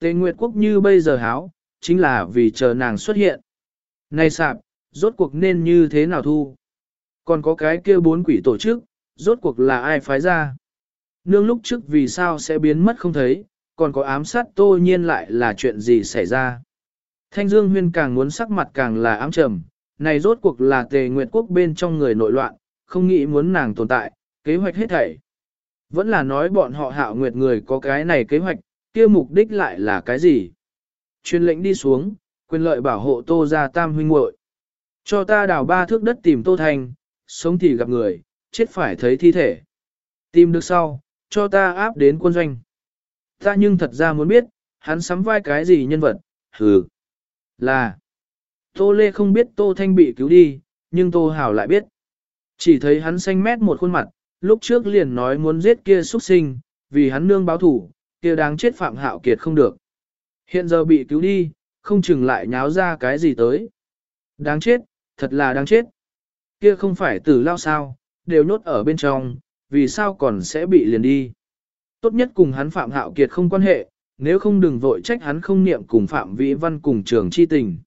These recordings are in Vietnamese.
Tề Nguyệt Quốc như bây giờ háo, chính là vì chờ nàng xuất hiện. Này sạp, rốt cuộc nên như thế nào thu? Còn có cái kia bốn quỷ tổ chức, rốt cuộc là ai phái ra? Nương lúc trước vì sao sẽ biến mất không thấy, còn có ám sát tô nhiên lại là chuyện gì xảy ra? Thanh Dương Huyên càng muốn sắc mặt càng là ám trầm, này rốt cuộc là tề nguyệt quốc bên trong người nội loạn, không nghĩ muốn nàng tồn tại, kế hoạch hết thảy. Vẫn là nói bọn họ hạo nguyệt người có cái này kế hoạch, kia mục đích lại là cái gì? Chuyên lệnh đi xuống, quyền lợi bảo hộ tô ra tam huynh muội Cho ta đào ba thước đất tìm tô thành, sống thì gặp người, chết phải thấy thi thể. Tìm được sau, cho ta áp đến quân doanh. Ta nhưng thật ra muốn biết, hắn sắm vai cái gì nhân vật, hừ. Là, Tô Lê không biết Tô Thanh bị cứu đi, nhưng Tô Hảo lại biết. Chỉ thấy hắn xanh mét một khuôn mặt, lúc trước liền nói muốn giết kia xuất sinh, vì hắn nương báo thủ, kia đáng chết Phạm Hạo Kiệt không được. Hiện giờ bị cứu đi, không chừng lại nháo ra cái gì tới. Đáng chết, thật là đáng chết. Kia không phải tử lao sao, đều nhốt ở bên trong, vì sao còn sẽ bị liền đi. Tốt nhất cùng hắn Phạm Hạo Kiệt không quan hệ, nếu không đừng vội trách hắn không niệm cùng Phạm Vĩ Văn cùng trường chi tình.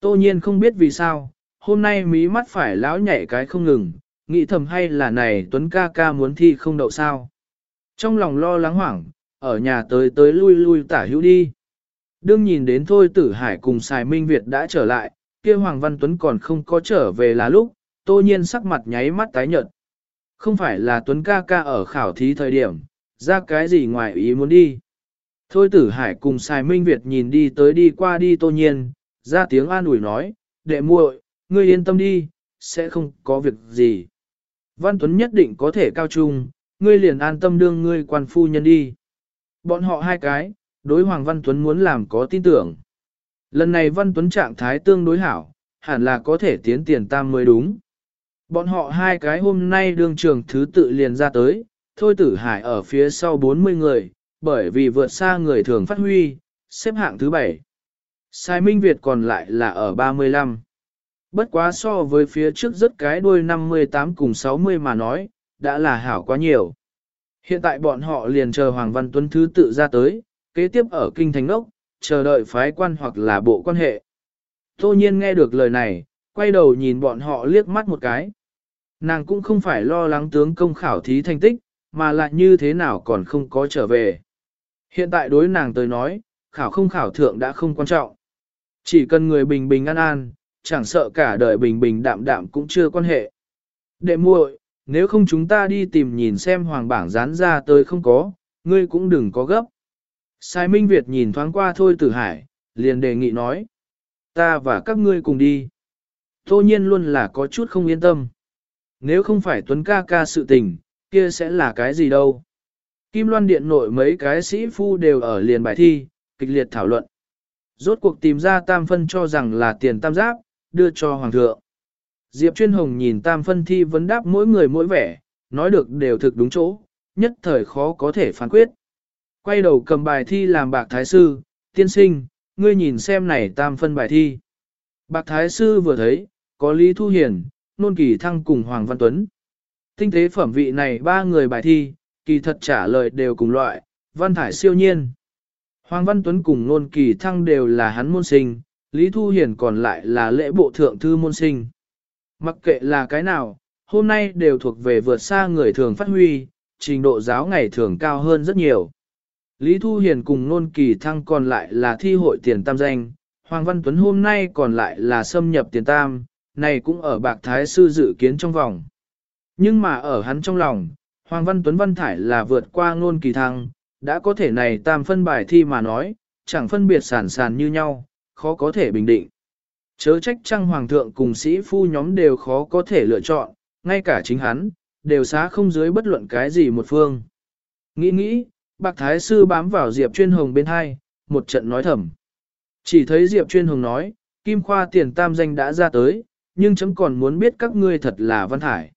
Tô nhiên không biết vì sao, hôm nay mí mắt phải lão nhảy cái không ngừng, nghĩ thầm hay là này Tuấn ca ca muốn thi không đậu sao. Trong lòng lo lắng hoảng, ở nhà tới tới lui lui tả hữu đi. Đương nhìn đến thôi tử hải cùng xài minh Việt đã trở lại, kia Hoàng Văn Tuấn còn không có trở về là lúc, tô nhiên sắc mặt nháy mắt tái nhợt. Không phải là Tuấn ca ca ở khảo thí thời điểm, ra cái gì ngoài ý muốn đi. Thôi tử hải cùng xài minh Việt nhìn đi tới đi qua đi tô nhiên, ra tiếng an ủi nói, đệ muội, ngươi yên tâm đi, sẽ không có việc gì. Văn Tuấn nhất định có thể cao trung, ngươi liền an tâm đương ngươi quan phu nhân đi. Bọn họ hai cái, đối Hoàng Văn Tuấn muốn làm có tin tưởng. Lần này Văn Tuấn trạng thái tương đối hảo, hẳn là có thể tiến tiền tam mới đúng. Bọn họ hai cái hôm nay đương trường thứ tự liền ra tới, thôi tử hải ở phía sau 40 người, bởi vì vượt xa người thường phát huy, xếp hạng thứ 7. Sai Minh Việt còn lại là ở 35. Bất quá so với phía trước rất cái đuôi 58 cùng 60 mà nói, đã là hảo quá nhiều. Hiện tại bọn họ liền chờ Hoàng Văn Tuấn thứ tự ra tới, kế tiếp ở Kinh Thành Ốc, chờ đợi phái quan hoặc là bộ quan hệ. Tô nhiên nghe được lời này, quay đầu nhìn bọn họ liếc mắt một cái. Nàng cũng không phải lo lắng tướng công khảo thí thành tích, mà lại như thế nào còn không có trở về. Hiện tại đối nàng tới nói, khảo không khảo thượng đã không quan trọng. Chỉ cần người bình bình an an, chẳng sợ cả đời bình bình đạm đạm cũng chưa quan hệ. Đệ muội, nếu không chúng ta đi tìm nhìn xem hoàng bảng dán ra tới không có, ngươi cũng đừng có gấp. Sai Minh Việt nhìn thoáng qua thôi tử hải, liền đề nghị nói. Ta và các ngươi cùng đi. Tô nhiên luôn là có chút không yên tâm. Nếu không phải Tuấn ca ca sự tình, kia sẽ là cái gì đâu. Kim Loan Điện nội mấy cái sĩ phu đều ở liền bài thi, kịch liệt thảo luận. Rốt cuộc tìm ra tam phân cho rằng là tiền tam giáp, đưa cho Hoàng thượng. Diệp Chuyên Hồng nhìn tam phân thi vấn đáp mỗi người mỗi vẻ, nói được đều thực đúng chỗ, nhất thời khó có thể phán quyết. Quay đầu cầm bài thi làm bạc thái sư, tiên sinh, ngươi nhìn xem này tam phân bài thi. Bạc thái sư vừa thấy, có Lý Thu Hiền, Nôn Kỳ Thăng cùng Hoàng Văn Tuấn. Tinh tế phẩm vị này ba người bài thi, kỳ thật trả lời đều cùng loại, văn thải siêu nhiên. Hoàng Văn Tuấn cùng Nôn Kỳ Thăng đều là hắn môn sinh, Lý Thu Hiền còn lại là lễ bộ thượng thư môn sinh. Mặc kệ là cái nào, hôm nay đều thuộc về vượt xa người thường phát huy, trình độ giáo ngày thường cao hơn rất nhiều. Lý Thu Hiền cùng Nôn Kỳ Thăng còn lại là thi hội tiền tam danh, Hoàng Văn Tuấn hôm nay còn lại là xâm nhập tiền tam, này cũng ở bạc thái sư dự kiến trong vòng. Nhưng mà ở hắn trong lòng, Hoàng Văn Tuấn Văn Thải là vượt qua Nôn Kỳ Thăng, đã có thể này tam phân bài thi mà nói, chẳng phân biệt sản sản như nhau, khó có thể bình định. Chớ trách trăng hoàng thượng cùng sĩ phu nhóm đều khó có thể lựa chọn, ngay cả chính hắn, đều xá không dưới bất luận cái gì một phương. Nghĩ nghĩ, bạc thái sư bám vào Diệp chuyên hồng bên hai, một trận nói thầm. Chỉ thấy Diệp chuyên hồng nói, kim khoa tiền tam danh đã ra tới, nhưng chấm còn muốn biết các ngươi thật là văn hải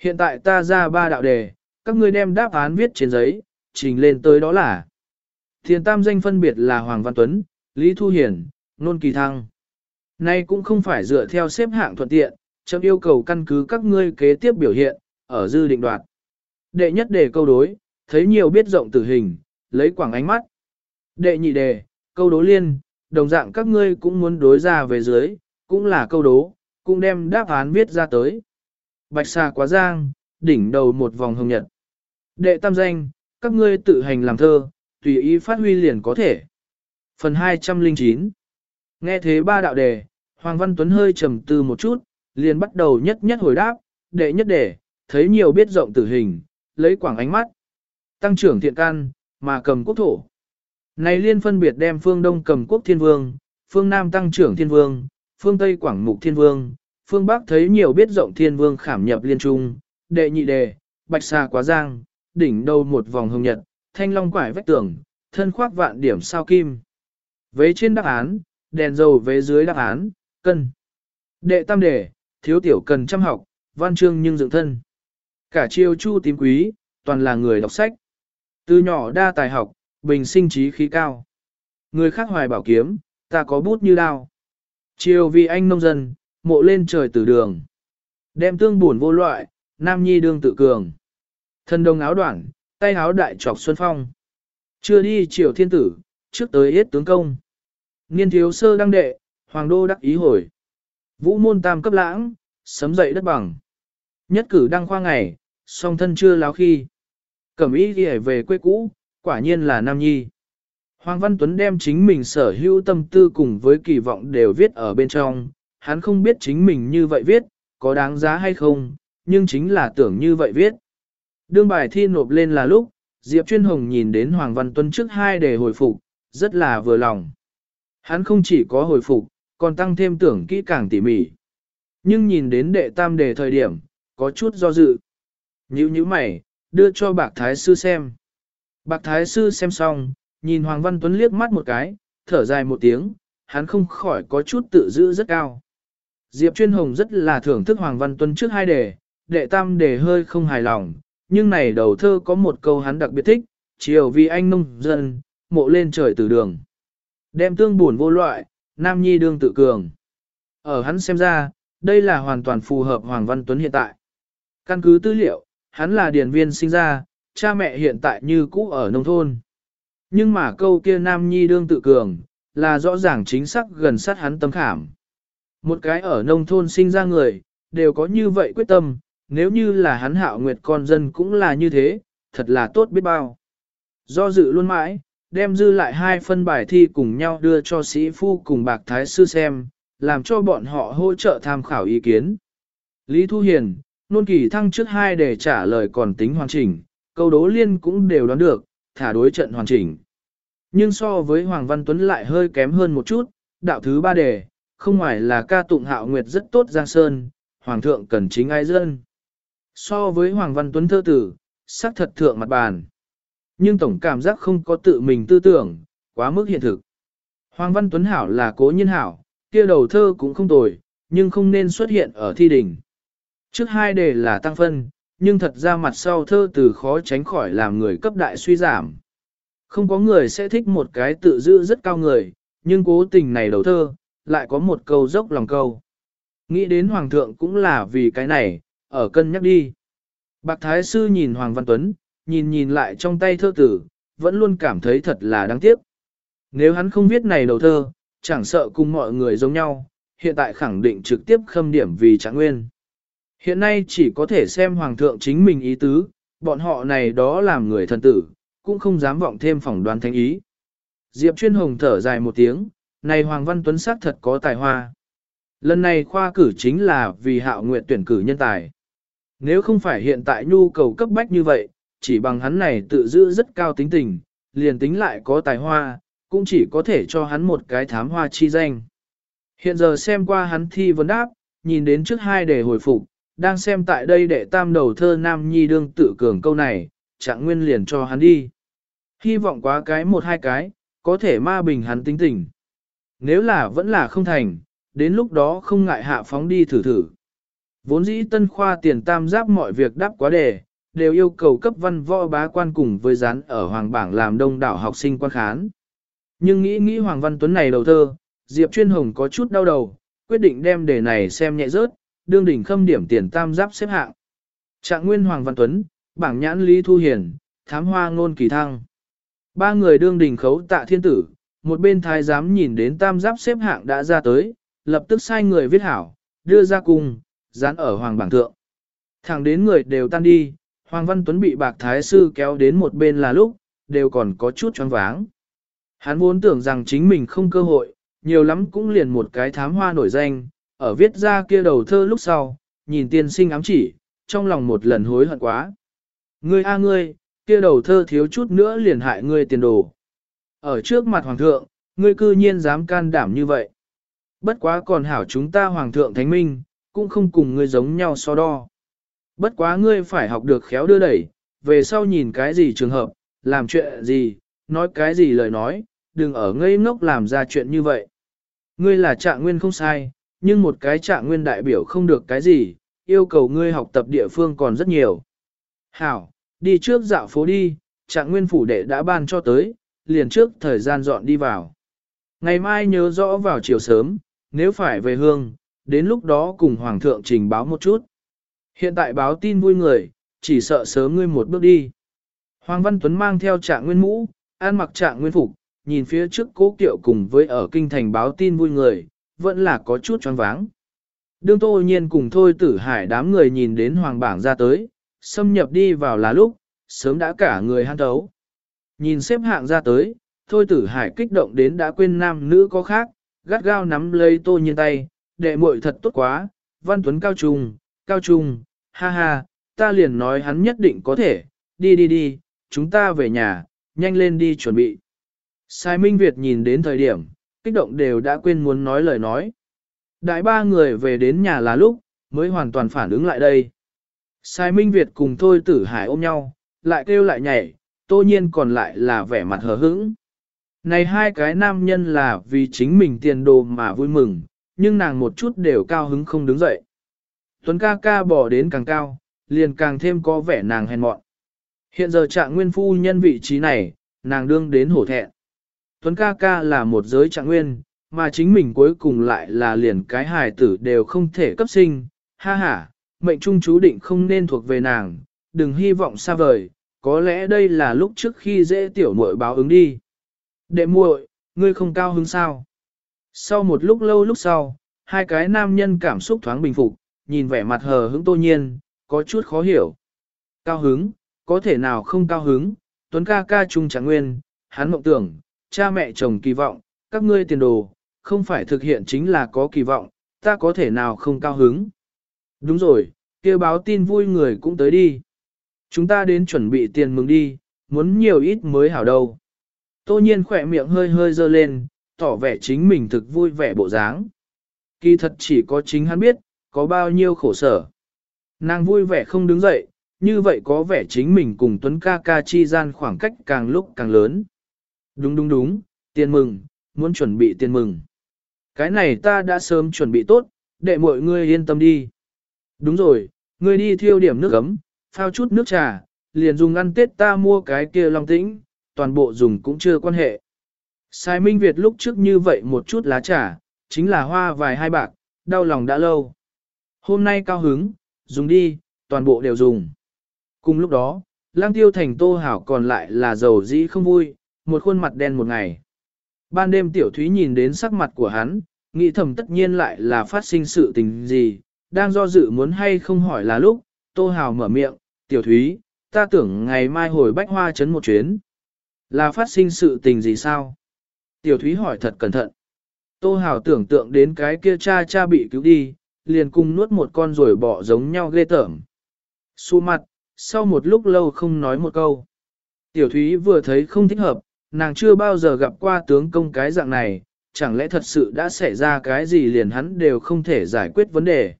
Hiện tại ta ra ba đạo đề, các ngươi đem đáp án viết trên giấy, trình lên tới đó là Tiền tam danh phân biệt là Hoàng Văn Tuấn, Lý Thu Hiển, Nôn Kỳ Thăng. Nay cũng không phải dựa theo xếp hạng thuận tiện, chấm yêu cầu căn cứ các ngươi kế tiếp biểu hiện, ở dư định đoạt. Đệ nhất đề câu đối, thấy nhiều biết rộng tử hình, lấy quảng ánh mắt. Đệ nhị đề, câu đố liên, đồng dạng các ngươi cũng muốn đối ra về dưới, cũng là câu đố, cũng đem đáp án viết ra tới. Bạch xà quá giang, đỉnh đầu một vòng hồng nhật. Đệ tam danh, các ngươi tự hành làm thơ, tùy ý phát huy liền có thể. Phần 209 Nghe thế ba đạo đề, Hoàng Văn Tuấn hơi trầm tư một chút, liền bắt đầu nhất nhất hồi đáp, đệ nhất đề, thấy nhiều biết rộng tử hình, lấy quảng ánh mắt, tăng trưởng thiện can, mà cầm quốc thổ. Này liên phân biệt đem phương Đông cầm quốc thiên vương, phương Nam tăng trưởng thiên vương, phương Tây quảng mục thiên vương, phương Bắc thấy nhiều biết rộng thiên vương khảm nhập liên trung, đệ nhị đề, bạch xa quá giang, đỉnh đầu một vòng hồng nhật, thanh long quải vách tường, thân khoác vạn điểm sao kim. Vế trên đáp án, đèn dầu về dưới đáp án, cân. Đệ tam đề, thiếu tiểu cần chăm học, văn chương nhưng dựng thân. Cả chiêu chu tím quý, toàn là người đọc sách. Từ nhỏ đa tài học, bình sinh trí khí cao. Người khác hoài bảo kiếm, ta có bút như đao. Chiều vì anh nông dân, mộ lên trời từ đường. Đem tương buồn vô loại, nam nhi đương tự cường. Thân đông áo đoạn, tay áo đại trọc xuân phong. Chưa đi triều thiên tử, trước tới yết tướng công. Niên thiếu sơ đăng đệ, hoàng đô đắc ý hồi. Vũ môn tam cấp lãng, sấm dậy đất bằng. Nhất cử đăng khoa ngày, song thân chưa láo khi. Cẩm ý ghi về quê cũ, quả nhiên là nam nhi. Hoàng Văn Tuấn đem chính mình sở hữu tâm tư cùng với kỳ vọng đều viết ở bên trong, hắn không biết chính mình như vậy viết, có đáng giá hay không, nhưng chính là tưởng như vậy viết. Đương bài thi nộp lên là lúc, Diệp Chuyên Hồng nhìn đến Hoàng Văn Tuấn trước hai đề hồi phục, rất là vừa lòng. Hắn không chỉ có hồi phục, còn tăng thêm tưởng kỹ càng tỉ mỉ. Nhưng nhìn đến đệ tam đề thời điểm, có chút do dự. Nhữ nhữ mày, đưa cho bạc thái sư xem. Bạc thái sư xem xong, nhìn Hoàng Văn Tuấn liếc mắt một cái, thở dài một tiếng, hắn không khỏi có chút tự giữ rất cao. Diệp Chuyên Hồng rất là thưởng thức Hoàng Văn Tuấn trước hai đề, đệ tam đề hơi không hài lòng, nhưng này đầu thơ có một câu hắn đặc biệt thích, chiều vì anh nông dân, mộ lên trời từ đường. Đem tương buồn vô loại, nam nhi đương tự cường. Ở hắn xem ra, đây là hoàn toàn phù hợp Hoàng Văn Tuấn hiện tại. Căn cứ tư liệu, hắn là điển viên sinh ra, cha mẹ hiện tại như cũ ở nông thôn. Nhưng mà câu kia nam nhi đương tự cường, là rõ ràng chính xác gần sát hắn tâm khảm. Một cái ở nông thôn sinh ra người, đều có như vậy quyết tâm, nếu như là hắn hạo nguyệt con dân cũng là như thế, thật là tốt biết bao. Do dự luôn mãi, đem dư lại hai phân bài thi cùng nhau đưa cho sĩ phu cùng bạc thái sư xem, làm cho bọn họ hỗ trợ tham khảo ý kiến. Lý Thu Hiền, nôn kỳ thăng trước hai để trả lời còn tính hoàn chỉnh, câu đố liên cũng đều đoán được, thả đối trận hoàn chỉnh. Nhưng so với Hoàng Văn Tuấn lại hơi kém hơn một chút, đạo thứ ba đề, không ngoài là ca tụng hạo nguyệt rất tốt Giang Sơn, Hoàng thượng cần chính ai dân. So với Hoàng Văn Tuấn thơ tử, sắc thật thượng mặt bàn. Nhưng tổng cảm giác không có tự mình tư tưởng, quá mức hiện thực. Hoàng Văn Tuấn Hảo là cố nhân hảo, kia đầu thơ cũng không tồi, nhưng không nên xuất hiện ở thi đình. Trước hai đề là tăng phân, nhưng thật ra mặt sau thơ từ khó tránh khỏi làm người cấp đại suy giảm. Không có người sẽ thích một cái tự giữ rất cao người, nhưng cố tình này đầu thơ, lại có một câu dốc lòng câu. Nghĩ đến Hoàng thượng cũng là vì cái này, ở cân nhắc đi. Bạc Thái Sư nhìn Hoàng Văn Tuấn, nhìn nhìn lại trong tay thơ tử, vẫn luôn cảm thấy thật là đáng tiếc. Nếu hắn không viết này đầu thơ, chẳng sợ cùng mọi người giống nhau, hiện tại khẳng định trực tiếp khâm điểm vì trạng nguyên. Hiện nay chỉ có thể xem Hoàng thượng chính mình ý tứ, bọn họ này đó làm người thần tử, cũng không dám vọng thêm phỏng đoán thánh ý. Diệp chuyên hồng thở dài một tiếng, này Hoàng Văn Tuấn sắc thật có tài hoa. Lần này khoa cử chính là vì hạo nguyện tuyển cử nhân tài. Nếu không phải hiện tại nhu cầu cấp bách như vậy, chỉ bằng hắn này tự giữ rất cao tính tình, liền tính lại có tài hoa, cũng chỉ có thể cho hắn một cái thám hoa chi danh. Hiện giờ xem qua hắn thi vấn đáp, nhìn đến trước hai đề hồi phục, đang xem tại đây đệ tam đầu thơ Nam Nhi đương tự cường câu này, trạng nguyên liền cho hắn đi. Hy vọng quá cái một hai cái, có thể ma bình hắn tính tình. Nếu là vẫn là không thành, đến lúc đó không ngại hạ phóng đi thử thử. Vốn dĩ tân khoa tiền tam giáp mọi việc đáp quá đề, đều yêu cầu cấp văn võ bá quan cùng với dán ở hoàng bảng làm đông đảo học sinh quan khán. Nhưng nghĩ nghĩ Hoàng Văn Tuấn này đầu thơ, Diệp Chuyên Hồng có chút đau đầu, quyết định đem đề này xem nhẹ rớt, đương đỉnh khâm điểm tiền tam giáp xếp hạng. Trạng nguyên Hoàng Văn Tuấn, bảng nhãn Lý Thu Hiền, thám hoa ngôn kỳ thăng. Ba người đương đỉnh khấu tạ thiên tử, một bên thái giám nhìn đến tam giáp xếp hạng đã ra tới, lập tức sai người viết hảo, đưa ra cùng, dán ở hoàng bảng thượng. Thẳng đến người đều tan đi, Hoàng Văn Tuấn bị bạc thái sư kéo đến một bên là lúc, đều còn có chút choáng váng. Hắn vốn tưởng rằng chính mình không cơ hội, nhiều lắm cũng liền một cái thám hoa nổi danh, ở viết ra kia đầu thơ lúc sau, nhìn tiên sinh ám chỉ, trong lòng một lần hối hận quá. Ngươi a ngươi, kia đầu thơ thiếu chút nữa liền hại ngươi tiền đồ. Ở trước mặt hoàng thượng, ngươi cư nhiên dám can đảm như vậy. Bất quá còn hảo chúng ta hoàng thượng thánh minh, cũng không cùng ngươi giống nhau so đo. Bất quá ngươi phải học được khéo đưa đẩy, về sau nhìn cái gì trường hợp, làm chuyện gì, nói cái gì lời nói, đừng ở ngây ngốc làm ra chuyện như vậy. Ngươi là trạng nguyên không sai, nhưng một cái trạng nguyên đại biểu không được cái gì, yêu cầu ngươi học tập địa phương còn rất nhiều. Hảo, đi trước dạo phố đi, trạng nguyên phủ đệ đã ban cho tới, liền trước thời gian dọn đi vào. Ngày mai nhớ rõ vào chiều sớm, nếu phải về hương, đến lúc đó cùng Hoàng thượng trình báo một chút. Hiện tại báo tin vui người, chỉ sợ sớm ngươi một bước đi. Hoàng Văn Tuấn mang theo trạng nguyên mũ, an mặc trạng nguyên phục, nhìn phía trước cố kiệu cùng với ở kinh thành báo tin vui người, vẫn là có chút choáng váng. Đương tô nhiên cùng thôi tử hải đám người nhìn đến hoàng bảng ra tới, xâm nhập đi vào là lúc, sớm đã cả người han thấu. Nhìn xếp hạng ra tới, thôi tử hải kích động đến đã quên nam nữ có khác, gắt gao nắm lấy tô nhiên tay, đệ muội thật tốt quá, văn tuấn cao trùng cao trung, ha ha, ta liền nói hắn nhất định có thể, đi đi đi, chúng ta về nhà, nhanh lên đi chuẩn bị. Sai Minh Việt nhìn đến thời điểm, kích động đều đã quên muốn nói lời nói. Đại ba người về đến nhà là lúc, mới hoàn toàn phản ứng lại đây. Sai Minh Việt cùng Thôi Tử Hải ôm nhau, lại kêu lại nhảy, tô nhiên còn lại là vẻ mặt hờ hững. Này hai cái nam nhân là vì chính mình tiền đồ mà vui mừng, nhưng nàng một chút đều cao hứng không đứng dậy. Tuấn ca ca bỏ đến càng cao, liền càng thêm có vẻ nàng hèn mọn. Hiện giờ trạng nguyên phu nhân vị trí này, nàng đương đến hổ thẹn. Tuấn ca ca là một giới trạng nguyên, mà chính mình cuối cùng lại là liền cái hài tử đều không thể cấp sinh. Ha ha, mệnh trung chú định không nên thuộc về nàng, đừng hy vọng xa vời, có lẽ đây là lúc trước khi dễ tiểu muội báo ứng đi. Đệ muội, ngươi không cao hứng sao? Sau một lúc lâu lúc sau, hai cái nam nhân cảm xúc thoáng bình phục, nhìn vẻ mặt hờ hững tô nhiên, có chút khó hiểu. Cao hứng, có thể nào không cao hứng, Tuấn ca ca trung chẳng nguyên, hắn mộng tưởng, cha mẹ chồng kỳ vọng, các ngươi tiền đồ, không phải thực hiện chính là có kỳ vọng, ta có thể nào không cao hứng. Đúng rồi, kêu báo tin vui người cũng tới đi. Chúng ta đến chuẩn bị tiền mừng đi, muốn nhiều ít mới hảo đâu. Tô nhiên khỏe miệng hơi hơi dơ lên, tỏ vẻ chính mình thực vui vẻ bộ dáng. Kỳ thật chỉ có chính hắn biết, có bao nhiêu khổ sở. Nàng vui vẻ không đứng dậy, như vậy có vẻ chính mình cùng Tuấn ca ca chi gian khoảng cách càng lúc càng lớn. Đúng đúng đúng, tiền mừng, muốn chuẩn bị tiền mừng. Cái này ta đã sớm chuẩn bị tốt, để mọi người yên tâm đi. Đúng rồi, ngươi đi thiêu điểm nước ấm, phao chút nước trà, liền dùng ăn tết ta mua cái kia long tĩnh, toàn bộ dùng cũng chưa quan hệ. Sai Minh Việt lúc trước như vậy một chút lá trà, chính là hoa vài hai bạc, đau lòng đã lâu. Hôm nay cao hứng, dùng đi, toàn bộ đều dùng. Cùng lúc đó, lang tiêu thành tô hảo còn lại là dầu dĩ không vui, một khuôn mặt đen một ngày. Ban đêm tiểu thúy nhìn đến sắc mặt của hắn, nghĩ thầm tất nhiên lại là phát sinh sự tình gì, đang do dự muốn hay không hỏi là lúc, tô hảo mở miệng, tiểu thúy, ta tưởng ngày mai hồi bách hoa chấn một chuyến. Là phát sinh sự tình gì sao? Tiểu thúy hỏi thật cẩn thận. Tô hảo tưởng tượng đến cái kia cha cha bị cứu đi, liền cùng nuốt một con rồi bỏ giống nhau ghê tởm. Xu mặt, sau một lúc lâu không nói một câu. Tiểu thúy vừa thấy không thích hợp, nàng chưa bao giờ gặp qua tướng công cái dạng này, chẳng lẽ thật sự đã xảy ra cái gì liền hắn đều không thể giải quyết vấn đề.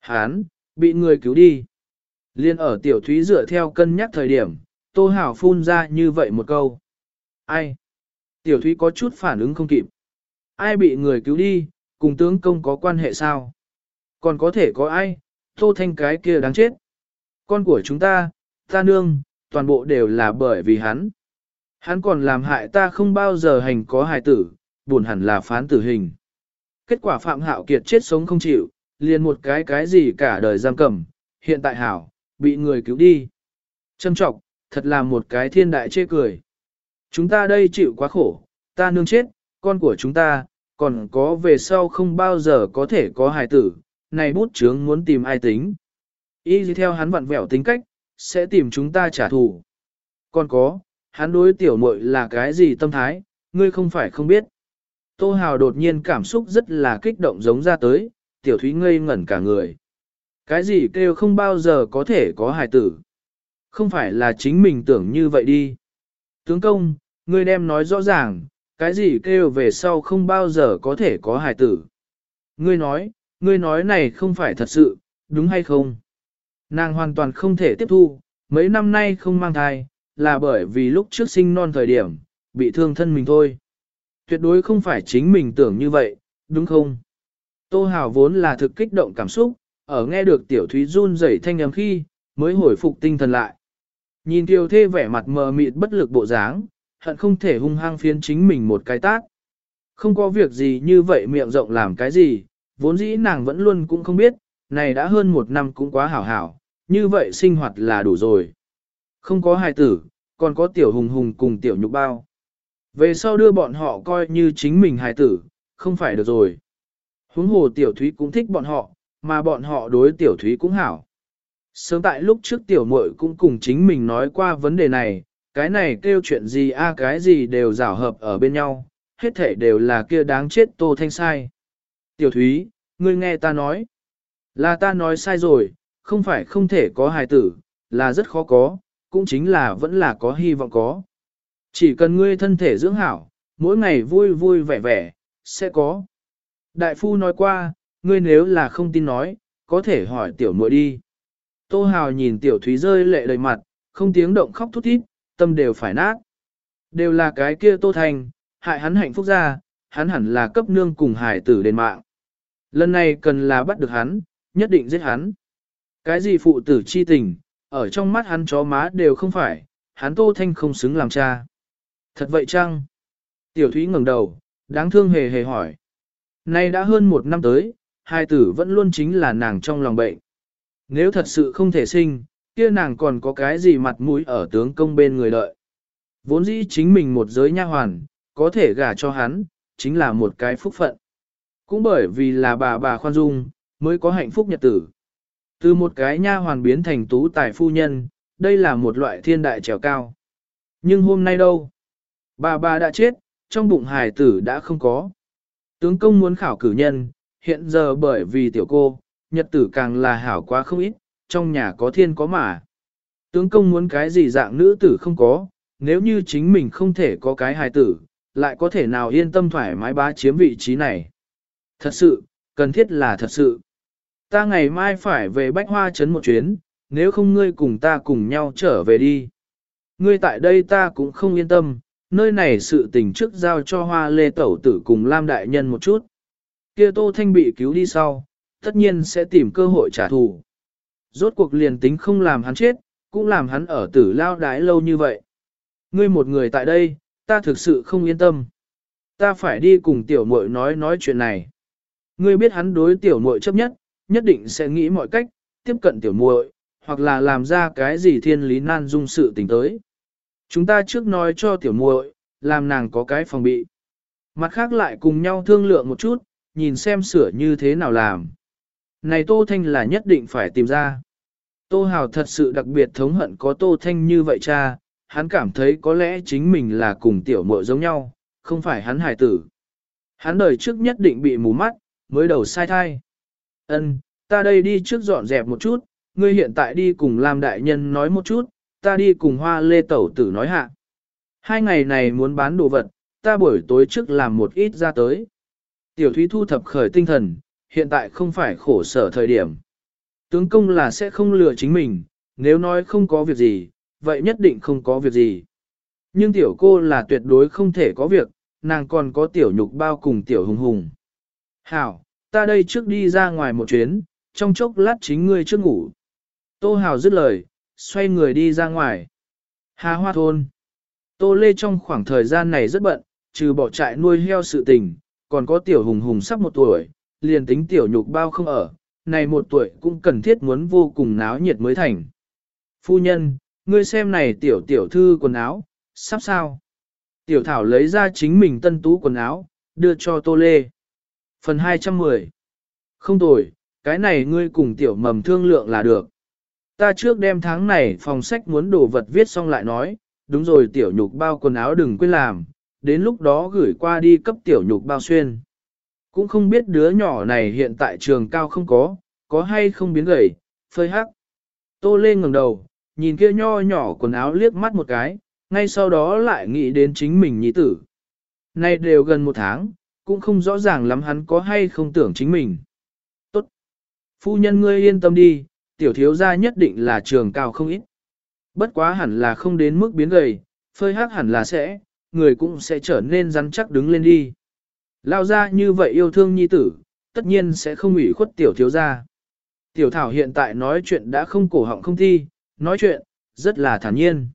Hắn, bị người cứu đi. Liên ở tiểu thúy dựa theo cân nhắc thời điểm, tô hảo phun ra như vậy một câu. Ai? Tiểu thúy có chút phản ứng không kịp. Ai bị người cứu đi, cùng tướng công có quan hệ sao? Còn có thể có ai, tô thanh cái kia đáng chết. Con của chúng ta, ta nương, toàn bộ đều là bởi vì hắn. Hắn còn làm hại ta không bao giờ hành có hài tử, buồn hẳn là phán tử hình. Kết quả Phạm Hạo Kiệt chết sống không chịu, liền một cái cái gì cả đời giam cầm, hiện tại Hảo, bị người cứu đi. Châm trọng, thật là một cái thiên đại chê cười. Chúng ta đây chịu quá khổ, ta nương chết, con của chúng ta, còn có về sau không bao giờ có thể có hài tử, này bút chướng muốn tìm ai tính. Y theo hắn vặn vẹo tính cách, sẽ tìm chúng ta trả thù. Còn có, hắn đối tiểu muội là cái gì tâm thái, ngươi không phải không biết. Tô Hào đột nhiên cảm xúc rất là kích động giống ra tới, tiểu thúy ngây ngẩn cả người. Cái gì kêu không bao giờ có thể có hài tử. Không phải là chính mình tưởng như vậy đi. Tướng công, ngươi đem nói rõ ràng, cái gì kêu về sau không bao giờ có thể có hài tử. Ngươi nói, ngươi nói này không phải thật sự, đúng hay không? Nàng hoàn toàn không thể tiếp thu, mấy năm nay không mang thai, là bởi vì lúc trước sinh non thời điểm, bị thương thân mình thôi. Tuyệt đối không phải chính mình tưởng như vậy, đúng không? Tô Hào vốn là thực kích động cảm xúc, ở nghe được tiểu thúy run rẩy thanh âm khi, mới hồi phục tinh thần lại. Nhìn tiêu thê vẻ mặt mờ mịt bất lực bộ dáng, hận không thể hung hăng phiến chính mình một cái tát. Không có việc gì như vậy miệng rộng làm cái gì, vốn dĩ nàng vẫn luôn cũng không biết, này đã hơn một năm cũng quá hảo hảo, như vậy sinh hoạt là đủ rồi. Không có hài tử, còn có tiểu hùng hùng cùng tiểu nhục bao. Về sau đưa bọn họ coi như chính mình hài tử, không phải được rồi. Huống hồ tiểu thúy cũng thích bọn họ, mà bọn họ đối tiểu thúy cũng hảo. Sớm tại lúc trước tiểu muội cũng cùng chính mình nói qua vấn đề này, cái này kêu chuyện gì a cái gì đều rảo hợp ở bên nhau, hết thể đều là kia đáng chết tô thanh sai. Tiểu thúy, ngươi nghe ta nói. Là ta nói sai rồi, không phải không thể có hài tử, là rất khó có, cũng chính là vẫn là có hy vọng có. Chỉ cần ngươi thân thể dưỡng hảo, mỗi ngày vui vui vẻ vẻ, sẽ có. Đại phu nói qua, ngươi nếu là không tin nói, có thể hỏi tiểu muội đi. Tô Hào nhìn tiểu thúy rơi lệ đầy mặt, không tiếng động khóc thút thít, tâm đều phải nát. Đều là cái kia Tô Thành, hại hắn hạnh phúc ra, hắn hẳn là cấp nương cùng hải tử đền mạng. Lần này cần là bắt được hắn, nhất định giết hắn. Cái gì phụ tử chi tình, ở trong mắt hắn chó má đều không phải, hắn Tô Thanh không xứng làm cha. Thật vậy chăng? Tiểu Thúy ngẩng đầu, đáng thương hề hề hỏi. Nay đã hơn một năm tới, hai tử vẫn luôn chính là nàng trong lòng bệnh. Nếu thật sự không thể sinh, kia nàng còn có cái gì mặt mũi ở tướng công bên người đợi. Vốn dĩ chính mình một giới nha hoàn, có thể gả cho hắn, chính là một cái phúc phận. Cũng bởi vì là bà bà khoan dung, mới có hạnh phúc nhật tử. Từ một cái nha hoàn biến thành tú tài phu nhân, đây là một loại thiên đại trèo cao. Nhưng hôm nay đâu? Bà bà đã chết, trong bụng hài tử đã không có. Tướng công muốn khảo cử nhân, hiện giờ bởi vì tiểu cô, nhật tử càng là hảo quá không ít, trong nhà có thiên có mà. Tướng công muốn cái gì dạng nữ tử không có, nếu như chính mình không thể có cái hài tử, lại có thể nào yên tâm thoải mái bá chiếm vị trí này. Thật sự, cần thiết là thật sự. Ta ngày mai phải về Bách Hoa Trấn một chuyến, nếu không ngươi cùng ta cùng nhau trở về đi. Ngươi tại đây ta cũng không yên tâm, nơi này sự tình trước giao cho hoa lê tẩu tử cùng Lam Đại Nhân một chút. Kia Tô Thanh bị cứu đi sau, tất nhiên sẽ tìm cơ hội trả thù. Rốt cuộc liền tính không làm hắn chết, cũng làm hắn ở tử lao đái lâu như vậy. Ngươi một người tại đây, ta thực sự không yên tâm. Ta phải đi cùng tiểu muội nói nói chuyện này. Ngươi biết hắn đối tiểu muội chấp nhất, nhất định sẽ nghĩ mọi cách, tiếp cận tiểu muội, hoặc là làm ra cái gì thiên lý nan dung sự tình tới. Chúng ta trước nói cho tiểu muội, làm nàng có cái phòng bị. Mặt khác lại cùng nhau thương lượng một chút, nhìn xem sửa như thế nào làm. Này Tô Thanh là nhất định phải tìm ra. Tô Hào thật sự đặc biệt thống hận có Tô Thanh như vậy cha, hắn cảm thấy có lẽ chính mình là cùng tiểu muội giống nhau, không phải hắn hài tử. Hắn đời trước nhất định bị mù mắt, mới đầu sai thai. Ân, ta đây đi trước dọn dẹp một chút, ngươi hiện tại đi cùng Lam Đại Nhân nói một chút, ta đi cùng Hoa Lê Tẩu Tử nói hạ. Hai ngày này muốn bán đồ vật, ta buổi tối trước làm một ít ra tới. Tiểu Thúy thu thập khởi tinh thần, hiện tại không phải khổ sở thời điểm. Tướng công là sẽ không lừa chính mình, nếu nói không có việc gì, vậy nhất định không có việc gì. Nhưng tiểu cô là tuyệt đối không thể có việc, nàng còn có tiểu nhục bao cùng tiểu hùng hùng. Hảo, ta đây trước đi ra ngoài một chuyến, trong chốc lát chính ngươi trước ngủ. Tô Hảo dứt lời, xoay người đi ra ngoài. Hà Hoa Thôn Tô Lê trong khoảng thời gian này rất bận, trừ bỏ trại nuôi heo sự tình, còn có tiểu hùng hùng sắp một tuổi, liền tính tiểu nhục bao không ở, này một tuổi cũng cần thiết muốn vô cùng náo nhiệt mới thành. Phu nhân, ngươi xem này tiểu tiểu thư quần áo, sắp sao? Tiểu thảo lấy ra chính mình tân tú quần áo, đưa cho tô lê. Phần 210 Không tồi, cái này ngươi cùng tiểu mầm thương lượng là được. Ta trước đem tháng này phòng sách muốn đồ vật viết xong lại nói, đúng rồi tiểu nhục bao quần áo đừng quên làm, đến lúc đó gửi qua đi cấp tiểu nhục bao xuyên. Cũng không biết đứa nhỏ này hiện tại trường cao không có, có hay không biến gầy, phơi hắc. Tô Lê ngẩng đầu, nhìn kia nho nhỏ quần áo liếc mắt một cái, ngay sau đó lại nghĩ đến chính mình nhi tử. Nay đều gần một tháng, cũng không rõ ràng lắm hắn có hay không tưởng chính mình. Tốt. Phu nhân ngươi yên tâm đi, tiểu thiếu gia nhất định là trường cao không ít. Bất quá hẳn là không đến mức biến gầy, phơi hắc hẳn là sẽ, người cũng sẽ trở nên rắn chắc đứng lên đi. Lao ra như vậy yêu thương nhi tử, tất nhiên sẽ không ủy khuất tiểu thiếu gia. Tiểu thảo hiện tại nói chuyện đã không cổ họng không thi, nói chuyện, rất là thản nhiên.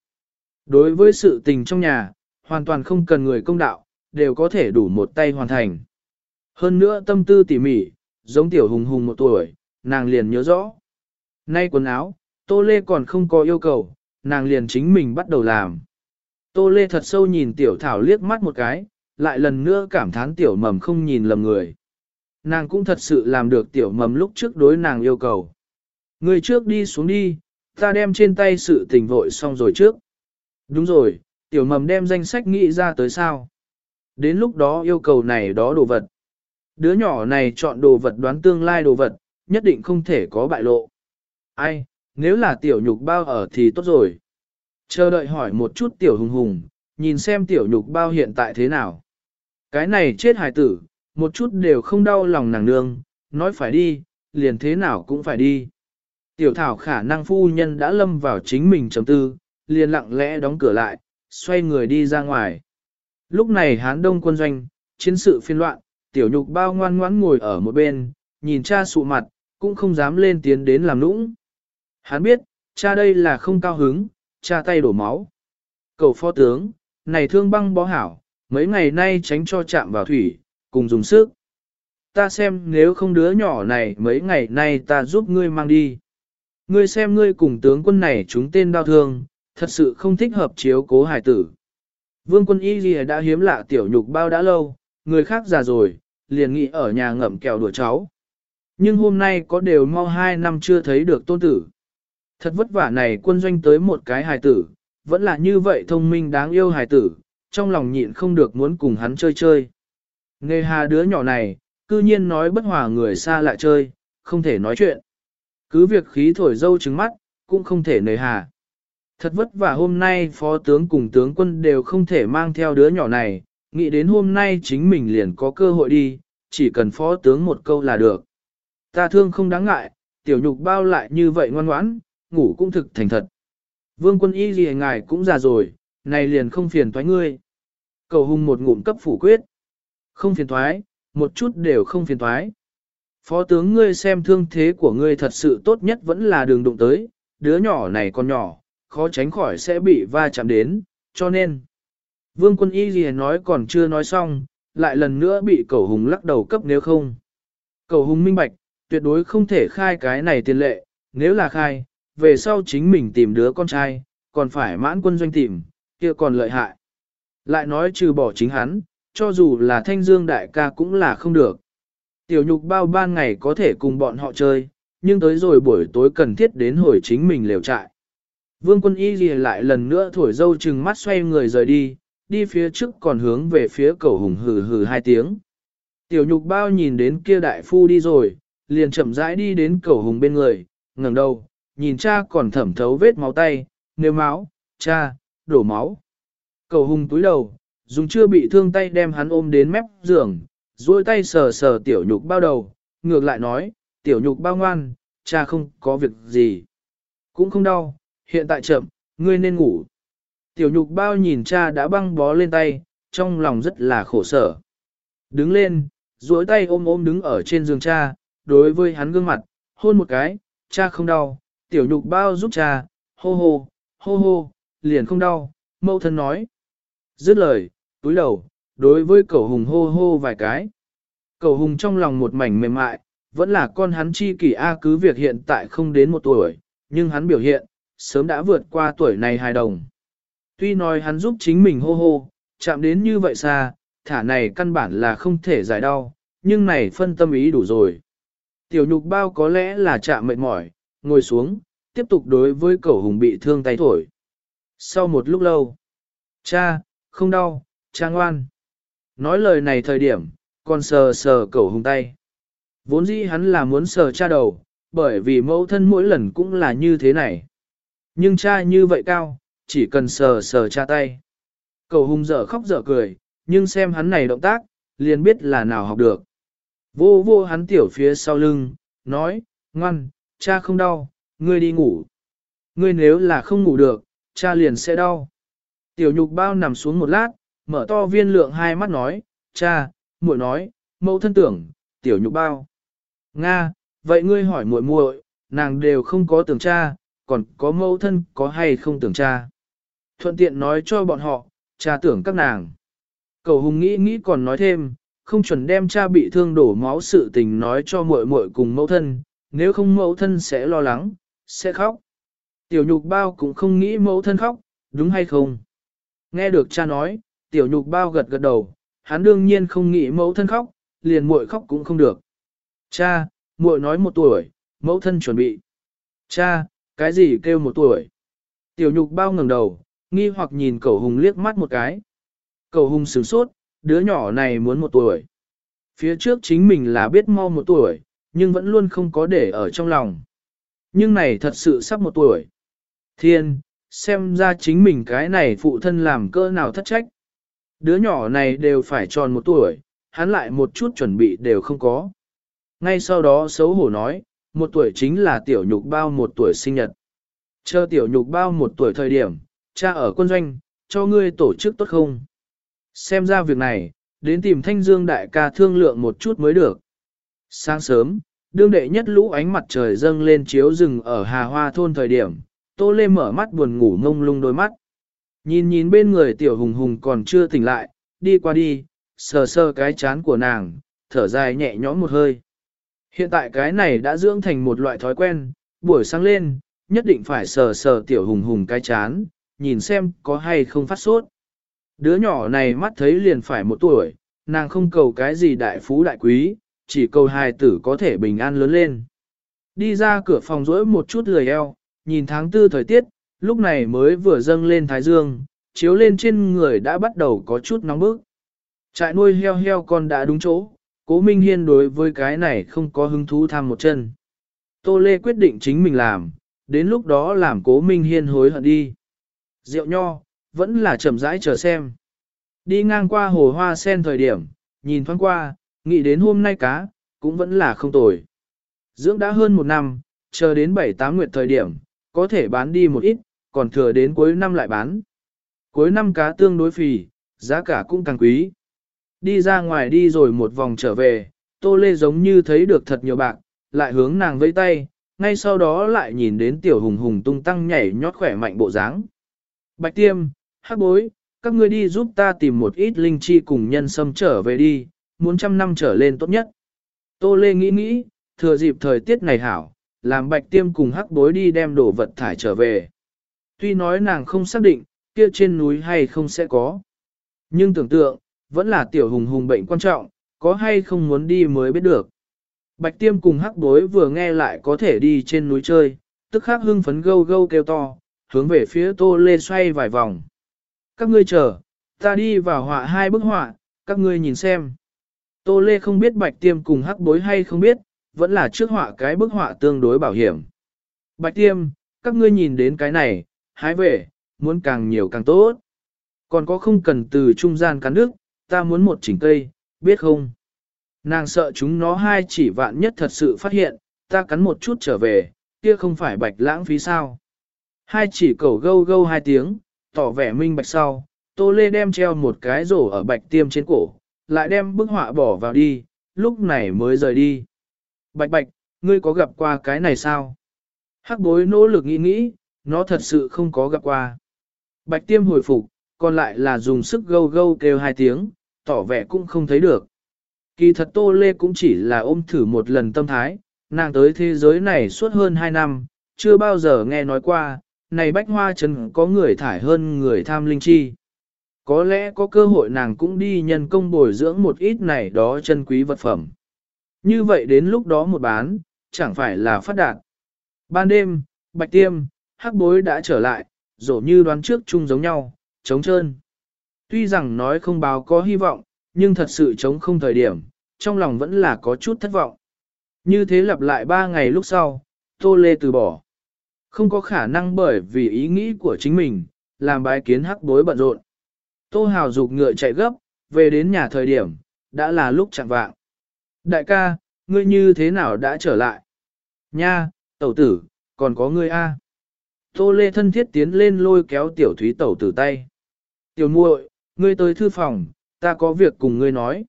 Đối với sự tình trong nhà, hoàn toàn không cần người công đạo, đều có thể đủ một tay hoàn thành. Hơn nữa tâm tư tỉ mỉ, giống tiểu hùng hùng một tuổi, nàng liền nhớ rõ. Nay quần áo, Tô Lê còn không có yêu cầu, nàng liền chính mình bắt đầu làm. Tô Lê thật sâu nhìn tiểu thảo liếc mắt một cái, lại lần nữa cảm thán tiểu mầm không nhìn lầm người. Nàng cũng thật sự làm được tiểu mầm lúc trước đối nàng yêu cầu. Người trước đi xuống đi, ta đem trên tay sự tình vội xong rồi trước. Đúng rồi, tiểu mầm đem danh sách nghĩ ra tới sao. Đến lúc đó yêu cầu này đó đồ vật. Đứa nhỏ này chọn đồ vật đoán tương lai đồ vật, nhất định không thể có bại lộ. Ai, nếu là tiểu nhục bao ở thì tốt rồi. Chờ đợi hỏi một chút tiểu hùng hùng, nhìn xem tiểu nhục bao hiện tại thế nào. Cái này chết hài tử, một chút đều không đau lòng nàng nương, nói phải đi, liền thế nào cũng phải đi. Tiểu thảo khả năng phu nhân đã lâm vào chính mình chấm tư, liền lặng lẽ đóng cửa lại, xoay người đi ra ngoài. Lúc này hán đông quân doanh, chiến sự phiên loạn, tiểu nhục bao ngoan ngoãn ngồi ở một bên, nhìn cha sụ mặt, cũng không dám lên tiến đến làm nũng. Hắn biết, cha đây là không cao hứng, cha tay đổ máu. Cầu phó tướng, này thương băng bó hảo, mấy ngày nay tránh cho chạm vào thủy, cùng dùng sức. Ta xem nếu không đứa nhỏ này mấy ngày nay ta giúp ngươi mang đi. Ngươi xem ngươi cùng tướng quân này chúng tên đau thương, thật sự không thích hợp chiếu cố hải tử. Vương quân y gì đã hiếm lạ tiểu nhục bao đã lâu, người khác già rồi, liền nghĩ ở nhà ngậm kẹo đùa cháu. Nhưng hôm nay có đều mau hai năm chưa thấy được tôn tử. Thật vất vả này quân doanh tới một cái hài tử, vẫn là như vậy thông minh đáng yêu hài tử, trong lòng nhịn không được muốn cùng hắn chơi chơi. Nghe hà đứa nhỏ này, cư nhiên nói bất hòa người xa lại chơi, không thể nói chuyện. Cứ việc khí thổi dâu trứng mắt, cũng không thể nề hà. Thật vất vả hôm nay phó tướng cùng tướng quân đều không thể mang theo đứa nhỏ này, nghĩ đến hôm nay chính mình liền có cơ hội đi, chỉ cần phó tướng một câu là được. Ta thương không đáng ngại, tiểu nhục bao lại như vậy ngoan ngoãn, ngủ cũng thực thành thật. Vương quân y gì ngài cũng già rồi, này liền không phiền thoái ngươi. Cầu hung một ngụm cấp phủ quyết. Không phiền thoái, một chút đều không phiền thoái. Phó tướng ngươi xem thương thế của ngươi thật sự tốt nhất vẫn là đường đụng tới, đứa nhỏ này còn nhỏ, khó tránh khỏi sẽ bị va chạm đến, cho nên. Vương quân y gì nói còn chưa nói xong, lại lần nữa bị cầu hùng lắc đầu cấp nếu không. Cầu hùng minh bạch, tuyệt đối không thể khai cái này tiền lệ, nếu là khai, về sau chính mình tìm đứa con trai, còn phải mãn quân doanh tìm, kia còn lợi hại. Lại nói trừ bỏ chính hắn, cho dù là thanh dương đại ca cũng là không được. Tiểu nhục bao ban ngày có thể cùng bọn họ chơi, nhưng tới rồi buổi tối cần thiết đến hồi chính mình liều trại. Vương quân y gì lại lần nữa thổi dâu chừng mắt xoay người rời đi, đi phía trước còn hướng về phía cầu hùng hừ hừ hai tiếng. Tiểu nhục bao nhìn đến kia đại phu đi rồi, liền chậm rãi đi đến cầu hùng bên người, ngẩng đầu, nhìn cha còn thẩm thấu vết máu tay, nếu máu, cha, đổ máu. Cầu hùng túi đầu, dùng chưa bị thương tay đem hắn ôm đến mép giường, duỗi tay sờ sờ tiểu nhục bao đầu, ngược lại nói, tiểu nhục bao ngoan, cha không có việc gì. Cũng không đau, hiện tại chậm, ngươi nên ngủ. Tiểu nhục bao nhìn cha đã băng bó lên tay, trong lòng rất là khổ sở. Đứng lên, duỗi tay ôm ôm đứng ở trên giường cha, đối với hắn gương mặt, hôn một cái, cha không đau, tiểu nhục bao giúp cha, hô hô, hô hô, liền không đau, mâu thân nói. Dứt lời, túi đầu, đối với cậu hùng hô hô vài cái. Cậu hùng trong lòng một mảnh mềm mại, vẫn là con hắn chi kỷ A cứ việc hiện tại không đến một tuổi, nhưng hắn biểu hiện, sớm đã vượt qua tuổi này hài đồng. Tuy nói hắn giúp chính mình hô hô, chạm đến như vậy xa, thả này căn bản là không thể giải đau, nhưng này phân tâm ý đủ rồi. Tiểu nhục bao có lẽ là chạm mệt mỏi, ngồi xuống, tiếp tục đối với cậu hùng bị thương tay thổi. Sau một lúc lâu, cha, không đau, cha ngoan. Nói lời này thời điểm, còn sờ sờ cậu hùng tay. Vốn dĩ hắn là muốn sờ cha đầu, bởi vì mẫu thân mỗi lần cũng là như thế này. Nhưng cha như vậy cao, chỉ cần sờ sờ cha tay. cầu hung dở khóc dở cười, nhưng xem hắn này động tác, liền biết là nào học được. Vô vô hắn tiểu phía sau lưng, nói, ngoan, cha không đau, ngươi đi ngủ. Ngươi nếu là không ngủ được, cha liền sẽ đau. Tiểu nhục bao nằm xuống một lát, mở to viên lượng hai mắt nói, cha, muội nói, mẫu thân tưởng, tiểu nhục bao. Nga, vậy ngươi hỏi muội muội, nàng đều không có tưởng cha, còn có mẫu thân có hay không tưởng cha. Thuận tiện nói cho bọn họ, cha tưởng các nàng. Cầu hùng nghĩ nghĩ còn nói thêm, không chuẩn đem cha bị thương đổ máu sự tình nói cho muội muội cùng mẫu thân, nếu không mẫu thân sẽ lo lắng, sẽ khóc. Tiểu nhục bao cũng không nghĩ mẫu thân khóc, đúng hay không? Nghe được cha nói, tiểu nhục bao gật gật đầu, hắn đương nhiên không nghĩ mẫu thân khóc, liền muội khóc cũng không được. Cha, muội nói một tuổi, mẫu thân chuẩn bị. Cha, cái gì kêu một tuổi? Tiểu nhục bao ngẩng đầu, nghi hoặc nhìn cậu hùng liếc mắt một cái. Cậu hùng sửng sốt, đứa nhỏ này muốn một tuổi. Phía trước chính mình là biết mau một tuổi, nhưng vẫn luôn không có để ở trong lòng. Nhưng này thật sự sắp một tuổi. Thiên, xem ra chính mình cái này phụ thân làm cỡ nào thất trách. Đứa nhỏ này đều phải tròn một tuổi, hắn lại một chút chuẩn bị đều không có. Ngay sau đó xấu hổ nói, một tuổi chính là tiểu nhục bao một tuổi sinh nhật. Chờ tiểu nhục bao một tuổi thời điểm, cha ở quân doanh, cho ngươi tổ chức tốt không? Xem ra việc này, đến tìm thanh dương đại ca thương lượng một chút mới được. Sáng sớm, đương đệ nhất lũ ánh mặt trời dâng lên chiếu rừng ở Hà Hoa thôn thời điểm, Tô Lê mở mắt buồn ngủ ngông lung đôi mắt. Nhìn nhìn bên người tiểu hùng hùng còn chưa tỉnh lại, đi qua đi, sờ sờ cái chán của nàng, thở dài nhẹ nhõm một hơi. Hiện tại cái này đã dưỡng thành một loại thói quen, buổi sáng lên, nhất định phải sờ sờ tiểu hùng hùng cái chán, nhìn xem có hay không phát sốt. Đứa nhỏ này mắt thấy liền phải một tuổi, nàng không cầu cái gì đại phú đại quý, chỉ cầu hài tử có thể bình an lớn lên. Đi ra cửa phòng rỗi một chút lười eo, nhìn tháng tư thời tiết, lúc này mới vừa dâng lên thái dương, chiếu lên trên người đã bắt đầu có chút nóng bức. Trại nuôi heo heo con đã đúng chỗ, cố Minh Hiên đối với cái này không có hứng thú tham một chân. Tô Lê quyết định chính mình làm, đến lúc đó làm cố Minh Hiên hối hận đi. Rượu nho, vẫn là chậm rãi chờ xem. Đi ngang qua hồ hoa sen thời điểm, nhìn thoáng qua, nghĩ đến hôm nay cá, cũng vẫn là không tồi. Dưỡng đã hơn một năm, chờ đến 7-8 nguyệt thời điểm, có thể bán đi một ít, còn thừa đến cuối năm lại bán. Cuối năm cá tương đối phì, giá cả cũng càng quý. Đi ra ngoài đi rồi một vòng trở về, Tô Lê giống như thấy được thật nhiều bạc, lại hướng nàng vẫy tay, ngay sau đó lại nhìn đến tiểu hùng hùng tung tăng nhảy nhót khỏe mạnh bộ dáng. Bạch tiêm, hắc bối, các ngươi đi giúp ta tìm một ít linh chi cùng nhân sâm trở về đi, muốn trăm năm trở lên tốt nhất. Tô Lê nghĩ nghĩ, thừa dịp thời tiết này hảo, làm bạch tiêm cùng hắc bối đi đem đồ vật thải trở về. Tuy nói nàng không xác định, kia trên núi hay không sẽ có. Nhưng tưởng tượng, vẫn là tiểu hùng hùng bệnh quan trọng, có hay không muốn đi mới biết được. Bạch tiêm cùng hắc bối vừa nghe lại có thể đi trên núi chơi, tức khắc hưng phấn gâu gâu kêu to, hướng về phía tô lê xoay vài vòng. Các ngươi chờ, ta đi vào họa hai bức họa, các ngươi nhìn xem. Tô lê không biết bạch tiêm cùng hắc bối hay không biết, vẫn là trước họa cái bức họa tương đối bảo hiểm. Bạch tiêm, các ngươi nhìn đến cái này, hái về, muốn càng nhiều càng tốt. Còn có không cần từ trung gian cắn nước, ta muốn một chỉnh cây, biết không? Nàng sợ chúng nó hai chỉ vạn nhất thật sự phát hiện, ta cắn một chút trở về, kia không phải bạch lãng phí sao. Hai chỉ cầu gâu gâu hai tiếng, tỏ vẻ minh bạch sau, tô lê đem treo một cái rổ ở bạch tiêm trên cổ, lại đem bức họa bỏ vào đi, lúc này mới rời đi. Bạch bạch, ngươi có gặp qua cái này sao? Hắc bối nỗ lực nghĩ nghĩ, nó thật sự không có gặp qua. Bạch tiêm hồi phục, còn lại là dùng sức gâu gâu kêu hai tiếng, tỏ vẻ cũng không thấy được. Kỳ thật Tô Lê cũng chỉ là ôm thử một lần tâm thái, nàng tới thế giới này suốt hơn hai năm, chưa bao giờ nghe nói qua, này bách hoa trấn có người thải hơn người tham linh chi. Có lẽ có cơ hội nàng cũng đi nhân công bồi dưỡng một ít này đó chân quý vật phẩm. Như vậy đến lúc đó một bán, chẳng phải là phát đạt. Ban đêm, bạch tiêm, hắc bối đã trở lại, rổ như đoán trước chung giống nhau, trống trơn. Tuy rằng nói không báo có hy vọng, nhưng thật sự chống không thời điểm, trong lòng vẫn là có chút thất vọng. Như thế lặp lại ba ngày lúc sau, Tô Lê từ bỏ. Không có khả năng bởi vì ý nghĩ của chính mình, làm bái kiến hắc bối bận rộn. Tô Hào dục ngựa chạy gấp, về đến nhà thời điểm, đã là lúc chẳng vạng. Đại ca, ngươi như thế nào đã trở lại? Nha, tẩu tử, còn có ngươi a. Tô Lê thân thiết tiến lên lôi kéo tiểu thúy tẩu tử tay. Tiểu muội, ngươi tới thư phòng, ta có việc cùng ngươi nói.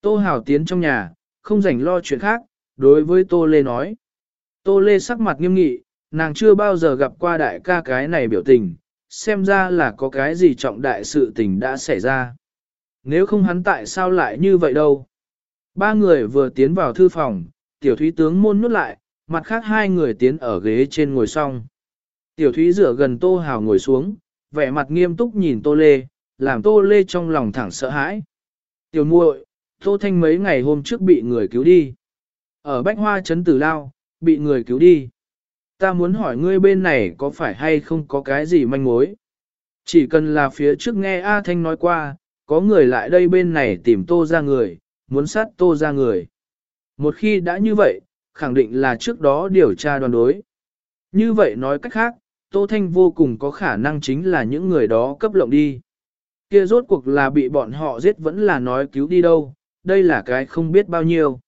Tô Hảo tiến trong nhà, không rảnh lo chuyện khác, đối với Tô Lê nói. Tô Lê sắc mặt nghiêm nghị, nàng chưa bao giờ gặp qua đại ca cái này biểu tình, xem ra là có cái gì trọng đại sự tình đã xảy ra. Nếu không hắn tại sao lại như vậy đâu? Ba người vừa tiến vào thư phòng, tiểu thúy tướng môn nút lại, mặt khác hai người tiến ở ghế trên ngồi xong. Tiểu thúy rửa gần tô Hảo ngồi xuống, vẻ mặt nghiêm túc nhìn tô lê, làm tô lê trong lòng thẳng sợ hãi. Tiểu muội, tô thanh mấy ngày hôm trước bị người cứu đi. Ở bách hoa trấn tử lao, bị người cứu đi. Ta muốn hỏi ngươi bên này có phải hay không có cái gì manh mối? Chỉ cần là phía trước nghe A Thanh nói qua, có người lại đây bên này tìm tô ra người, muốn sát tô ra người. Một khi đã như vậy, khẳng định là trước đó điều tra đoàn đối. Như vậy nói cách khác, Tô Thanh vô cùng có khả năng chính là những người đó cấp lộng đi. Kia rốt cuộc là bị bọn họ giết vẫn là nói cứu đi đâu, đây là cái không biết bao nhiêu.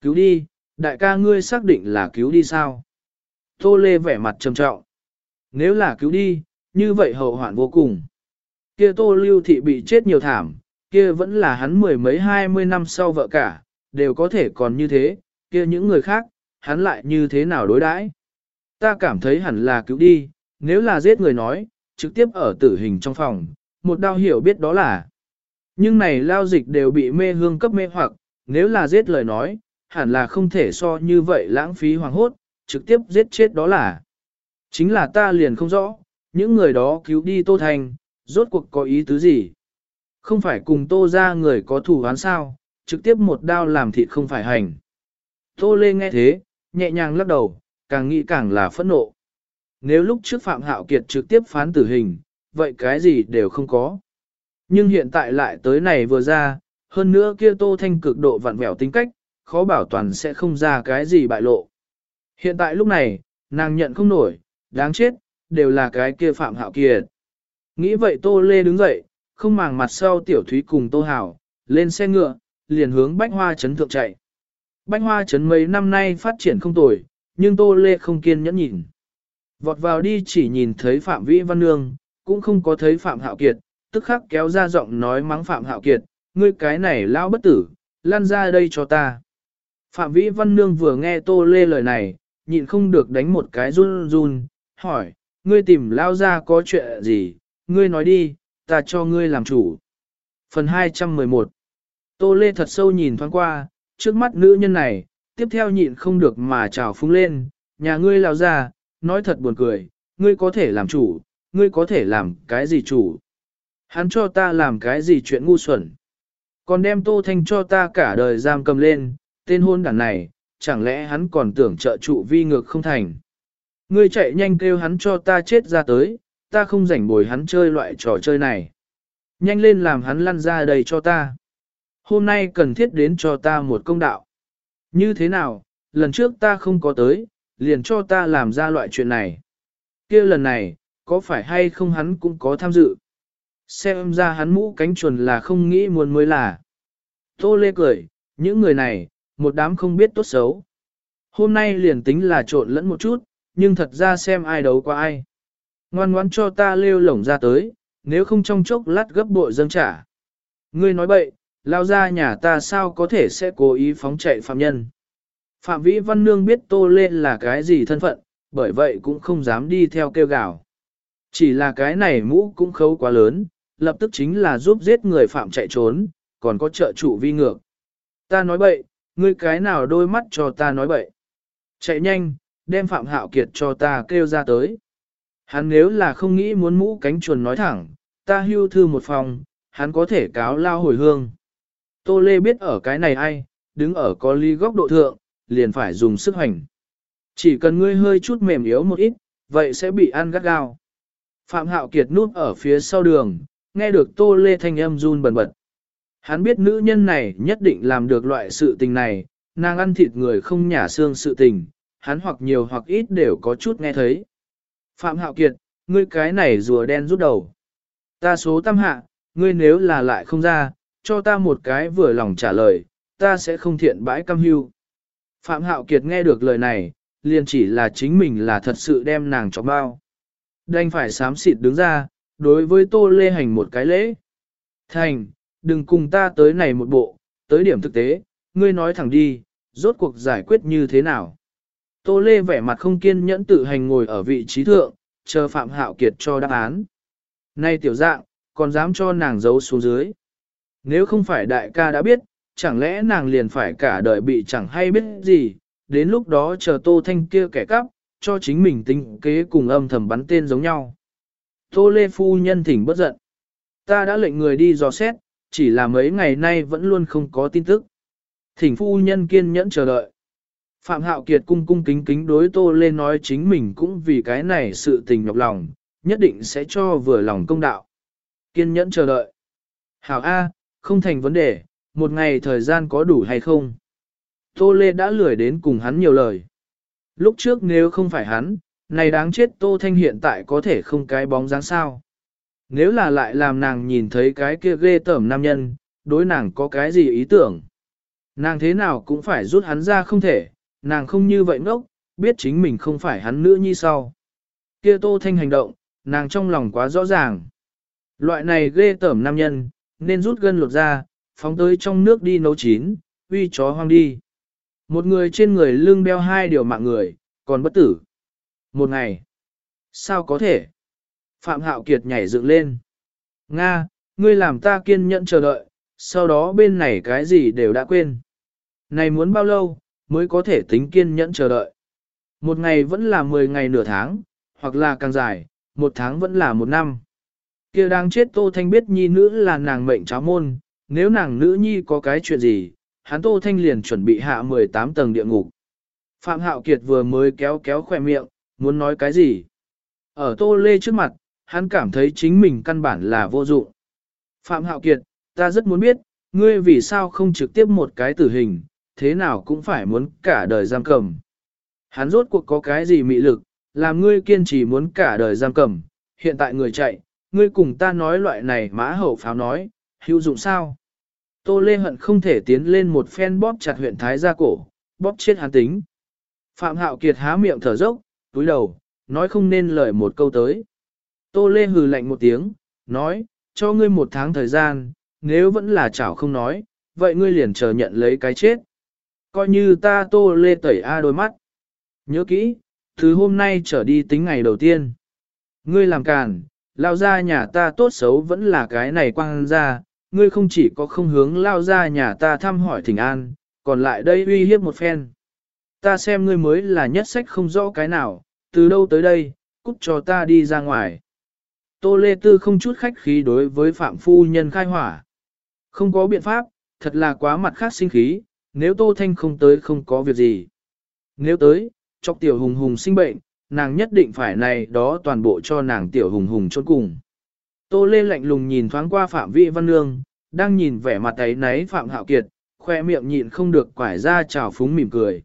Cứu đi, đại ca ngươi xác định là cứu đi sao? Tô Lê vẻ mặt trầm trọng. Nếu là cứu đi, như vậy hậu hoạn vô cùng. Kia Tô Lưu Thị bị chết nhiều thảm, kia vẫn là hắn mười mấy hai mươi năm sau vợ cả, đều có thể còn như thế, kia những người khác, hắn lại như thế nào đối đãi? Ta cảm thấy hẳn là cứu đi, nếu là giết người nói, trực tiếp ở tử hình trong phòng, một đao hiểu biết đó là. Nhưng này lao dịch đều bị mê hương cấp mê hoặc, nếu là giết lời nói, hẳn là không thể so như vậy lãng phí hoàng hốt, trực tiếp giết chết đó là. Chính là ta liền không rõ, những người đó cứu đi Tô Thành, rốt cuộc có ý tứ gì? Không phải cùng Tô ra người có thủ án sao, trực tiếp một đao làm thịt không phải hành. Tô Lê nghe thế, nhẹ nhàng lắc đầu, càng nghĩ càng là phẫn nộ. Nếu lúc trước Phạm Hạo Kiệt trực tiếp phán tử hình, vậy cái gì đều không có. Nhưng hiện tại lại tới này vừa ra, hơn nữa kia Tô Thanh cực độ vặn vẹo tính cách, khó bảo toàn sẽ không ra cái gì bại lộ. Hiện tại lúc này, nàng nhận không nổi, đáng chết, đều là cái kia Phạm Hạo Kiệt. Nghĩ vậy Tô Lê đứng dậy, không màng mặt sau tiểu thúy cùng Tô Hảo, lên xe ngựa, liền hướng Bách Hoa Trấn thượng chạy. Bách Hoa Trấn mấy năm nay phát triển không tồi, nhưng Tô Lê không kiên nhẫn nhìn. Vọt vào đi chỉ nhìn thấy Phạm Vĩ Văn Nương, cũng không có thấy Phạm Hạo Kiệt, tức khắc kéo ra giọng nói mắng Phạm Hạo Kiệt, ngươi cái này lão bất tử, lan ra đây cho ta. Phạm Vĩ Văn Nương vừa nghe Tô Lê lời này, nhịn không được đánh một cái run run, hỏi, ngươi tìm lao ra có chuyện gì, ngươi nói đi, ta cho ngươi làm chủ. Phần 211 Tô Lê thật sâu nhìn thoáng qua, trước mắt nữ nhân này, tiếp theo nhịn không được mà trào phúng lên, nhà ngươi lao ra, nói thật buồn cười, ngươi có thể làm chủ, ngươi có thể làm cái gì chủ. Hắn cho ta làm cái gì chuyện ngu xuẩn. Còn đem Tô Thanh cho ta cả đời giam cầm lên, tên hôn đàn này, chẳng lẽ hắn còn tưởng trợ trụ vi ngược không thành. Ngươi chạy nhanh kêu hắn cho ta chết ra tới, ta không rảnh bồi hắn chơi loại trò chơi này. Nhanh lên làm hắn lăn ra đầy cho ta. Hôm nay cần thiết đến cho ta một công đạo. Như thế nào, lần trước ta không có tới, liền cho ta làm ra loại chuyện này. kia lần này, có phải hay không hắn cũng có tham dự. Xem ra hắn mũ cánh chuồn là không nghĩ muốn mới là. Tô Lê cười, những người này, một đám không biết tốt xấu. Hôm nay liền tính là trộn lẫn một chút, nhưng thật ra xem ai đấu qua ai. Ngoan ngoan cho ta lêu lổng ra tới, nếu không trong chốc lát gấp bội dâng trả. Ngươi nói bậy, lao ra nhà ta sao có thể sẽ cố ý phóng chạy phạm nhân. Phạm Vĩ Văn Nương biết Tô Lê là cái gì thân phận, bởi vậy cũng không dám đi theo kêu gào. Chỉ là cái này mũ cũng khấu quá lớn, lập tức chính là giúp giết người phạm chạy trốn, còn có trợ chủ vi ngược. Ta nói bậy, ngươi cái nào đôi mắt cho ta nói bậy. Chạy nhanh, đem Phạm Hạo Kiệt cho ta kêu ra tới. Hắn nếu là không nghĩ muốn mũ cánh chuồn nói thẳng, ta hưu thư một phòng, hắn có thể cáo lao hồi hương. Tô Lê biết ở cái này ai, đứng ở có ly góc độ thượng, liền phải dùng sức hành. Chỉ cần ngươi hơi chút mềm yếu một ít, vậy sẽ bị ăn gắt gao. Phạm Hạo Kiệt núp ở phía sau đường, nghe được Tô Lê thanh âm run bần bật. Hắn biết nữ nhân này nhất định làm được loại sự tình này, nàng ăn thịt người không nhả xương sự tình, hắn hoặc nhiều hoặc ít đều có chút nghe thấy. Phạm Hạo Kiệt, ngươi cái này rùa đen rút đầu. Ta số tam hạ, ngươi nếu là lại không ra, cho ta một cái vừa lòng trả lời, ta sẽ không thiện bãi cam hưu. Phạm Hạo Kiệt nghe được lời này, liền chỉ là chính mình là thật sự đem nàng cho bao. Đành phải sám xịt đứng ra, đối với Tô Lê Hành một cái lễ. Thành, đừng cùng ta tới này một bộ, tới điểm thực tế, ngươi nói thẳng đi, rốt cuộc giải quyết như thế nào. Tô Lê vẻ mặt không kiên nhẫn tự hành ngồi ở vị trí thượng, chờ Phạm Hạo Kiệt cho đáp án. Nay tiểu dạng, còn dám cho nàng giấu xuống dưới. Nếu không phải đại ca đã biết, chẳng lẽ nàng liền phải cả đời bị chẳng hay biết gì, đến lúc đó chờ Tô Thanh kia kẻ cắp, cho chính mình tính kế cùng âm thầm bắn tên giống nhau. Tô Lê Phu Nhân thỉnh bất giận. Ta đã lệnh người đi dò xét, chỉ là mấy ngày nay vẫn luôn không có tin tức. Thỉnh Phu Nhân kiên nhẫn chờ đợi. Phạm Hạo Kiệt cung cung kính kính đối Tô Lê nói chính mình cũng vì cái này sự tình nhọc lòng, nhất định sẽ cho vừa lòng công đạo. Kiên nhẫn chờ đợi. Hảo A, không thành vấn đề, một ngày thời gian có đủ hay không? Tô Lê đã lười đến cùng hắn nhiều lời. Lúc trước nếu không phải hắn, này đáng chết Tô Thanh hiện tại có thể không cái bóng dáng sao. Nếu là lại làm nàng nhìn thấy cái kia ghê tởm nam nhân, đối nàng có cái gì ý tưởng. Nàng thế nào cũng phải rút hắn ra không thể, nàng không như vậy ngốc, biết chính mình không phải hắn nữ nhi sau. Kia Tô Thanh hành động, nàng trong lòng quá rõ ràng. Loại này ghê tởm nam nhân, nên rút gân lột ra, phóng tới trong nước đi nấu chín, uy chó hoang đi. Một người trên người lưng đeo hai điều mạng người, còn bất tử. Một ngày. Sao có thể? Phạm Hạo Kiệt nhảy dựng lên. Nga, ngươi làm ta kiên nhẫn chờ đợi, sau đó bên này cái gì đều đã quên. Này muốn bao lâu, mới có thể tính kiên nhẫn chờ đợi. Một ngày vẫn là 10 ngày nửa tháng, hoặc là càng dài, một tháng vẫn là một năm kia đang chết Tô Thanh biết nhi nữ là nàng mệnh cháu môn, nếu nàng nữ nhi có cái chuyện gì, hắn Tô Thanh liền chuẩn bị hạ 18 tầng địa ngục. Phạm Hạo Kiệt vừa mới kéo kéo khỏe miệng, muốn nói cái gì. Ở Tô Lê trước mặt, hắn cảm thấy chính mình căn bản là vô dụng. Phạm Hạo Kiệt, ta rất muốn biết, ngươi vì sao không trực tiếp một cái tử hình, thế nào cũng phải muốn cả đời giam cầm. Hắn rốt cuộc có cái gì mị lực, làm ngươi kiên trì muốn cả đời giam cầm, hiện tại người chạy, ngươi cùng ta nói loại này mã hậu pháo nói, hữu dụng sao? Tô Lê Hận không thể tiến lên một phen bóp chặt huyện Thái ra cổ, bóp chết hắn tính. Phạm Hạo Kiệt há miệng thở dốc, túi đầu, nói không nên lời một câu tới. Tô Lê hừ lạnh một tiếng, nói, cho ngươi một tháng thời gian, nếu vẫn là chảo không nói, vậy ngươi liền chờ nhận lấy cái chết. Coi như ta Tô Lê tẩy A đôi mắt. Nhớ kỹ, thứ hôm nay trở đi tính ngày đầu tiên. Ngươi làm càn, lao ra nhà ta tốt xấu vẫn là cái này quang ra, ngươi không chỉ có không hướng lao ra nhà ta thăm hỏi thỉnh an, còn lại đây uy hiếp một phen. Ta xem ngươi mới là nhất sách không rõ cái nào, từ đâu tới đây, cút cho ta đi ra ngoài. Tô Lê Tư không chút khách khí đối với Phạm Phu Nhân khai hỏa. Không có biện pháp, thật là quá mặt khác sinh khí, nếu Tô Thanh không tới không có việc gì. Nếu tới, chọc tiểu hùng hùng sinh bệnh, nàng nhất định phải này đó toàn bộ cho nàng tiểu hùng hùng chốt cùng. Tô Lê lạnh lùng nhìn thoáng qua Phạm Vĩ Văn Nương, đang nhìn vẻ mặt ấy náy Phạm Hạo Kiệt, khoe miệng nhịn không được quải ra trào phúng mỉm cười.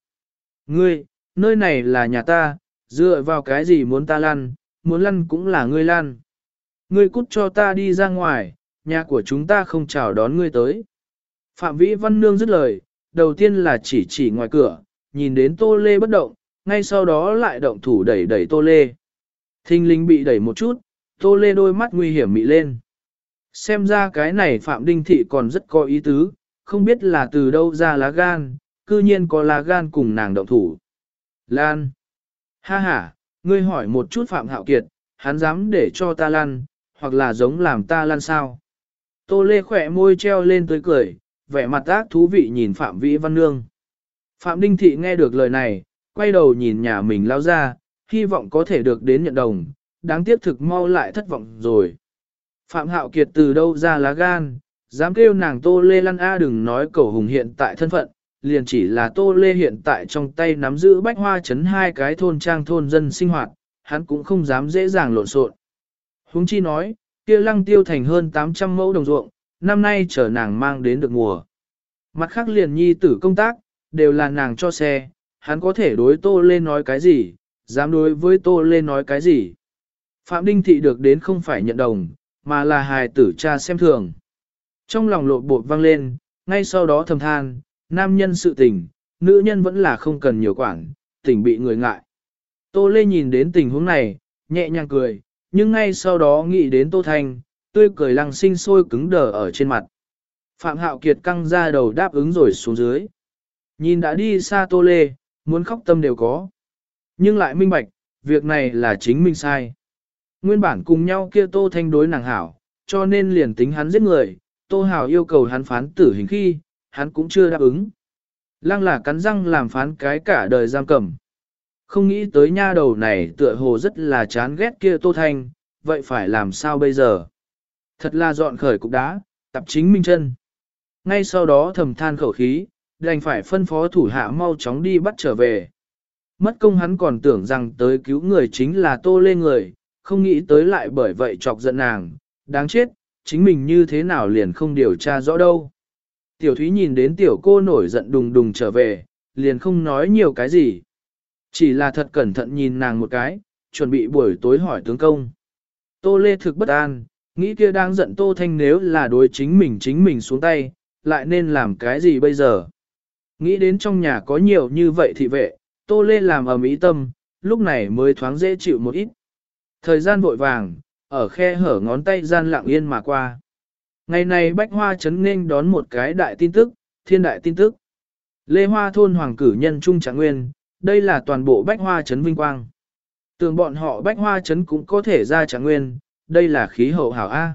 Ngươi, nơi này là nhà ta, dựa vào cái gì muốn ta lăn, muốn lăn cũng là ngươi lăn. Ngươi cút cho ta đi ra ngoài, nhà của chúng ta không chào đón ngươi tới. Phạm Vĩ Văn Nương dứt lời, đầu tiên là chỉ chỉ ngoài cửa, nhìn đến Tô Lê bất động, ngay sau đó lại động thủ đẩy đẩy Tô Lê. Thinh linh bị đẩy một chút, Tô Lê đôi mắt nguy hiểm mị lên. Xem ra cái này Phạm Đinh Thị còn rất có ý tứ, không biết là từ đâu ra lá gan, cư nhiên có lá gan cùng nàng động thủ. Lan. Ha ha, ngươi hỏi một chút Phạm Hạo Kiệt, hắn dám để cho ta lăn, hoặc là giống làm ta lăn sao. Tô Lê khỏe môi treo lên tới cười, vẻ mặt ác thú vị nhìn Phạm Vĩ Văn Nương. Phạm Đinh Thị nghe được lời này, quay đầu nhìn nhà mình lao ra, hy vọng có thể được đến nhận đồng, đáng tiếc thực mau lại thất vọng rồi. Phạm Hạo Kiệt từ đâu ra lá gan, dám kêu nàng Tô Lê Lăn A đừng nói cầu hùng hiện tại thân phận, liền chỉ là Tô Lê hiện tại trong tay nắm giữ bách hoa chấn hai cái thôn trang thôn dân sinh hoạt, hắn cũng không dám dễ dàng lộn xộn. Húng chi nói, kia lăng tiêu thành hơn 800 mẫu đồng ruộng, năm nay chờ nàng mang đến được mùa. Mặt khác liền nhi tử công tác, đều là nàng cho xe, hắn có thể đối Tô Lê nói cái gì, dám đối với Tô Lê nói cái gì. Phạm Đinh Thị được đến không phải nhận đồng, mà là hài tử cha xem thường. Trong lòng lộ bột vang lên, ngay sau đó thầm than, nam nhân sự tình, nữ nhân vẫn là không cần nhiều quản, tình bị người ngại. Tô Lê nhìn đến tình huống này, nhẹ nhàng cười, nhưng ngay sau đó nghĩ đến Tô Thanh, tươi cười lăng sinh sôi cứng đờ ở trên mặt. Phạm Hạo Kiệt căng ra đầu đáp ứng rồi xuống dưới. Nhìn đã đi xa Tô Lê, muốn khóc tâm đều có. Nhưng lại minh bạch, việc này là chính mình sai. Nguyên bản cùng nhau kia Tô Thanh đối nàng hảo, cho nên liền tính hắn giết người, Tô Hảo yêu cầu hắn phán tử hình khi, hắn cũng chưa đáp ứng. Lăng là cắn răng làm phán cái cả đời giam cầm. Không nghĩ tới nha đầu này tựa hồ rất là chán ghét kia Tô Thanh, vậy phải làm sao bây giờ? Thật là dọn khởi cục đá, tập chính minh chân. Ngay sau đó thầm than khẩu khí, đành phải phân phó thủ hạ mau chóng đi bắt trở về. Mất công hắn còn tưởng rằng tới cứu người chính là Tô Lê người, không nghĩ tới lại bởi vậy chọc giận nàng, đáng chết, chính mình như thế nào liền không điều tra rõ đâu. Tiểu Thúy nhìn đến tiểu cô nổi giận đùng đùng trở về, liền không nói nhiều cái gì. Chỉ là thật cẩn thận nhìn nàng một cái, chuẩn bị buổi tối hỏi tướng công. Tô Lê thực bất an, nghĩ kia đang giận Tô Thanh nếu là đối chính mình chính mình xuống tay, lại nên làm cái gì bây giờ. Nghĩ đến trong nhà có nhiều như vậy thị vệ, Tô Lê làm ở mỹ tâm, lúc này mới thoáng dễ chịu một ít. Thời gian vội vàng, ở khe hở ngón tay gian lặng yên mà qua. Ngày này Bách Hoa chấn nên đón một cái đại tin tức, thiên đại tin tức. Lê Hoa thôn hoàng cử nhân Trung Trạng Nguyên, đây là toàn bộ Bách Hoa chấn vinh quang. Tưởng bọn họ Bách Hoa chấn cũng có thể ra Trạng Nguyên, đây là khí hậu hảo A.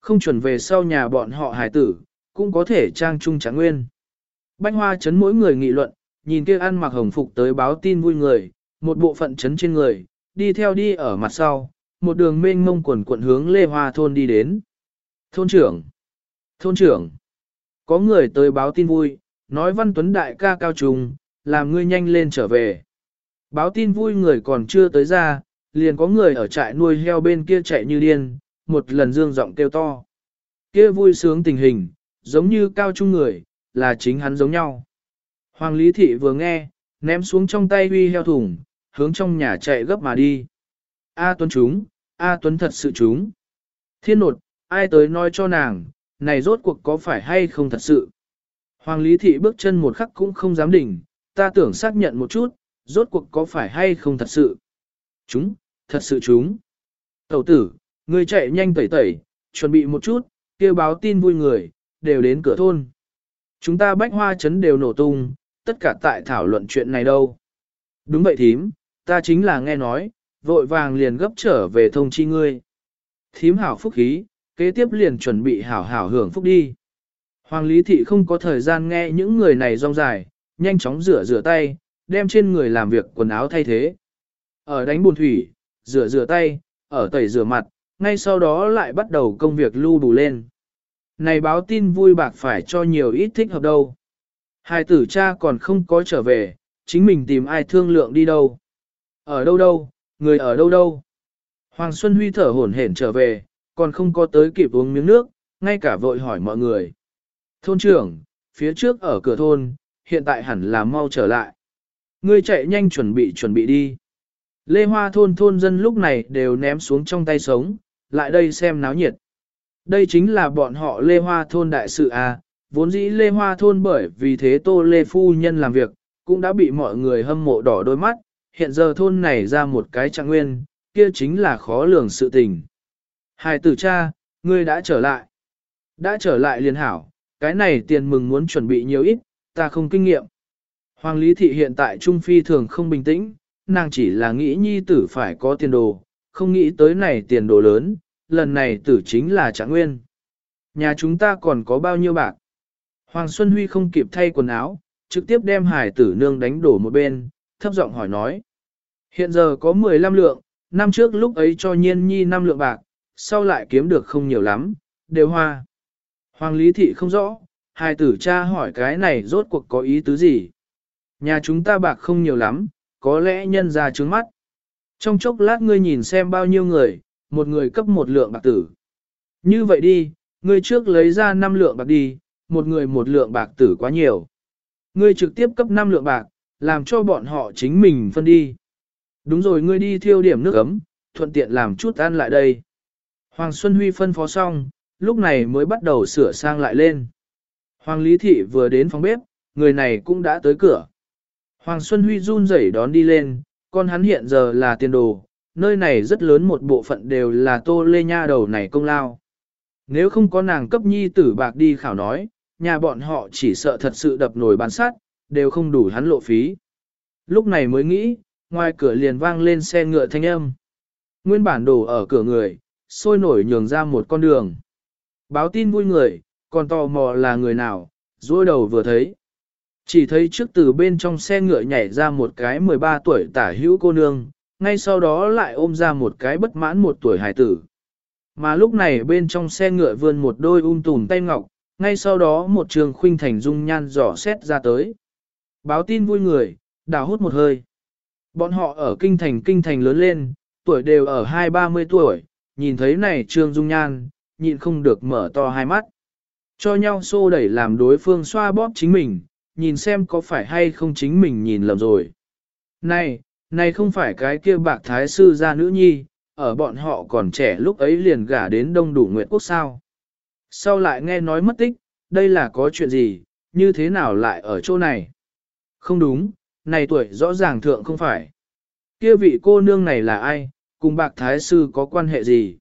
Không chuẩn về sau nhà bọn họ hải tử, cũng có thể trang Trung Trạng Nguyên bánh Hoa chấn mỗi người nghị luận, nhìn kia ăn mặc hồng phục tới báo tin vui người, một bộ phận chấn trên người, đi theo đi ở mặt sau, một đường mênh mông quần quận hướng Lê Hoa thôn đi đến. Thôn trưởng! Thôn trưởng! Có người tới báo tin vui, nói Văn Tuấn đại ca cao trùng, làm ngươi nhanh lên trở về. Báo tin vui người còn chưa tới ra, liền có người ở trại nuôi heo bên kia chạy như điên, một lần dương giọng kêu to. Kia vui sướng tình hình, giống như cao trung người, là chính hắn giống nhau. Hoàng Lý Thị vừa nghe, ném xuống trong tay huy heo thùng, hướng trong nhà chạy gấp mà đi. A Tuấn chúng, A Tuấn thật sự chúng. Thiên nột, ai tới nói cho nàng, này rốt cuộc có phải hay không thật sự. Hoàng Lý Thị bước chân một khắc cũng không dám đỉnh, ta tưởng xác nhận một chút, rốt cuộc có phải hay không thật sự. Chúng, thật sự chúng. Tẩu tử, người chạy nhanh tẩy tẩy, chuẩn bị một chút, kêu báo tin vui người, đều đến cửa thôn. Chúng ta bách hoa chấn đều nổ tung, tất cả tại thảo luận chuyện này đâu. Đúng vậy thím, ta chính là nghe nói, vội vàng liền gấp trở về thông chi ngươi. Thím hảo phúc khí, kế tiếp liền chuẩn bị hảo hảo hưởng phúc đi. Hoàng Lý Thị không có thời gian nghe những người này rong dài, nhanh chóng rửa rửa tay, đem trên người làm việc quần áo thay thế. Ở đánh bùn thủy, rửa rửa tay, ở tẩy rửa mặt, ngay sau đó lại bắt đầu công việc lưu đủ lên. Này báo tin vui bạc phải cho nhiều ít thích hợp đâu. Hai tử cha còn không có trở về, chính mình tìm ai thương lượng đi đâu. Ở đâu đâu, người ở đâu đâu. Hoàng Xuân Huy thở hổn hển trở về, còn không có tới kịp uống miếng nước, ngay cả vội hỏi mọi người. Thôn trưởng, phía trước ở cửa thôn, hiện tại hẳn là mau trở lại. Ngươi chạy nhanh chuẩn bị chuẩn bị đi. Lê Hoa thôn thôn dân lúc này đều ném xuống trong tay sống, lại đây xem náo nhiệt. Đây chính là bọn họ Lê Hoa thôn đại sự à, vốn dĩ Lê Hoa thôn bởi vì thế Tô Lê Phu Nhân làm việc, cũng đã bị mọi người hâm mộ đỏ đôi mắt, hiện giờ thôn này ra một cái trạng nguyên, kia chính là khó lường sự tình. Hai tử cha, ngươi đã trở lại. Đã trở lại liền hảo, cái này tiền mừng muốn chuẩn bị nhiều ít, ta không kinh nghiệm. Hoàng Lý Thị hiện tại Trung Phi thường không bình tĩnh, nàng chỉ là nghĩ nhi tử phải có tiền đồ, không nghĩ tới này tiền đồ lớn, lần này tử chính là trạng nguyên. Nhà chúng ta còn có bao nhiêu bạc? Hoàng Xuân Huy không kịp thay quần áo, trực tiếp đem hải tử nương đánh đổ một bên, thấp giọng hỏi nói. Hiện giờ có 15 lượng, năm trước lúc ấy cho nhiên nhi 5 lượng bạc, sau lại kiếm được không nhiều lắm, đều hoa. Hoàng Lý Thị không rõ, hải tử cha hỏi cái này rốt cuộc có ý tứ gì. Nhà chúng ta bạc không nhiều lắm, có lẽ nhân ra trướng mắt. Trong chốc lát ngươi nhìn xem bao nhiêu người, một người cấp một lượng bạc tử. Như vậy đi, ngươi trước lấy ra 5 lượng bạc đi, một người một lượng bạc tử quá nhiều. Ngươi trực tiếp cấp 5 lượng bạc, làm cho bọn họ chính mình phân đi. Đúng rồi ngươi đi thiêu điểm nước ấm, thuận tiện làm chút ăn lại đây. Hoàng Xuân Huy phân phó xong, lúc này mới bắt đầu sửa sang lại lên. Hoàng Lý Thị vừa đến phòng bếp, người này cũng đã tới cửa. Hoàng Xuân Huy run rẩy đón đi lên, con hắn hiện giờ là tiền đồ, nơi này rất lớn một bộ phận đều là tô lê nha đầu này công lao. Nếu không có nàng cấp nhi tử bạc đi khảo nói, nhà bọn họ chỉ sợ thật sự đập nổi bán sát, đều không đủ hắn lộ phí. Lúc này mới nghĩ, ngoài cửa liền vang lên xe ngựa thanh âm. Nguyên bản đổ ở cửa người, sôi nổi nhường ra một con đường. Báo tin vui người, còn tò mò là người nào, dối đầu vừa thấy. Chỉ thấy trước từ bên trong xe ngựa nhảy ra một cái 13 tuổi tả hữu cô nương, ngay sau đó lại ôm ra một cái bất mãn một tuổi hải tử. Mà lúc này bên trong xe ngựa vươn một đôi um tùm tay ngọc, ngay sau đó một trường khuynh thành dung nhan dò xét ra tới. Báo tin vui người, đào hút một hơi. Bọn họ ở kinh thành kinh thành lớn lên, tuổi đều ở hai ba mươi tuổi, nhìn thấy này trương dung nhan, nhịn không được mở to hai mắt. Cho nhau xô đẩy làm đối phương xoa bóp chính mình, nhìn xem có phải hay không chính mình nhìn lầm rồi. Này, này không phải cái kia bạc thái sư gia nữ nhi, ở bọn họ còn trẻ lúc ấy liền gả đến đông đủ nguyện quốc sao. Sau lại nghe nói mất tích, đây là có chuyện gì, như thế nào lại ở chỗ này? Không đúng, này tuổi rõ ràng thượng không phải. Kia vị cô nương này là ai, cùng bạc thái sư có quan hệ gì?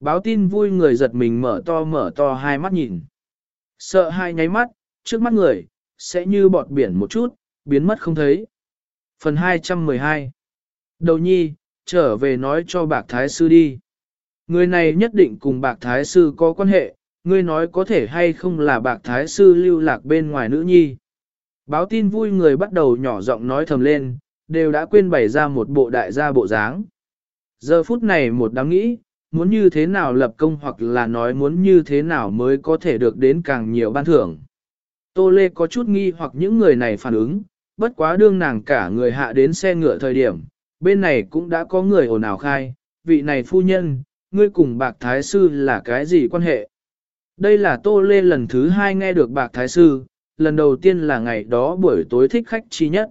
Báo tin vui người giật mình mở to mở to hai mắt nhìn. Sợ hai nháy mắt, trước mắt người, sẽ như bọt biển một chút, biến mất không thấy. Phần 212 Đầu nhi, trở về nói cho bạc thái sư đi. Người này nhất định cùng bạc thái sư có quan hệ, ngươi nói có thể hay không là bạc thái sư lưu lạc bên ngoài nữ nhi. Báo tin vui người bắt đầu nhỏ giọng nói thầm lên, đều đã quên bày ra một bộ đại gia bộ dáng. Giờ phút này một đám nghĩ, muốn như thế nào lập công hoặc là nói muốn như thế nào mới có thể được đến càng nhiều ban thưởng. Tô Lê có chút nghi hoặc những người này phản ứng, bất quá đương nàng cả người hạ đến xe ngựa thời điểm, bên này cũng đã có người ồn ào khai, vị này phu nhân, ngươi cùng bạc thái sư là cái gì quan hệ? Đây là Tô Lê lần thứ hai nghe được bạc thái sư, lần đầu tiên là ngày đó buổi tối thích khách chi nhất.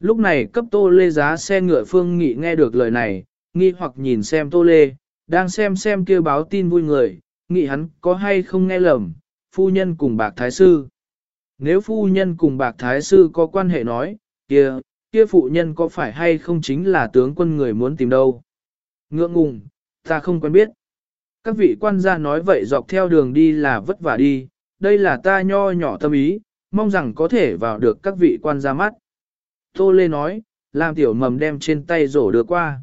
Lúc này cấp Tô Lê giá xe ngựa phương nghị nghe được lời này, nghi hoặc nhìn xem Tô Lê, đang xem xem kia báo tin vui người, nghị hắn có hay không nghe lầm, phu nhân cùng bạc thái sư. Nếu phu nhân cùng bạc thái sư có quan hệ nói, kia, kia phụ nhân có phải hay không chính là tướng quân người muốn tìm đâu. Ngượng ngùng, ta không quen biết. Các vị quan gia nói vậy dọc theo đường đi là vất vả đi, đây là ta nho nhỏ tâm ý, mong rằng có thể vào được các vị quan gia mắt. Tô Lê nói, làm tiểu mầm đem trên tay rổ đưa qua.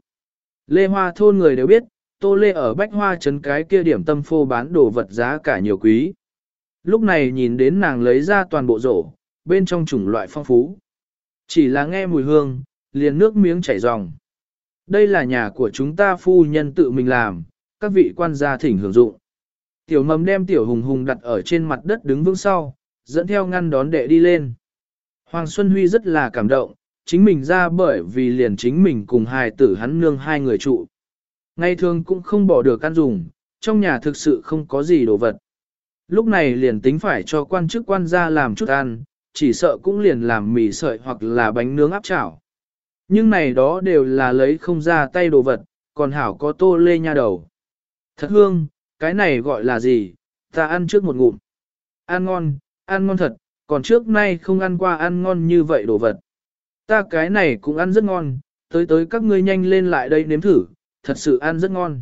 Lê Hoa thôn người đều biết, Tô Lê ở Bách Hoa trấn cái kia điểm tâm phô bán đồ vật giá cả nhiều quý. Lúc này nhìn đến nàng lấy ra toàn bộ rổ, bên trong chủng loại phong phú. Chỉ là nghe mùi hương, liền nước miếng chảy ròng. Đây là nhà của chúng ta phu nhân tự mình làm, các vị quan gia thỉnh hưởng dụng. Tiểu mầm đem tiểu hùng hùng đặt ở trên mặt đất đứng vững sau, dẫn theo ngăn đón đệ đi lên. Hoàng Xuân Huy rất là cảm động, chính mình ra bởi vì liền chính mình cùng hài tử hắn nương hai người trụ. Ngày thường cũng không bỏ được ăn dùng, trong nhà thực sự không có gì đồ vật. Lúc này liền tính phải cho quan chức quan gia làm chút ăn, chỉ sợ cũng liền làm mì sợi hoặc là bánh nướng áp chảo. Nhưng này đó đều là lấy không ra tay đồ vật, còn hảo có tô lê nha đầu. Thật hương, cái này gọi là gì, ta ăn trước một ngụm. Ăn ngon, ăn ngon thật, còn trước nay không ăn qua ăn ngon như vậy đồ vật. Ta cái này cũng ăn rất ngon, tới tới các ngươi nhanh lên lại đây nếm thử, thật sự ăn rất ngon.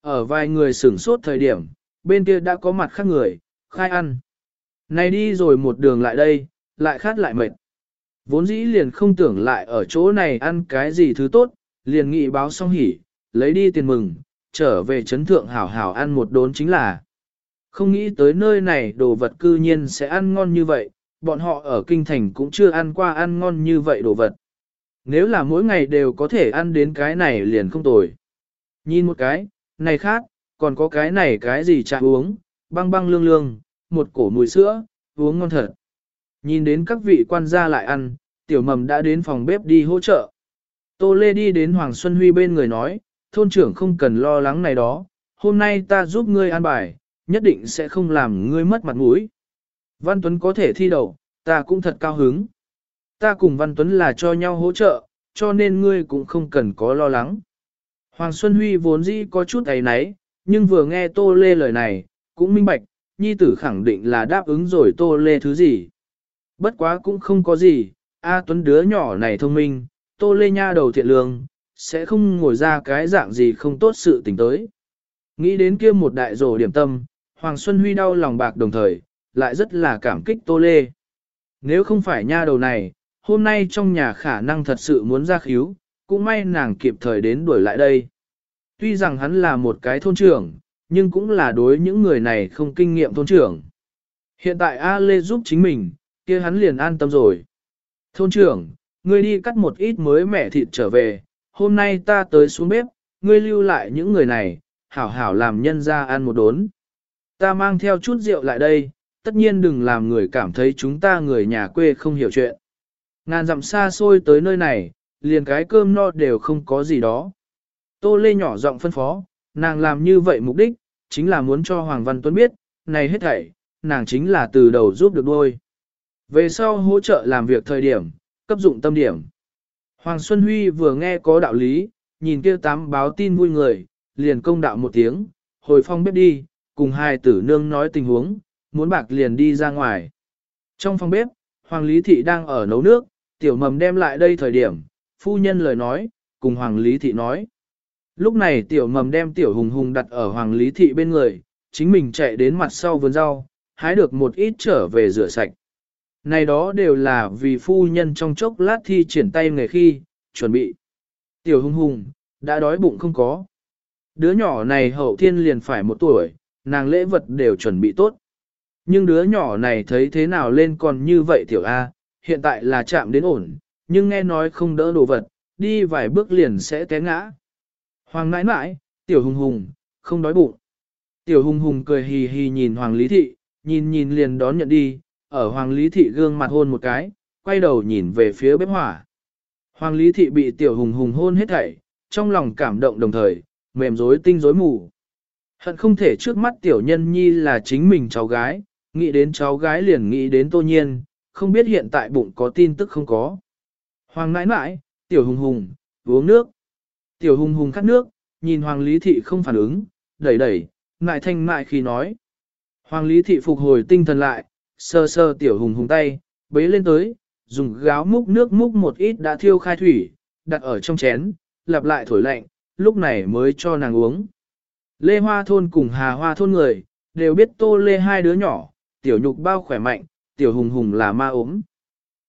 Ở vài người sửng sốt thời điểm, bên kia đã có mặt khác người, khai ăn. Này đi rồi một đường lại đây, lại khát lại mệt. Vốn dĩ liền không tưởng lại ở chỗ này ăn cái gì thứ tốt, liền nghị báo xong hỉ, lấy đi tiền mừng, trở về chấn thượng hảo hảo ăn một đốn chính là. Không nghĩ tới nơi này đồ vật cư nhiên sẽ ăn ngon như vậy, bọn họ ở kinh thành cũng chưa ăn qua ăn ngon như vậy đồ vật. Nếu là mỗi ngày đều có thể ăn đến cái này liền không tồi. Nhìn một cái, này khác, còn có cái này cái gì trà uống, băng băng lương lương, một cổ mùi sữa, uống ngon thật. Nhìn đến các vị quan gia lại ăn, tiểu mầm đã đến phòng bếp đi hỗ trợ. Tô Lê đi đến Hoàng Xuân Huy bên người nói, thôn trưởng không cần lo lắng này đó, hôm nay ta giúp ngươi an bài, nhất định sẽ không làm ngươi mất mặt mũi. Văn Tuấn có thể thi đậu, ta cũng thật cao hứng. Ta cùng Văn Tuấn là cho nhau hỗ trợ, cho nên ngươi cũng không cần có lo lắng. Hoàng Xuân Huy vốn dĩ có chút ấy náy, nhưng vừa nghe Tô Lê lời này, cũng minh bạch, nhi tử khẳng định là đáp ứng rồi Tô Lê thứ gì. Bất quá cũng không có gì, A Tuấn đứa nhỏ này thông minh, Tô Lê nha đầu thiện lương, sẽ không ngồi ra cái dạng gì không tốt sự tình tới. Nghĩ đến kia một đại rổ điểm tâm, Hoàng Xuân Huy đau lòng bạc đồng thời, lại rất là cảm kích Tô Lê. Nếu không phải nha đầu này, hôm nay trong nhà khả năng thật sự muốn ra khíu, cũng may nàng kịp thời đến đuổi lại đây. Tuy rằng hắn là một cái thôn trưởng, nhưng cũng là đối những người này không kinh nghiệm thôn trưởng. Hiện tại A Lê giúp chính mình, kia hắn liền an tâm rồi. Thôn trưởng, ngươi đi cắt một ít mới mẻ thịt trở về, hôm nay ta tới xuống bếp, ngươi lưu lại những người này, hảo hảo làm nhân ra ăn một đốn. Ta mang theo chút rượu lại đây, tất nhiên đừng làm người cảm thấy chúng ta người nhà quê không hiểu chuyện. Ngàn dặm xa xôi tới nơi này, liền cái cơm no đều không có gì đó. Tô Lê nhỏ giọng phân phó, nàng làm như vậy mục đích, chính là muốn cho Hoàng Văn Tuấn biết, này hết thảy, nàng chính là từ đầu giúp được đôi. Về sau hỗ trợ làm việc thời điểm, cấp dụng tâm điểm. Hoàng Xuân Huy vừa nghe có đạo lý, nhìn kia tám báo tin vui người, liền công đạo một tiếng, hồi phong bếp đi, cùng hai tử nương nói tình huống, muốn bạc liền đi ra ngoài. Trong phòng bếp, Hoàng Lý Thị đang ở nấu nước, tiểu mầm đem lại đây thời điểm, phu nhân lời nói, cùng Hoàng Lý Thị nói. Lúc này tiểu mầm đem tiểu hùng hùng đặt ở Hoàng Lý Thị bên người, chính mình chạy đến mặt sau vườn rau, hái được một ít trở về rửa sạch. Này đó đều là vì phu nhân trong chốc lát thi triển tay nghề khi, chuẩn bị. Tiểu hùng hùng, đã đói bụng không có. Đứa nhỏ này hậu thiên liền phải một tuổi, nàng lễ vật đều chuẩn bị tốt. Nhưng đứa nhỏ này thấy thế nào lên còn như vậy tiểu A, hiện tại là chạm đến ổn, nhưng nghe nói không đỡ đồ vật, đi vài bước liền sẽ té ngã. Hoàng nãi nãi, tiểu hùng hùng, không đói bụng. Tiểu hùng hùng cười hì hì nhìn Hoàng Lý Thị, nhìn nhìn liền đón nhận đi, ở Hoàng Lý Thị gương mặt hôn một cái, quay đầu nhìn về phía bếp hỏa. Hoàng Lý Thị bị tiểu hùng hùng hôn hết thảy, trong lòng cảm động đồng thời, mềm rối tinh rối mù. Hận không thể trước mắt tiểu nhân nhi là chính mình cháu gái, nghĩ đến cháu gái liền nghĩ đến tô nhiên, không biết hiện tại bụng có tin tức không có. Hoàng nãi nãi, tiểu hùng hùng, uống nước. Tiểu hùng hùng khát nước, nhìn Hoàng Lý Thị không phản ứng, đẩy đẩy, ngại thanh mại khi nói. Hoàng Lý Thị phục hồi tinh thần lại, sơ sơ tiểu hùng hùng tay, bế lên tới, dùng gáo múc nước múc một ít đã thiêu khai thủy, đặt ở trong chén, lặp lại thổi lạnh, lúc này mới cho nàng uống. Lê Hoa Thôn cùng Hà Hoa Thôn người, đều biết tô lê hai đứa nhỏ, tiểu nhục bao khỏe mạnh, tiểu hùng hùng là ma ốm.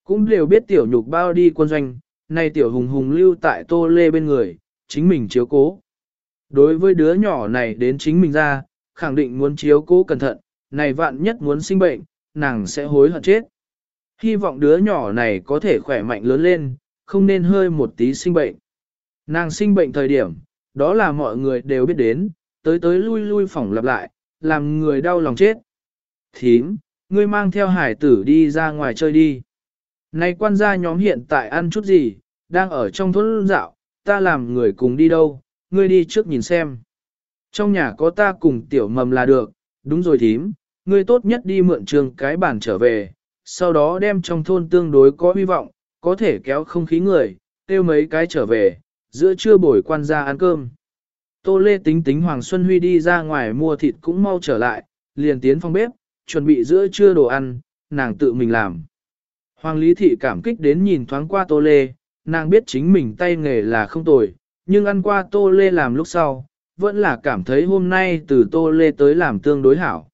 Cũng đều biết tiểu nhục bao đi quân doanh, nay tiểu hùng hùng lưu tại tô lê bên người, chính mình chiếu cố. Đối với đứa nhỏ này đến chính mình ra, khẳng định muốn chiếu cố cẩn thận, này vạn nhất muốn sinh bệnh, nàng sẽ hối hận chết. Hy vọng đứa nhỏ này có thể khỏe mạnh lớn lên, không nên hơi một tí sinh bệnh. Nàng sinh bệnh thời điểm, đó là mọi người đều biết đến, tới tới lui lui phỏng lặp lại, làm người đau lòng chết. Thím, ngươi mang theo hải tử đi ra ngoài chơi đi. Này quan gia nhóm hiện tại ăn chút gì, đang ở trong thôn dạo, ta làm người cùng đi đâu, ngươi đi trước nhìn xem. Trong nhà có ta cùng tiểu mầm là được, đúng rồi thím, ngươi tốt nhất đi mượn trường cái bản trở về, sau đó đem trong thôn tương đối có hy vọng, có thể kéo không khí người, tiêu mấy cái trở về, giữa trưa buổi quan gia ăn cơm. Tô Lê tính tính Hoàng Xuân Huy đi ra ngoài mua thịt cũng mau trở lại, liền tiến phòng bếp, chuẩn bị giữa trưa đồ ăn, nàng tự mình làm. Hoàng Lý Thị cảm kích đến nhìn thoáng qua Tô Lê, nàng biết chính mình tay nghề là không tồi, nhưng ăn qua Tô Lê làm lúc sau, vẫn là cảm thấy hôm nay từ Tô Lê tới làm tương đối hảo.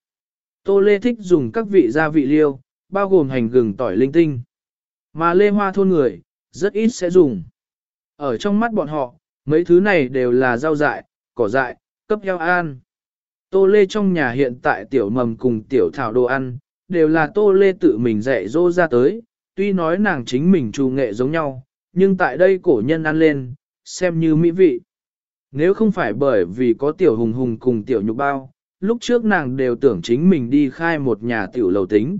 Tô Lê thích dùng các vị gia vị liêu, bao gồm hành gừng tỏi linh tinh. Mà Lê Hoa thôn người, rất ít sẽ dùng. Ở trong mắt bọn họ, mấy thứ này đều là rau dại, cỏ dại, cấp heo an. Tô Lê trong nhà hiện tại tiểu mầm cùng tiểu thảo đồ ăn, đều là Tô Lê tự mình dạy dỗ ra tới, tuy nói nàng chính mình trù nghệ giống nhau, nhưng tại đây cổ nhân ăn lên, xem như mỹ vị. Nếu không phải bởi vì có tiểu hùng hùng cùng tiểu nhục bao, lúc trước nàng đều tưởng chính mình đi khai một nhà tiểu lầu tính.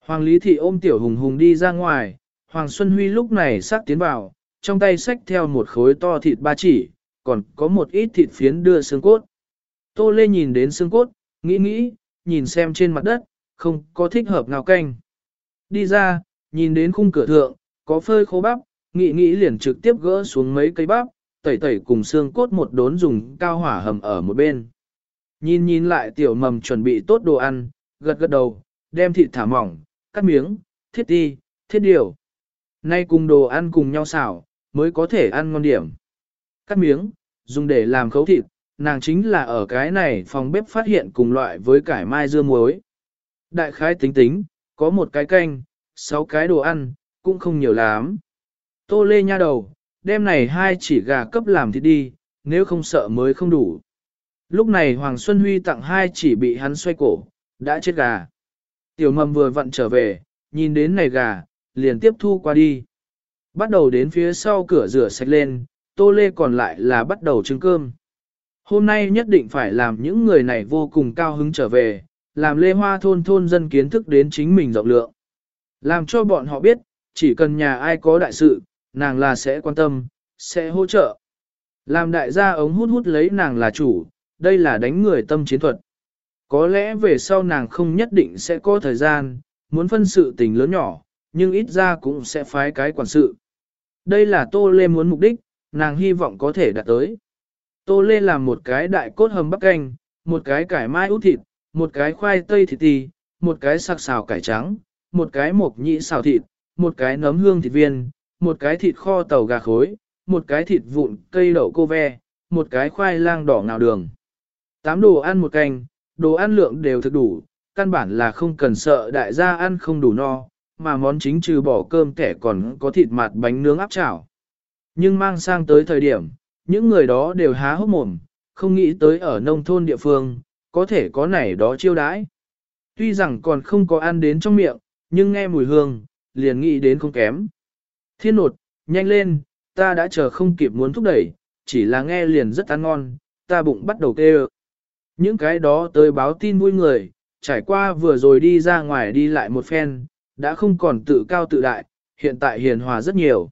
Hoàng Lý Thị ôm tiểu hùng hùng đi ra ngoài, Hoàng Xuân Huy lúc này sát tiến vào, trong tay xách theo một khối to thịt ba chỉ, còn có một ít thịt phiến đưa xương cốt. Tô Lê nhìn đến xương cốt, nghĩ nghĩ, nhìn xem trên mặt đất, không có thích hợp nào canh. Đi ra, nhìn đến khung cửa thượng, có phơi khô bắp, nghĩ nghĩ liền trực tiếp gỡ xuống mấy cây bắp, tẩy tẩy cùng xương cốt một đốn dùng cao hỏa hầm ở một bên. Nhìn nhìn lại tiểu mầm chuẩn bị tốt đồ ăn, gật gật đầu, đem thịt thả mỏng, cắt miếng, thiết ti, thiết điều. Nay cùng đồ ăn cùng nhau xào, mới có thể ăn ngon điểm. Cắt miếng, dùng để làm khấu thịt, nàng chính là ở cái này phòng bếp phát hiện cùng loại với cải mai dưa muối. Đại khái tính tính, có một cái canh, sáu cái đồ ăn, cũng không nhiều lắm. Tô lê nha đầu, đêm này hai chỉ gà cấp làm thịt đi, nếu không sợ mới không đủ. Lúc này Hoàng Xuân Huy tặng hai chỉ bị hắn xoay cổ, đã chết gà. Tiểu mầm vừa vặn trở về, nhìn đến này gà, liền tiếp thu qua đi. Bắt đầu đến phía sau cửa rửa sạch lên, tô lê còn lại là bắt đầu trứng cơm. Hôm nay nhất định phải làm những người này vô cùng cao hứng trở về, làm lê hoa thôn thôn dân kiến thức đến chính mình rộng lượng. Làm cho bọn họ biết, chỉ cần nhà ai có đại sự, nàng là sẽ quan tâm, sẽ hỗ trợ. Làm đại gia ống hút hút lấy nàng là chủ, đây là đánh người tâm chiến thuật. Có lẽ về sau nàng không nhất định sẽ có thời gian, muốn phân sự tình lớn nhỏ, nhưng ít ra cũng sẽ phái cái quản sự. Đây là Tô Lê muốn mục đích, nàng hy vọng có thể đạt tới. Tô Lê làm một cái đại cốt hầm bắp canh, một cái cải mai út thịt, một cái khoai tây thịt tì, một cái sạc xào cải trắng, một cái mộc nhị xào thịt, một cái nấm hương thịt viên, một cái thịt kho tàu gà khối, một cái thịt vụn cây đậu cô ve, một cái khoai lang đỏ ngào đường. Tám đồ ăn một canh, đồ ăn lượng đều thực đủ, căn bản là không cần sợ đại gia ăn không đủ no, mà món chính trừ bỏ cơm kẻ còn có thịt mặt bánh nướng áp chảo. Nhưng mang sang tới thời điểm, những người đó đều há hốc mồm, không nghĩ tới ở nông thôn địa phương, có thể có này đó chiêu đãi. Tuy rằng còn không có ăn đến trong miệng, nhưng nghe mùi hương, liền nghĩ đến không kém. Thiên nột, nhanh lên, ta đã chờ không kịp muốn thúc đẩy, chỉ là nghe liền rất ăn ngon, ta bụng bắt đầu kêu. Những cái đó tới báo tin vui người, trải qua vừa rồi đi ra ngoài đi lại một phen, đã không còn tự cao tự đại, hiện tại hiền hòa rất nhiều.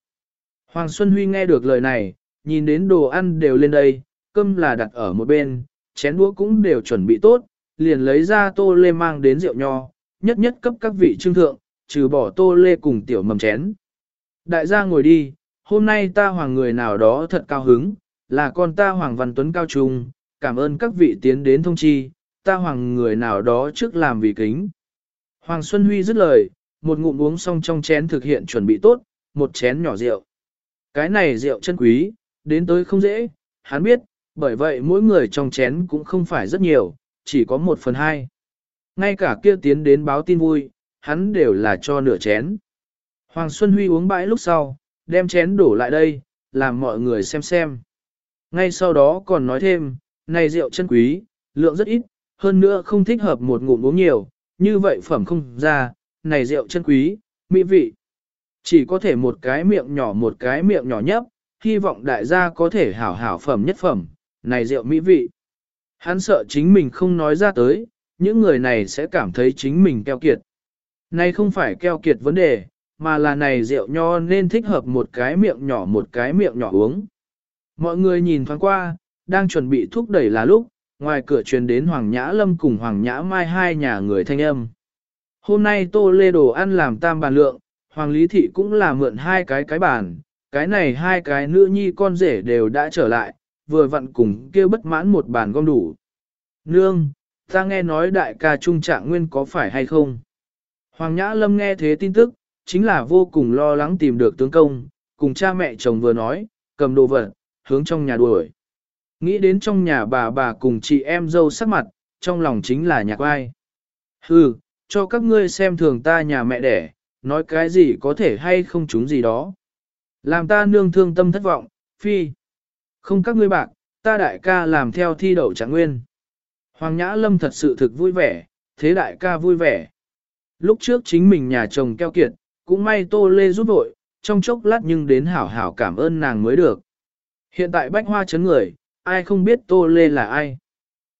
Hoàng Xuân Huy nghe được lời này, nhìn đến đồ ăn đều lên đây, cơm là đặt ở một bên, chén đũa cũng đều chuẩn bị tốt, liền lấy ra tô lê mang đến rượu nho, nhất nhất cấp các vị trương thượng, trừ bỏ tô lê cùng tiểu mầm chén. Đại gia ngồi đi, hôm nay ta hoàng người nào đó thật cao hứng, là con ta hoàng văn tuấn cao trung, cảm ơn các vị tiến đến thông chi, ta hoàng người nào đó trước làm vì kính. Hoàng Xuân Huy dứt lời, một ngụm uống xong trong chén thực hiện chuẩn bị tốt, một chén nhỏ rượu. Cái này rượu chân quý, đến tới không dễ, hắn biết, bởi vậy mỗi người trong chén cũng không phải rất nhiều, chỉ có một phần hai. Ngay cả kia tiến đến báo tin vui, hắn đều là cho nửa chén. Hoàng Xuân Huy uống bãi lúc sau, đem chén đổ lại đây, làm mọi người xem xem. Ngay sau đó còn nói thêm, này rượu chân quý, lượng rất ít, hơn nữa không thích hợp một ngụm uống nhiều, như vậy phẩm không ra, này rượu chân quý, mỹ vị. Chỉ có thể một cái miệng nhỏ một cái miệng nhỏ nhấp, hy vọng đại gia có thể hảo hảo phẩm nhất phẩm, này rượu mỹ vị. Hắn sợ chính mình không nói ra tới, những người này sẽ cảm thấy chính mình keo kiệt. Này không phải keo kiệt vấn đề, mà là này rượu nho nên thích hợp một cái miệng nhỏ một cái miệng nhỏ uống. Mọi người nhìn thoáng qua, đang chuẩn bị thúc đẩy là lúc, ngoài cửa truyền đến Hoàng Nhã Lâm cùng Hoàng Nhã Mai hai nhà người thanh âm. Hôm nay tô lê đồ ăn làm tam bàn lượng, Hoàng Lý Thị cũng là mượn hai cái cái bàn, cái này hai cái nữ nhi con rể đều đã trở lại, vừa vặn cùng kêu bất mãn một bàn gom đủ. Nương, ta nghe nói đại ca trung trạng nguyên có phải hay không? Hoàng Nhã Lâm nghe thế tin tức, chính là vô cùng lo lắng tìm được tướng công, cùng cha mẹ chồng vừa nói, cầm đồ vật, hướng trong nhà đuổi. Nghĩ đến trong nhà bà bà cùng chị em dâu sắc mặt, trong lòng chính là nhạc ai. Hừ, cho các ngươi xem thường ta nhà mẹ đẻ, nói cái gì có thể hay không chúng gì đó. Làm ta nương thương tâm thất vọng, phi. Không các ngươi bạc, ta đại ca làm theo thi đậu trạng nguyên. Hoàng Nhã Lâm thật sự thực vui vẻ, thế đại ca vui vẻ. Lúc trước chính mình nhà chồng keo kiệt, cũng may tô lê giúp vội, trong chốc lát nhưng đến hảo hảo cảm ơn nàng mới được. Hiện tại bách hoa chấn người, ai không biết Tô Lê là ai.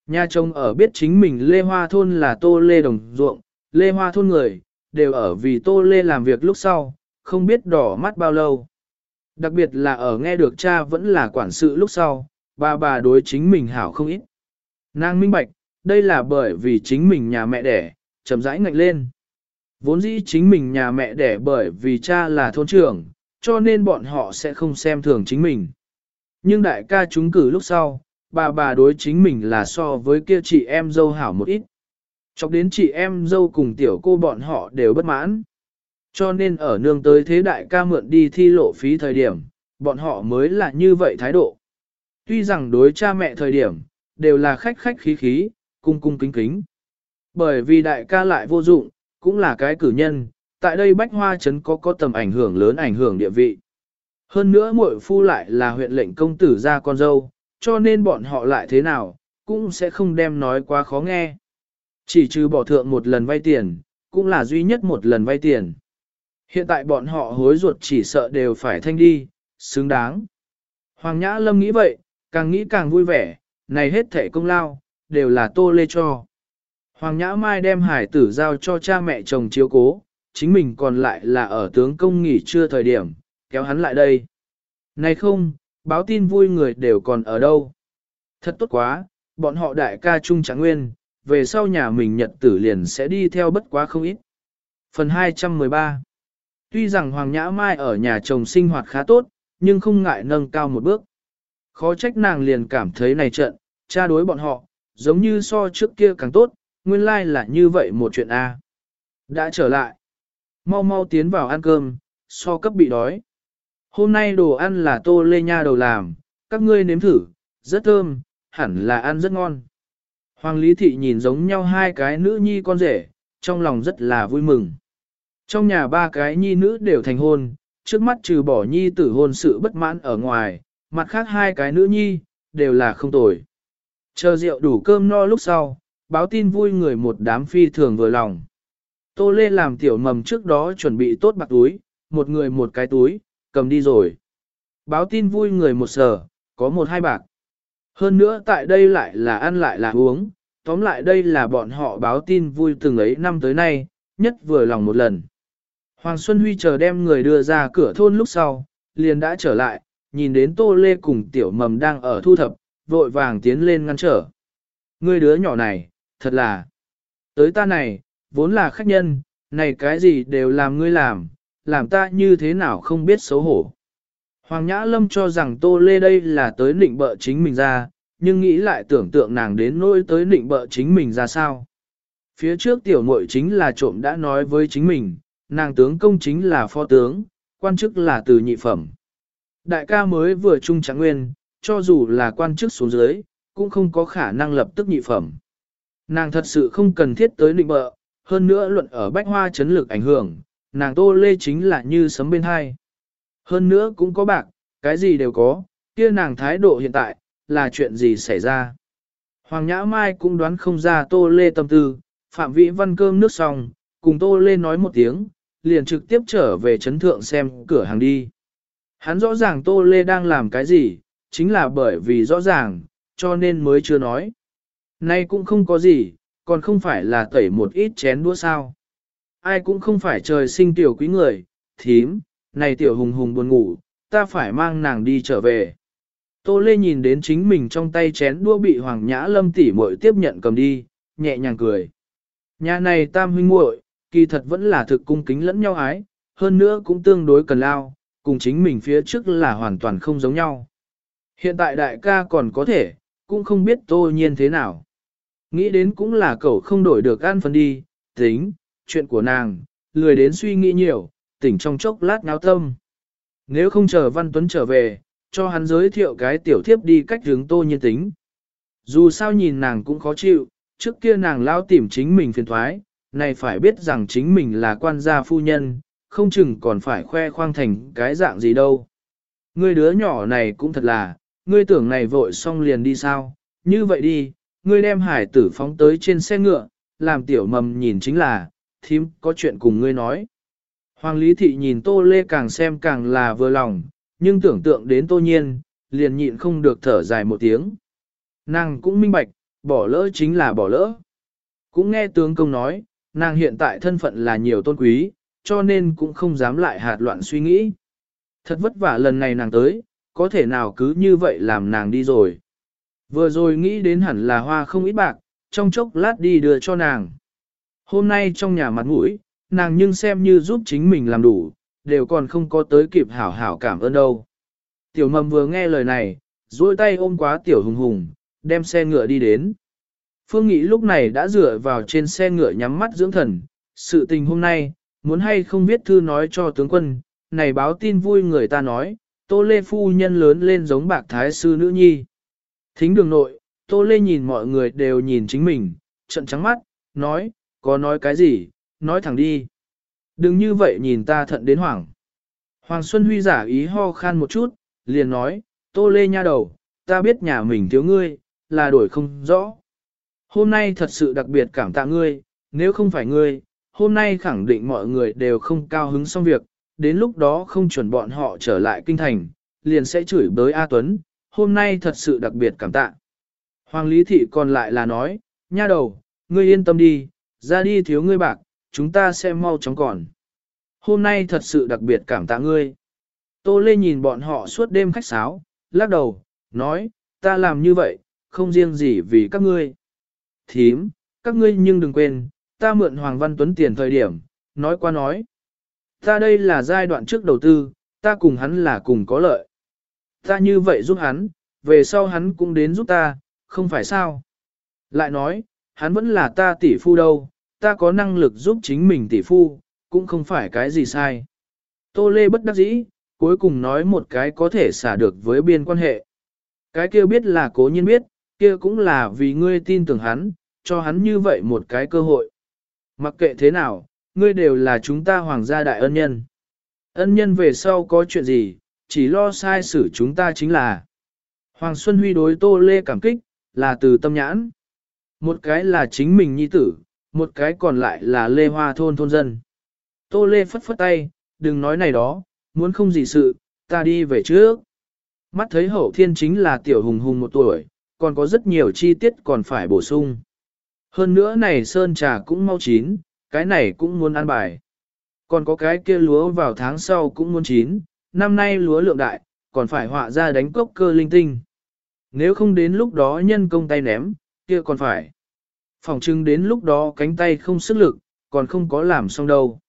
Nhà chồng ở biết chính mình Lê Hoa Thôn là Tô Lê đồng ruộng, Lê Hoa Thôn người, đều ở vì Tô Lê làm việc lúc sau, không biết đỏ mắt bao lâu. Đặc biệt là ở nghe được cha vẫn là quản sự lúc sau, bà bà đối chính mình hảo không ít. Nàng minh bạch, đây là bởi vì chính mình nhà mẹ đẻ, chậm rãi ngạnh lên. Vốn dĩ chính mình nhà mẹ đẻ bởi vì cha là thôn trưởng, cho nên bọn họ sẽ không xem thường chính mình. Nhưng đại ca chúng cử lúc sau, bà bà đối chính mình là so với kia chị em dâu hảo một ít. Chọc đến chị em dâu cùng tiểu cô bọn họ đều bất mãn. Cho nên ở nương tới thế đại ca mượn đi thi lộ phí thời điểm, bọn họ mới là như vậy thái độ. Tuy rằng đối cha mẹ thời điểm, đều là khách khách khí khí, cung cung kính kính. Bởi vì đại ca lại vô dụng, cũng là cái cử nhân, tại đây bách hoa trấn có có tầm ảnh hưởng lớn ảnh hưởng địa vị. Hơn nữa muội phu lại là huyện lệnh công tử ra con dâu, cho nên bọn họ lại thế nào, cũng sẽ không đem nói quá khó nghe. Chỉ trừ bỏ thượng một lần vay tiền, cũng là duy nhất một lần vay tiền. Hiện tại bọn họ hối ruột chỉ sợ đều phải thanh đi, xứng đáng. Hoàng Nhã Lâm nghĩ vậy, càng nghĩ càng vui vẻ, này hết thể công lao, đều là tô lê cho. Hoàng Nhã Mai đem hải tử giao cho cha mẹ chồng chiếu cố, chính mình còn lại là ở tướng công nghỉ trưa thời điểm, kéo hắn lại đây. Này không, báo tin vui người đều còn ở đâu. Thật tốt quá, bọn họ đại ca trung tráng nguyên, về sau nhà mình nhật tử liền sẽ đi theo bất quá không ít. Phần 213 Tuy rằng Hoàng Nhã Mai ở nhà chồng sinh hoạt khá tốt, nhưng không ngại nâng cao một bước. Khó trách nàng liền cảm thấy này trận, cha đối bọn họ, giống như so trước kia càng tốt, nguyên lai like là như vậy một chuyện A. Đã trở lại. Mau mau tiến vào ăn cơm, so cấp bị đói. Hôm nay đồ ăn là tô lê nha đầu làm, các ngươi nếm thử, rất thơm, hẳn là ăn rất ngon. Hoàng Lý Thị nhìn giống nhau hai cái nữ nhi con rể, trong lòng rất là vui mừng. Trong nhà ba cái nhi nữ đều thành hôn, trước mắt trừ bỏ nhi tử hôn sự bất mãn ở ngoài, mặt khác hai cái nữ nhi, đều là không tồi. Chờ rượu đủ cơm no lúc sau, báo tin vui người một đám phi thường vừa lòng. Tô Lê làm tiểu mầm trước đó chuẩn bị tốt bạc túi, một người một cái túi, cầm đi rồi. Báo tin vui người một sở, có một hai bạc. Hơn nữa tại đây lại là ăn lại là uống, tóm lại đây là bọn họ báo tin vui từng ấy năm tới nay, nhất vừa lòng một lần. Hoàng Xuân Huy chờ đem người đưa ra cửa thôn lúc sau, liền đã trở lại, nhìn đến Tô Lê cùng tiểu mầm đang ở thu thập, vội vàng tiến lên ngăn trở. Ngươi đứa nhỏ này, thật là, tới ta này, vốn là khách nhân, này cái gì đều làm ngươi làm, làm ta như thế nào không biết xấu hổ. Hoàng Nhã Lâm cho rằng Tô Lê đây là tới định bợ chính mình ra, nhưng nghĩ lại tưởng tượng nàng đến nỗi tới định bợ chính mình ra sao. Phía trước tiểu muội chính là trộm đã nói với chính mình, nàng tướng công chính là phó tướng, quan chức là từ nhị phẩm. Đại ca mới vừa trung trạng nguyên, cho dù là quan chức xuống dưới, cũng không có khả năng lập tức nhị phẩm. Nàng thật sự không cần thiết tới định bợ, hơn nữa luận ở bách hoa chấn lực ảnh hưởng, nàng tô lê chính là như sấm bên hai. Hơn nữa cũng có bạc, cái gì đều có, kia nàng thái độ hiện tại, là chuyện gì xảy ra. Hoàng Nhã Mai cũng đoán không ra tô lê tâm tư, phạm vĩ văn cơm nước xong, cùng tô lê nói một tiếng, liền trực tiếp trở về chấn thượng xem cửa hàng đi. Hắn rõ ràng tô lê đang làm cái gì, chính là bởi vì rõ ràng, cho nên mới chưa nói. Nay cũng không có gì, còn không phải là tẩy một ít chén đũa sao. Ai cũng không phải trời sinh tiểu quý người, thím, này tiểu hùng hùng buồn ngủ, ta phải mang nàng đi trở về. Tô Lê nhìn đến chính mình trong tay chén đũa bị Hoàng Nhã Lâm tỉ muội tiếp nhận cầm đi, nhẹ nhàng cười. Nhà này tam huynh muội, kỳ thật vẫn là thực cung kính lẫn nhau ái, hơn nữa cũng tương đối cần lao, cùng chính mình phía trước là hoàn toàn không giống nhau. Hiện tại đại ca còn có thể, cũng không biết tô nhiên thế nào. Nghĩ đến cũng là cậu không đổi được an phần đi, tính, chuyện của nàng, lười đến suy nghĩ nhiều, tỉnh trong chốc lát náo tâm. Nếu không chờ Văn Tuấn trở về, cho hắn giới thiệu cái tiểu thiếp đi cách hướng tô nhiên tính. Dù sao nhìn nàng cũng khó chịu, trước kia nàng lao tìm chính mình phiền thoái, này phải biết rằng chính mình là quan gia phu nhân, không chừng còn phải khoe khoang thành cái dạng gì đâu. Ngươi đứa nhỏ này cũng thật là, ngươi tưởng này vội xong liền đi sao, như vậy đi, ngươi đem hải tử phóng tới trên xe ngựa, làm tiểu mầm nhìn chính là, thím có chuyện cùng ngươi nói. Hoàng Lý Thị nhìn Tô Lê càng xem càng là vừa lòng, nhưng tưởng tượng đến Tô Nhiên, liền nhịn không được thở dài một tiếng. Nàng cũng minh bạch, bỏ lỡ chính là bỏ lỡ. Cũng nghe tướng công nói, nàng hiện tại thân phận là nhiều tôn quý, cho nên cũng không dám lại hạt loạn suy nghĩ. Thật vất vả lần này nàng tới, có thể nào cứ như vậy làm nàng đi rồi. Vừa rồi nghĩ đến hẳn là hoa không ít bạc, trong chốc lát đi đưa cho nàng. Hôm nay trong nhà mặt mũi, nàng nhưng xem như giúp chính mình làm đủ, đều còn không có tới kịp hảo hảo cảm ơn đâu. Tiểu mầm vừa nghe lời này, duỗi tay ôm quá tiểu hùng hùng, đem xe ngựa đi đến. Phương Nghị lúc này đã dựa vào trên xe ngựa nhắm mắt dưỡng thần, sự tình hôm nay, muốn hay không viết thư nói cho tướng quân, này báo tin vui người ta nói, Tô Lê Phu Nhân lớn lên giống bạc thái sư nữ nhi. Thính đường nội, Tô Lê nhìn mọi người đều nhìn chính mình, trận trắng mắt, nói, có nói cái gì, nói thẳng đi. Đừng như vậy nhìn ta thận đến hoảng. Hoàng Xuân Huy giả ý ho khan một chút, liền nói, Tô Lê nha đầu, ta biết nhà mình thiếu ngươi, là đổi không rõ. Hôm nay thật sự đặc biệt cảm tạ ngươi, nếu không phải ngươi, hôm nay khẳng định mọi người đều không cao hứng xong việc, đến lúc đó không chuẩn bọn họ trở lại kinh thành, liền sẽ chửi bới A Tuấn, hôm nay thật sự đặc biệt cảm tạ. Hoàng Lý Thị còn lại là nói, nha đầu, ngươi yên tâm đi, ra đi thiếu ngươi bạc, chúng ta sẽ mau chóng còn. Hôm nay thật sự đặc biệt cảm tạ ngươi. Tô Lê nhìn bọn họ suốt đêm khách sáo, lắc đầu, nói, ta làm như vậy, không riêng gì vì các ngươi. Thím, các ngươi nhưng đừng quên, ta mượn Hoàng Văn Tuấn tiền thời điểm, nói qua nói. Ta đây là giai đoạn trước đầu tư, ta cùng hắn là cùng có lợi. Ta như vậy giúp hắn, về sau hắn cũng đến giúp ta, không phải sao. Lại nói, hắn vẫn là ta tỷ phu đâu, ta có năng lực giúp chính mình tỷ phu, cũng không phải cái gì sai. Tô Lê bất đắc dĩ, cuối cùng nói một cái có thể xả được với biên quan hệ. Cái kia biết là cố nhiên biết, kia cũng là vì ngươi tin tưởng hắn, cho hắn như vậy một cái cơ hội. Mặc kệ thế nào, ngươi đều là chúng ta hoàng gia đại ân nhân. Ân nhân về sau có chuyện gì, chỉ lo sai xử chúng ta chính là. Hoàng Xuân Huy đối Tô Lê cảm kích, là từ tâm nhãn. Một cái là chính mình nhi tử, một cái còn lại là Lê Hoa thôn thôn dân. Tô Lê phất phất tay, đừng nói này đó, muốn không gì sự, ta đi về trước. Mắt thấy hậu thiên chính là tiểu hùng hùng một tuổi, còn có rất nhiều chi tiết còn phải bổ sung. Hơn nữa này sơn trà cũng mau chín, cái này cũng muốn ăn bài. Còn có cái kia lúa vào tháng sau cũng muốn chín, năm nay lúa lượng đại, còn phải họa ra đánh cốc cơ linh tinh. Nếu không đến lúc đó nhân công tay ném, kia còn phải. Phòng trưng đến lúc đó cánh tay không sức lực, còn không có làm xong đâu.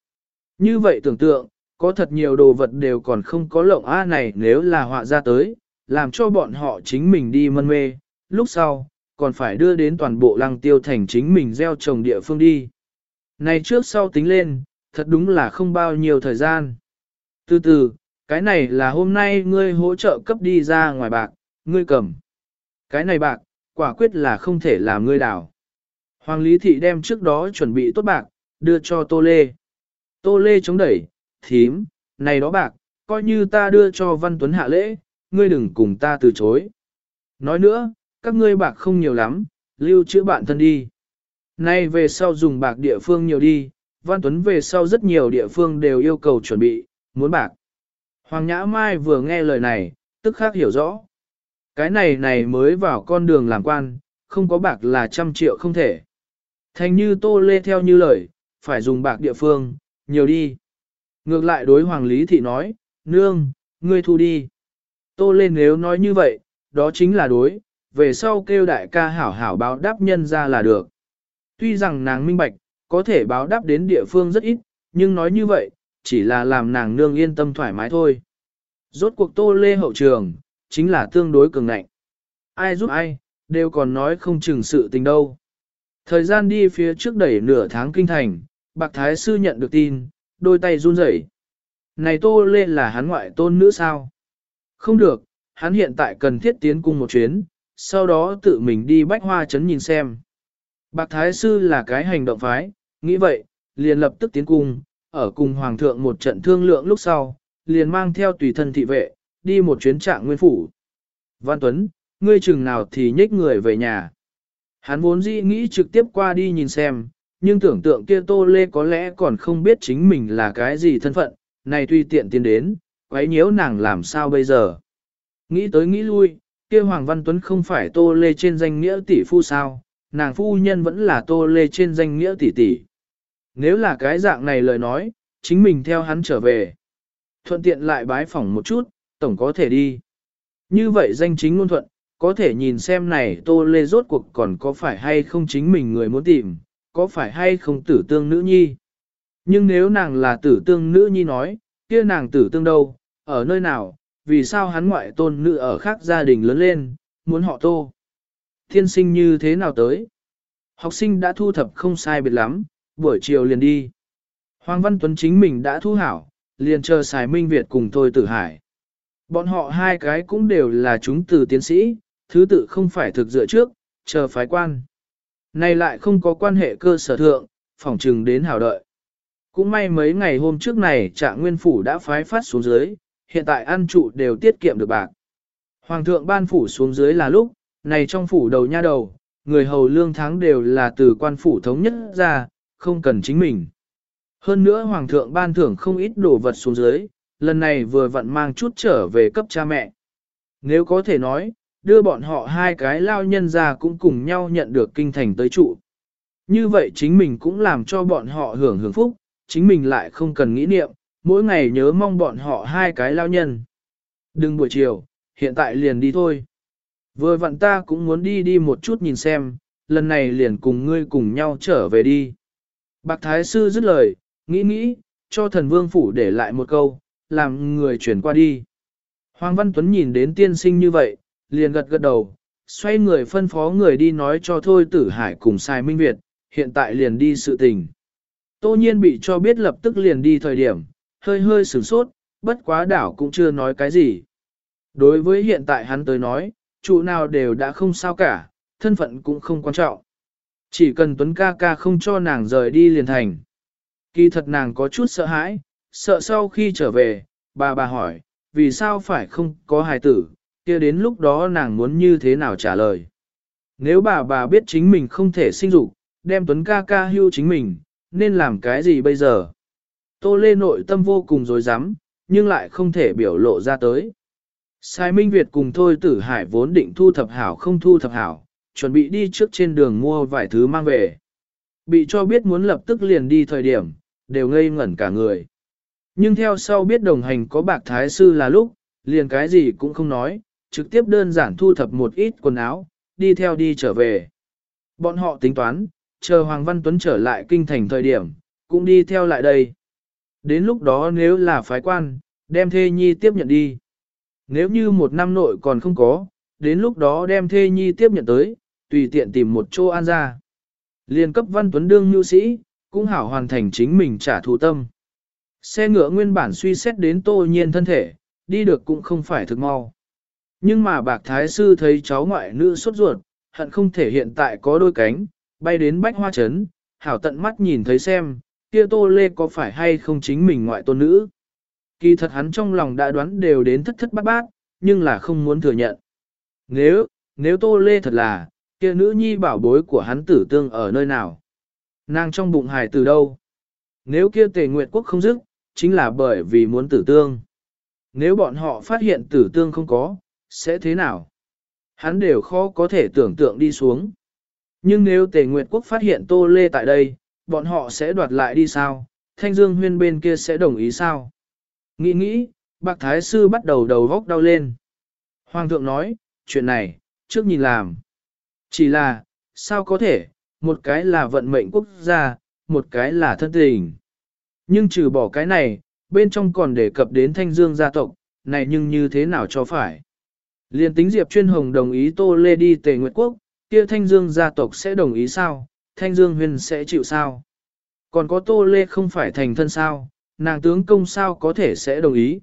Như vậy tưởng tượng, có thật nhiều đồ vật đều còn không có lộng A này nếu là họa ra tới, làm cho bọn họ chính mình đi mân mê, lúc sau, còn phải đưa đến toàn bộ lăng tiêu thành chính mình gieo trồng địa phương đi. Này trước sau tính lên, thật đúng là không bao nhiêu thời gian. Từ từ, cái này là hôm nay ngươi hỗ trợ cấp đi ra ngoài bạc, ngươi cầm. Cái này bạc, quả quyết là không thể làm ngươi đảo. Hoàng Lý Thị đem trước đó chuẩn bị tốt bạc, đưa cho Tô Lê. Tô Lê chống đẩy, thím, này đó bạc, coi như ta đưa cho Văn Tuấn hạ lễ, ngươi đừng cùng ta từ chối. Nói nữa, các ngươi bạc không nhiều lắm, lưu trữ bạn thân đi. Nay về sau dùng bạc địa phương nhiều đi, Văn Tuấn về sau rất nhiều địa phương đều yêu cầu chuẩn bị, muốn bạc. Hoàng Nhã Mai vừa nghe lời này, tức khắc hiểu rõ. Cái này này mới vào con đường làm quan, không có bạc là trăm triệu không thể. Thành như tô lê theo như lời, phải dùng bạc địa phương, nhiều đi. Ngược lại đối Hoàng Lý Thị nói, nương, ngươi thu đi. Tô lê nếu nói như vậy, đó chính là đối, về sau kêu đại ca hảo hảo báo đáp nhân ra là được. Tuy rằng nàng minh bạch, có thể báo đáp đến địa phương rất ít, nhưng nói như vậy, chỉ là làm nàng nương yên tâm thoải mái thôi. Rốt cuộc tô lê hậu trường, chính là tương đối cường ngạnh. Ai giúp ai, đều còn nói không chừng sự tình đâu. Thời gian đi phía trước đẩy nửa tháng kinh thành, bạc thái sư nhận được tin, đôi tay run rẩy. Này tô lê là hắn ngoại tôn nữ sao? Không được, hắn hiện tại cần thiết tiến cung một chuyến, sau đó tự mình đi bách hoa chấn nhìn xem. Bạc thái sư là cái hành động phái, nghĩ vậy, liền lập tức tiến cung, ở cùng hoàng thượng một trận thương lượng lúc sau, liền mang theo tùy thân thị vệ, đi một chuyến trạng nguyên phủ. Văn Tuấn, ngươi chừng nào thì nhích người về nhà. Hắn vốn dĩ nghĩ trực tiếp qua đi nhìn xem, nhưng tưởng tượng kia Tô Lê có lẽ còn không biết chính mình là cái gì thân phận, này tuy tiện tiến đến, quấy nhiễu nàng làm sao bây giờ. Nghĩ tới nghĩ lui, kia Hoàng Văn Tuấn không phải Tô Lê trên danh nghĩa tỷ phu sao, nàng phu nhân vẫn là Tô Lê trên danh nghĩa tỷ tỷ. Nếu là cái dạng này lời nói, chính mình theo hắn trở về. Thuận tiện lại bái phỏng một chút, tổng có thể đi. Như vậy danh chính ngôn thuận, có thể nhìn xem này Tô Lê rốt cuộc còn có phải hay không chính mình người muốn tìm, có phải hay không tử tương nữ nhi. Nhưng nếu nàng là tử tương nữ nhi nói, kia nàng tử tương đâu, ở nơi nào, vì sao hắn ngoại tôn nữ ở khác gia đình lớn lên, muốn họ tô. Thiên sinh như thế nào tới? Học sinh đã thu thập không sai biệt lắm, buổi chiều liền đi. Hoàng Văn Tuấn chính mình đã thu hảo, liền chờ xài Minh Việt cùng Thôi Tử Hải. Bọn họ hai cái cũng đều là chúng từ tiến sĩ, thứ tự không phải thực dựa trước, chờ phái quan. Này lại không có quan hệ cơ sở thượng, phỏng trừng đến hảo đợi. Cũng may mấy ngày hôm trước này trạng nguyên phủ đã phái phát xuống dưới, hiện tại ăn trụ đều tiết kiệm được bạc. Hoàng thượng ban phủ xuống dưới là lúc, này trong phủ đầu nha đầu, người hầu lương tháng đều là từ quan phủ thống nhất ra, không cần chính mình. Hơn nữa hoàng thượng ban thưởng không ít đồ vật xuống dưới, lần này vừa vặn mang chút trở về cấp cha mẹ. Nếu có thể nói, đưa bọn họ hai cái lao nhân ra cũng cùng nhau nhận được kinh thành tới trụ. Như vậy chính mình cũng làm cho bọn họ hưởng hưởng phúc, chính mình lại không cần nghĩ niệm, mỗi ngày nhớ mong bọn họ hai cái lao nhân. Đừng buổi chiều, hiện tại liền đi thôi. Vừa vặn ta cũng muốn đi đi một chút nhìn xem, lần này liền cùng ngươi cùng nhau trở về đi. Bạc Thái Sư dứt lời, nghĩ nghĩ, cho thần vương phủ để lại một câu, làm người chuyển qua đi. Hoàng Văn Tuấn nhìn đến tiên sinh như vậy, liền gật gật đầu, xoay người phân phó người đi nói cho Thôi Tử Hải cùng Sai Minh Việt, hiện tại liền đi sự tình. Tô nhiên bị cho biết lập tức liền đi thời điểm, hơi hơi sửng sốt, bất quá đảo cũng chưa nói cái gì. Đối với hiện tại hắn tới nói, trụ nào đều đã không sao cả, thân phận cũng không quan trọng. Chỉ cần Tuấn ca ca không cho nàng rời đi liền thành. Kỳ thật nàng có chút sợ hãi, sợ sau khi trở về, bà bà hỏi, vì sao phải không có hài tử, kia đến lúc đó nàng muốn như thế nào trả lời. Nếu bà bà biết chính mình không thể sinh dục, đem Tuấn ca ca hưu chính mình, nên làm cái gì bây giờ? Tô Lê nội tâm vô cùng dối rắm nhưng lại không thể biểu lộ ra tới. Sai Minh Việt cùng Thôi Tử Hải vốn định thu thập hảo không thu thập hảo, chuẩn bị đi trước trên đường mua vài thứ mang về. Bị cho biết muốn lập tức liền đi thời điểm, đều ngây ngẩn cả người. Nhưng theo sau biết đồng hành có bạc thái sư là lúc, liền cái gì cũng không nói, trực tiếp đơn giản thu thập một ít quần áo, đi theo đi trở về. Bọn họ tính toán, chờ Hoàng Văn Tuấn trở lại kinh thành thời điểm, cũng đi theo lại đây. Đến lúc đó nếu là phái quan, đem thê nhi tiếp nhận đi. Nếu như một năm nội còn không có, đến lúc đó đem thê nhi tiếp nhận tới, tùy tiện tìm một chỗ an ra. Liên cấp văn tuấn đương nhu sĩ, cũng hảo hoàn thành chính mình trả thù tâm. Xe ngựa nguyên bản suy xét đến tô nhiên thân thể, đi được cũng không phải thực mau. Nhưng mà bạc thái sư thấy cháu ngoại nữ sốt ruột, hận không thể hiện tại có đôi cánh, bay đến bách hoa trấn, hảo tận mắt nhìn thấy xem, kia tô lê có phải hay không chính mình ngoại tôn nữ. Kỳ thật hắn trong lòng đã đoán đều đến thất thất bát bát, nhưng là không muốn thừa nhận. Nếu, nếu tô lê thật là, kia nữ nhi bảo bối của hắn tử tương ở nơi nào? Nàng trong bụng hài từ đâu? Nếu kia tề nguyệt quốc không dứt, chính là bởi vì muốn tử tương. Nếu bọn họ phát hiện tử tương không có, sẽ thế nào? Hắn đều khó có thể tưởng tượng đi xuống. Nhưng nếu tề nguyệt quốc phát hiện tô lê tại đây, bọn họ sẽ đoạt lại đi sao? Thanh Dương huyên bên kia sẽ đồng ý sao? Nghĩ nghĩ, bạc thái sư bắt đầu đầu góc đau lên. Hoàng thượng nói, chuyện này, trước nhìn làm. Chỉ là, sao có thể, một cái là vận mệnh quốc gia, một cái là thân tình. Nhưng trừ bỏ cái này, bên trong còn đề cập đến thanh dương gia tộc, này nhưng như thế nào cho phải. Liên tính Diệp Chuyên Hồng đồng ý Tô Lê đi Tề Nguyệt Quốc, kia thanh dương gia tộc sẽ đồng ý sao, thanh dương huyền sẽ chịu sao. Còn có Tô Lê không phải thành thân sao, nàng tướng công sao có thể sẽ đồng ý.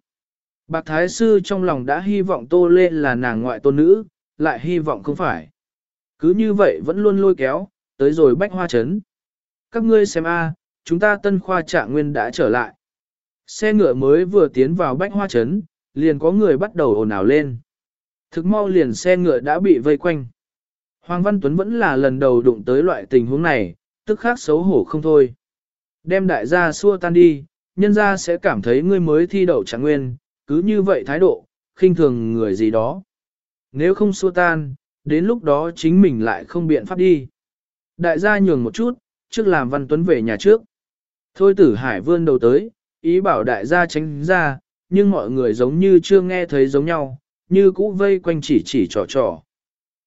Bạc Thái Sư trong lòng đã hy vọng Tô Lê là nàng ngoại tôn nữ, lại hy vọng không phải. Cứ như vậy vẫn luôn lôi kéo, tới rồi bách hoa chấn. Các ngươi xem a, chúng ta tân khoa trạng nguyên đã trở lại. Xe ngựa mới vừa tiến vào bách hoa chấn, liền có người bắt đầu ồn ào lên. Thực mau liền xe ngựa đã bị vây quanh. Hoàng Văn Tuấn vẫn là lần đầu đụng tới loại tình huống này, tức khác xấu hổ không thôi. Đem đại gia xua tan đi, nhân gia sẽ cảm thấy ngươi mới thi đậu trạng nguyên, cứ như vậy thái độ, khinh thường người gì đó. Nếu không xua tan, đến lúc đó chính mình lại không biện pháp đi. Đại gia nhường một chút, trước làm Văn Tuấn về nhà trước. Thôi tử hải vươn đầu tới, ý bảo đại gia tránh ra, nhưng mọi người giống như chưa nghe thấy giống nhau, như cũ vây quanh chỉ chỉ trò trò.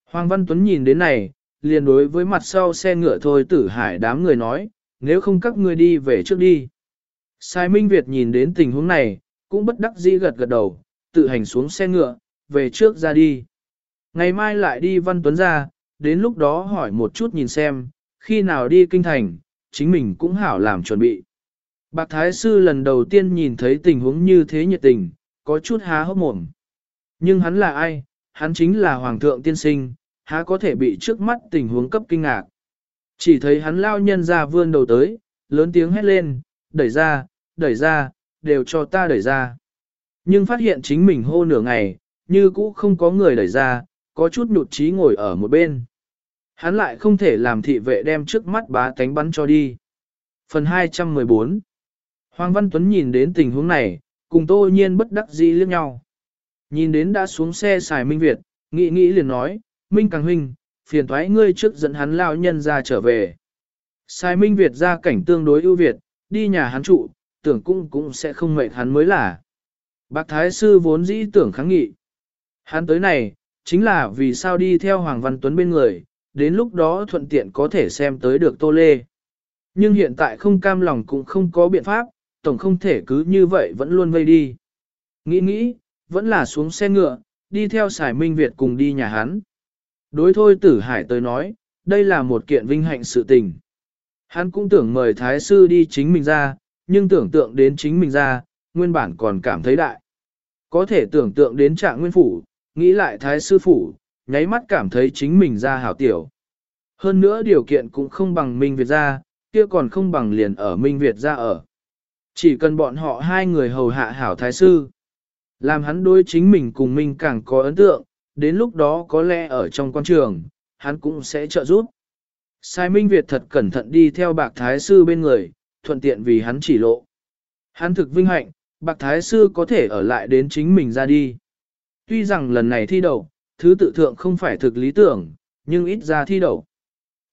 Hoàng Văn Tuấn nhìn đến này, liền đối với mặt sau xe ngựa thôi tử hải đám người nói, nếu không các ngươi đi về trước đi. Sai Minh Việt nhìn đến tình huống này, cũng bất đắc dĩ gật gật đầu, tự hành xuống xe ngựa, về trước ra đi. Ngày mai lại đi Văn Tuấn ra, đến lúc đó hỏi một chút nhìn xem, khi nào đi kinh thành, chính mình cũng hảo làm chuẩn bị. Bạc Thái Sư lần đầu tiên nhìn thấy tình huống như thế nhiệt tình, có chút há hốc mồm. Nhưng hắn là ai? Hắn chính là Hoàng thượng tiên sinh, há có thể bị trước mắt tình huống cấp kinh ngạc. Chỉ thấy hắn lao nhân ra vươn đầu tới, lớn tiếng hét lên, đẩy ra, đẩy ra, đều cho ta đẩy ra. Nhưng phát hiện chính mình hô nửa ngày, như cũ không có người đẩy ra, có chút nhụt chí ngồi ở một bên. Hắn lại không thể làm thị vệ đem trước mắt bá tánh bắn cho đi. Phần 214 Hoàng Văn Tuấn nhìn đến tình huống này, cùng tô nhiên bất đắc dĩ liếc nhau. Nhìn đến đã xuống xe xài Minh Việt, nghĩ nghĩ liền nói, Minh Càng Huynh, phiền thoái ngươi trước dẫn hắn lao nhân ra trở về. Sai Minh Việt ra cảnh tương đối ưu việt, đi nhà hắn trụ, tưởng cũng cũng sẽ không mệt hắn mới là. Bác Thái Sư vốn dĩ tưởng kháng nghị. Hắn tới này, chính là vì sao đi theo Hoàng Văn Tuấn bên người, đến lúc đó thuận tiện có thể xem tới được Tô Lê. Nhưng hiện tại không cam lòng cũng không có biện pháp, tổng không thể cứ như vậy vẫn luôn vây đi. Nghĩ nghĩ, vẫn là xuống xe ngựa, đi theo Sải Minh Việt cùng đi nhà hắn. Đối thôi tử hải tới nói, đây là một kiện vinh hạnh sự tình. Hắn cũng tưởng mời Thái Sư đi chính mình ra, nhưng tưởng tượng đến chính mình ra, nguyên bản còn cảm thấy đại. Có thể tưởng tượng đến trạng nguyên phủ, nghĩ lại Thái Sư phụ nháy mắt cảm thấy chính mình ra hảo tiểu. Hơn nữa điều kiện cũng không bằng Minh Việt ra, kia còn không bằng liền ở Minh Việt ra ở. Chỉ cần bọn họ hai người hầu hạ hảo Thái Sư, làm hắn đối chính mình cùng Minh càng có ấn tượng, đến lúc đó có lẽ ở trong quan trường, hắn cũng sẽ trợ giúp. Sai Minh Việt thật cẩn thận đi theo bạc thái sư bên người, thuận tiện vì hắn chỉ lộ. Hắn thực vinh hạnh, bạc thái sư có thể ở lại đến chính mình ra đi. Tuy rằng lần này thi đậu, thứ tự thượng không phải thực lý tưởng, nhưng ít ra thi đậu.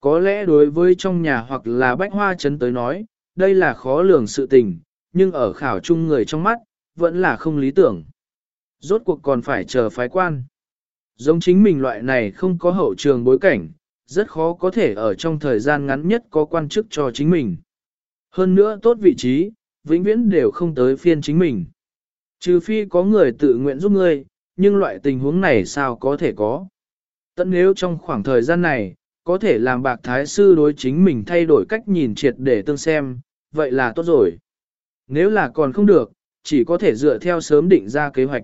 Có lẽ đối với trong nhà hoặc là bách hoa chấn tới nói, đây là khó lường sự tình, nhưng ở khảo chung người trong mắt, vẫn là không lý tưởng. Rốt cuộc còn phải chờ phái quan. Giống chính mình loại này không có hậu trường bối cảnh, rất khó có thể ở trong thời gian ngắn nhất có quan chức cho chính mình. Hơn nữa tốt vị trí, vĩnh viễn đều không tới phiên chính mình. Trừ phi có người tự nguyện giúp ngươi, nhưng loại tình huống này sao có thể có. Tận nếu trong khoảng thời gian này, có thể làm bạc thái sư đối chính mình thay đổi cách nhìn triệt để tương xem, vậy là tốt rồi. Nếu là còn không được, chỉ có thể dựa theo sớm định ra kế hoạch.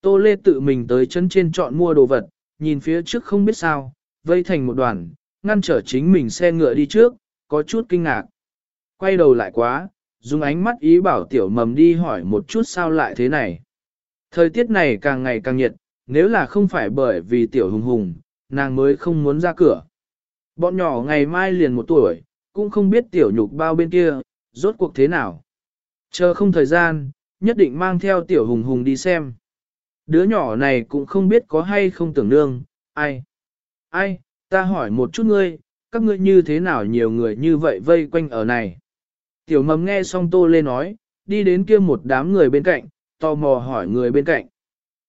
Tô Lê tự mình tới chân trên chọn mua đồ vật, nhìn phía trước không biết sao, vây thành một đoàn, ngăn trở chính mình xe ngựa đi trước, có chút kinh ngạc. Quay đầu lại quá, dùng ánh mắt ý bảo tiểu mầm đi hỏi một chút sao lại thế này. Thời tiết này càng ngày càng nhiệt, nếu là không phải bởi vì tiểu hùng hùng, nàng mới không muốn ra cửa. Bọn nhỏ ngày mai liền một tuổi, cũng không biết tiểu nhục bao bên kia, rốt cuộc thế nào. Chờ không thời gian, nhất định mang theo tiểu hùng hùng đi xem. Đứa nhỏ này cũng không biết có hay không tưởng nương, ai. Ai, ta hỏi một chút ngươi, các ngươi như thế nào nhiều người như vậy vây quanh ở này. Tiểu mầm nghe xong tô lê nói, đi đến kia một đám người bên cạnh, tò mò hỏi người bên cạnh.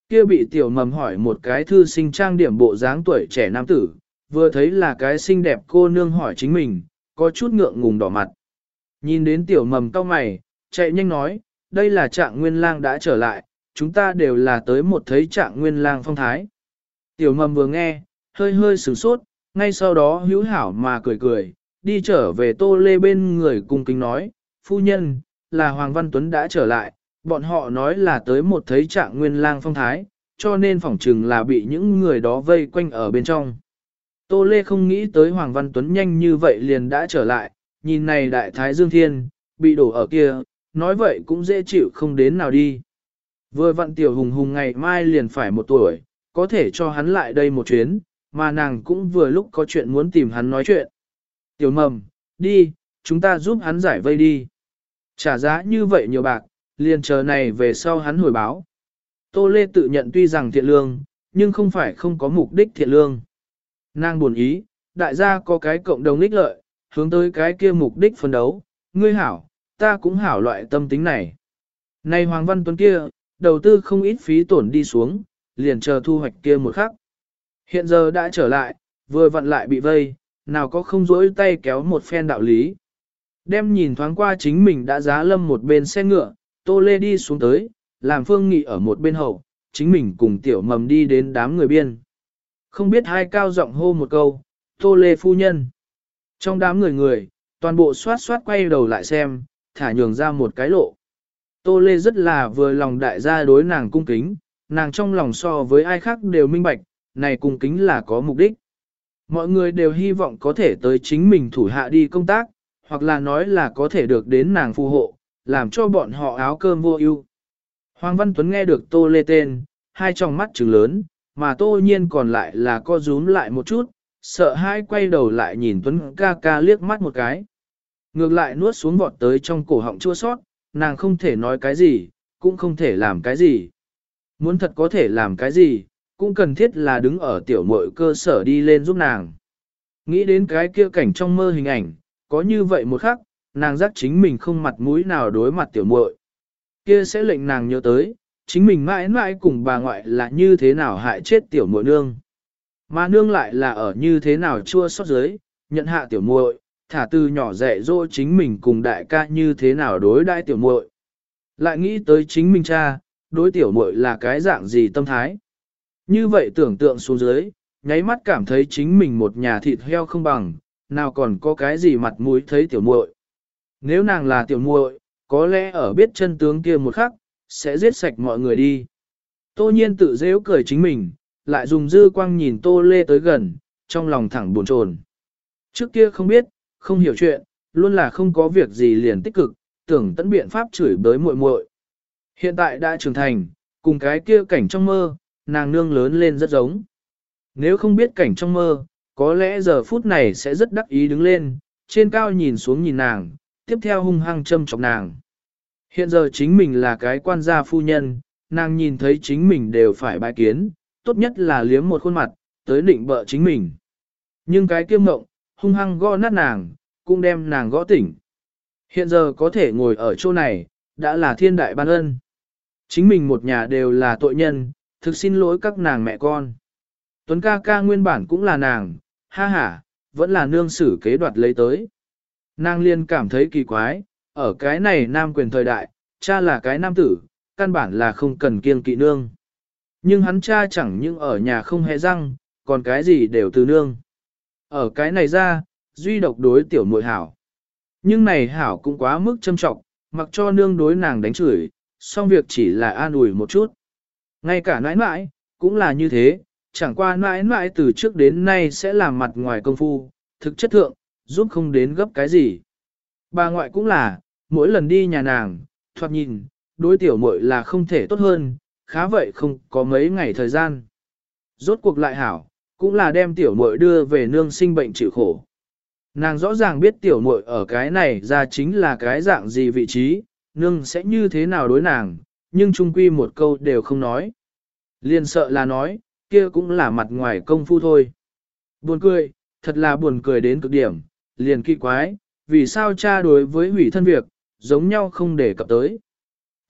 Kia bị tiểu mầm hỏi một cái thư sinh trang điểm bộ dáng tuổi trẻ nam tử, vừa thấy là cái xinh đẹp cô nương hỏi chính mình, có chút ngượng ngùng đỏ mặt. Nhìn đến tiểu mầm cau mày, chạy nhanh nói, đây là trạng nguyên lang đã trở lại, chúng ta đều là tới một thấy trạng nguyên lang phong thái. Tiểu mầm vừa nghe, hơi hơi sửng sốt, ngay sau đó hữu hảo mà cười cười, đi trở về tô lê bên người cung kính nói, phu nhân, là Hoàng Văn Tuấn đã trở lại, bọn họ nói là tới một thấy trạng nguyên lang phong thái, cho nên phỏng chừng là bị những người đó vây quanh ở bên trong. Tô Lê không nghĩ tới Hoàng Văn Tuấn nhanh như vậy liền đã trở lại, nhìn này đại thái dương thiên, bị đổ ở kia, nói vậy cũng dễ chịu không đến nào đi. Vừa vặn tiểu hùng hùng ngày mai liền phải một tuổi, có thể cho hắn lại đây một chuyến, mà nàng cũng vừa lúc có chuyện muốn tìm hắn nói chuyện. Tiểu mầm, đi, chúng ta giúp hắn giải vây đi. Trả giá như vậy nhiều bạc, liền chờ này về sau hắn hồi báo. Tô Lê tự nhận tuy rằng thiện lương, nhưng không phải không có mục đích thiện lương. Nàng buồn ý, đại gia có cái cộng đồng ích lợi, hướng tới cái kia mục đích phân đấu, ngươi hảo, ta cũng hảo loại tâm tính này. Này Hoàng Văn Tuấn kia, đầu tư không ít phí tổn đi xuống, liền chờ thu hoạch kia một khắc. Hiện giờ đã trở lại, vừa vặn lại bị vây, nào có không rỗi tay kéo một phen đạo lý. Đem nhìn thoáng qua chính mình đã giá lâm một bên xe ngựa, Tô Lê đi xuống tới, làm Phương Nghị ở một bên hậu, chính mình cùng tiểu mầm đi đến đám người biên. Không biết hai cao giọng hô một câu, Tô Lê phu nhân. Trong đám người người, toàn bộ xoát xoát quay đầu lại xem, thả nhường ra một cái lộ. Tô Lê rất là vừa lòng đại gia đối nàng cung kính, nàng trong lòng so với ai khác đều minh bạch, này cung kính là có mục đích. Mọi người đều hy vọng có thể tới chính mình thủ hạ đi công tác, hoặc là nói là có thể được đến nàng phù hộ, làm cho bọn họ áo cơm vô ưu. Hoàng Văn Tuấn nghe được Tô Lê tên, hai tròng mắt trừng lớn, mà Tô Nhiên còn lại là co rúm lại một chút, sợ hai quay đầu lại nhìn Tuấn ca ca liếc mắt một cái. Ngược lại nuốt xuống vọt tới trong cổ họng chua sót, nàng không thể nói cái gì, cũng không thể làm cái gì. Muốn thật có thể làm cái gì, cũng cần thiết là đứng ở tiểu mội cơ sở đi lên giúp nàng. Nghĩ đến cái kia cảnh trong mơ hình ảnh, có như vậy một khắc, nàng giác chính mình không mặt mũi nào đối mặt tiểu muội. Kia sẽ lệnh nàng nhớ tới, chính mình mãi mãi cùng bà ngoại là như thế nào hại chết tiểu muội nương. Mà nương lại là ở như thế nào chua xót dưới, nhận hạ tiểu muội, thả từ nhỏ dạy dỗ chính mình cùng đại ca như thế nào đối đãi tiểu muội. Lại nghĩ tới chính mình cha, đối tiểu muội là cái dạng gì tâm thái. Như vậy tưởng tượng xuống dưới, nháy mắt cảm thấy chính mình một nhà thịt heo không bằng, nào còn có cái gì mặt mũi thấy tiểu muội. Nếu nàng là tiểu muội, có lẽ ở biết chân tướng kia một khắc, sẽ giết sạch mọi người đi. Tô nhiên tự dễ cười chính mình, lại dùng dư quang nhìn tô lê tới gần, trong lòng thẳng buồn chồn. Trước kia không biết, không hiểu chuyện, luôn là không có việc gì liền tích cực, tưởng tận biện pháp chửi bới muội muội. Hiện tại đã trưởng thành, cùng cái kia cảnh trong mơ, nàng nương lớn lên rất giống. Nếu không biết cảnh trong mơ, có lẽ giờ phút này sẽ rất đắc ý đứng lên, trên cao nhìn xuống nhìn nàng, tiếp theo hung hăng châm chọc nàng. Hiện giờ chính mình là cái quan gia phu nhân, nàng nhìn thấy chính mình đều phải bái kiến, tốt nhất là liếm một khuôn mặt, tới định bợ chính mình. Nhưng cái kiêm mộng, hung hăng gõ nát nàng, cũng đem nàng gõ tỉnh. Hiện giờ có thể ngồi ở chỗ này, đã là thiên đại ban ân. Chính mình một nhà đều là tội nhân, thực xin lỗi các nàng mẹ con. Tuấn ca ca nguyên bản cũng là nàng, ha ha, vẫn là nương sử kế đoạt lấy tới. Nàng liên cảm thấy kỳ quái, ở cái này nam quyền thời đại, cha là cái nam tử, căn bản là không cần kiêng kỵ nương. Nhưng hắn cha chẳng những ở nhà không hề răng, còn cái gì đều từ nương. Ở cái này ra, duy độc đối tiểu muội hảo. Nhưng này hảo cũng quá mức châm trọng, mặc cho nương đối nàng đánh chửi, xong việc chỉ là an ủi một chút. Ngay cả nãi nãi, cũng là như thế, chẳng qua nãi nãi từ trước đến nay sẽ làm mặt ngoài công phu, thực chất thượng, giúp không đến gấp cái gì. Bà ngoại cũng là, mỗi lần đi nhà nàng, thoạt nhìn, đối tiểu muội là không thể tốt hơn, khá vậy không có mấy ngày thời gian. Rốt cuộc lại hảo, cũng là đem tiểu muội đưa về nương sinh bệnh chịu khổ. Nàng rõ ràng biết tiểu muội ở cái này ra chính là cái dạng gì vị trí, nương sẽ như thế nào đối nàng, nhưng trung quy một câu đều không nói. liên sợ là nói, kia cũng là mặt ngoài công phu thôi. Buồn cười, thật là buồn cười đến cực điểm, liền kỳ quái, vì sao cha đối với hủy thân việc, giống nhau không để cập tới.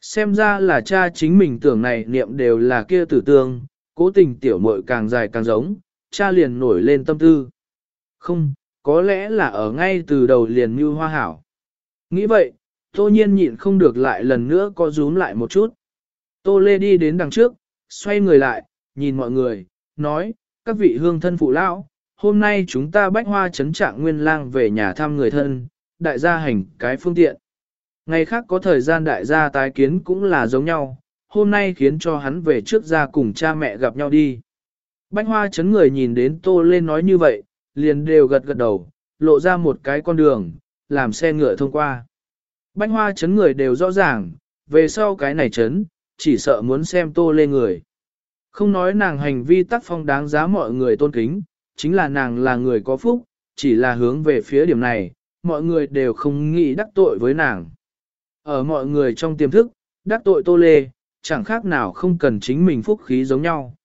Xem ra là cha chính mình tưởng này niệm đều là kia tử tương, cố tình tiểu muội càng dài càng giống, cha liền nổi lên tâm tư. Không, có lẽ là ở ngay từ đầu liền như hoa hảo. Nghĩ vậy, tô nhiên nhịn không được lại lần nữa có rúm lại một chút. Tô lê đi đến đằng trước, xoay người lại, nhìn mọi người, nói, các vị hương thân phụ lão, hôm nay chúng ta bách hoa chấn trạng nguyên lang về nhà thăm người thân, đại gia hành cái phương tiện. Ngày khác có thời gian đại gia tái kiến cũng là giống nhau, hôm nay khiến cho hắn về trước ra cùng cha mẹ gặp nhau đi. Bách hoa chấn người nhìn đến tô lên nói như vậy, liền đều gật gật đầu, lộ ra một cái con đường, làm xe ngựa thông qua. Bách hoa chấn người đều rõ ràng, về sau cái này chấn, chỉ sợ muốn xem tô lên người. Không nói nàng hành vi tác phong đáng giá mọi người tôn kính, chính là nàng là người có phúc, chỉ là hướng về phía điểm này, mọi người đều không nghĩ đắc tội với nàng. Ở mọi người trong tiềm thức, đắc tội tô lê, chẳng khác nào không cần chính mình phúc khí giống nhau.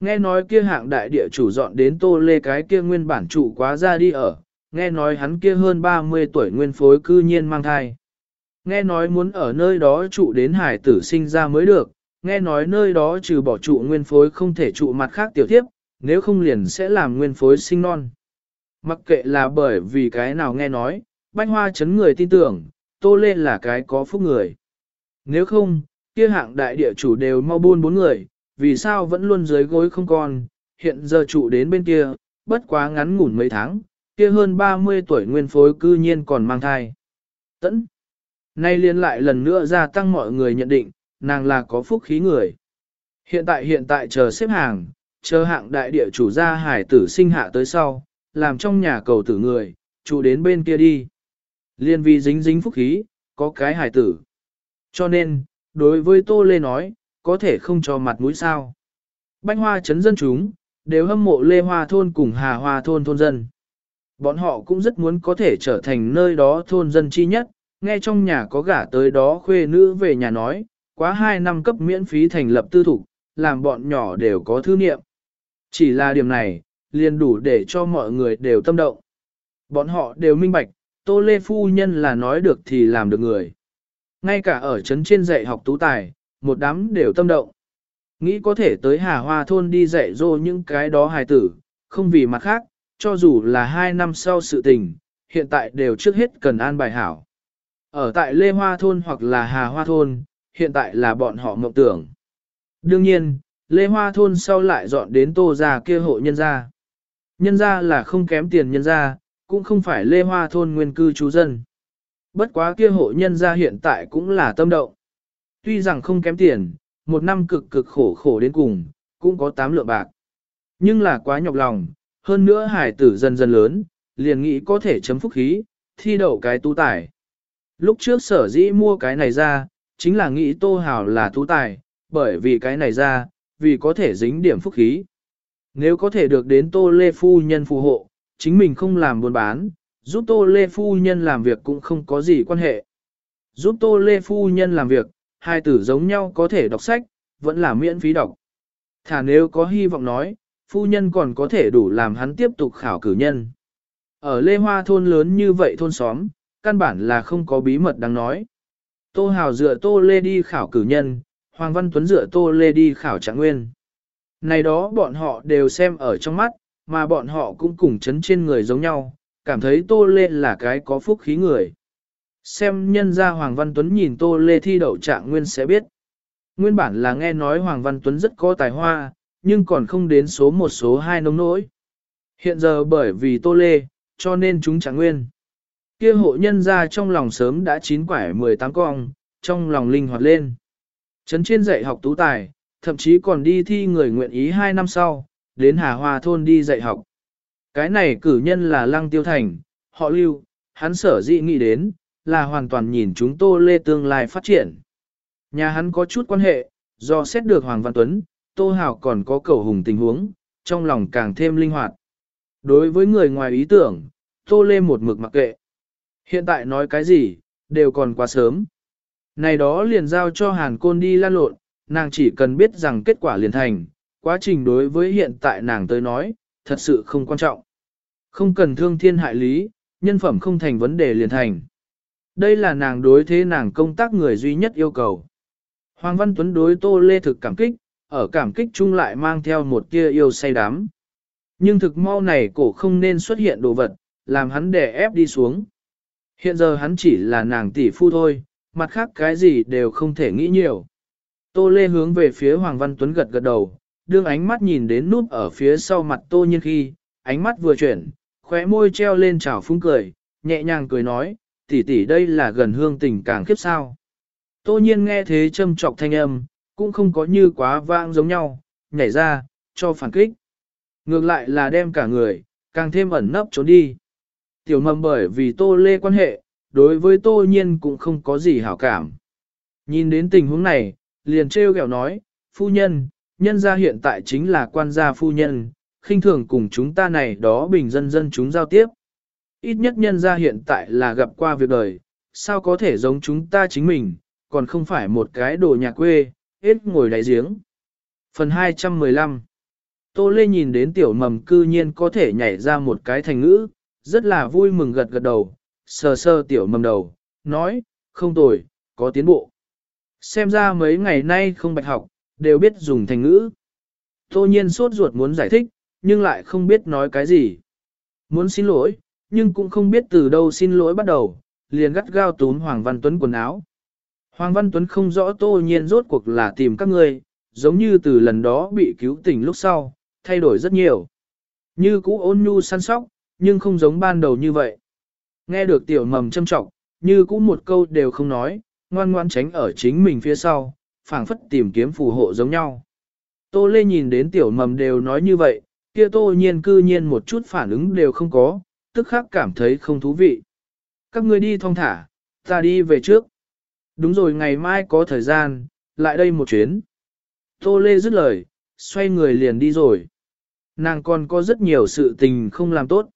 Nghe nói kia hạng đại địa chủ dọn đến tô lê cái kia nguyên bản trụ quá ra đi ở, nghe nói hắn kia hơn 30 tuổi nguyên phối cư nhiên mang thai. Nghe nói muốn ở nơi đó trụ đến hải tử sinh ra mới được, nghe nói nơi đó trừ bỏ trụ nguyên phối không thể trụ mặt khác tiểu thiếp nếu không liền sẽ làm nguyên phối sinh non. Mặc kệ là bởi vì cái nào nghe nói, bánh hoa chấn người tin tưởng, tô lên là cái có phúc người. Nếu không, kia hạng đại địa chủ đều mau buôn bốn người, vì sao vẫn luôn dưới gối không con, hiện giờ trụ đến bên kia, bất quá ngắn ngủn mấy tháng, kia hơn 30 tuổi nguyên phối cư nhiên còn mang thai. Tẫn. Nay liên lại lần nữa gia tăng mọi người nhận định, nàng là có phúc khí người. Hiện tại hiện tại chờ xếp hàng, chờ hạng đại địa chủ gia hải tử sinh hạ tới sau, làm trong nhà cầu tử người, trụ đến bên kia đi. Liên vi dính dính phúc khí, có cái hải tử. Cho nên, đối với Tô Lê nói, có thể không cho mặt mũi sao. Bánh hoa chấn dân chúng, đều hâm mộ Lê Hoa thôn cùng Hà Hoa thôn thôn dân. Bọn họ cũng rất muốn có thể trở thành nơi đó thôn dân chi nhất, nghe trong nhà có gả tới đó khuê nữ về nhà nói, quá 2 năm cấp miễn phí thành lập tư thủ, làm bọn nhỏ đều có thư niệm. Chỉ là điểm này, liền đủ để cho mọi người đều tâm động. Bọn họ đều minh bạch, Tô Lê Phu Nhân là nói được thì làm được người. Ngay cả ở trấn trên dạy học tú tài, một đám đều tâm động. Nghĩ có thể tới Hà Hoa Thôn đi dạy dỗ những cái đó hài tử, không vì mặt khác, cho dù là hai năm sau sự tình, hiện tại đều trước hết cần an bài hảo. Ở tại Lê Hoa Thôn hoặc là Hà Hoa Thôn, hiện tại là bọn họ mộng tưởng. Đương nhiên, Lê Hoa Thôn sau lại dọn đến tô gia kia hộ nhân gia. Nhân gia là không kém tiền nhân gia, cũng không phải Lê Hoa Thôn nguyên cư trú dân. Bất quá kia hộ nhân gia hiện tại cũng là tâm động. Tuy rằng không kém tiền, một năm cực cực khổ khổ đến cùng, cũng có tám lượng bạc. Nhưng là quá nhọc lòng, hơn nữa hải tử dần dần lớn, liền nghĩ có thể chấm phúc khí, thi đậu cái tú tài. Lúc trước sở dĩ mua cái này ra, chính là nghĩ tô hào là tú tài, bởi vì cái này ra, vì có thể dính điểm phúc khí. Nếu có thể được đến tô lê phu nhân phù hộ, chính mình không làm buôn bán, giúp tô lê phu nhân làm việc cũng không có gì quan hệ. Giúp tô lê phu nhân làm việc, hai tử giống nhau có thể đọc sách, vẫn là miễn phí đọc. Thả nếu có hy vọng nói, phu nhân còn có thể đủ làm hắn tiếp tục khảo cử nhân. Ở Lê Hoa thôn lớn như vậy thôn xóm, căn bản là không có bí mật đáng nói. Tô Hào dựa Tô Lê đi khảo cử nhân, Hoàng Văn Tuấn dựa Tô Lê đi khảo trạng nguyên. Này đó bọn họ đều xem ở trong mắt, mà bọn họ cũng cùng chấn trên người giống nhau, cảm thấy Tô Lê là cái có phúc khí người. Xem nhân ra Hoàng Văn Tuấn nhìn Tô Lê thi đậu trạng nguyên sẽ biết. Nguyên bản là nghe nói Hoàng Văn Tuấn rất có tài hoa, nhưng còn không đến số một số hai nông nỗi. Hiện giờ bởi vì Tô Lê, cho nên chúng trạng nguyên. Kia hộ nhân ra trong lòng sớm đã chín quải 18 cong, trong lòng linh hoạt lên. Trấn trên dạy học tú tài, thậm chí còn đi thi người nguyện ý 2 năm sau, đến Hà Hoa thôn đi dạy học. Cái này cử nhân là Lăng Tiêu Thành, họ lưu, hắn sở dị nghĩ đến, là hoàn toàn nhìn chúng Tô Lê tương lai phát triển. Nhà hắn có chút quan hệ, do xét được Hoàng Văn Tuấn, Tô Hảo còn có cầu hùng tình huống, trong lòng càng thêm linh hoạt. Đối với người ngoài ý tưởng, Tô Lê một mực mặc kệ. Hiện tại nói cái gì, đều còn quá sớm. Này đó liền giao cho Hàn Côn đi lan lộn, nàng chỉ cần biết rằng kết quả liền thành, quá trình đối với hiện tại nàng tới nói, thật sự không quan trọng. Không cần thương thiên hại lý, nhân phẩm không thành vấn đề liền thành. Đây là nàng đối thế nàng công tác người duy nhất yêu cầu. Hoàng Văn Tuấn đối Tô Lê thực cảm kích, ở cảm kích chung lại mang theo một tia yêu say đắm. Nhưng thực mau này cổ không nên xuất hiện đồ vật, làm hắn đè ép đi xuống. Hiện giờ hắn chỉ là nàng tỷ phu thôi, mặt khác cái gì đều không thể nghĩ nhiều. Tô Lê hướng về phía Hoàng Văn Tuấn gật gật đầu, đương ánh mắt nhìn đến nút ở phía sau mặt Tô Nhiên khi, ánh mắt vừa chuyển, khóe môi treo lên trào phúng cười, nhẹ nhàng cười nói, tỷ tỷ đây là gần hương tình càng khiếp sao. Tô Nhiên nghe thế châm trọc thanh âm, cũng không có như quá vang giống nhau, nhảy ra, cho phản kích. Ngược lại là đem cả người, càng thêm ẩn nấp trốn đi. Tiểu mầm bởi vì tô lê quan hệ, đối với tô nhiên cũng không có gì hảo cảm. Nhìn đến tình huống này, liền trêu ghẹo nói, phu nhân, nhân gia hiện tại chính là quan gia phu nhân, khinh thường cùng chúng ta này đó bình dân dân chúng giao tiếp. Ít nhất nhân gia hiện tại là gặp qua việc đời, sao có thể giống chúng ta chính mình, còn không phải một cái đồ nhà quê, hết ngồi đáy giếng. Phần 215 Tô Lê nhìn đến tiểu mầm cư nhiên có thể nhảy ra một cái thành ngữ, rất là vui mừng gật gật đầu, sờ sơ tiểu mầm đầu, nói, không tồi, có tiến bộ. Xem ra mấy ngày nay không bạch học, đều biết dùng thành ngữ. Tô nhiên sốt ruột muốn giải thích, nhưng lại không biết nói cái gì. Muốn xin lỗi, nhưng cũng không biết từ đâu xin lỗi bắt đầu, liền gắt gao tún Hoàng Văn Tuấn quần áo. Hoàng Văn Tuấn không rõ tô nhiên rốt cuộc là tìm các ngươi, giống như từ lần đó bị cứu tỉnh lúc sau, thay đổi rất nhiều. Như cũ ôn nhu săn sóc, nhưng không giống ban đầu như vậy. Nghe được tiểu mầm châm trọng, như cũng một câu đều không nói, ngoan ngoan tránh ở chính mình phía sau, phảng phất tìm kiếm phù hộ giống nhau. Tô Lê nhìn đến tiểu mầm đều nói như vậy, kia tô nhiên cư nhiên một chút phản ứng đều không có, tức khắc cảm thấy không thú vị. Các ngươi đi thong thả, ta đi về trước. Đúng rồi ngày mai có thời gian, lại đây một chuyến. Tô Lê dứt lời, xoay người liền đi rồi. Nàng còn có rất nhiều sự tình không làm tốt.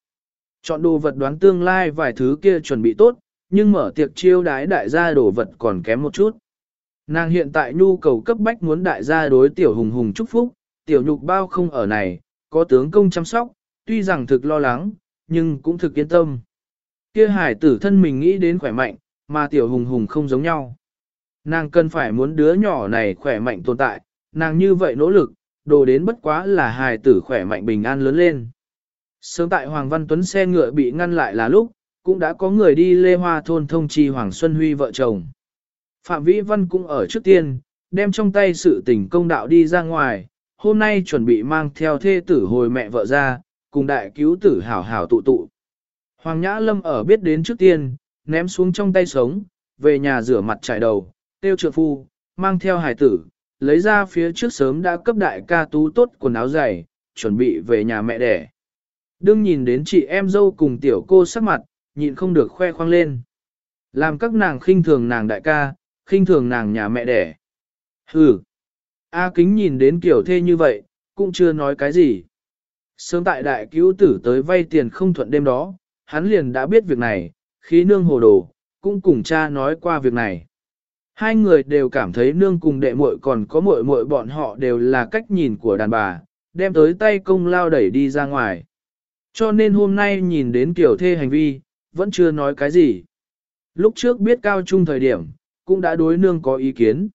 Chọn đồ vật đoán tương lai vài thứ kia chuẩn bị tốt, nhưng mở tiệc chiêu đái đại gia đồ vật còn kém một chút. Nàng hiện tại nhu cầu cấp bách muốn đại gia đối tiểu hùng hùng chúc phúc, tiểu nhục bao không ở này, có tướng công chăm sóc, tuy rằng thực lo lắng, nhưng cũng thực yên tâm. Kia hải tử thân mình nghĩ đến khỏe mạnh, mà tiểu hùng hùng không giống nhau. Nàng cần phải muốn đứa nhỏ này khỏe mạnh tồn tại, nàng như vậy nỗ lực, đồ đến bất quá là hài tử khỏe mạnh bình an lớn lên. Sớm tại Hoàng Văn Tuấn xe ngựa bị ngăn lại là lúc, cũng đã có người đi Lê Hoa thôn thông chi Hoàng Xuân Huy vợ chồng. Phạm Vĩ Văn cũng ở trước tiên, đem trong tay sự tình công đạo đi ra ngoài, hôm nay chuẩn bị mang theo thê tử hồi mẹ vợ ra, cùng đại cứu tử hảo hảo tụ tụ. Hoàng Nhã Lâm ở biết đến trước tiên, ném xuống trong tay sống, về nhà rửa mặt trải đầu, tiêu trượt phu, mang theo Hải tử, lấy ra phía trước sớm đã cấp đại ca tú tốt quần áo dày, chuẩn bị về nhà mẹ đẻ. Đương nhìn đến chị em dâu cùng tiểu cô sắc mặt, nhịn không được khoe khoang lên. Làm các nàng khinh thường nàng đại ca, khinh thường nàng nhà mẹ đẻ. Hừ. A kính nhìn đến kiểu thê như vậy, cũng chưa nói cái gì. Sớm tại đại cứu tử tới vay tiền không thuận đêm đó, hắn liền đã biết việc này, khí nương hồ đồ, cũng cùng cha nói qua việc này. Hai người đều cảm thấy nương cùng đệ muội còn có muội muội bọn họ đều là cách nhìn của đàn bà, đem tới tay công lao đẩy đi ra ngoài. Cho nên hôm nay nhìn đến kiểu thê hành vi, vẫn chưa nói cái gì. Lúc trước biết cao trung thời điểm, cũng đã đối nương có ý kiến.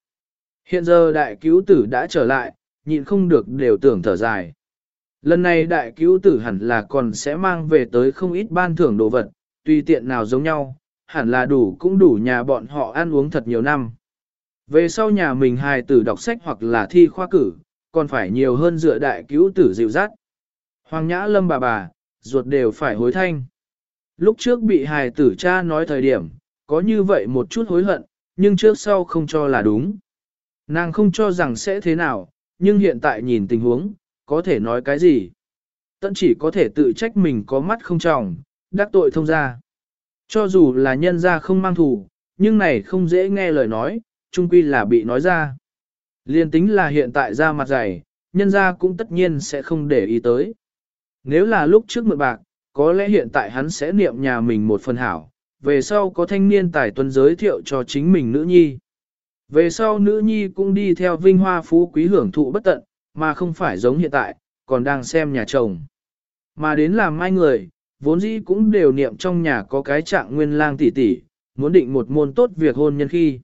Hiện giờ đại cứu tử đã trở lại, nhịn không được đều tưởng thở dài. Lần này đại cứu tử hẳn là còn sẽ mang về tới không ít ban thưởng đồ vật, tùy tiện nào giống nhau, hẳn là đủ cũng đủ nhà bọn họ ăn uống thật nhiều năm. Về sau nhà mình hài tử đọc sách hoặc là thi khoa cử, còn phải nhiều hơn dựa đại cứu tử dịu dắt. Hoàng Nhã Lâm bà bà, ruột đều phải hối thanh. Lúc trước bị hài tử cha nói thời điểm, có như vậy một chút hối hận, nhưng trước sau không cho là đúng. Nàng không cho rằng sẽ thế nào, nhưng hiện tại nhìn tình huống, có thể nói cái gì. Tận chỉ có thể tự trách mình có mắt không tròng, đắc tội thông ra. Cho dù là nhân ra không mang thù, nhưng này không dễ nghe lời nói, chung quy là bị nói ra. Liên tính là hiện tại ra mặt dày, nhân ra cũng tất nhiên sẽ không để ý tới. Nếu là lúc trước mượn bạc, có lẽ hiện tại hắn sẽ niệm nhà mình một phần hảo, về sau có thanh niên tài tuân giới thiệu cho chính mình nữ nhi. Về sau nữ nhi cũng đi theo vinh hoa phú quý hưởng thụ bất tận, mà không phải giống hiện tại, còn đang xem nhà chồng. Mà đến làm mai người, vốn dĩ cũng đều niệm trong nhà có cái trạng nguyên lang tỷ tỷ, muốn định một môn tốt việc hôn nhân khi.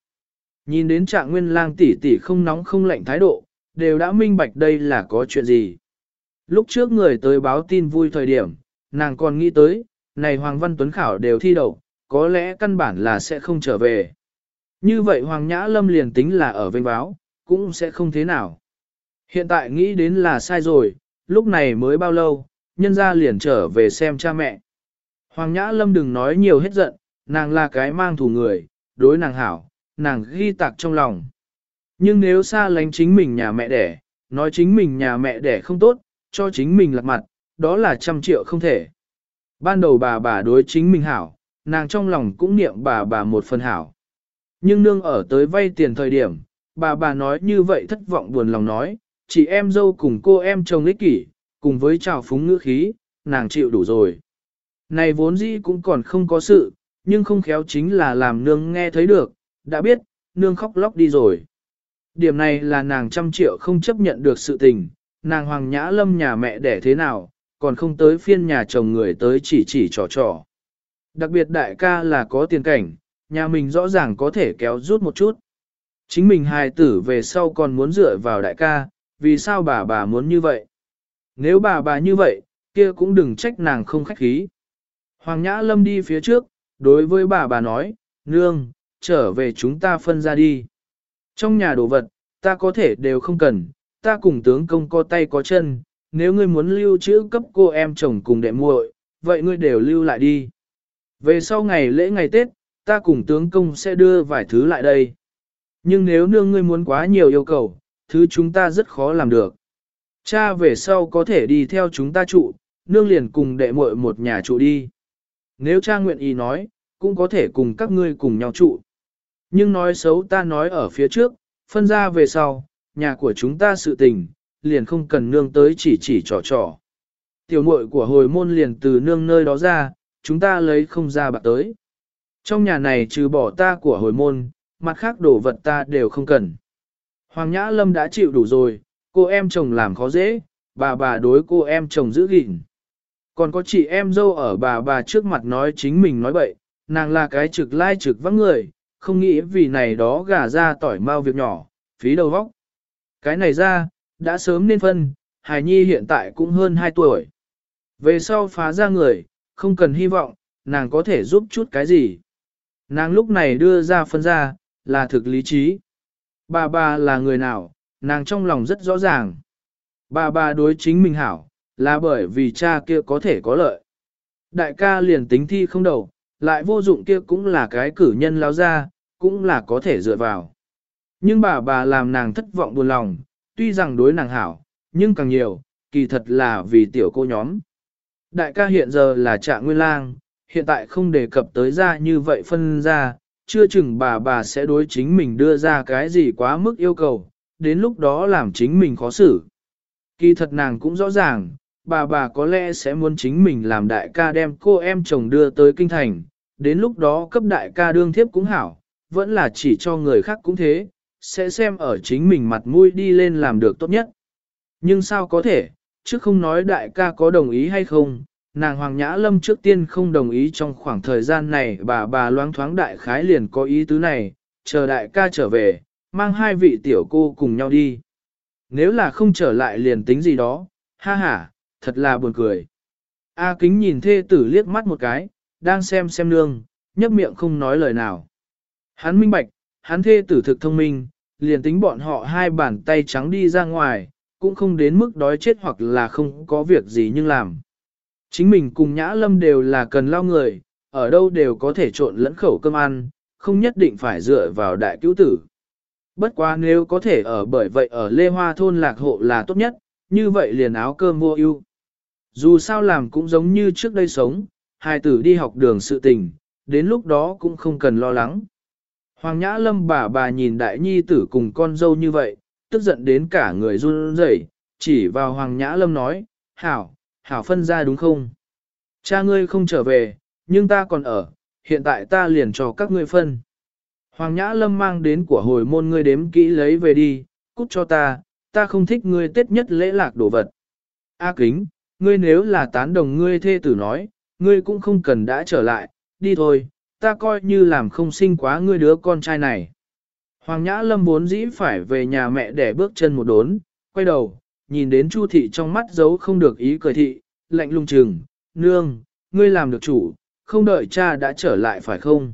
Nhìn đến trạng nguyên lang tỷ tỷ không nóng không lạnh thái độ, đều đã minh bạch đây là có chuyện gì. Lúc trước người tới báo tin vui thời điểm, nàng còn nghĩ tới, này Hoàng Văn Tuấn Khảo đều thi đậu, có lẽ căn bản là sẽ không trở về. Như vậy Hoàng Nhã Lâm liền tính là ở vinh báo, cũng sẽ không thế nào. Hiện tại nghĩ đến là sai rồi, lúc này mới bao lâu, nhân ra liền trở về xem cha mẹ. Hoàng Nhã Lâm đừng nói nhiều hết giận, nàng là cái mang thù người, đối nàng hảo, nàng ghi tạc trong lòng. Nhưng nếu xa lánh chính mình nhà mẹ đẻ, nói chính mình nhà mẹ đẻ không tốt, cho chính mình lạc mặt, đó là trăm triệu không thể. Ban đầu bà bà đối chính mình hảo, nàng trong lòng cũng niệm bà bà một phần hảo. Nhưng nương ở tới vay tiền thời điểm, bà bà nói như vậy thất vọng buồn lòng nói, chị em dâu cùng cô em chồng ích kỷ, cùng với trào phúng ngữ khí, nàng chịu đủ rồi. Này vốn dĩ cũng còn không có sự, nhưng không khéo chính là làm nương nghe thấy được, đã biết, nương khóc lóc đi rồi. Điểm này là nàng trăm triệu không chấp nhận được sự tình, nàng Hoàng Nhã Lâm nhà mẹ đẻ thế nào, còn không tới phiên nhà chồng người tới chỉ chỉ trò trò. Đặc biệt đại ca là có tiền cảnh, nhà mình rõ ràng có thể kéo rút một chút. Chính mình hài tử về sau còn muốn dựa vào đại ca, vì sao bà bà muốn như vậy? Nếu bà bà như vậy, kia cũng đừng trách nàng không khách khí. Hoàng Nhã Lâm đi phía trước, đối với bà bà nói, nương, trở về chúng ta phân ra đi. Trong nhà đồ vật, ta có thể đều không cần, ta cùng tướng công có tay có chân, nếu ngươi muốn lưu trữ cấp cô em chồng cùng đệ muội, vậy ngươi đều lưu lại đi. Về sau ngày lễ ngày Tết, ta cùng tướng công sẽ đưa vài thứ lại đây. Nhưng nếu nương ngươi muốn quá nhiều yêu cầu, thứ chúng ta rất khó làm được. Cha về sau có thể đi theo chúng ta trụ, nương liền cùng đệ muội một nhà trụ đi. Nếu cha nguyện ý nói, cũng có thể cùng các ngươi cùng nhau trụ. Nhưng nói xấu ta nói ở phía trước, phân ra về sau, nhà của chúng ta sự tình, liền không cần nương tới chỉ chỉ trò trò. Tiểu muội của hồi môn liền từ nương nơi đó ra, chúng ta lấy không ra bạc tới. Trong nhà này trừ bỏ ta của hồi môn, mặt khác đồ vật ta đều không cần. Hoàng Nhã Lâm đã chịu đủ rồi, cô em chồng làm khó dễ, bà bà đối cô em chồng giữ gìn. Còn có chị em dâu ở bà bà trước mặt nói chính mình nói bậy, nàng là cái trực lai trực vắng người, không nghĩ vì này đó gà ra tỏi mau việc nhỏ, phí đầu vóc. Cái này ra, đã sớm nên phân, Hải Nhi hiện tại cũng hơn 2 tuổi. Về sau phá ra người, không cần hy vọng, nàng có thể giúp chút cái gì. Nàng lúc này đưa ra phân ra, là thực lý trí. Bà bà là người nào, nàng trong lòng rất rõ ràng. Bà bà đối chính mình hảo, là bởi vì cha kia có thể có lợi. Đại ca liền tính thi không đầu, lại vô dụng kia cũng là cái cử nhân lao ra, cũng là có thể dựa vào. Nhưng bà bà làm nàng thất vọng buồn lòng, tuy rằng đối nàng hảo, nhưng càng nhiều, kỳ thật là vì tiểu cô nhóm. Đại ca hiện giờ là trạng nguyên lang, hiện tại không đề cập tới ra như vậy phân ra, chưa chừng bà bà sẽ đối chính mình đưa ra cái gì quá mức yêu cầu, đến lúc đó làm chính mình khó xử. Kỳ thật nàng cũng rõ ràng, bà bà có lẽ sẽ muốn chính mình làm đại ca đem cô em chồng đưa tới kinh thành, đến lúc đó cấp đại ca đương thiếp cũng hảo, vẫn là chỉ cho người khác cũng thế, sẽ xem ở chính mình mặt mũi đi lên làm được tốt nhất. Nhưng sao có thể, chứ không nói đại ca có đồng ý hay không, nàng Hoàng Nhã Lâm trước tiên không đồng ý trong khoảng thời gian này bà bà loáng thoáng đại khái liền có ý tứ này, chờ đại ca trở về, mang hai vị tiểu cô cùng nhau đi. Nếu là không trở lại liền tính gì đó, ha ha, thật là buồn cười. A kính nhìn thê tử liếc mắt một cái, đang xem xem nương, nhấp miệng không nói lời nào. Hắn minh bạch, hắn thê tử thực thông minh, liền tính bọn họ hai bàn tay trắng đi ra ngoài, cũng không đến mức đói chết hoặc là không có việc gì nhưng làm. Chính mình cùng Nhã Lâm đều là cần lao người, ở đâu đều có thể trộn lẫn khẩu cơm ăn, không nhất định phải dựa vào đại cứu tử. Bất quá nếu có thể ở bởi vậy ở Lê Hoa thôn lạc hộ là tốt nhất, như vậy liền áo cơm vô ưu. Dù sao làm cũng giống như trước đây sống, hai tử đi học đường sự tình, đến lúc đó cũng không cần lo lắng. Hoàng Nhã Lâm bà bà nhìn đại nhi tử cùng con dâu như vậy, tức giận đến cả người run rẩy, chỉ vào Hoàng Nhã Lâm nói, hảo, hảo phân ra đúng không? Cha ngươi không trở về, nhưng ta còn ở, hiện tại ta liền cho các ngươi phân. Hoàng Nhã Lâm mang đến của hồi môn ngươi đếm kỹ lấy về đi, cút cho ta, ta không thích ngươi tết nhất lễ lạc đồ vật. A kính, ngươi nếu là tán đồng ngươi thê tử nói, ngươi cũng không cần đã trở lại, đi thôi, ta coi như làm không sinh quá ngươi đứa con trai này. Hoàng Nhã Lâm vốn dĩ phải về nhà mẹ để bước chân một đốn, quay đầu, nhìn đến Chu thị trong mắt giấu không được ý cười thị, lạnh lung chừng, nương, ngươi làm được chủ, không đợi cha đã trở lại phải không?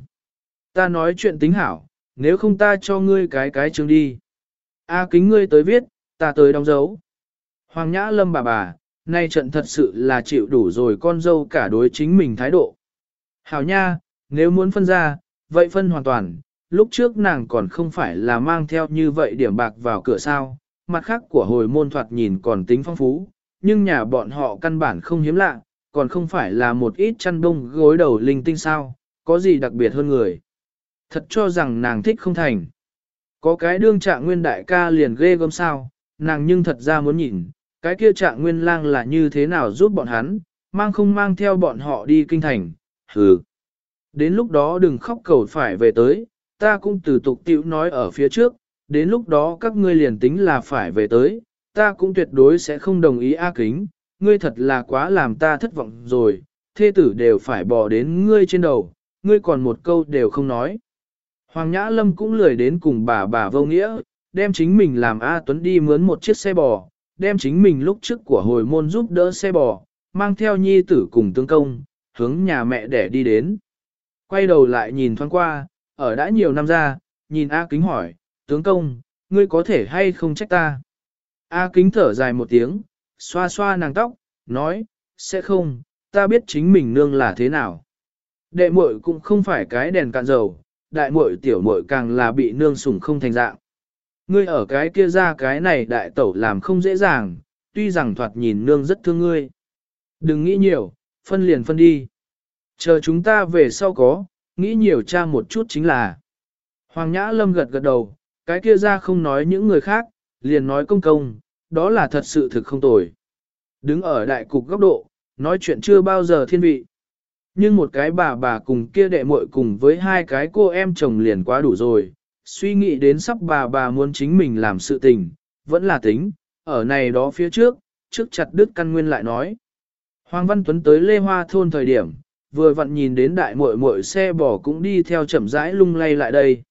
Ta nói chuyện tính hảo, nếu không ta cho ngươi cái cái chứng đi. A kính ngươi tới viết, ta tới đóng dấu. Hoàng Nhã Lâm bà bà, nay trận thật sự là chịu đủ rồi con dâu cả đối chính mình thái độ. Hảo nha, nếu muốn phân ra, vậy phân hoàn toàn, lúc trước nàng còn không phải là mang theo như vậy điểm bạc vào cửa sao, mặt khác của hồi môn thoạt nhìn còn tính phong phú, nhưng nhà bọn họ căn bản không hiếm lạ, còn không phải là một ít chăn đông gối đầu linh tinh sao, có gì đặc biệt hơn người. Thật cho rằng nàng thích không thành. Có cái đương trạng nguyên đại ca liền ghê gớm sao, nàng nhưng thật ra muốn nhìn, cái kia trạng nguyên lang là như thế nào giúp bọn hắn, mang không mang theo bọn họ đi kinh thành, hừ. Đến lúc đó đừng khóc cầu phải về tới, ta cũng từ tục tiểu nói ở phía trước, Đến lúc đó các ngươi liền tính là phải về tới, ta cũng tuyệt đối sẽ không đồng ý A kính, ngươi thật là quá làm ta thất vọng rồi, thê tử đều phải bỏ đến ngươi trên đầu, ngươi còn một câu đều không nói. Hoàng Nhã Lâm cũng lười đến cùng bà bà vô nghĩa, đem chính mình làm A Tuấn đi mướn một chiếc xe bò, đem chính mình lúc trước của hồi môn giúp đỡ xe bò, mang theo nhi tử cùng tương công, hướng nhà mẹ để đi đến. Quay đầu lại nhìn thoáng qua, ở đã nhiều năm ra, nhìn A Kính hỏi, tướng công, ngươi có thể hay không trách ta? A Kính thở dài một tiếng, xoa xoa nàng tóc, nói, sẽ không, ta biết chính mình nương là thế nào. Đệ muội cũng không phải cái đèn cạn dầu, đại muội tiểu muội càng là bị nương sủng không thành dạng. Ngươi ở cái kia ra cái này đại tẩu làm không dễ dàng, tuy rằng thoạt nhìn nương rất thương ngươi. Đừng nghĩ nhiều, phân liền phân đi. Chờ chúng ta về sau có, nghĩ nhiều cha một chút chính là. Hoàng Nhã Lâm gật gật đầu, cái kia ra không nói những người khác, liền nói công công, đó là thật sự thực không tồi. Đứng ở đại cục góc độ, nói chuyện chưa bao giờ thiên vị. Nhưng một cái bà bà cùng kia đệ muội cùng với hai cái cô em chồng liền quá đủ rồi, suy nghĩ đến sắp bà bà muốn chính mình làm sự tình, vẫn là tính, ở này đó phía trước, trước chặt đứt căn nguyên lại nói. Hoàng Văn Tuấn tới Lê Hoa thôn thời điểm, vừa vặn nhìn đến đại muội muội xe bò cũng đi theo chậm rãi lung lay lại đây.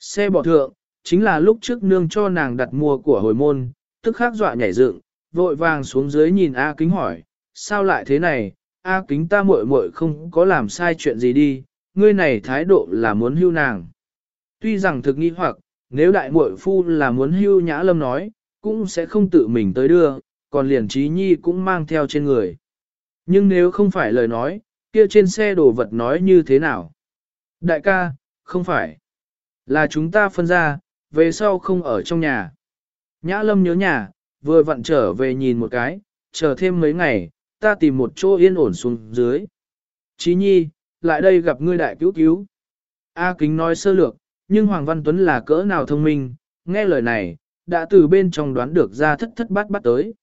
Xe bò thượng, chính là lúc trước nương cho nàng đặt mua của hồi môn, tức khắc dọa nhảy dựng, vội vàng xuống dưới nhìn A Kính hỏi, sao lại thế này, A Kính ta muội muội không có làm sai chuyện gì đi, ngươi này thái độ là muốn hưu nàng. Tuy rằng thực nghi hoặc, nếu đại muội phu là muốn hưu nhã lâm nói, cũng sẽ không tự mình tới đưa, còn liền trí nhi cũng mang theo trên người. Nhưng nếu không phải lời nói, kia trên xe đồ vật nói như thế nào? Đại ca, không phải. Là chúng ta phân ra, về sau không ở trong nhà. Nhã lâm nhớ nhà, vừa vặn trở về nhìn một cái, chờ thêm mấy ngày, ta tìm một chỗ yên ổn xuống dưới. Chí nhi, lại đây gặp ngươi đại cứu cứu. A kính nói sơ lược, nhưng Hoàng Văn Tuấn là cỡ nào thông minh, nghe lời này, đã từ bên trong đoán được ra thất thất bát bát tới.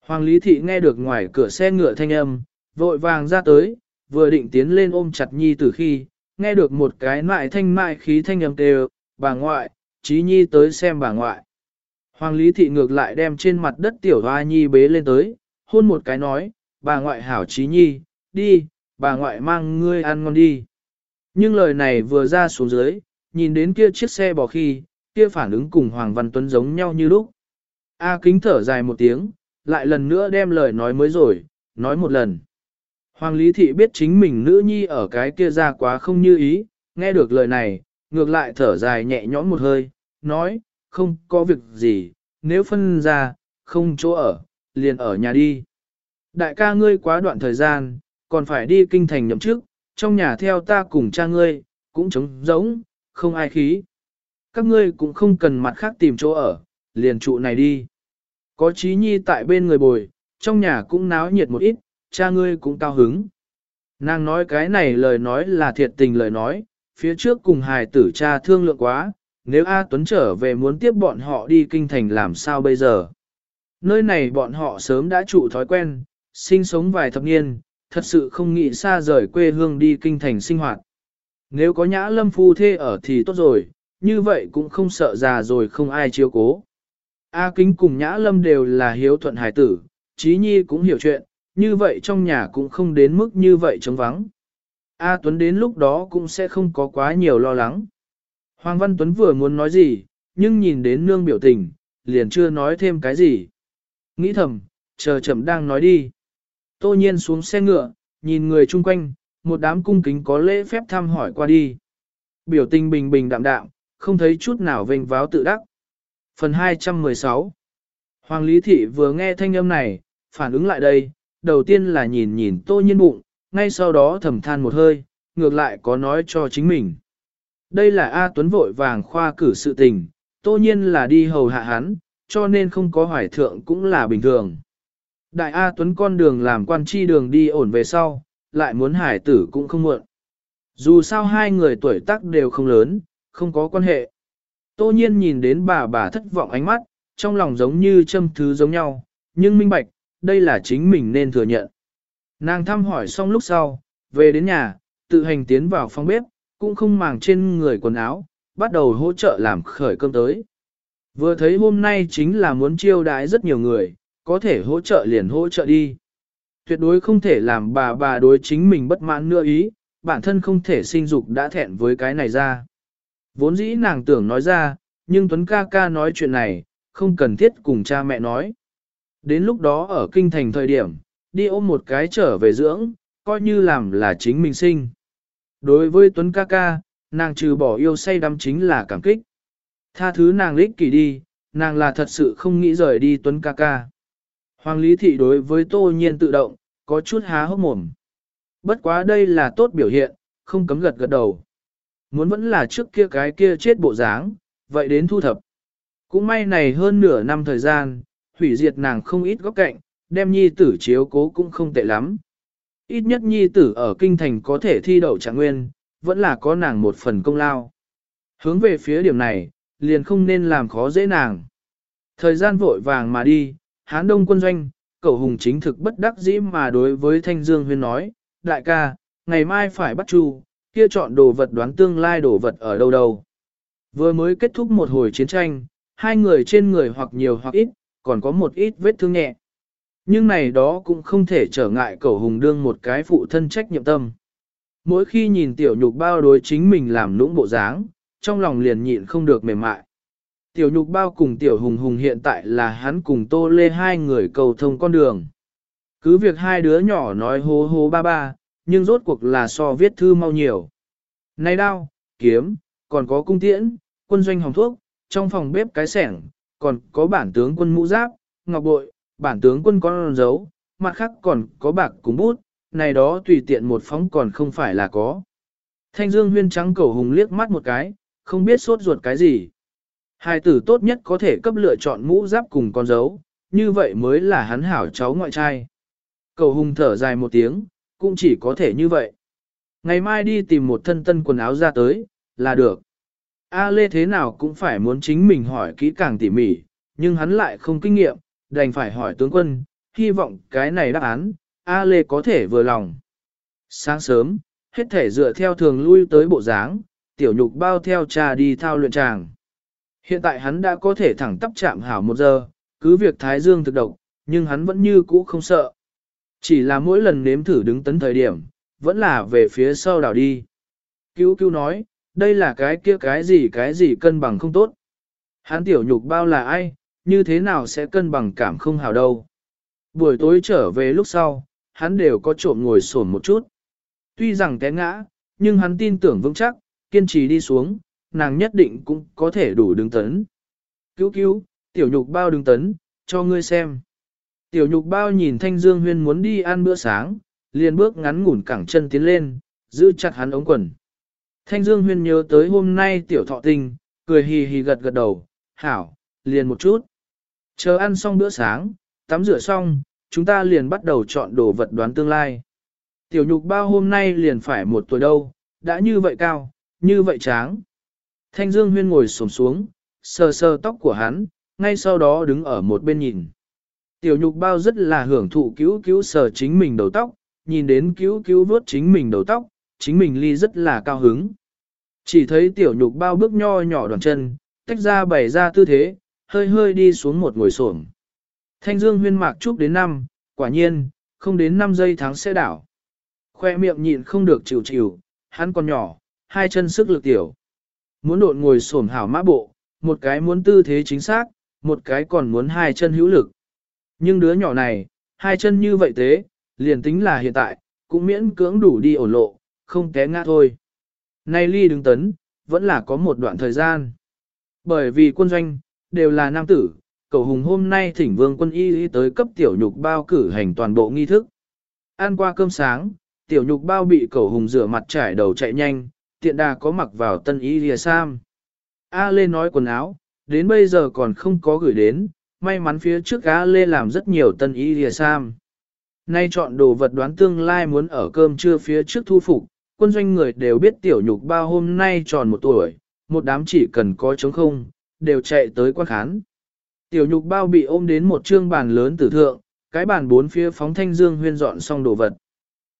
Hoàng Lý Thị nghe được ngoài cửa xe ngựa thanh âm, vội vàng ra tới, vừa định tiến lên ôm chặt nhi từ khi, nghe được một cái mại thanh mại khí thanh âm kêu, bà ngoại, trí nhi tới xem bà ngoại. Hoàng Lý Thị ngược lại đem trên mặt đất tiểu hoa nhi bế lên tới, hôn một cái nói, bà ngoại hảo trí nhi, đi, bà ngoại mang ngươi ăn ngon đi. Nhưng lời này vừa ra xuống dưới, nhìn đến kia chiếc xe bò khi, kia phản ứng cùng Hoàng Văn Tuấn giống nhau như lúc. A kính thở dài một tiếng, lại lần nữa đem lời nói mới rồi, nói một lần. Hoàng Lý Thị biết chính mình nữ nhi ở cái kia ra quá không như ý, nghe được lời này, ngược lại thở dài nhẹ nhõm một hơi, nói, không có việc gì, nếu phân ra, không chỗ ở, liền ở nhà đi. Đại ca ngươi quá đoạn thời gian, còn phải đi kinh thành nhậm chức, trong nhà theo ta cùng cha ngươi, cũng trống rỗng, không ai khí. Các ngươi cũng không cần mặt khác tìm chỗ ở, liền trụ này đi. Có trí nhi tại bên người bồi, trong nhà cũng náo nhiệt một ít, cha ngươi cũng cao hứng. Nàng nói cái này lời nói là thiệt tình lời nói, phía trước cùng hài tử cha thương lượng quá, nếu A Tuấn trở về muốn tiếp bọn họ đi kinh thành làm sao bây giờ. Nơi này bọn họ sớm đã trụ thói quen, sinh sống vài thập niên, thật sự không nghĩ xa rời quê hương đi kinh thành sinh hoạt. Nếu có nhã lâm phu thê ở thì tốt rồi, như vậy cũng không sợ già rồi không ai chiếu cố. A kính cùng nhã lâm đều là hiếu thuận hài tử, trí nhi cũng hiểu chuyện, như vậy trong nhà cũng không đến mức như vậy trống vắng. A Tuấn đến lúc đó cũng sẽ không có quá nhiều lo lắng. Hoàng Văn Tuấn vừa muốn nói gì, nhưng nhìn đến nương biểu tình, liền chưa nói thêm cái gì. Nghĩ thầm, chờ chậm đang nói đi. Tô nhiên xuống xe ngựa, nhìn người chung quanh, một đám cung kính có lễ phép thăm hỏi qua đi. Biểu tình bình bình đạm đạm, không thấy chút nào vênh váo tự đắc. Phần 216 Hoàng Lý Thị vừa nghe thanh âm này, phản ứng lại đây, đầu tiên là nhìn nhìn tô nhiên bụng, ngay sau đó thầm than một hơi, ngược lại có nói cho chính mình. Đây là A Tuấn vội vàng khoa cử sự tình, tô nhiên là đi hầu hạ hắn, cho nên không có hoài thượng cũng là bình thường. Đại A Tuấn con đường làm quan chi đường đi ổn về sau, lại muốn hải tử cũng không muộn. Dù sao hai người tuổi tác đều không lớn, không có quan hệ. Tô nhiên nhìn đến bà bà thất vọng ánh mắt, trong lòng giống như châm thứ giống nhau, nhưng minh bạch, đây là chính mình nên thừa nhận. Nàng thăm hỏi xong lúc sau, về đến nhà, tự hành tiến vào phòng bếp, cũng không màng trên người quần áo, bắt đầu hỗ trợ làm khởi cơm tới. Vừa thấy hôm nay chính là muốn chiêu đãi rất nhiều người, có thể hỗ trợ liền hỗ trợ đi. Tuyệt đối không thể làm bà bà đối chính mình bất mãn nữa ý, bản thân không thể sinh dục đã thẹn với cái này ra. Vốn dĩ nàng tưởng nói ra, nhưng Tuấn ca ca nói chuyện này, không cần thiết cùng cha mẹ nói. Đến lúc đó ở kinh thành thời điểm, đi ôm một cái trở về dưỡng, coi như làm là chính mình sinh. Đối với Tuấn ca ca, nàng trừ bỏ yêu say đắm chính là cảm kích. Tha thứ nàng lích kỳ đi, nàng là thật sự không nghĩ rời đi Tuấn ca ca. Hoàng Lý Thị đối với Tô Nhiên tự động, có chút há hốc mồm. Bất quá đây là tốt biểu hiện, không cấm gật gật đầu. Muốn vẫn là trước kia cái kia chết bộ dáng, vậy đến thu thập. Cũng may này hơn nửa năm thời gian, hủy diệt nàng không ít góc cạnh, đem nhi tử chiếu cố cũng không tệ lắm. Ít nhất nhi tử ở kinh thành có thể thi đậu trạng nguyên, vẫn là có nàng một phần công lao. Hướng về phía điểm này, liền không nên làm khó dễ nàng. Thời gian vội vàng mà đi, hán đông quân doanh, cậu hùng chính thực bất đắc dĩ mà đối với Thanh Dương Huyên nói, đại ca, ngày mai phải bắt chu, kia chọn đồ vật đoán tương lai đồ vật ở đâu đâu. Vừa mới kết thúc một hồi chiến tranh, hai người trên người hoặc nhiều hoặc ít, còn có một ít vết thương nhẹ. Nhưng này đó cũng không thể trở ngại cậu hùng đương một cái phụ thân trách nhiệm tâm. Mỗi khi nhìn tiểu nhục bao đối chính mình làm nũng bộ dáng, trong lòng liền nhịn không được mềm mại. Tiểu nhục bao cùng tiểu hùng hùng hiện tại là hắn cùng tô lê hai người cầu thông con đường. Cứ việc hai đứa nhỏ nói hô hô ba ba, nhưng rốt cuộc là so viết thư mau nhiều. Này đao, kiếm, còn có cung tiễn, quân doanh hồng thuốc, trong phòng bếp cái sẻng, còn có bản tướng quân mũ giáp, ngọc bội, bản tướng quân con dấu, mặt khác còn có bạc cùng bút, này đó tùy tiện một phóng còn không phải là có. Thanh Dương huyên trắng cầu hùng liếc mắt một cái, không biết sốt ruột cái gì. Hai tử tốt nhất có thể cấp lựa chọn mũ giáp cùng con dấu, như vậy mới là hắn hảo cháu ngoại trai. Cầu hùng thở dài một tiếng, cũng chỉ có thể như vậy. Ngày mai đi tìm một thân tân quần áo ra tới, là được. A Lê thế nào cũng phải muốn chính mình hỏi kỹ càng tỉ mỉ, nhưng hắn lại không kinh nghiệm, đành phải hỏi tướng quân, hy vọng cái này đáp án, A Lê có thể vừa lòng. Sáng sớm, hết thể dựa theo thường lui tới bộ dáng, tiểu nhục bao theo trà đi thao luyện tràng. Hiện tại hắn đã có thể thẳng tắp chạm hảo một giờ, cứ việc thái dương thực độc, nhưng hắn vẫn như cũ không sợ. Chỉ là mỗi lần nếm thử đứng tấn thời điểm, vẫn là về phía sau đảo đi. Cứu cứu nói, đây là cái kia cái gì cái gì cân bằng không tốt. Hắn tiểu nhục bao là ai, như thế nào sẽ cân bằng cảm không hào đâu. Buổi tối trở về lúc sau, hắn đều có trộm ngồi sổn một chút. Tuy rằng té ngã, nhưng hắn tin tưởng vững chắc, kiên trì đi xuống, nàng nhất định cũng có thể đủ đứng tấn. Cứu cứu, tiểu nhục bao đứng tấn, cho ngươi xem. Tiểu nhục bao nhìn Thanh Dương Huyên muốn đi ăn bữa sáng, liền bước ngắn ngủn cẳng chân tiến lên, giữ chặt hắn ống quần. Thanh Dương Huyên nhớ tới hôm nay tiểu thọ tình, cười hì hì gật gật đầu, hảo, liền một chút. Chờ ăn xong bữa sáng, tắm rửa xong, chúng ta liền bắt đầu chọn đồ vật đoán tương lai. Tiểu nhục bao hôm nay liền phải một tuổi đâu, đã như vậy cao, như vậy tráng. Thanh Dương Huyên ngồi xổm xuống, sờ sờ tóc của hắn, ngay sau đó đứng ở một bên nhìn. Tiểu nhục bao rất là hưởng thụ cứu cứu sờ chính mình đầu tóc, nhìn đến cứu cứu vớt chính mình đầu tóc, chính mình ly rất là cao hứng. Chỉ thấy tiểu nhục bao bước nho nhỏ đoàn chân, tách ra bày ra tư thế, hơi hơi đi xuống một ngồi xổm. Thanh dương huyên mạc chúc đến năm, quả nhiên, không đến 5 giây tháng sẽ đảo. Khoe miệng nhịn không được chịu chịu, hắn còn nhỏ, hai chân sức lực tiểu. Muốn độn ngồi xổm hảo mã bộ, một cái muốn tư thế chính xác, một cái còn muốn hai chân hữu lực. Nhưng đứa nhỏ này, hai chân như vậy thế, liền tính là hiện tại, cũng miễn cưỡng đủ đi ổn lộ, không té ngã thôi. Nay ly đứng tấn, vẫn là có một đoạn thời gian. Bởi vì quân doanh, đều là nam tử, cầu hùng hôm nay thỉnh vương quân y tới cấp tiểu nhục bao cử hành toàn bộ nghi thức. Ăn qua cơm sáng, tiểu nhục bao bị cầu hùng rửa mặt trải đầu chạy nhanh, tiện đà có mặc vào tân y lìa sam. A Lê nói quần áo, đến bây giờ còn không có gửi đến, may mắn phía trước A Lê làm rất nhiều tân y lìa sam. Nay chọn đồ vật đoán tương lai muốn ở cơm trưa phía trước thu phục, quân doanh người đều biết tiểu nhục bao hôm nay tròn một tuổi, một đám chỉ cần có trống không, đều chạy tới quan khán. Tiểu nhục bao bị ôm đến một trương bàn lớn tử thượng, cái bàn bốn phía phóng thanh dương huyên dọn xong đồ vật.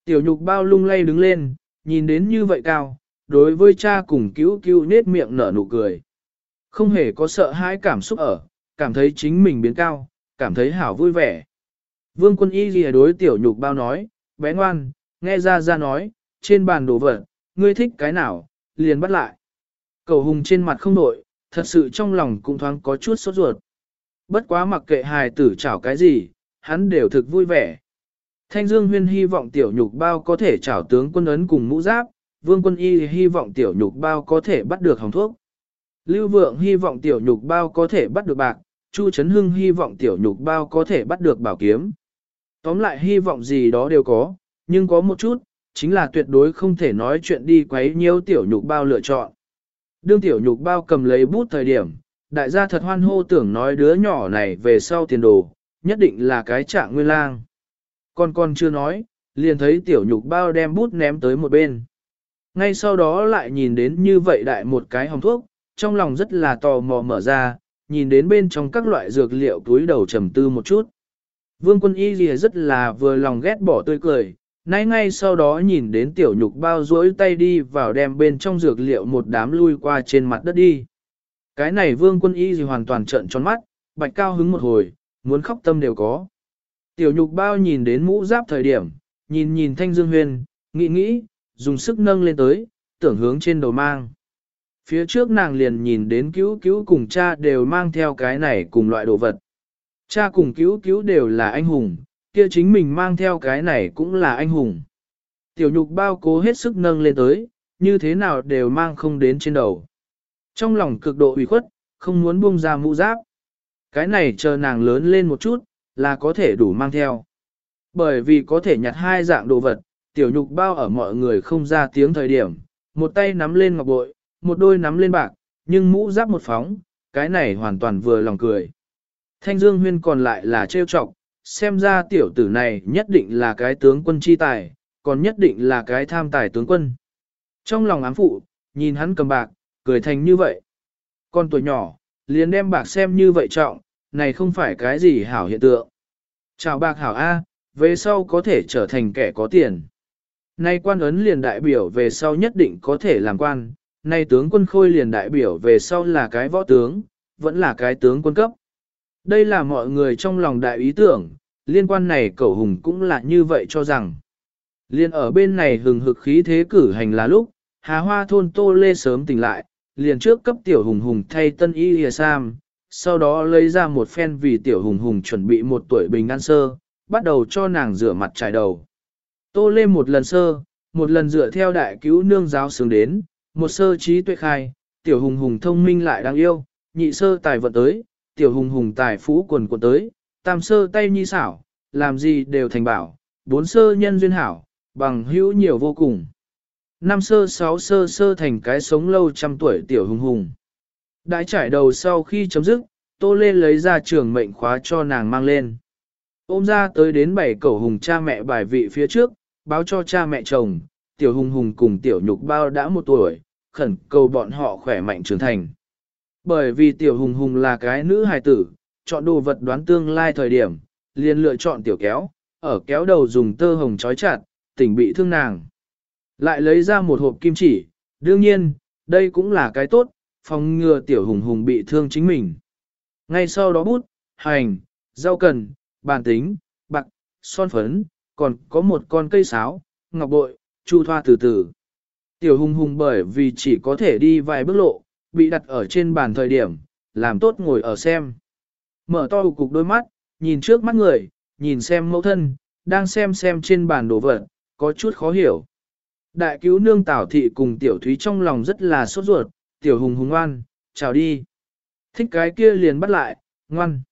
Tiểu nhục bao lung lay đứng lên, nhìn đến như vậy cao, đối với cha cùng cứu cứu nết miệng nở nụ cười. Không hề có sợ hãi cảm xúc ở, cảm thấy chính mình biến cao, cảm thấy hảo vui vẻ. Vương quân y gì đối tiểu nhục bao nói, bé ngoan, nghe ra ra nói, trên bàn đồ vật, ngươi thích cái nào, liền bắt lại. Cầu hùng trên mặt không đổi, thật sự trong lòng cũng thoáng có chút sốt ruột. Bất quá mặc kệ hài tử chảo cái gì, hắn đều thực vui vẻ. Thanh Dương Huyên hy vọng tiểu nhục bao có thể chảo tướng quân ấn cùng mũ giáp, Vương quân y hy vọng tiểu nhục bao có thể bắt được hồng thuốc. Lưu Vượng hy vọng tiểu nhục bao có thể bắt được bạc, Chu Trấn Hưng hy vọng tiểu nhục bao có thể bắt được bảo kiếm. Tóm lại hy vọng gì đó đều có, nhưng có một chút, chính là tuyệt đối không thể nói chuyện đi quấy nhiễu tiểu nhục bao lựa chọn. Đương tiểu nhục bao cầm lấy bút thời điểm, đại gia thật hoan hô tưởng nói đứa nhỏ này về sau tiền đồ, nhất định là cái trạng nguyên lang. Còn con chưa nói, liền thấy tiểu nhục bao đem bút ném tới một bên. Ngay sau đó lại nhìn đến như vậy đại một cái hồng thuốc, trong lòng rất là tò mò mở ra, nhìn đến bên trong các loại dược liệu túi đầu trầm tư một chút. Vương quân y gì rất là vừa lòng ghét bỏ tươi cười, nay ngay sau đó nhìn đến tiểu nhục bao rỗi tay đi vào đem bên trong dược liệu một đám lui qua trên mặt đất đi. Cái này vương quân y gì hoàn toàn trợn tròn mắt, bạch cao hứng một hồi, muốn khóc tâm đều có. Tiểu nhục bao nhìn đến mũ giáp thời điểm, nhìn nhìn thanh dương huyền, nghĩ nghĩ, dùng sức nâng lên tới, tưởng hướng trên đầu mang. Phía trước nàng liền nhìn đến cứu cứu cùng cha đều mang theo cái này cùng loại đồ vật. Cha cùng cứu cứu đều là anh hùng, kia chính mình mang theo cái này cũng là anh hùng. Tiểu nhục bao cố hết sức nâng lên tới, như thế nào đều mang không đến trên đầu. Trong lòng cực độ ủy khuất, không muốn buông ra mũ giáp. Cái này chờ nàng lớn lên một chút, là có thể đủ mang theo. Bởi vì có thể nhặt hai dạng đồ vật, tiểu nhục bao ở mọi người không ra tiếng thời điểm, một tay nắm lên ngọc bội, một đôi nắm lên bạc, nhưng mũ giáp một phóng, cái này hoàn toàn vừa lòng cười. Thanh Dương Huyên còn lại là trêu chọc, xem ra tiểu tử này nhất định là cái tướng quân chi tài, còn nhất định là cái tham tài tướng quân. Trong lòng ám phụ, nhìn hắn cầm bạc, cười thành như vậy. Con tuổi nhỏ, liền đem bạc xem như vậy trọng, này không phải cái gì hảo hiện tượng. Chào bạc hảo A, về sau có thể trở thành kẻ có tiền. Nay quan ấn liền đại biểu về sau nhất định có thể làm quan, nay tướng quân khôi liền đại biểu về sau là cái võ tướng, vẫn là cái tướng quân cấp. Đây là mọi người trong lòng đại ý tưởng, liên quan này cậu hùng cũng là như vậy cho rằng. Liên ở bên này hừng hực khí thế cử hành là lúc, Hà Hoa thôn Tô Lê sớm tỉnh lại, liền trước cấp tiểu hùng hùng thay tân y hìa sam, sau đó lấy ra một phen vì tiểu hùng hùng chuẩn bị một tuổi bình an sơ, bắt đầu cho nàng rửa mặt trải đầu. Tô Lê một lần sơ, một lần dựa theo đại cứu nương giáo sướng đến, một sơ trí tuệ khai, tiểu hùng hùng thông minh lại đáng yêu, nhị sơ tài vận tới, tiểu hùng hùng tài phú quần quần tới, tam sơ tay nhi xảo, làm gì đều thành bảo, bốn sơ nhân duyên hảo, bằng hữu nhiều vô cùng. Năm sơ sáu sơ sơ thành cái sống lâu trăm tuổi tiểu hùng hùng. Đãi trải đầu sau khi chấm dứt, Tô Lê lấy ra trường mệnh khóa cho nàng mang lên. Ôm ra tới đến bảy cầu hùng cha mẹ bài vị phía trước, báo cho cha mẹ chồng, tiểu hùng hùng cùng tiểu nhục bao đã một tuổi, khẩn cầu bọn họ khỏe mạnh trưởng thành. Bởi vì tiểu hùng hùng là cái nữ hài tử, chọn đồ vật đoán tương lai thời điểm, liền lựa chọn tiểu kéo, ở kéo đầu dùng tơ hồng trói chặt, tỉnh bị thương nàng. Lại lấy ra một hộp kim chỉ, đương nhiên, đây cũng là cái tốt, phòng ngừa tiểu hùng hùng bị thương chính mình. Ngay sau đó bút, hành, rau cần, bàn tính, bạc, son phấn, còn có một con cây sáo, ngọc bội, chu thoa từ từ. Tiểu hùng hùng bởi vì chỉ có thể đi vài bước lộ, bị đặt ở trên bàn thời điểm, làm tốt ngồi ở xem. Mở to cục đôi mắt, nhìn trước mắt người, nhìn xem mẫu thân, đang xem xem trên bàn đồ vật, có chút khó hiểu. Đại cứu nương tảo thị cùng tiểu thúy trong lòng rất là sốt ruột, tiểu hùng hùng ngoan, chào đi. Thích cái kia liền bắt lại, ngoan.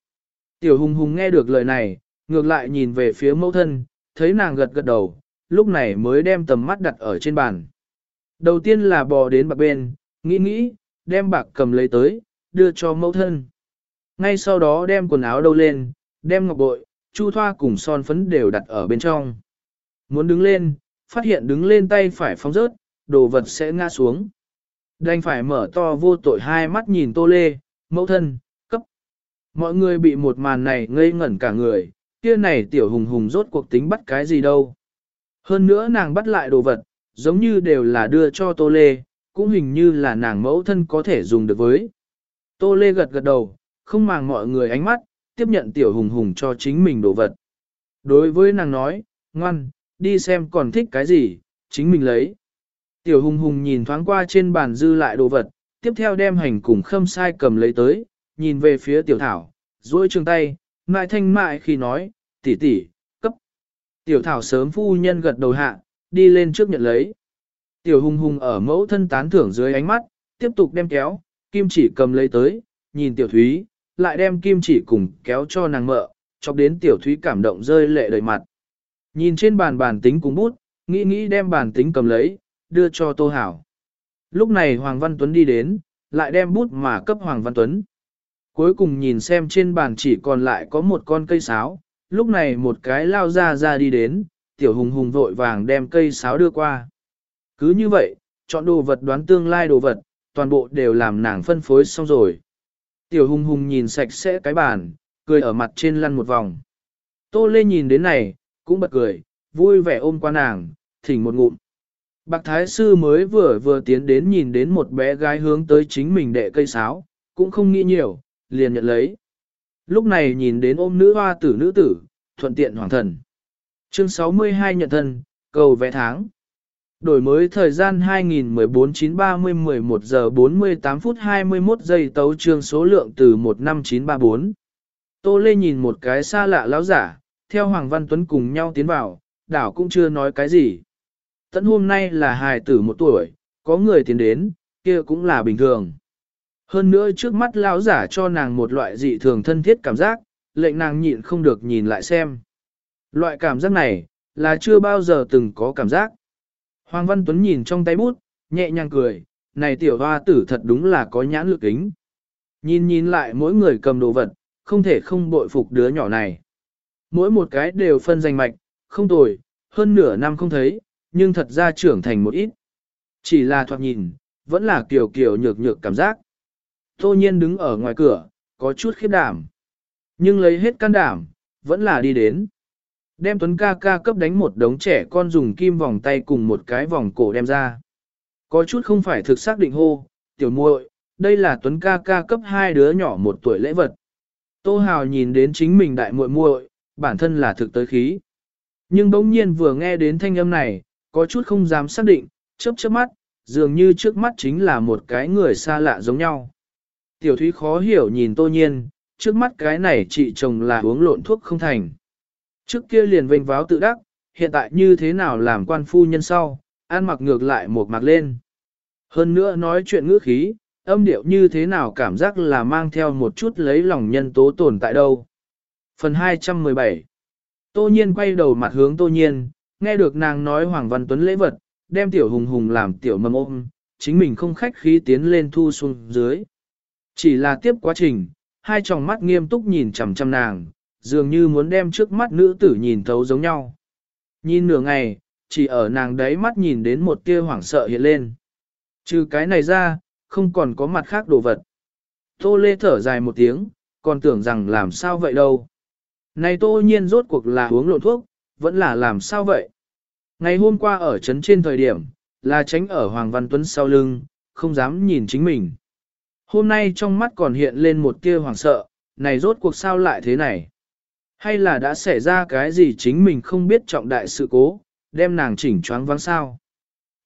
Tiểu hùng hùng nghe được lời này, ngược lại nhìn về phía mẫu thân, thấy nàng gật gật đầu, lúc này mới đem tầm mắt đặt ở trên bàn. Đầu tiên là bò đến bạc bên, nghĩ nghĩ, đem bạc cầm lấy tới, đưa cho mẫu thân. Ngay sau đó đem quần áo đâu lên, đem ngọc bội, chu thoa cùng son phấn đều đặt ở bên trong. Muốn đứng lên, phát hiện đứng lên tay phải phóng rớt, đồ vật sẽ ngã xuống. Đành phải mở to vô tội hai mắt nhìn tô lê, mẫu thân, cấp. Mọi người bị một màn này ngây ngẩn cả người, kia này tiểu hùng hùng rốt cuộc tính bắt cái gì đâu. Hơn nữa nàng bắt lại đồ vật, giống như đều là đưa cho tô lê, cũng hình như là nàng mẫu thân có thể dùng được với. Tô Lê gật gật đầu, không màng mọi người ánh mắt, tiếp nhận tiểu hùng hùng cho chính mình đồ vật. Đối với nàng nói, ngoan, đi xem còn thích cái gì, chính mình lấy. Tiểu hùng hùng nhìn thoáng qua trên bàn dư lại đồ vật, tiếp theo đem hành cùng khâm sai cầm lấy tới, nhìn về phía tiểu thảo, duỗi trường tay, ngại thanh mại khi nói, tỷ tỷ, cấp. Tiểu thảo sớm phu nhân gật đầu hạ, đi lên trước nhận lấy. Tiểu hùng hùng ở mẫu thân tán thưởng dưới ánh mắt, tiếp tục đem kéo, kim chỉ cầm lấy tới, nhìn tiểu thúy, lại đem kim chỉ cùng kéo cho nàng mợ, chọc đến tiểu thúy cảm động rơi lệ đầy mặt. Nhìn trên bàn bàn tính cùng bút, nghĩ nghĩ đem bàn tính cầm lấy, đưa cho Tô Hảo. Lúc này Hoàng Văn Tuấn đi đến, lại đem bút mà cấp Hoàng Văn Tuấn. Cuối cùng nhìn xem trên bàn chỉ còn lại có một con cây sáo, lúc này một cái lao ra ra đi đến, tiểu hùng hùng vội vàng đem cây sáo đưa qua. Cứ như vậy, chọn đồ vật đoán tương lai đồ vật, toàn bộ đều làm nàng phân phối xong rồi. Tiểu hùng hùng nhìn sạch sẽ cái bàn, cười ở mặt trên lăn một vòng. Tô Lê nhìn đến này, cũng bật cười, vui vẻ ôm qua nàng, thỉnh một ngụm. Bạc Thái Sư mới vừa vừa tiến đến nhìn đến một bé gái hướng tới chính mình đệ cây sáo, cũng không nghĩ nhiều, liền nhận lấy. Lúc này nhìn đến ôm nữ hoa tử nữ tử, thuận tiện hoàng thần. Chương 62 nhận thân, cầu vẽ tháng. Đổi mới thời gian 2014-930-11 giờ 48 phút 21 giây tấu trương số lượng từ 15934. Tô Lê nhìn một cái xa lạ lão giả, theo Hoàng Văn Tuấn cùng nhau tiến vào, đảo cũng chưa nói cái gì. Tận hôm nay là hài tử một tuổi, có người tiến đến, kia cũng là bình thường. Hơn nữa trước mắt lão giả cho nàng một loại dị thường thân thiết cảm giác, lệnh nàng nhịn không được nhìn lại xem. Loại cảm giác này, là chưa bao giờ từng có cảm giác. Hoàng Văn Tuấn nhìn trong tay bút, nhẹ nhàng cười, này tiểu hoa tử thật đúng là có nhãn lực kính. Nhìn nhìn lại mỗi người cầm đồ vật, không thể không bội phục đứa nhỏ này. Mỗi một cái đều phân danh mạch, không tồi, hơn nửa năm không thấy, nhưng thật ra trưởng thành một ít. Chỉ là thoạt nhìn, vẫn là kiểu kiểu nhược nhược cảm giác. Tô nhiên đứng ở ngoài cửa, có chút khiếp đảm. Nhưng lấy hết can đảm, vẫn là đi đến. Đem Tuấn ca ca cấp đánh một đống trẻ con dùng kim vòng tay cùng một cái vòng cổ đem ra. Có chút không phải thực xác định hô, tiểu muội, đây là Tuấn ca ca cấp hai đứa nhỏ một tuổi lễ vật. Tô Hào nhìn đến chính mình đại muội muội, bản thân là thực tới khí. Nhưng bỗng nhiên vừa nghe đến thanh âm này, có chút không dám xác định, chớp chớp mắt, dường như trước mắt chính là một cái người xa lạ giống nhau. Tiểu thúy khó hiểu nhìn tô nhiên, trước mắt cái này chị chồng là uống lộn thuốc không thành. Trước kia liền vênh váo tự đắc, hiện tại như thế nào làm quan phu nhân sau, ăn mặc ngược lại một mặc lên. Hơn nữa nói chuyện ngữ khí, âm điệu như thế nào cảm giác là mang theo một chút lấy lòng nhân tố tồn tại đâu. Phần 217 Tô nhiên quay đầu mặt hướng tô nhiên, nghe được nàng nói Hoàng Văn Tuấn lễ vật, đem tiểu hùng hùng làm tiểu mầm ôm, chính mình không khách khí tiến lên thu xuống dưới. Chỉ là tiếp quá trình, hai tròng mắt nghiêm túc nhìn chằm chằm nàng, dường như muốn đem trước mắt nữ tử nhìn thấu giống nhau. Nhìn nửa ngày, chỉ ở nàng đấy mắt nhìn đến một tia hoảng sợ hiện lên. Trừ cái này ra, không còn có mặt khác đồ vật. Tô Lê thở dài một tiếng, còn tưởng rằng làm sao vậy đâu. Này tô nhiên rốt cuộc là uống lộn thuốc, vẫn là làm sao vậy? Ngày hôm qua ở trấn trên thời điểm, là tránh ở Hoàng Văn Tuấn sau lưng, không dám nhìn chính mình. Hôm nay trong mắt còn hiện lên một tia hoàng sợ, này rốt cuộc sao lại thế này? Hay là đã xảy ra cái gì chính mình không biết trọng đại sự cố, đem nàng chỉnh choáng vắng sao?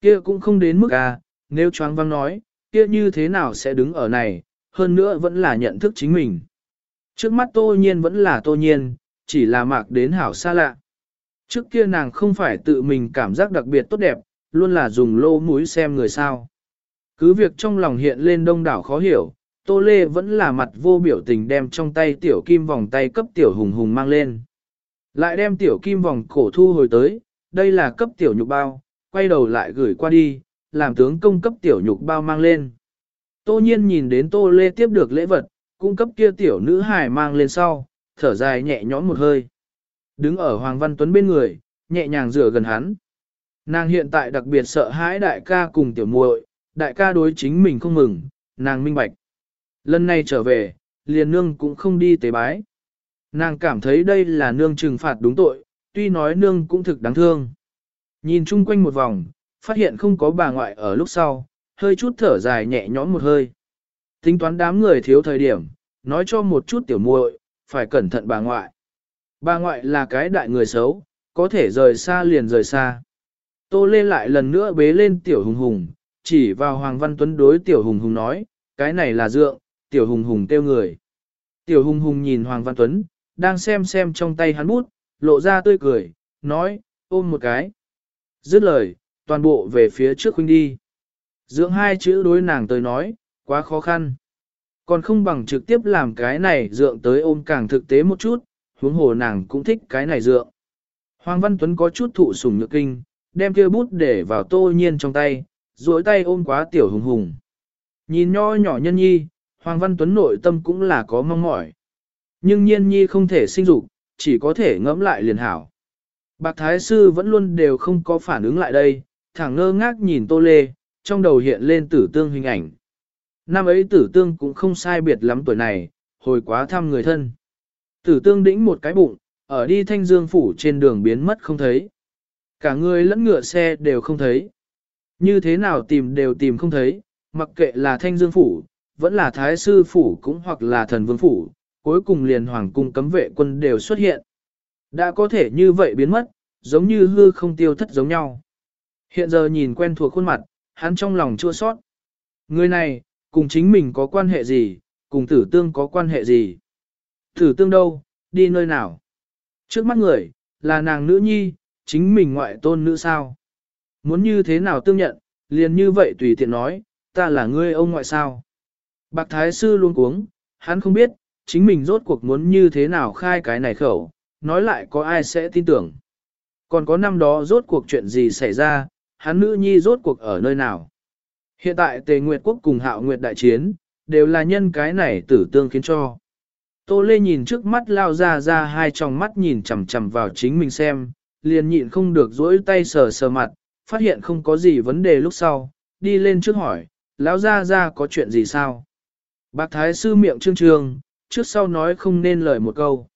Kia cũng không đến mức à, nếu choáng vắng nói, kia như thế nào sẽ đứng ở này, hơn nữa vẫn là nhận thức chính mình. Trước mắt tô nhiên vẫn là tô nhiên, chỉ là mạc đến hảo xa lạ. Trước kia nàng không phải tự mình cảm giác đặc biệt tốt đẹp, luôn là dùng lô mũi xem người sao. Cứ việc trong lòng hiện lên đông đảo khó hiểu, Tô Lê vẫn là mặt vô biểu tình đem trong tay tiểu kim vòng tay cấp tiểu hùng hùng mang lên. Lại đem tiểu kim vòng cổ thu hồi tới, đây là cấp tiểu nhục bao, quay đầu lại gửi qua đi, làm tướng công cấp tiểu nhục bao mang lên. Tô nhiên nhìn đến Tô Lê tiếp được lễ vật, cung cấp kia tiểu nữ hài mang lên sau, thở dài nhẹ nhõm một hơi. Đứng ở Hoàng Văn Tuấn bên người, nhẹ nhàng rửa gần hắn. Nàng hiện tại đặc biệt sợ hãi đại ca cùng tiểu muội, đại ca đối chính mình không mừng, nàng minh bạch. Lần này trở về, liền nương cũng không đi tế bái. Nàng cảm thấy đây là nương trừng phạt đúng tội, tuy nói nương cũng thực đáng thương. Nhìn chung quanh một vòng, phát hiện không có bà ngoại ở lúc sau, hơi chút thở dài nhẹ nhõm một hơi. Tính toán đám người thiếu thời điểm, nói cho một chút tiểu muội, phải cẩn thận bà ngoại. Bà ngoại là cái đại người xấu, có thể rời xa liền rời xa. Tô Lê lại lần nữa bế lên tiểu hùng hùng, chỉ vào Hoàng Văn Tuấn đối tiểu hùng hùng nói, cái này là dượng, tiểu hùng hùng kêu người. Tiểu hùng hùng nhìn Hoàng Văn Tuấn, đang xem xem trong tay hắn bút, lộ ra tươi cười, nói, ôm một cái. Dứt lời, toàn bộ về phía trước huynh đi. Dưỡng hai chữ đối nàng tới nói, quá khó khăn. Còn không bằng trực tiếp làm cái này dượng tới ôm càng thực tế một chút, huống hồ nàng cũng thích cái này dượng. Hoàng Văn Tuấn có chút thụ sủng nhược kinh, đem kia bút để vào tô nhiên trong tay, duỗi tay ôm quá tiểu hùng hùng. Nhìn nho nhỏ nhân nhi, Hoàng Văn Tuấn nội tâm cũng là có mong mỏi. Nhưng nhiên nhi không thể sinh dục, chỉ có thể ngẫm lại liền hảo. Bạc Thái Sư vẫn luôn đều không có phản ứng lại đây, thẳng ngơ ngác nhìn Tô Lê, trong đầu hiện lên tử tương hình ảnh. Năm ấy tử tương cũng không sai biệt lắm tuổi này, hồi quá thăm người thân. Tử tương đĩnh một cái bụng, ở đi thanh dương phủ trên đường biến mất không thấy. Cả người lẫn ngựa xe đều không thấy. Như thế nào tìm đều tìm không thấy, mặc kệ là thanh dương phủ, vẫn là thái sư phủ cũng hoặc là thần vương phủ, cuối cùng liền hoàng cung cấm vệ quân đều xuất hiện. Đã có thể như vậy biến mất, giống như hư không tiêu thất giống nhau. Hiện giờ nhìn quen thuộc khuôn mặt, hắn trong lòng chua sót. Người này, cùng chính mình có quan hệ gì, cùng tử tương có quan hệ gì. Tử tương đâu, đi nơi nào. Trước mắt người, là nàng nữ nhi, chính mình ngoại tôn nữ sao. Muốn như thế nào tương nhận, liền như vậy tùy tiện nói, ta là ngươi ông ngoại sao. Bạc Thái Sư luôn cuống, hắn không biết, chính mình rốt cuộc muốn như thế nào khai cái này khẩu, nói lại có ai sẽ tin tưởng. Còn có năm đó rốt cuộc chuyện gì xảy ra, hắn nữ nhi rốt cuộc ở nơi nào. Hiện tại Tề Nguyệt Quốc cùng Hạo Nguyệt đại chiến, đều là nhân cái này tử tương khiến cho. Tô Lê nhìn trước mắt lao ra ra hai tròng mắt nhìn chằm chằm vào chính mình xem, liền nhịn không được duỗi tay sờ sờ mặt, phát hiện không có gì vấn đề lúc sau, đi lên trước hỏi, lão ra ra có chuyện gì sao? Bạc Thái Sư miệng trương trương, trước sau nói không nên lời một câu.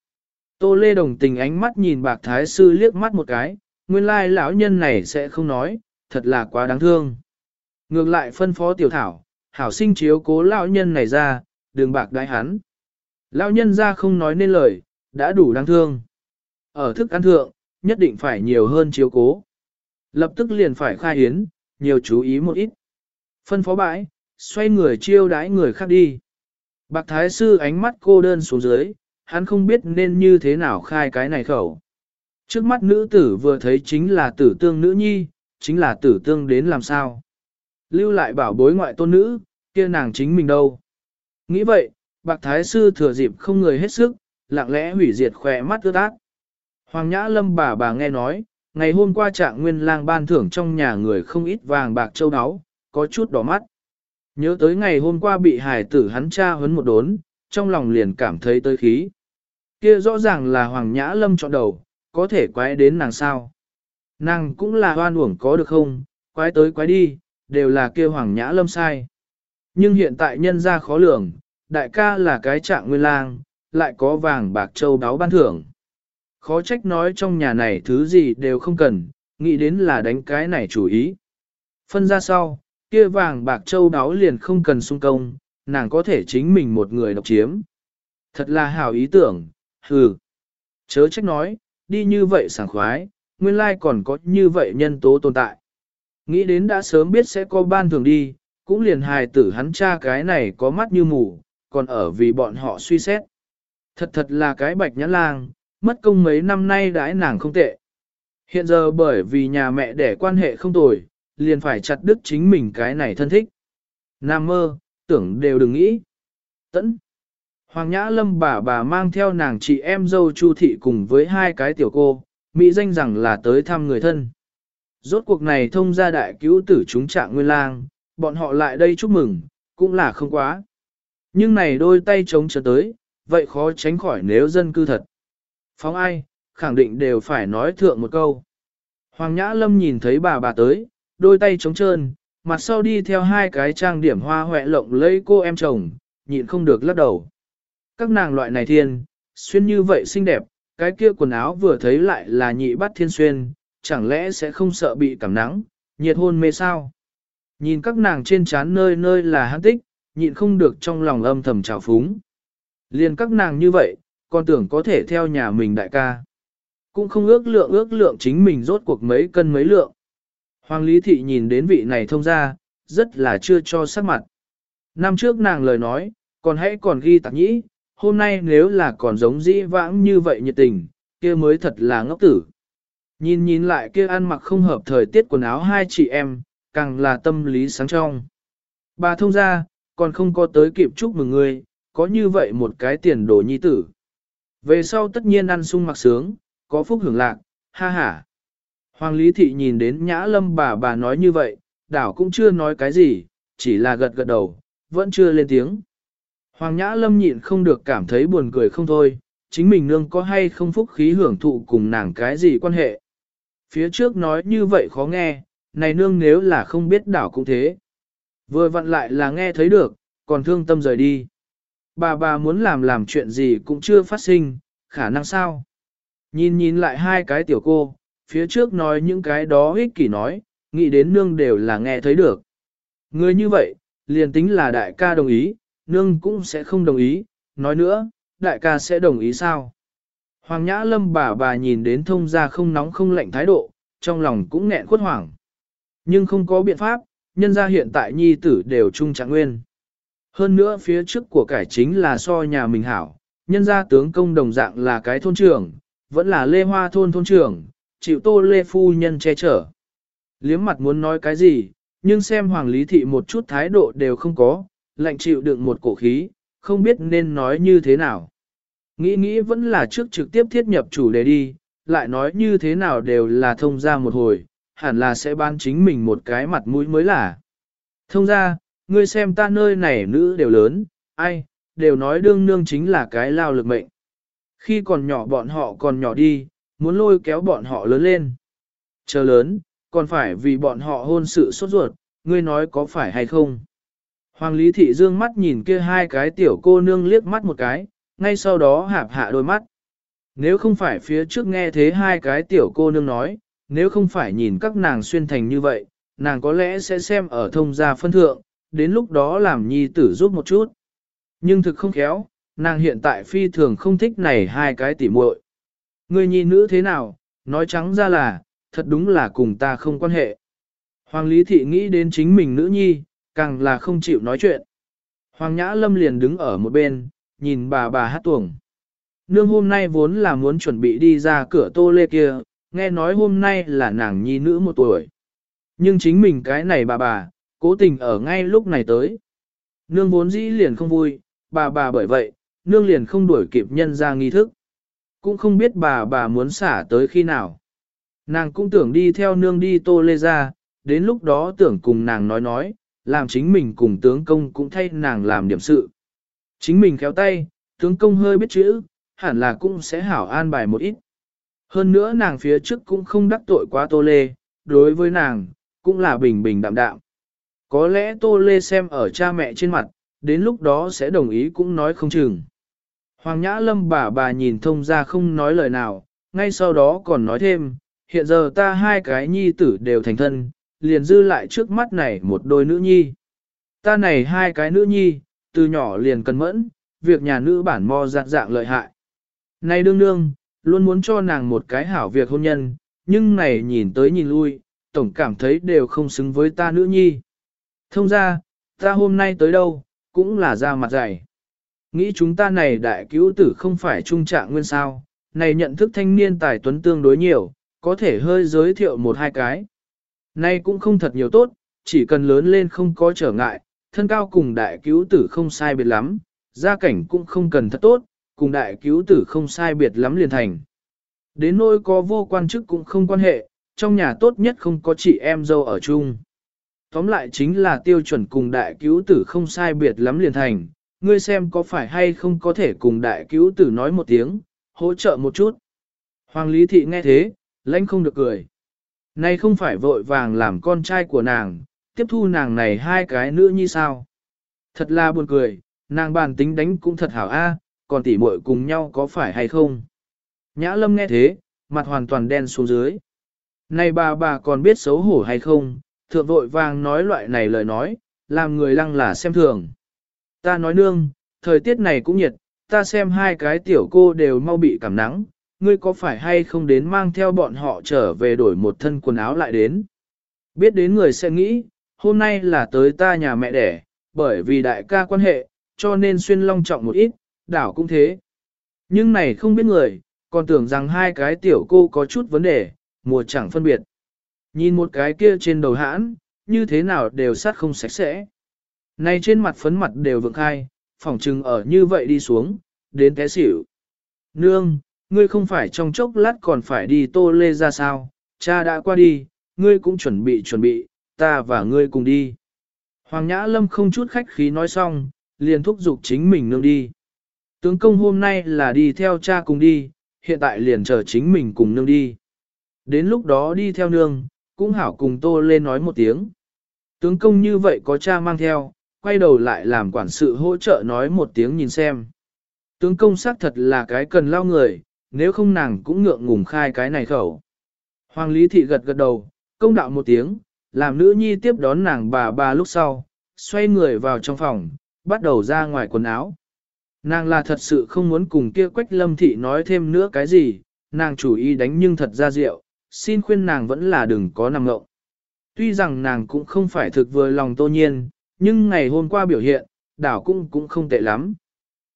Tô Lê đồng tình ánh mắt nhìn bạc thái sư liếc mắt một cái, nguyên lai lão nhân này sẽ không nói, thật là quá đáng thương. Ngược lại phân phó tiểu thảo, hảo sinh chiếu cố lão nhân này ra, đường bạc đái hắn. Lão nhân ra không nói nên lời, đã đủ đáng thương. Ở thức ăn thượng, nhất định phải nhiều hơn chiếu cố. Lập tức liền phải khai hiến, nhiều chú ý một ít. Phân phó bãi, xoay người chiêu đãi người khác đi. Bạc Thái Sư ánh mắt cô đơn xuống dưới, hắn không biết nên như thế nào khai cái này khẩu. Trước mắt nữ tử vừa thấy chính là tử tương nữ nhi, chính là tử tương đến làm sao. Lưu lại bảo bối ngoại tôn nữ, kia nàng chính mình đâu. Nghĩ vậy, bạc thái sư thừa dịp không người hết sức, lặng lẽ hủy diệt khỏe mắt ướt ác. Hoàng Nhã Lâm bà bà nghe nói, ngày hôm qua trạng nguyên lang ban thưởng trong nhà người không ít vàng bạc châu áo, có chút đỏ mắt. Nhớ tới ngày hôm qua bị hải tử hắn cha huấn một đốn, trong lòng liền cảm thấy tới khí. Kia rõ ràng là Hoàng Nhã Lâm chọn đầu, có thể quái đến nàng sao. Nàng cũng là hoan uổng có được không, quái tới quái đi, đều là kia Hoàng Nhã Lâm sai. Nhưng hiện tại nhân ra khó lường, đại ca là cái trạng nguyên lang, lại có vàng bạc châu đáo ban thưởng. Khó trách nói trong nhà này thứ gì đều không cần, nghĩ đến là đánh cái này chủ ý. Phân ra sau, kia vàng bạc châu đáo liền không cần sung công, nàng có thể chính mình một người độc chiếm. Thật là hảo ý tưởng, hừ. Chớ trách nói, đi như vậy sảng khoái, nguyên lai còn có như vậy nhân tố tồn tại. Nghĩ đến đã sớm biết sẽ có ban thường đi, cũng liền hài tử hắn cha cái này có mắt như mù, còn ở vì bọn họ suy xét. Thật thật là cái bạch nhãn lang, mất công mấy năm nay đãi nàng không tệ. Hiện giờ bởi vì nhà mẹ đẻ quan hệ không tồi, liền phải chặt đứt chính mình cái này thân thích. Nam mơ, tưởng đều đừng nghĩ. Tẫn. Hoàng Nhã Lâm bà bà mang theo nàng chị em dâu Chu Thị cùng với hai cái tiểu cô, Mỹ danh rằng là tới thăm người thân. Rốt cuộc này thông ra đại cứu tử chúng trạng nguyên lang, bọn họ lại đây chúc mừng, cũng là không quá. Nhưng này đôi tay chống chờ tới, vậy khó tránh khỏi nếu dân cư thật. Phóng ai, khẳng định đều phải nói thượng một câu. Hoàng Nhã Lâm nhìn thấy bà bà tới, đôi tay trống trơn, mặt sau đi theo hai cái trang điểm hoa hoẹ lộng lấy cô em chồng, nhịn không được lắc đầu. Các nàng loại này thiên, xuyên như vậy xinh đẹp, cái kia quần áo vừa thấy lại là nhị bắt thiên xuyên, chẳng lẽ sẽ không sợ bị cảm nắng, nhiệt hôn mê sao? Nhìn các nàng trên trán nơi nơi là hăng tích, nhịn không được trong lòng âm thầm trào phúng. Liên các nàng như vậy, còn tưởng có thể theo nhà mình đại ca. Cũng không ước lượng ước lượng chính mình rốt cuộc mấy cân mấy lượng. Hoàng Lý Thị nhìn đến vị này thông ra, rất là chưa cho sắc mặt. Năm trước nàng lời nói, còn hãy còn ghi tạc nhĩ, hôm nay nếu là còn giống dĩ vãng như vậy nhiệt tình, kia mới thật là ngốc tử. Nhìn nhìn lại kia ăn mặc không hợp thời tiết quần áo hai chị em, càng là tâm lý sáng trong. Bà thông ra, còn không có tới kịp chúc mừng người, có như vậy một cái tiền đồ nhi tử. Về sau tất nhiên ăn sung mặc sướng, có phúc hưởng lạc, ha ha. Hoàng Lý Thị nhìn đến Nhã Lâm bà bà nói như vậy, đảo cũng chưa nói cái gì, chỉ là gật gật đầu, vẫn chưa lên tiếng. Hoàng Nhã Lâm nhịn không được cảm thấy buồn cười không thôi, chính mình nương có hay không phúc khí hưởng thụ cùng nàng cái gì quan hệ. Phía trước nói như vậy khó nghe, này nương nếu là không biết đảo cũng thế. Vừa vặn lại là nghe thấy được, còn thương tâm rời đi. Bà bà muốn làm làm chuyện gì cũng chưa phát sinh, khả năng sao? Nhìn nhìn lại hai cái tiểu cô, phía trước nói những cái đó ích kỷ nói, nghĩ đến nương đều là nghe thấy được. Người như vậy, liền tính là đại ca đồng ý, nương cũng sẽ không đồng ý, nói nữa, đại ca sẽ đồng ý sao? Hoàng Nhã Lâm bà bà nhìn đến thông gia không nóng không lạnh thái độ, trong lòng cũng nghẹn khuất hoảng. Nhưng không có biện pháp, nhân gia hiện tại nhi tử đều trung trạng nguyên. Hơn nữa phía trước của cải chính là so nhà mình hảo, nhân gia tướng công đồng dạng là cái thôn trưởng, vẫn là lê hoa thôn thôn trưởng, chịu tô lê phu nhân che chở. Liếm mặt muốn nói cái gì, nhưng xem hoàng lý thị một chút thái độ đều không có, lạnh chịu đựng một cổ khí, không biết nên nói như thế nào. Nghĩ nghĩ vẫn là trước trực tiếp thiết nhập chủ đề đi, lại nói như thế nào đều là thông ra một hồi, hẳn là sẽ ban chính mình một cái mặt mũi mới là. Thông ra, ngươi xem ta nơi này nữ đều lớn, ai, đều nói đương nương chính là cái lao lực mệnh. Khi còn nhỏ bọn họ còn nhỏ đi, muốn lôi kéo bọn họ lớn lên. Chờ lớn, còn phải vì bọn họ hôn sự sốt ruột, ngươi nói có phải hay không? Hoàng Lý Thị Dương mắt nhìn kia hai cái tiểu cô nương liếc mắt một cái, ngay sau đó hạp hạ đôi mắt. Nếu không phải phía trước nghe thế hai cái tiểu cô nương nói, nếu không phải nhìn các nàng xuyên thành như vậy, nàng có lẽ sẽ xem ở thông gia phân thượng, đến lúc đó làm nhi tử giúp một chút. Nhưng thực không khéo, nàng hiện tại phi thường không thích này hai cái tỉ muội. Ngươi nhi nữ thế nào, nói trắng ra là, thật đúng là cùng ta không quan hệ. Hoàng Lý Thị nghĩ đến chính mình nữ nhi, càng là không chịu nói chuyện. Hoàng Nhã Lâm liền đứng ở một bên, nhìn bà bà hát tuồng. Nương hôm nay vốn là muốn chuẩn bị đi ra cửa tô lê kia, nghe nói hôm nay là nàng nhi nữ một tuổi. Nhưng chính mình cái này bà bà, cố tình ở ngay lúc này tới. Nương vốn dĩ liền không vui, bà bà bởi vậy, nương liền không đuổi kịp nhân ra nghi thức. Cũng không biết bà bà muốn xả tới khi nào. Nàng cũng tưởng đi theo nương đi tô lê ra, đến lúc đó tưởng cùng nàng nói nói, làm chính mình cùng tướng công cũng thay nàng làm điểm sự. Chính mình khéo tay, tướng công hơi biết chữ, hẳn là cũng sẽ hảo an bài một ít. Hơn nữa nàng phía trước cũng không đắc tội quá tô lê, đối với nàng, cũng là bình bình đạm đạm. Có lẽ tô lê xem ở cha mẹ trên mặt, đến lúc đó sẽ đồng ý cũng nói không chừng. Hoàng Nhã Lâm bà bà nhìn thông ra không nói lời nào, ngay sau đó còn nói thêm, hiện giờ ta hai cái nhi tử đều thành thân, liền dư lại trước mắt này một đôi nữ nhi. Ta này hai cái nữ nhi, từ nhỏ liền cần mẫn, việc nhà nữ bản mo dạng dạng lợi hại. Này đương đương, luôn muốn cho nàng một cái hảo việc hôn nhân, nhưng này nhìn tới nhìn lui, tổng cảm thấy đều không xứng với ta nữ nhi. Thông ra, ta hôm nay tới đâu, cũng là ra mặt dày. Nghĩ chúng ta này đại cứu tử không phải trung trạng nguyên sao, này nhận thức thanh niên tài tuấn tương đối nhiều, có thể hơi giới thiệu một hai cái. Nay cũng không thật nhiều tốt, chỉ cần lớn lên không có trở ngại, thân cao cùng đại cứu tử không sai biệt lắm, gia cảnh cũng không cần thật tốt, cùng đại cứu tử không sai biệt lắm liền thành. Đến nỗi có vô quan chức cũng không quan hệ, trong nhà tốt nhất không có chị em dâu ở chung. Tóm lại chính là tiêu chuẩn cùng đại cứu tử không sai biệt lắm liền thành, ngươi xem có phải hay không có thể cùng đại cứu tử nói một tiếng, hỗ trợ một chút. Hoàng Lý Thị nghe thế, lãnh không được cười. Này không phải vội vàng làm con trai của nàng, tiếp thu nàng này hai cái nữa như sao. Thật là buồn cười, nàng bàn tính đánh cũng thật hảo a, còn tỉ muội cùng nhau có phải hay không. Nhã lâm nghe thế, mặt hoàn toàn đen xuống dưới. Này bà bà còn biết xấu hổ hay không, thượng vội vàng nói loại này lời nói, làm người lăng là xem thường. Ta nói nương, thời tiết này cũng nhiệt, ta xem hai cái tiểu cô đều mau bị cảm nắng, ngươi có phải hay không đến mang theo bọn họ trở về đổi một thân quần áo lại đến. Biết đến người sẽ nghĩ, hôm nay là tới ta nhà mẹ đẻ, bởi vì đại ca quan hệ, cho nên xuyên long trọng một ít, đảo cũng thế. Nhưng này không biết người, còn tưởng rằng hai cái tiểu cô có chút vấn đề, mùa chẳng phân biệt. Nhìn một cái kia trên đầu hãn, như thế nào đều sát không sạch sẽ. Này trên mặt phấn mặt đều vượng khai, phỏng trừng ở như vậy đi xuống, đến té xỉu. Nương, ngươi không phải trong chốc lát còn phải đi tô lê ra sao, cha đã qua đi, ngươi cũng chuẩn bị chuẩn bị, ta và ngươi cùng đi. Hoàng Nhã Lâm không chút khách khí nói xong, liền thúc giục chính mình nương đi. Tướng công hôm nay là đi theo cha cùng đi, hiện tại liền chờ chính mình cùng nương đi. Đến lúc đó đi theo nương, cũng hảo cùng tô lên nói một tiếng. Tướng công như vậy có cha mang theo, quay đầu lại làm quản sự hỗ trợ nói một tiếng nhìn xem. Tướng công xác thật là cái cần lao người, nếu không nàng cũng ngượng ngùng khai cái này khẩu. Hoàng Lý Thị gật gật đầu, công đạo một tiếng, làm nữ nhi tiếp đón nàng bà bà lúc sau, xoay người vào trong phòng, bắt đầu ra ngoài quần áo. Nàng là thật sự không muốn cùng kia quách lâm thị nói thêm nữa cái gì, nàng chủ ý đánh nhưng thật ra rượu, xin khuyên nàng vẫn là đừng có nằm ngộng. Tuy rằng nàng cũng không phải thực vừa lòng tô nhiên, nhưng ngày hôm qua biểu hiện, đảo cũng cũng không tệ lắm.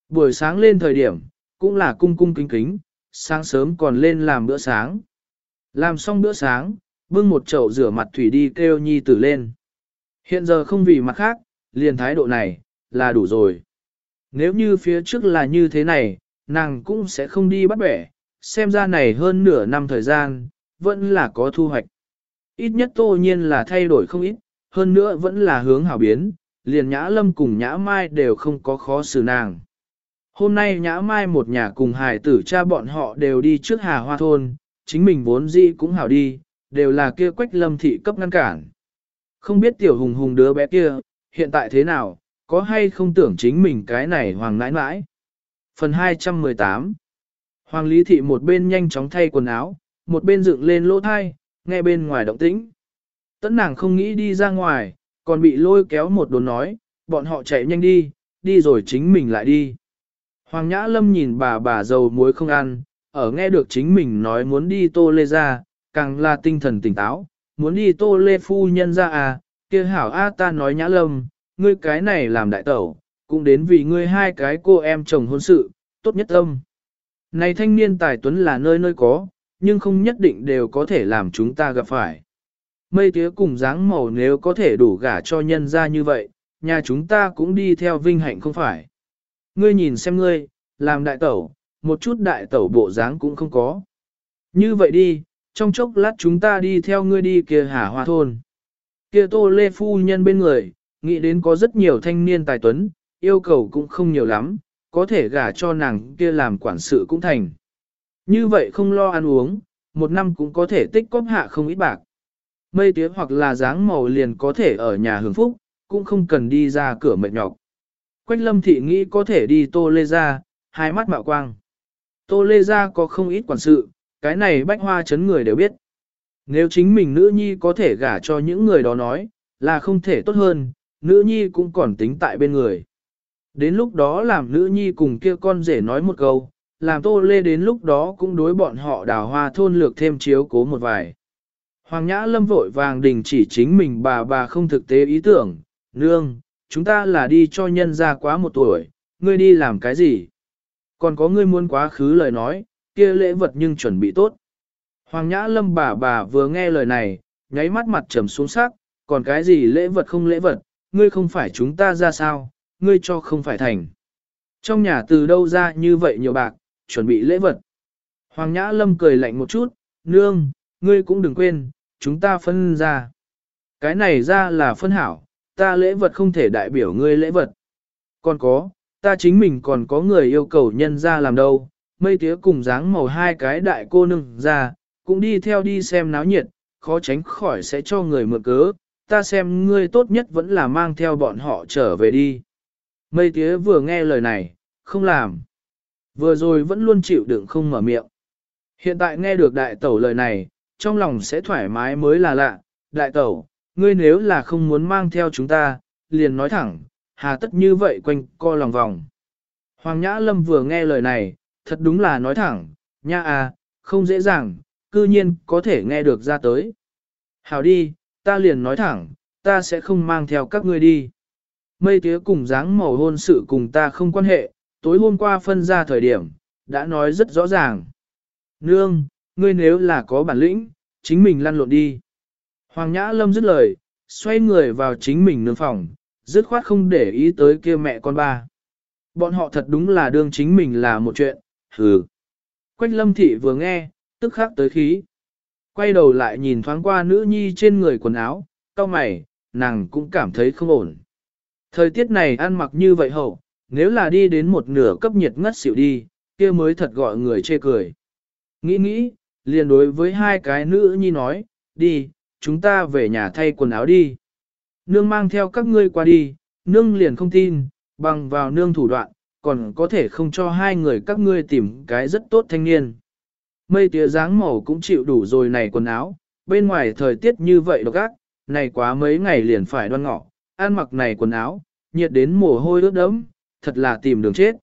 Buổi sáng lên thời điểm, cũng là cung cung kính kính, sáng sớm còn lên làm bữa sáng. Làm xong bữa sáng, bưng một chậu rửa mặt thủy đi kêu nhi tử lên. Hiện giờ không vì mặt khác, liền thái độ này, là đủ rồi. Nếu như phía trước là như thế này, nàng cũng sẽ không đi bắt bẻ, xem ra này hơn nửa năm thời gian, vẫn là có thu hoạch. Ít nhất tô nhiên là thay đổi không ít, hơn nữa vẫn là hướng hảo biến, liền nhã lâm cùng nhã mai đều không có khó xử nàng. Hôm nay nhã mai một nhà cùng hài tử cha bọn họ đều đi trước hà hoa thôn, chính mình vốn dĩ cũng hảo đi, đều là kia quách lâm thị cấp ngăn cản. Không biết tiểu hùng hùng đứa bé kia, hiện tại thế nào, có hay không tưởng chính mình cái này hoàng nãi nãi. Phần 218 Hoàng Lý Thị một bên nhanh chóng thay quần áo, một bên dựng lên lỗ thai, nghe bên ngoài động tĩnh. Tấn nàng không nghĩ đi ra ngoài, còn bị lôi kéo một đồn nói, bọn họ chạy nhanh đi, đi rồi chính mình lại đi. Hoàng Nhã Lâm nhìn bà bà dầu muối không ăn, ở nghe được chính mình nói muốn đi tô lê ra, càng là tinh thần tỉnh táo, muốn đi tô lê phu nhân ra à, kia hảo a ta nói Nhã Lâm, ngươi cái này làm đại tẩu, cũng đến vì ngươi hai cái cô em chồng hôn sự, tốt nhất âm. Này thanh niên tài tuấn là nơi nơi có, nhưng không nhất định đều có thể làm chúng ta gặp phải. Mây tía cùng dáng màu nếu có thể đủ gả cho nhân ra như vậy, nhà chúng ta cũng đi theo vinh hạnh không phải. Ngươi nhìn xem ngươi, làm đại tẩu, một chút đại tẩu bộ dáng cũng không có. Như vậy đi, trong chốc lát chúng ta đi theo ngươi đi kia hà hoa thôn. Kia tô lê phu nhân bên người, nghĩ đến có rất nhiều thanh niên tài tuấn, yêu cầu cũng không nhiều lắm, có thể gả cho nàng kia làm quản sự cũng thành. Như vậy không lo ăn uống, một năm cũng có thể tích cóp hạ không ít bạc. Mây tía hoặc là dáng màu liền có thể ở nhà hưởng phúc, cũng không cần đi ra cửa mệt nhọc. Quách lâm thị nghĩ có thể đi tô lê ra, hai mắt mạo quang. Tô lê ra có không ít quản sự, cái này bách hoa chấn người đều biết. Nếu chính mình nữ nhi có thể gả cho những người đó nói, là không thể tốt hơn, nữ nhi cũng còn tính tại bên người. Đến lúc đó làm nữ nhi cùng kia con rể nói một câu, làm tô lê đến lúc đó cũng đối bọn họ đào hoa thôn lược thêm chiếu cố một vài. Hoàng Nhã Lâm vội vàng đình chỉ chính mình bà bà không thực tế ý tưởng, nương, chúng ta là đi cho nhân ra quá một tuổi, ngươi đi làm cái gì? Còn có ngươi muốn quá khứ lời nói, kia lễ vật nhưng chuẩn bị tốt. Hoàng Nhã Lâm bà bà vừa nghe lời này, nháy mắt mặt trầm xuống sắc, còn cái gì lễ vật không lễ vật, ngươi không phải chúng ta ra sao, ngươi cho không phải thành. Trong nhà từ đâu ra như vậy nhiều bạc, chuẩn bị lễ vật. Hoàng Nhã Lâm cười lạnh một chút, nương, ngươi cũng đừng quên, chúng ta phân ra. Cái này ra là phân hảo, ta lễ vật không thể đại biểu ngươi lễ vật. Còn có, ta chính mình còn có người yêu cầu nhân ra làm đâu, mây tía cùng dáng màu hai cái đại cô nương ra, cũng đi theo đi xem náo nhiệt, khó tránh khỏi sẽ cho người mượn cớ, ta xem ngươi tốt nhất vẫn là mang theo bọn họ trở về đi. Mây tía vừa nghe lời này, không làm. Vừa rồi vẫn luôn chịu đựng không mở miệng. Hiện tại nghe được đại tẩu lời này, trong lòng sẽ thoải mái mới là lạ. Đại tẩu, ngươi nếu là không muốn mang theo chúng ta, liền nói thẳng, hà tất như vậy quanh co lòng vòng. Hoàng Nhã Lâm vừa nghe lời này, thật đúng là nói thẳng, nha à, không dễ dàng, cư nhiên có thể nghe được ra tới. Hảo đi, ta liền nói thẳng, ta sẽ không mang theo các ngươi đi. Mây tía cùng dáng màu hôn sự cùng ta không quan hệ, tối hôm qua phân ra thời điểm, đã nói rất rõ ràng. Nương, ngươi nếu là có bản lĩnh, chính mình lăn lộn đi. Hoàng Nhã Lâm dứt lời, xoay người vào chính mình nương phòng, dứt khoát không để ý tới kia mẹ con ba. Bọn họ thật đúng là đương chính mình là một chuyện, hừ. Quách lâm thị vừa nghe, tức khắc tới khí. Quay đầu lại nhìn thoáng qua nữ nhi trên người quần áo, cau mày, nàng cũng cảm thấy không ổn. Thời tiết này ăn mặc như vậy hậu, nếu là đi đến một nửa cấp nhiệt ngất xỉu đi, kia mới thật gọi người chê cười. Nghĩ nghĩ, liền đối với hai cái nữ nhi nói, đi, chúng ta về nhà thay quần áo đi. Nương mang theo các ngươi qua đi, nương liền không tin, bằng vào nương thủ đoạn, còn có thể không cho hai người các ngươi tìm cái rất tốt thanh niên. Mây tía dáng màu cũng chịu đủ rồi này quần áo, bên ngoài thời tiết như vậy độc ác, này quá mấy ngày liền phải đoan ngọ, ăn mặc này quần áo, nhiệt đến mồ hôi ướt đẫm, thật là tìm đường chết.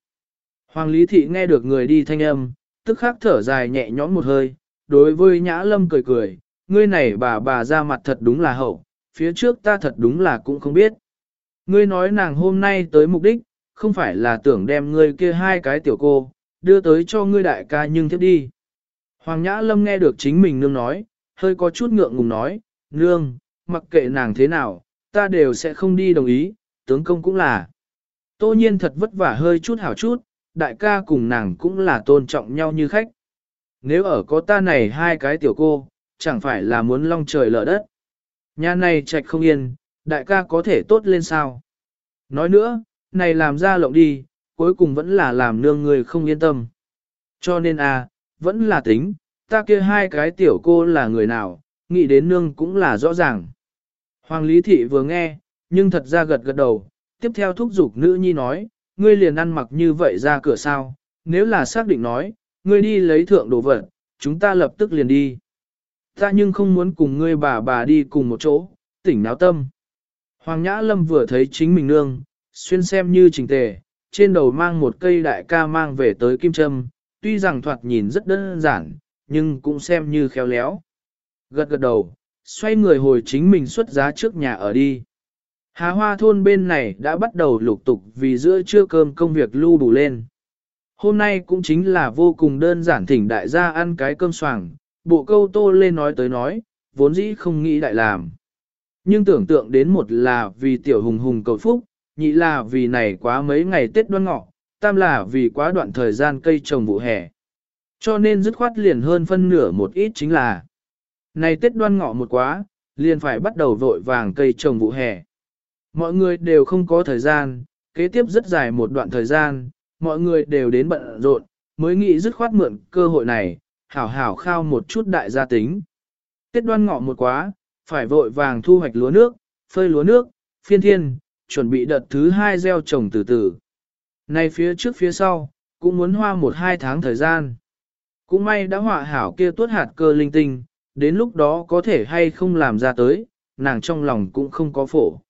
Hoàng Lý Thị nghe được người đi thanh âm, tức khắc thở dài nhẹ nhõm một hơi, đối với Nhã Lâm cười cười, ngươi này bà bà ra mặt thật đúng là hậu, phía trước ta thật đúng là cũng không biết. Ngươi nói nàng hôm nay tới mục đích, không phải là tưởng đem ngươi kia hai cái tiểu cô, đưa tới cho ngươi đại ca nhưng tiếp đi. Hoàng Nhã Lâm nghe được chính mình nương nói, hơi có chút ngượng ngùng nói, nương, mặc kệ nàng thế nào, ta đều sẽ không đi đồng ý, tướng công cũng là. Tô nhiên thật vất vả hơi chút hảo chút, đại ca cùng nàng cũng là tôn trọng nhau như khách. Nếu ở có ta này hai cái tiểu cô, chẳng phải là muốn long trời lở đất. Nhà này trạch không yên, đại ca có thể tốt lên sao. Nói nữa, này làm ra lộng đi, cuối cùng vẫn là làm nương người không yên tâm. Cho nên à, vẫn là tính, ta kia hai cái tiểu cô là người nào, nghĩ đến nương cũng là rõ ràng. Hoàng Lý Thị vừa nghe, nhưng thật ra gật gật đầu, tiếp theo thúc giục nữ nhi nói, ngươi liền ăn mặc như vậy ra cửa sao, nếu là xác định nói, ngươi đi lấy thượng đồ vật, chúng ta lập tức liền đi. Ta nhưng không muốn cùng ngươi bà bà đi cùng một chỗ, tỉnh náo tâm. Hoàng Nhã Lâm vừa thấy chính mình nương, xuyên xem như trình tề, trên đầu mang một cây đại ca mang về tới kim châm, tuy rằng thoạt nhìn rất đơn giản, nhưng cũng xem như khéo léo. Gật gật đầu, xoay người hồi chính mình xuất giá trước nhà ở đi. Hà hoa thôn bên này đã bắt đầu lục tục vì giữa trưa cơm công việc lưu đủ lên. Hôm nay cũng chính là vô cùng đơn giản thỉnh đại gia ăn cái cơm soảng, bộ câu tô lên nói tới nói, vốn dĩ không nghĩ đại làm. Nhưng tưởng tượng đến một là vì tiểu hùng hùng cầu phúc, nhị là vì này quá mấy ngày Tết đoan ngọ, tam là vì quá đoạn thời gian cây trồng vụ hè. Cho nên dứt khoát liền hơn phân nửa một ít chính là này Tết đoan ngọ một quá, liền phải bắt đầu vội vàng cây trồng vụ hè. Mọi người đều không có thời gian, kế tiếp rất dài một đoạn thời gian, mọi người đều đến bận rộn, mới nghĩ dứt khoát mượn cơ hội này, hảo hảo khao một chút đại gia tính. Tết đoan ngọ một quá, phải vội vàng thu hoạch lúa nước, phơi lúa nước, phiên thiên, chuẩn bị đợt thứ hai gieo trồng từ từ. Này phía trước phía sau, cũng muốn hoa một hai tháng thời gian. Cũng may đã họa hảo kia tuốt hạt cơ linh tinh, đến lúc đó có thể hay không làm ra tới, nàng trong lòng cũng không có phổ.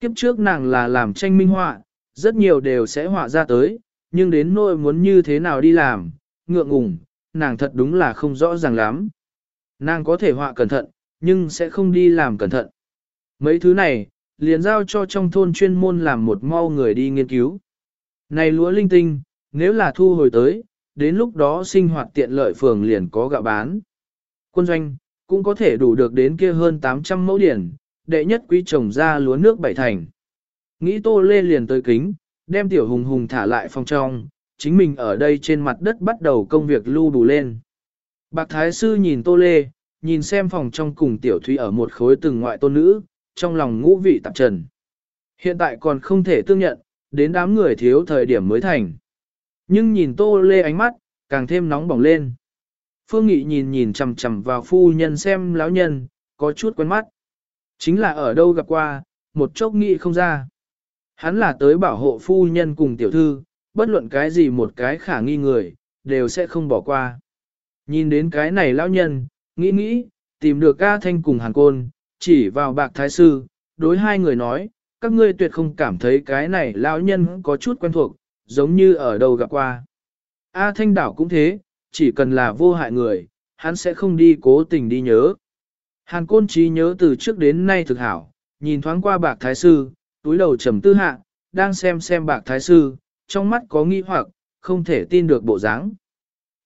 Kiếp trước nàng là làm tranh minh họa, rất nhiều đều sẽ họa ra tới, nhưng đến nỗi muốn như thế nào đi làm, ngượng ngùng, nàng thật đúng là không rõ ràng lắm. Nàng có thể họa cẩn thận, nhưng sẽ không đi làm cẩn thận. Mấy thứ này, liền giao cho trong thôn chuyên môn làm một mau người đi nghiên cứu. Này lúa linh tinh, nếu là thu hồi tới, đến lúc đó sinh hoạt tiện lợi phường liền có gạo bán. Quân doanh, cũng có thể đủ được đến kia hơn 800 mẫu điển, đệ nhất quý trồng ra lúa nước bảy thành. Nghĩ tô lê liền tới kính, đem tiểu hùng hùng thả lại phòng trong, chính mình ở đây trên mặt đất bắt đầu công việc lưu đủ lên. Bạc Thái Sư nhìn tô lê, nhìn xem phòng trong cùng tiểu thúy ở một khối từng ngoại tôn nữ, trong lòng ngũ vị tạp trần. Hiện tại còn không thể tương nhận, đến đám người thiếu thời điểm mới thành. Nhưng nhìn tô lê ánh mắt, càng thêm nóng bỏng lên. Phương Nghị nhìn nhìn chằm chằm vào phu nhân xem lão nhân, có chút quen mắt. Chính là ở đâu gặp qua, một chốc nghị không ra. Hắn là tới bảo hộ phu nhân cùng tiểu thư, bất luận cái gì một cái khả nghi người, đều sẽ không bỏ qua. Nhìn đến cái này lão nhân, nghĩ nghĩ, tìm được ca thanh cùng hàng côn, chỉ vào bạc thái sư, đối hai người nói, các ngươi tuyệt không cảm thấy cái này lão nhân có chút quen thuộc, giống như ở đâu gặp qua. A Thanh Đảo cũng thế, chỉ cần là vô hại người, hắn sẽ không đi cố tình đi nhớ. Hàn côn trí nhớ từ trước đến nay thực hảo, nhìn thoáng qua bạc thái sư, túi đầu trầm tư hạ, đang xem xem bạc thái sư, trong mắt có nghi hoặc, không thể tin được bộ dáng.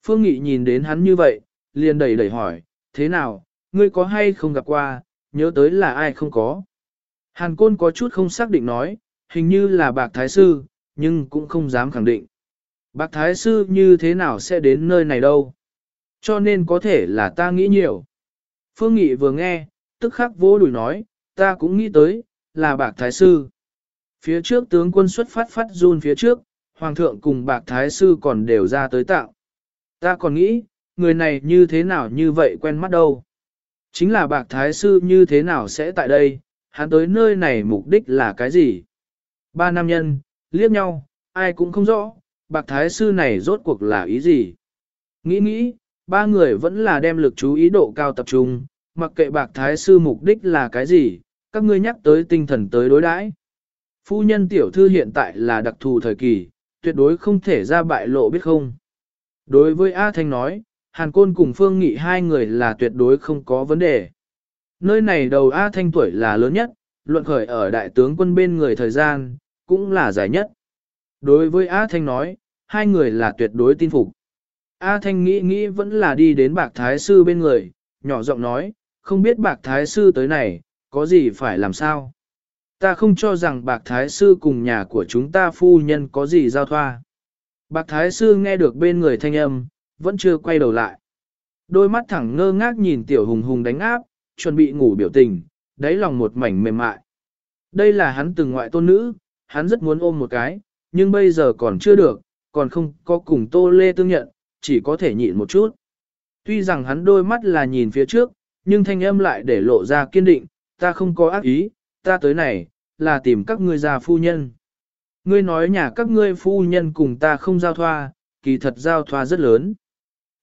Phương Nghị nhìn đến hắn như vậy, liền đẩy đẩy hỏi, thế nào, ngươi có hay không gặp qua, nhớ tới là ai không có. Hàn Côn có chút không xác định nói, hình như là bạc thái sư, nhưng cũng không dám khẳng định. Bạc thái sư như thế nào sẽ đến nơi này đâu? Cho nên có thể là ta nghĩ nhiều. Phương Nghị vừa nghe, tức khắc vỗ đùi nói, ta cũng nghĩ tới, là bạc thái sư. Phía trước tướng quân xuất phát phát run phía trước, hoàng thượng cùng bạc thái sư còn đều ra tới tạo. Ta còn nghĩ, người này như thế nào như vậy quen mắt đâu. Chính là bạc thái sư như thế nào sẽ tại đây, hắn tới nơi này mục đích là cái gì? Ba nam nhân, liếc nhau, ai cũng không rõ, bạc thái sư này rốt cuộc là ý gì? Nghĩ nghĩ, ba người vẫn là đem lực chú ý độ cao tập trung, mặc kệ bạc thái sư mục đích là cái gì, các ngươi nhắc tới tinh thần tới đối đãi. Phu nhân tiểu thư hiện tại là đặc thù thời kỳ, tuyệt đối không thể ra bại lộ biết không. Đối với A Thanh nói, Hàn Côn cùng Phương Nghị hai người là tuyệt đối không có vấn đề. Nơi này đầu A Thanh tuổi là lớn nhất, luận khởi ở đại tướng quân bên người thời gian, cũng là dài nhất. Đối với A Thanh nói, hai người là tuyệt đối tin phục. A Thanh nghĩ nghĩ vẫn là đi đến bạc thái sư bên người, nhỏ giọng nói, không biết bạc thái sư tới này, có gì phải làm sao. Ta không cho rằng bạc thái sư cùng nhà của chúng ta phu nhân có gì giao thoa. Bạc thái sư nghe được bên người thanh âm, vẫn chưa quay đầu lại. Đôi mắt thẳng ngơ ngác nhìn tiểu hùng hùng đánh áp, chuẩn bị ngủ biểu tình, đáy lòng một mảnh mềm mại. Đây là hắn từng ngoại tôn nữ, hắn rất muốn ôm một cái, nhưng bây giờ còn chưa được, còn không có cùng tô lê tương nhận, chỉ có thể nhịn một chút. Tuy rằng hắn đôi mắt là nhìn phía trước, nhưng thanh âm lại để lộ ra kiên định, ta không có ác ý, ta tới này, là tìm các ngươi già phu nhân. Ngươi nói nhà các ngươi phu nhân cùng ta không giao thoa, kỳ thật giao thoa rất lớn.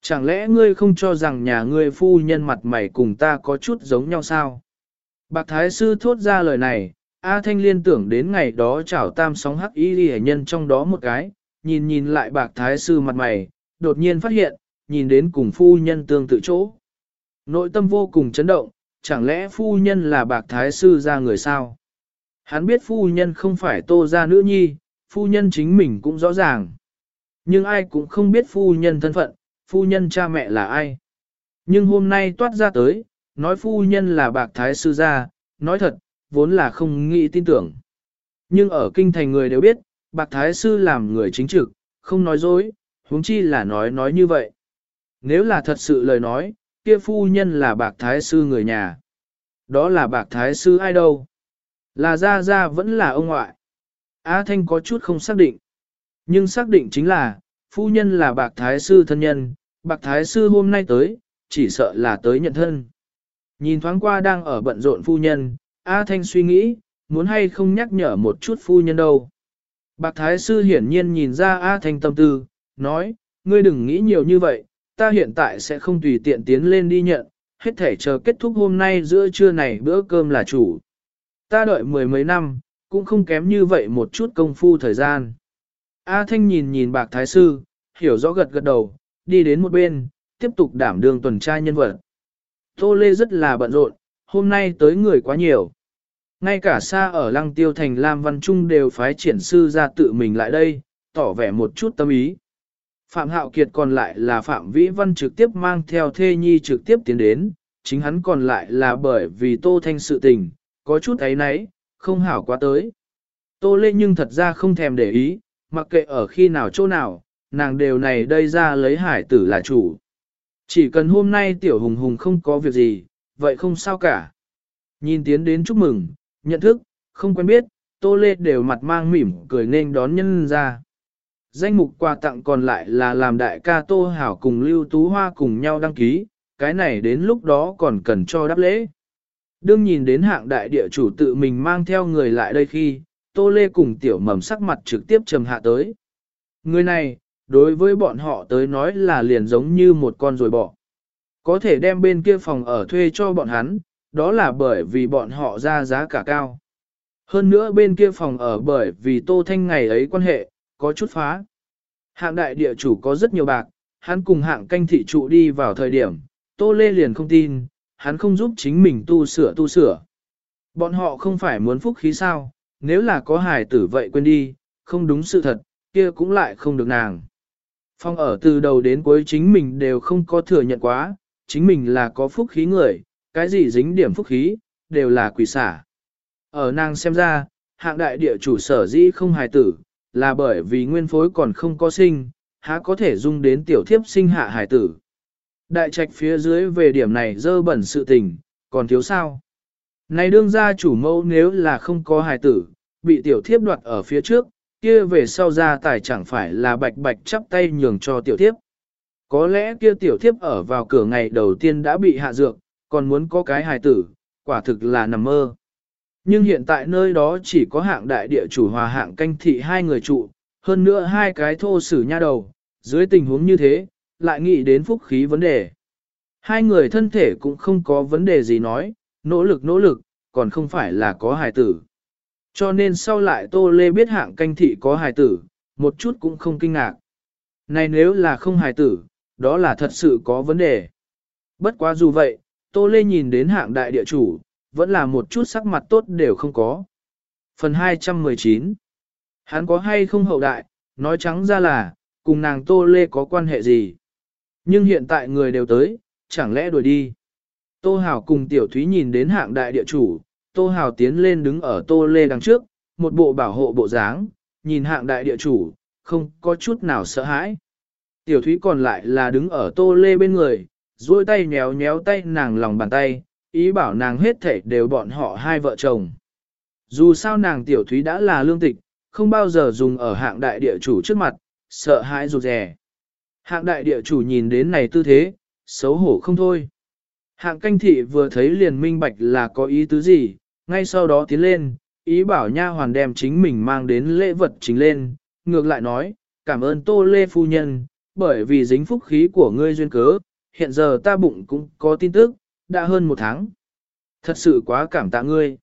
Chẳng lẽ ngươi không cho rằng nhà ngươi phu nhân mặt mày cùng ta có chút giống nhau sao? Bạc Thái Sư thốt ra lời này, A Thanh liên tưởng đến ngày đó chảo tam sóng hắc y ghi nhân trong đó một cái, nhìn nhìn lại Bạc Thái Sư mặt mày, đột nhiên phát hiện, nhìn đến cùng phu nhân tương tự chỗ. Nội tâm vô cùng chấn động, chẳng lẽ phu nhân là Bạc Thái Sư ra người sao? Hắn biết phu nhân không phải tô ra nữ nhi, phu nhân chính mình cũng rõ ràng. Nhưng ai cũng không biết phu nhân thân phận, phu nhân cha mẹ là ai. Nhưng hôm nay toát ra tới, nói phu nhân là bạc thái sư gia, nói thật, vốn là không nghĩ tin tưởng. Nhưng ở kinh thành người đều biết, bạc thái sư làm người chính trực, không nói dối, huống chi là nói nói như vậy. Nếu là thật sự lời nói, kia phu nhân là bạc thái sư người nhà. Đó là bạc thái sư ai đâu? Là ra ra vẫn là ông ngoại. Á Thanh có chút không xác định. Nhưng xác định chính là, phu nhân là bạc thái sư thân nhân, bạc thái sư hôm nay tới, chỉ sợ là tới nhận thân. Nhìn thoáng qua đang ở bận rộn phu nhân, A Thanh suy nghĩ, muốn hay không nhắc nhở một chút phu nhân đâu. Bạc thái sư hiển nhiên nhìn ra A Thanh tâm tư, nói, ngươi đừng nghĩ nhiều như vậy, ta hiện tại sẽ không tùy tiện tiến lên đi nhận, hết thể chờ kết thúc hôm nay giữa trưa này bữa cơm là chủ. Ta đợi mười mấy năm, cũng không kém như vậy một chút công phu thời gian. A Thanh nhìn nhìn bạc thái sư, hiểu rõ gật gật đầu, đi đến một bên, tiếp tục đảm đương tuần tra nhân vật. Tô Lê rất là bận rộn, hôm nay tới người quá nhiều. Ngay cả xa ở lăng tiêu thành Lam Văn Trung đều phái triển sư ra tự mình lại đây, tỏ vẻ một chút tâm ý. Phạm Hạo Kiệt còn lại là Phạm Vĩ Văn trực tiếp mang theo thê nhi trực tiếp tiến đến, chính hắn còn lại là bởi vì Tô Thanh sự tình, có chút ấy nấy, không hảo quá tới. Tô Lê nhưng thật ra không thèm để ý, mặc kệ ở khi nào chỗ nào, nàng đều này đây ra lấy hải tử là chủ. Chỉ cần hôm nay tiểu hùng hùng không có việc gì, vậy không sao cả. Nhìn tiến đến chúc mừng, nhận thức, không quen biết, Tô Lê đều mặt mang mỉm cười nên đón nhân ra. Danh mục quà tặng còn lại là làm đại ca Tô Hảo cùng Lưu Tú Hoa cùng nhau đăng ký, cái này đến lúc đó còn cần cho đáp lễ. Đương nhìn đến hạng đại địa chủ tự mình mang theo người lại đây khi, Tô Lê cùng tiểu mầm sắc mặt trực tiếp trầm hạ tới. Người này, đối với bọn họ tới nói là liền giống như một con rồi bỏ. Có thể đem bên kia phòng ở thuê cho bọn hắn, đó là bởi vì bọn họ ra giá cả cao. Hơn nữa bên kia phòng ở bởi vì Tô Thanh ngày ấy quan hệ, có chút phá. Hạng đại địa chủ có rất nhiều bạc, hắn cùng hạng canh thị trụ đi vào thời điểm, Tô Lê liền không tin, hắn không giúp chính mình tu sửa tu sửa. Bọn họ không phải muốn phúc khí sao, nếu là có hài tử vậy quên đi, không đúng sự thật, kia cũng lại không được nàng. Phong ở từ đầu đến cuối chính mình đều không có thừa nhận quá, chính mình là có phúc khí người, cái gì dính điểm phúc khí, đều là quỷ xả. Ở nàng xem ra, hạng đại địa chủ sở dĩ không hài tử, là bởi vì nguyên phối còn không có sinh, há có thể dung đến tiểu thiếp sinh hạ hải tử. Đại trạch phía dưới về điểm này dơ bẩn sự tình, còn thiếu sao? Này đương gia chủ mẫu nếu là không có hài tử, bị tiểu thiếp đoạt ở phía trước, kia về sau ra tài chẳng phải là bạch bạch chắp tay nhường cho tiểu thiếp. Có lẽ kia tiểu thiếp ở vào cửa ngày đầu tiên đã bị hạ dược, còn muốn có cái hài tử, quả thực là nằm mơ. Nhưng hiện tại nơi đó chỉ có hạng đại địa chủ hòa hạng canh thị hai người trụ, hơn nữa hai cái thô sử nha đầu, dưới tình huống như thế, lại nghĩ đến phúc khí vấn đề. Hai người thân thể cũng không có vấn đề gì nói, nỗ lực nỗ lực, còn không phải là có hài tử. Cho nên sau lại Tô Lê biết hạng canh thị có hài tử, một chút cũng không kinh ngạc. Này nếu là không hài tử, đó là thật sự có vấn đề. Bất quá dù vậy, Tô Lê nhìn đến hạng đại địa chủ, vẫn là một chút sắc mặt tốt đều không có. Phần 219 Hắn có hay không hậu đại, nói trắng ra là, cùng nàng Tô Lê có quan hệ gì. Nhưng hiện tại người đều tới, chẳng lẽ đuổi đi. Tô Hảo cùng Tiểu Thúy nhìn đến hạng đại địa chủ, Tô Hảo tiến lên đứng ở Tô Lê đằng trước, một bộ bảo hộ bộ dáng, nhìn hạng đại địa chủ, không có chút nào sợ hãi. Tiểu Thúy còn lại là đứng ở Tô Lê bên người, duỗi tay nhéo nhéo tay nàng lòng bàn tay, ý bảo nàng hết thảy đều bọn họ hai vợ chồng. Dù sao nàng Tiểu Thúy đã là lương tịch, không bao giờ dùng ở hạng đại địa chủ trước mặt, sợ hãi rụt rè. Hạng đại địa chủ nhìn đến này tư thế, xấu hổ không thôi. Hạng canh thị vừa thấy liền minh bạch là có ý tứ gì, ngay sau đó tiến lên, ý bảo nha hoàn đem chính mình mang đến lễ vật chính lên, ngược lại nói, cảm ơn tô lê phu nhân, bởi vì dính phúc khí của ngươi duyên cớ, hiện giờ ta bụng cũng có tin tức, đã hơn một tháng. Thật sự quá cảm tạ ngươi.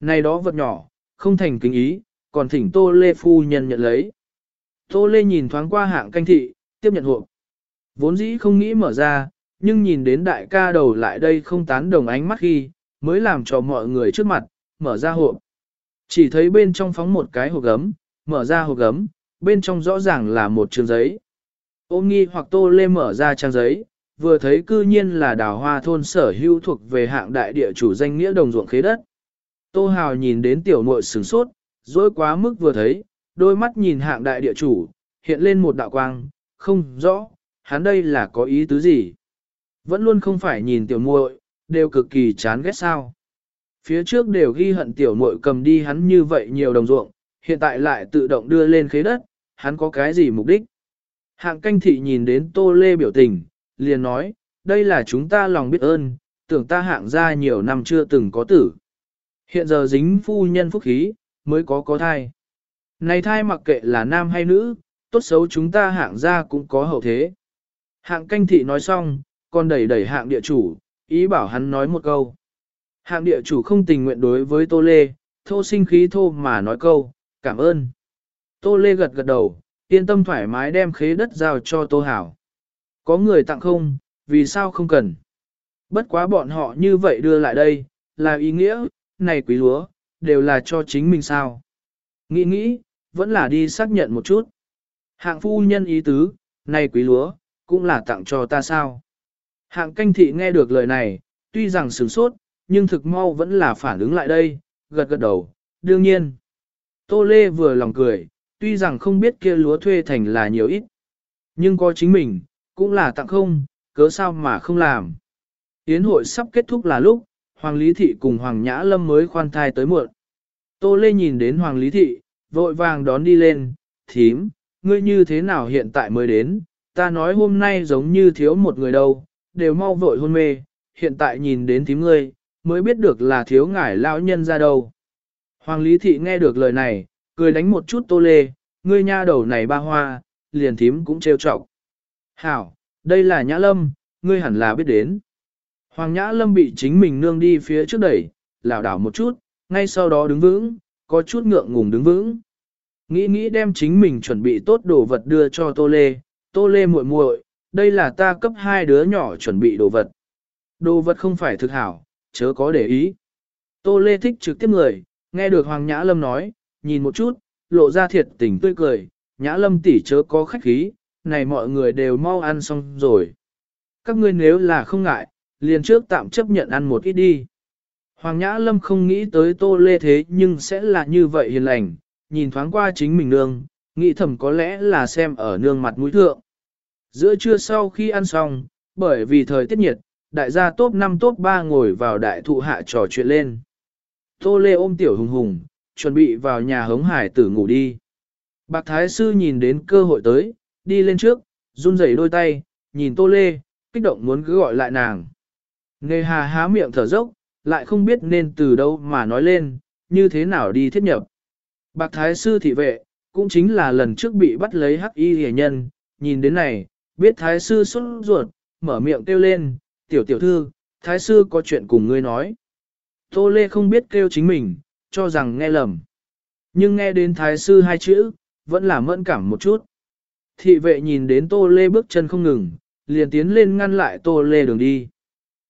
Này đó vật nhỏ, không thành kính ý, còn thỉnh tô lê phu nhân nhận lấy. Tô lê nhìn thoáng qua hạng canh thị, tiếp nhận hộp. Vốn dĩ không nghĩ mở ra, nhưng nhìn đến đại ca đầu lại đây không tán đồng ánh mắt khi, mới làm cho mọi người trước mặt, mở ra hộp. Chỉ thấy bên trong phóng một cái hộp gấm, mở ra hộp gấm, bên trong rõ ràng là một trường giấy. Ôm nghi hoặc tô lê mở ra trang giấy, vừa thấy cư nhiên là đào hoa thôn sở hữu thuộc về hạng đại địa chủ danh nghĩa đồng ruộng khế đất. Tô Hào nhìn đến tiểu muội sửng sốt, dối quá mức vừa thấy, đôi mắt nhìn hạng đại địa chủ, hiện lên một đạo quang, không rõ, hắn đây là có ý tứ gì. Vẫn luôn không phải nhìn tiểu muội, đều cực kỳ chán ghét sao. Phía trước đều ghi hận tiểu muội cầm đi hắn như vậy nhiều đồng ruộng, hiện tại lại tự động đưa lên khế đất, hắn có cái gì mục đích. Hạng canh thị nhìn đến tô lê biểu tình, liền nói, đây là chúng ta lòng biết ơn, tưởng ta hạng ra nhiều năm chưa từng có tử. Hiện giờ dính phu nhân phúc khí, mới có có thai. Này thai mặc kệ là nam hay nữ, tốt xấu chúng ta hạng ra cũng có hậu thế. Hạng canh thị nói xong, còn đẩy đẩy hạng địa chủ, ý bảo hắn nói một câu. Hạng địa chủ không tình nguyện đối với Tô Lê, thô sinh khí thô mà nói câu, cảm ơn. Tô Lê gật gật đầu, yên tâm thoải mái đem khế đất giao cho Tô Hảo. Có người tặng không, vì sao không cần. Bất quá bọn họ như vậy đưa lại đây, là ý nghĩa, này quý lúa, đều là cho chính mình sao. Nghĩ nghĩ, vẫn là đi xác nhận một chút. Hạng phu nhân ý tứ, này quý lúa, cũng là tặng cho ta sao. Hạng canh thị nghe được lời này, tuy rằng sửng sốt, nhưng thực mau vẫn là phản ứng lại đây, gật gật đầu, đương nhiên. Tô Lê vừa lòng cười, tuy rằng không biết kia lúa thuê thành là nhiều ít, nhưng có chính mình, cũng là tặng không, cớ sao mà không làm. Yến hội sắp kết thúc là lúc, Hoàng Lý Thị cùng Hoàng Nhã Lâm mới khoan thai tới muộn. Tô Lê nhìn đến Hoàng Lý Thị, vội vàng đón đi lên, thím, ngươi như thế nào hiện tại mới đến, ta nói hôm nay giống như thiếu một người đâu, đều mau vội hôn mê, hiện tại nhìn đến thím ngươi, mới biết được là thiếu ngải lão nhân ra đâu. Hoàng Lý Thị nghe được lời này, cười đánh một chút tô lê, ngươi nha đầu này ba hoa, liền thím cũng trêu chọc. Hảo, đây là Nhã Lâm, ngươi hẳn là biết đến. Hoàng Nhã Lâm bị chính mình nương đi phía trước đẩy, lảo đảo một chút, ngay sau đó đứng vững, có chút ngượng ngùng đứng vững. Nghĩ nghĩ đem chính mình chuẩn bị tốt đồ vật đưa cho Tô Lê, Tô Lê muội muội, đây là ta cấp hai đứa nhỏ chuẩn bị đồ vật. Đồ vật không phải thực hảo, chớ có để ý. Tô Lê thích trực tiếp người, nghe được Hoàng Nhã Lâm nói, nhìn một chút, lộ ra thiệt tình tươi cười, Nhã Lâm tỷ chớ có khách khí, này mọi người đều mau ăn xong rồi. Các ngươi nếu là không ngại, liền trước tạm chấp nhận ăn một ít đi. Hoàng Nhã Lâm không nghĩ tới Tô Lê thế nhưng sẽ là như vậy hiền lành, nhìn thoáng qua chính mình nương, nghĩ thầm có lẽ là xem ở nương mặt mũi thượng. Giữa trưa sau khi ăn xong, bởi vì thời tiết nhiệt, đại gia top 5 top 3 ngồi vào đại thụ hạ trò chuyện lên. Tô Lê ôm tiểu hùng hùng, chuẩn bị vào nhà hống hải tử ngủ đi. Bạc Thái Sư nhìn đến cơ hội tới, đi lên trước, run rẩy đôi tay, nhìn Tô Lê, kích động muốn cứ gọi lại nàng. Nề hà há miệng thở dốc, lại không biết nên từ đâu mà nói lên, như thế nào đi thiết nhập. Bạc Thái Sư thị vệ, cũng chính là lần trước bị bắt lấy hắc y hề nhân, nhìn đến này, biết Thái Sư xuất ruột, mở miệng kêu lên, tiểu tiểu thư, Thái Sư có chuyện cùng ngươi nói. Tô Lê không biết kêu chính mình, cho rằng nghe lầm. Nhưng nghe đến Thái Sư hai chữ, vẫn là mẫn cảm một chút. Thị vệ nhìn đến Tô Lê bước chân không ngừng, liền tiến lên ngăn lại Tô Lê đường đi.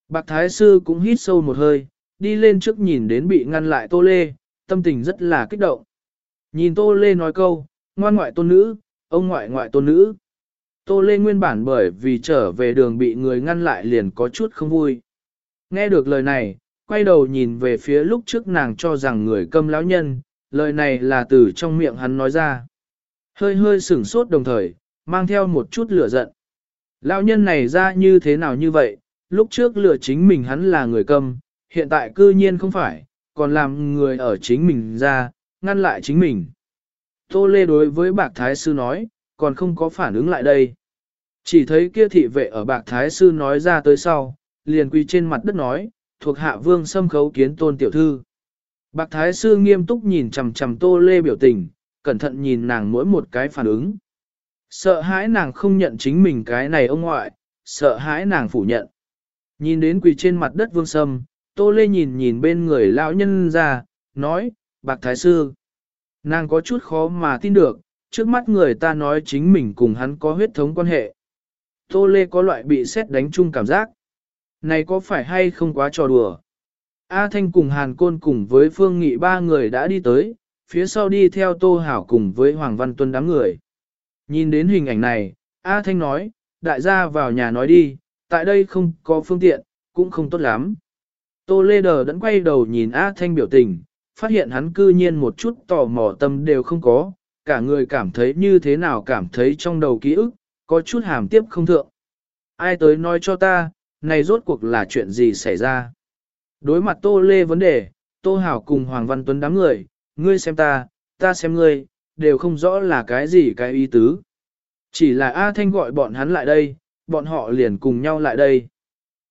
Bạc Thái Sư cũng hít sâu một hơi, đi lên trước nhìn đến bị ngăn lại Tô Lê, tâm tình rất là kích động. Nhìn Tô Lê nói câu, ngoan ngoại tôn nữ, ông ngoại ngoại tôn nữ. Tô Lê nguyên bản bởi vì trở về đường bị người ngăn lại liền có chút không vui. Nghe được lời này, quay đầu nhìn về phía lúc trước nàng cho rằng người câm lão nhân, lời này là từ trong miệng hắn nói ra. Hơi hơi sửng sốt đồng thời, mang theo một chút lửa giận. Lão nhân này ra như thế nào như vậy, lúc trước lừa chính mình hắn là người câm, hiện tại cư nhiên không phải, còn làm người ở chính mình ra, ngăn lại chính mình. Tô Lê đối với bạc thái sư nói, còn không có phản ứng lại đây. Chỉ thấy kia thị vệ ở bạc thái sư nói ra tới sau, liền quỳ trên mặt đất nói, thuộc hạ vương xâm khấu kiến tôn tiểu thư. Bạc thái sư nghiêm túc nhìn chằm chằm tô lê biểu tình, cẩn thận nhìn nàng mỗi một cái phản ứng. Sợ hãi nàng không nhận chính mình cái này ông ngoại, sợ hãi nàng phủ nhận. Nhìn đến quỳ trên mặt đất vương sâm, tô lê nhìn nhìn bên người lão nhân ra, nói, bạc thái sư. Nàng có chút khó mà tin được, trước mắt người ta nói chính mình cùng hắn có huyết thống quan hệ. Tô lê có loại bị xét đánh chung cảm giác. Này có phải hay không quá trò đùa? A Thanh cùng Hàn Côn cùng với Phương Nghị ba người đã đi tới, phía sau đi theo Tô Hảo cùng với Hoàng Văn Tuân đám người. Nhìn đến hình ảnh này, A Thanh nói, đại gia vào nhà nói đi, tại đây không có phương tiện, cũng không tốt lắm. Tô Lê Đờ đẫn quay đầu nhìn A Thanh biểu tình, phát hiện hắn cư nhiên một chút tò mò tâm đều không có, cả người cảm thấy như thế nào cảm thấy trong đầu ký ức, có chút hàm tiếp không thượng. Ai tới nói cho ta, này rốt cuộc là chuyện gì xảy ra? Đối mặt Tô Lê vấn đề, Tô Hảo cùng Hoàng Văn Tuấn đám người, ngươi xem ta, ta xem ngươi, đều không rõ là cái gì cái ý tứ. Chỉ là A Thanh gọi bọn hắn lại đây, bọn họ liền cùng nhau lại đây.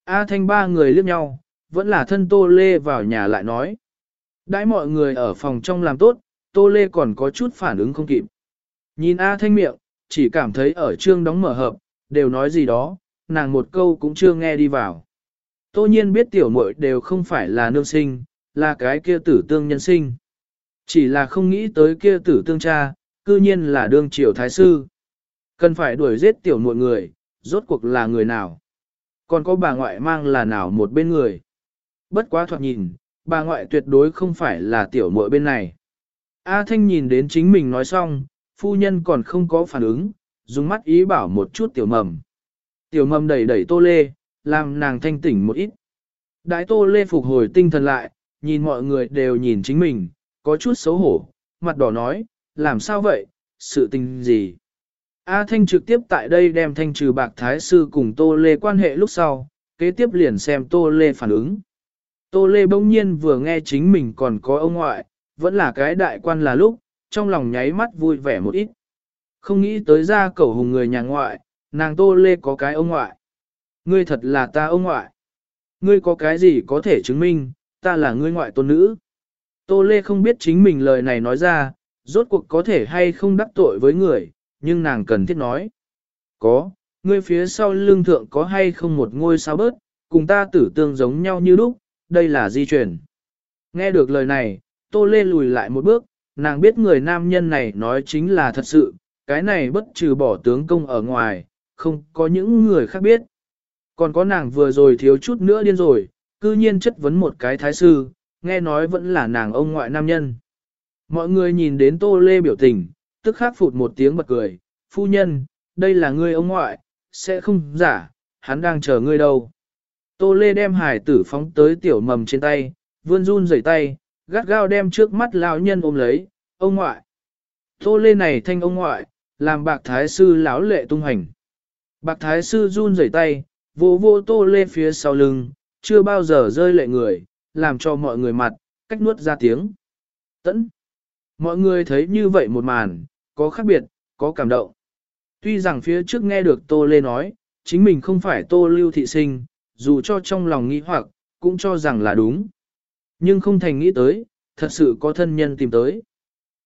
A Thanh ba người liếc nhau, vẫn là thân Tô Lê vào nhà lại nói. Đãi mọi người ở phòng trong làm tốt, Tô Lê còn có chút phản ứng không kịp. Nhìn A Thanh miệng, chỉ cảm thấy ở trương đóng mở hợp, đều nói gì đó, nàng một câu cũng chưa nghe đi vào. Tô nhiên biết tiểu muội đều không phải là nương sinh, là cái kia tử tương nhân sinh. Chỉ là không nghĩ tới kia tử tương cha, cư nhiên là đương triều thái sư. Cần phải đuổi giết tiểu muội người, rốt cuộc là người nào. Còn có bà ngoại mang là nào một bên người. Bất quá thoạt nhìn, bà ngoại tuyệt đối không phải là tiểu muội bên này. A Thanh nhìn đến chính mình nói xong, phu nhân còn không có phản ứng, dùng mắt ý bảo một chút tiểu mầm. Tiểu mầm đẩy đẩy tô lê, làm nàng thanh tỉnh một ít. Đái tô lê phục hồi tinh thần lại, nhìn mọi người đều nhìn chính mình, có chút xấu hổ, mặt đỏ nói, làm sao vậy, sự tình gì. A Thanh trực tiếp tại đây đem thanh trừ bạc thái sư cùng Tô Lê quan hệ lúc sau, kế tiếp liền xem Tô Lê phản ứng. Tô Lê bỗng nhiên vừa nghe chính mình còn có ông ngoại, vẫn là cái đại quan là lúc, trong lòng nháy mắt vui vẻ một ít. Không nghĩ tới ra cầu hùng người nhà ngoại, nàng Tô Lê có cái ông ngoại. Ngươi thật là ta ông ngoại. Ngươi có cái gì có thể chứng minh, ta là ngươi ngoại tôn nữ. Tô Lê không biết chính mình lời này nói ra, rốt cuộc có thể hay không đắc tội với người, nhưng nàng cần thiết nói. Có, ngươi phía sau lưng thượng có hay không một ngôi sao bớt, cùng ta tử tương giống nhau như lúc, đây là di chuyển. Nghe được lời này, Tô Lê lùi lại một bước, nàng biết người nam nhân này nói chính là thật sự, cái này bất trừ bỏ tướng công ở ngoài, không có những người khác biết. Còn có nàng vừa rồi thiếu chút nữa điên rồi, cư nhiên chất vấn một cái thái sư, nghe nói vẫn là nàng ông ngoại nam nhân. Mọi người nhìn đến Tô Lê biểu tình, tức khắc phụt một tiếng bật cười, phu nhân, đây là ngươi ông ngoại, sẽ không giả, hắn đang chờ ngươi đâu. Tô Lê đem hải tử phóng tới tiểu mầm trên tay, vươn run rẩy tay, gắt gao đem trước mắt lão nhân ôm lấy, ông ngoại. Tô Lê này thanh ông ngoại, làm bạc thái sư lão lệ tung hành. Bạc thái sư run rẩy tay, vô vô Tô Lê phía sau lưng, chưa bao giờ rơi lệ người, làm cho mọi người mặt, cách nuốt ra tiếng. Tẫn. Mọi người thấy như vậy một màn, có khác biệt, có cảm động. Tuy rằng phía trước nghe được Tô Lê nói, chính mình không phải Tô Lưu Thị Sinh, dù cho trong lòng nghĩ hoặc, cũng cho rằng là đúng. Nhưng không thành nghĩ tới, thật sự có thân nhân tìm tới.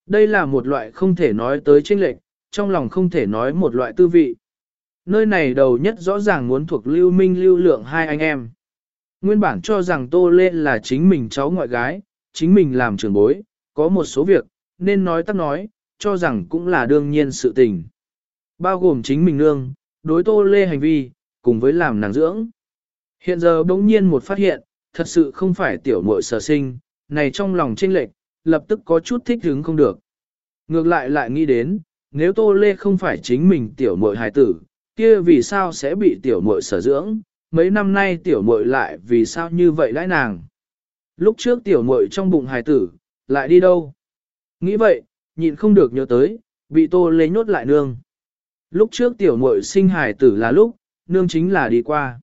Đây là một loại không thể nói tới chênh lệch, trong lòng không thể nói một loại tư vị. Nơi này đầu nhất rõ ràng muốn thuộc lưu minh lưu lượng hai anh em. Nguyên bản cho rằng Tô Lê là chính mình cháu ngoại gái, chính mình làm trưởng bối, có một số việc, nên nói tắt nói, cho rằng cũng là đương nhiên sự tình. Bao gồm chính mình nương, đối Tô Lê hành vi, cùng với làm nàng dưỡng. Hiện giờ bỗng nhiên một phát hiện, thật sự không phải tiểu muội sở sinh, này trong lòng chênh lệch, lập tức có chút thích hứng không được. Ngược lại lại nghĩ đến, nếu Tô Lê không phải chính mình tiểu muội hài tử, kia vì sao sẽ bị tiểu muội sở dưỡng, mấy năm nay tiểu muội lại vì sao như vậy đãi nàng. Lúc trước tiểu muội trong bụng hài tử, lại đi đâu? Nghĩ vậy, nhịn không được nhớ tới, bị Tô Lê nhốt lại nương. Lúc trước tiểu muội sinh hài tử là lúc, nương chính là đi qua.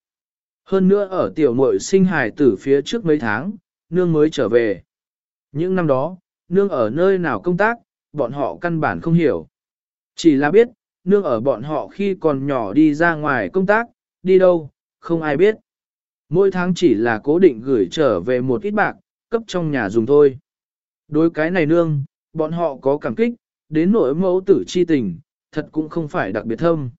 Hơn nữa ở tiểu muội sinh hài tử phía trước mấy tháng, nương mới trở về. Những năm đó, nương ở nơi nào công tác, bọn họ căn bản không hiểu. Chỉ là biết, nương ở bọn họ khi còn nhỏ đi ra ngoài công tác, đi đâu, không ai biết. Mỗi tháng chỉ là cố định gửi trở về một ít bạc, cấp trong nhà dùng thôi. Đối cái này nương, bọn họ có cảm kích, đến nỗi mẫu tử chi tình, thật cũng không phải đặc biệt thâm.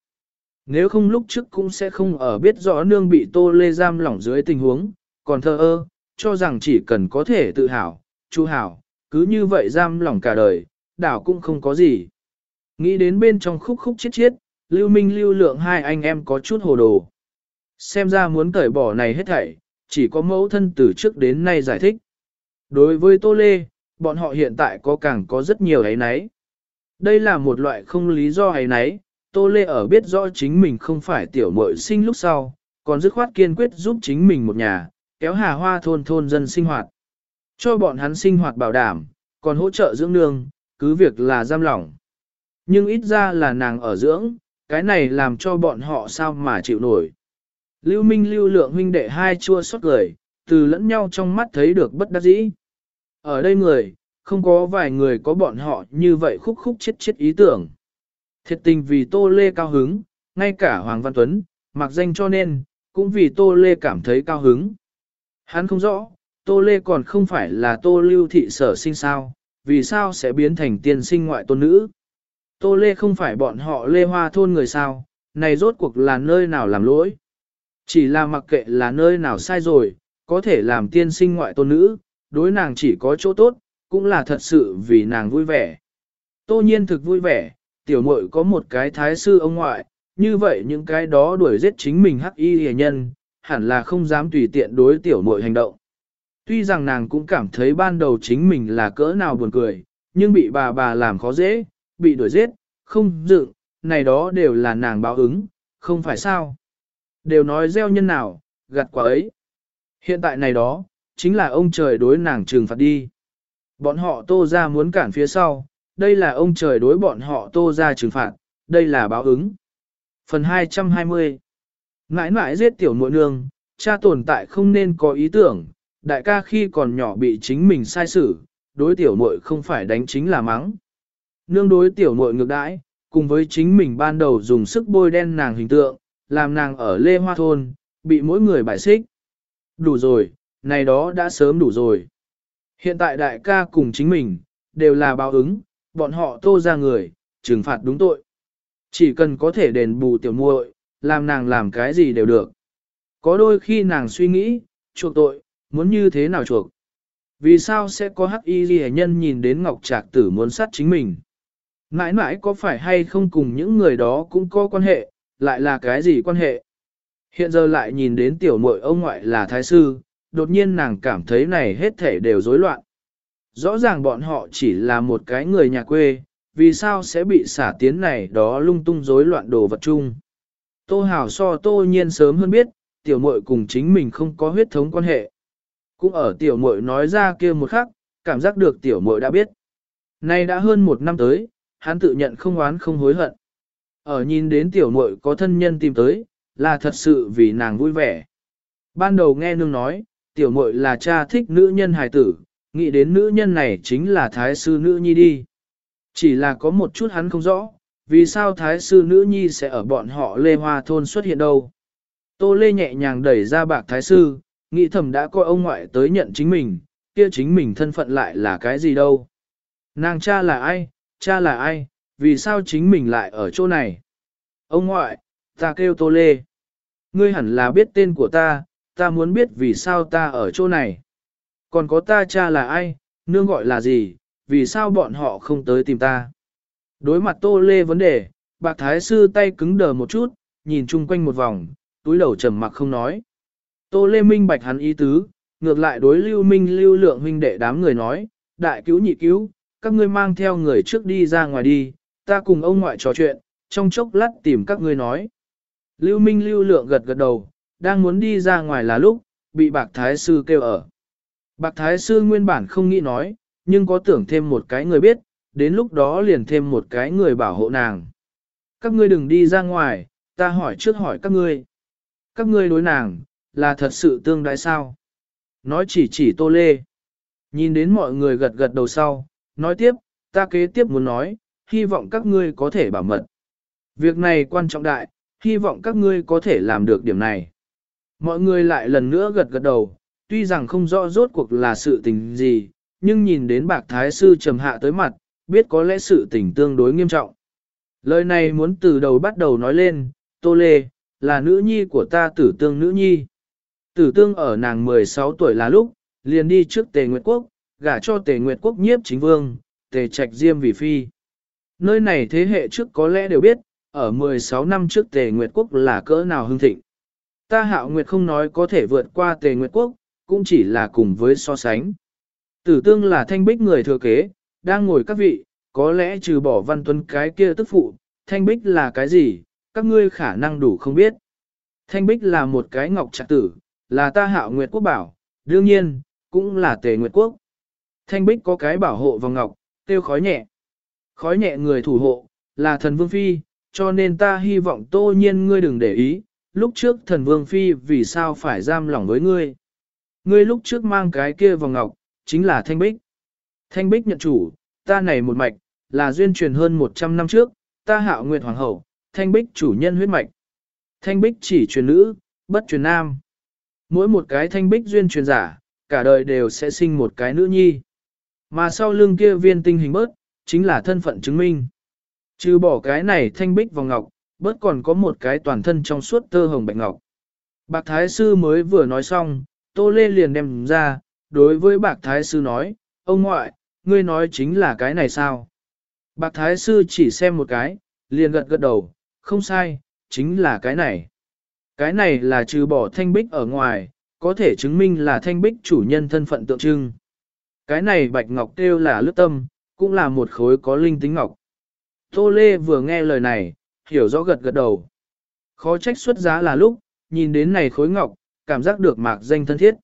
Nếu không lúc trước cũng sẽ không ở biết rõ nương bị tô lê giam lỏng dưới tình huống, còn thơ ơ, cho rằng chỉ cần có thể tự hào, chu hảo, cứ như vậy giam lỏng cả đời, đảo cũng không có gì. Nghĩ đến bên trong khúc khúc chết chết, lưu minh lưu lượng hai anh em có chút hồ đồ. Xem ra muốn cởi bỏ này hết thảy, chỉ có mẫu thân từ trước đến nay giải thích. Đối với Tô Lê, bọn họ hiện tại có càng có rất nhiều ấy nấy. Đây là một loại không lý do ấy nấy, Tô Lê ở biết rõ chính mình không phải tiểu muội sinh lúc sau, còn dứt khoát kiên quyết giúp chính mình một nhà, kéo hà hoa thôn thôn dân sinh hoạt. Cho bọn hắn sinh hoạt bảo đảm, còn hỗ trợ dưỡng nương, cứ việc là giam lỏng. Nhưng ít ra là nàng ở dưỡng, cái này làm cho bọn họ sao mà chịu nổi. Lưu Minh lưu lượng huynh đệ hai chua xót cười, từ lẫn nhau trong mắt thấy được bất đắc dĩ. Ở đây người, không có vài người có bọn họ như vậy khúc khúc chết chết ý tưởng. Thiệt tình vì Tô Lê cao hứng, ngay cả Hoàng Văn Tuấn, mặc danh cho nên, cũng vì Tô Lê cảm thấy cao hứng. Hắn không rõ, Tô Lê còn không phải là Tô Lưu Thị sở sinh sao, vì sao sẽ biến thành tiên sinh ngoại tôn nữ. Tô Lê không phải bọn họ Lê Hoa thôn người sao, này rốt cuộc là nơi nào làm lỗi. Chỉ là mặc kệ là nơi nào sai rồi, có thể làm tiên sinh ngoại tôn nữ, đối nàng chỉ có chỗ tốt, cũng là thật sự vì nàng vui vẻ. Tô nhiên thực vui vẻ, tiểu muội có một cái thái sư ông ngoại, như vậy những cái đó đuổi giết chính mình hắc y hề nhân, hẳn là không dám tùy tiện đối tiểu muội hành động. Tuy rằng nàng cũng cảm thấy ban đầu chính mình là cỡ nào buồn cười, nhưng bị bà bà làm khó dễ, bị đuổi giết, không dựng, này đó đều là nàng báo ứng, không phải sao. Đều nói gieo nhân nào, gặt quả ấy. Hiện tại này đó, chính là ông trời đối nàng trừng phạt đi. Bọn họ tô ra muốn cản phía sau, đây là ông trời đối bọn họ tô ra trừng phạt, đây là báo ứng. Phần 220 Ngãi ngãi giết tiểu muội nương, cha tồn tại không nên có ý tưởng, đại ca khi còn nhỏ bị chính mình sai xử, đối tiểu muội không phải đánh chính là mắng. Nương đối tiểu muội ngược đãi, cùng với chính mình ban đầu dùng sức bôi đen nàng hình tượng, làm nàng ở Lê Hoa Thôn, bị mỗi người bài xích. Đủ rồi, này đó đã sớm đủ rồi. Hiện tại đại ca cùng chính mình, đều là báo ứng, bọn họ tô ra người, trừng phạt đúng tội. Chỉ cần có thể đền bù tiểu muội, làm nàng làm cái gì đều được. Có đôi khi nàng suy nghĩ, chuộc tội, muốn như thế nào chuộc. vì sao sẽ có hắc y ghi nhân nhìn đến Ngọc Trạc Tử muốn sát chính mình? Mãi mãi có phải hay không cùng những người đó cũng có quan hệ, lại là cái gì quan hệ? Hiện giờ lại nhìn đến tiểu muội ông ngoại là thái sư, đột nhiên nàng cảm thấy này hết thể đều rối loạn. Rõ ràng bọn họ chỉ là một cái người nhà quê, vì sao sẽ bị xả tiến này đó lung tung rối loạn đồ vật chung. Tô Hảo so tô nhiên sớm hơn biết, tiểu muội cùng chính mình không có huyết thống quan hệ. Cũng ở tiểu muội nói ra kia một khắc, cảm giác được tiểu muội đã biết. Nay đã hơn một năm tới, hắn tự nhận không oán không hối hận. Ở nhìn đến tiểu muội có thân nhân tìm tới, là thật sự vì nàng vui vẻ. Ban đầu nghe nương nói, tiểu muội là cha thích nữ nhân hài tử, nghĩ đến nữ nhân này chính là thái sư nữ nhi đi. Chỉ là có một chút hắn không rõ, vì sao thái sư nữ nhi sẽ ở bọn họ Lê Hoa Thôn xuất hiện đâu. Tô Lê nhẹ nhàng đẩy ra bạc thái sư, nghĩ thầm đã coi ông ngoại tới nhận chính mình, kia chính mình thân phận lại là cái gì đâu. Nàng cha là ai, cha là ai, vì sao chính mình lại ở chỗ này. Ông ngoại, ta kêu Tô Lê. Ngươi hẳn là biết tên của ta, ta muốn biết vì sao ta ở chỗ này. Còn có ta cha là ai, nương gọi là gì, vì sao bọn họ không tới tìm ta. Đối mặt Tô Lê vấn đề, bạc thái sư tay cứng đờ một chút, nhìn chung quanh một vòng, túi đầu trầm mặc không nói. Tô Lê minh bạch hắn ý tứ, ngược lại đối lưu minh lưu lượng huynh đệ đám người nói, đại cứu nhị cứu, các ngươi mang theo người trước đi ra ngoài đi, ta cùng ông ngoại trò chuyện, trong chốc lát tìm các ngươi nói. Lưu minh lưu lượng gật gật đầu, đang muốn đi ra ngoài là lúc, bị bạc thái sư kêu ở. Bạc thái sư nguyên bản không nghĩ nói, nhưng có tưởng thêm một cái người biết, đến lúc đó liền thêm một cái người bảo hộ nàng. Các ngươi đừng đi ra ngoài, ta hỏi trước hỏi các ngươi. Các ngươi đối nàng, là thật sự tương đại sao? Nói chỉ chỉ tô lê. Nhìn đến mọi người gật gật đầu sau, nói tiếp, ta kế tiếp muốn nói, hy vọng các ngươi có thể bảo mật. Việc này quan trọng đại, hy vọng các ngươi có thể làm được điểm này. Mọi người lại lần nữa gật gật đầu, tuy rằng không rõ rốt cuộc là sự tình gì, nhưng nhìn đến bạc thái sư trầm hạ tới mặt, biết có lẽ sự tình tương đối nghiêm trọng. Lời này muốn từ đầu bắt đầu nói lên, Tô Lê, là nữ nhi của ta tử tương nữ nhi. Tử tương ở nàng 16 tuổi là lúc, liền đi trước Tề Nguyệt Quốc, gả cho Tề Nguyệt Quốc nhiếp chính vương, Tề Trạch Diêm vì phi. Nơi này thế hệ trước có lẽ đều biết, ở 16 năm trước Tề Nguyệt Quốc là cỡ nào hưng thịnh. Ta hạo Nguyệt không nói có thể vượt qua Tề Nguyệt Quốc, cũng chỉ là cùng với so sánh. Tử tương là thanh bích người thừa kế, đang ngồi các vị, có lẽ trừ bỏ văn tuấn cái kia tức phụ, thanh bích là cái gì, các ngươi khả năng đủ không biết. Thanh bích là một cái ngọc trạc tử, là ta hạo nguyệt quốc bảo, đương nhiên, cũng là tề nguyệt quốc. Thanh bích có cái bảo hộ vào ngọc, tiêu khói nhẹ. Khói nhẹ người thủ hộ, là thần vương phi, cho nên ta hy vọng tô nhiên ngươi đừng để ý, lúc trước thần vương phi vì sao phải giam lòng với ngươi. Ngươi lúc trước mang cái kia vào ngọc, chính là thanh bích. Thanh bích nhận chủ, ta này một mạch, là duyên truyền hơn 100 năm trước, ta hạo nguyệt hoàng hậu, thanh bích chủ nhân huyết mạch. Thanh bích chỉ truyền nữ, bất truyền nam. Mỗi một cái thanh bích duyên truyền giả, cả đời đều sẽ sinh một cái nữ nhi. Mà sau lưng kia viên tinh hình bớt, chính là thân phận chứng minh. Trừ bỏ cái này thanh bích vào ngọc, bớt còn có một cái toàn thân trong suốt tơ hồng bạch ngọc. Bạc Thái Sư mới vừa nói xong, Tô Lê liền đem ra, đối với Bạc Thái Sư nói, ông ngoại, ngươi nói chính là cái này sao? Bạc Thái Sư chỉ xem một cái, liền gật gật đầu, không sai, chính là cái này. Cái này là trừ bỏ thanh bích ở ngoài, có thể chứng minh là thanh bích chủ nhân thân phận tượng trưng. Cái này bạch ngọc kêu là lướt tâm, cũng là một khối có linh tính ngọc. Tô Lê vừa nghe lời này, hiểu rõ gật gật đầu. Khó trách xuất giá là lúc, nhìn đến này khối ngọc, cảm giác được mạc danh thân thiết.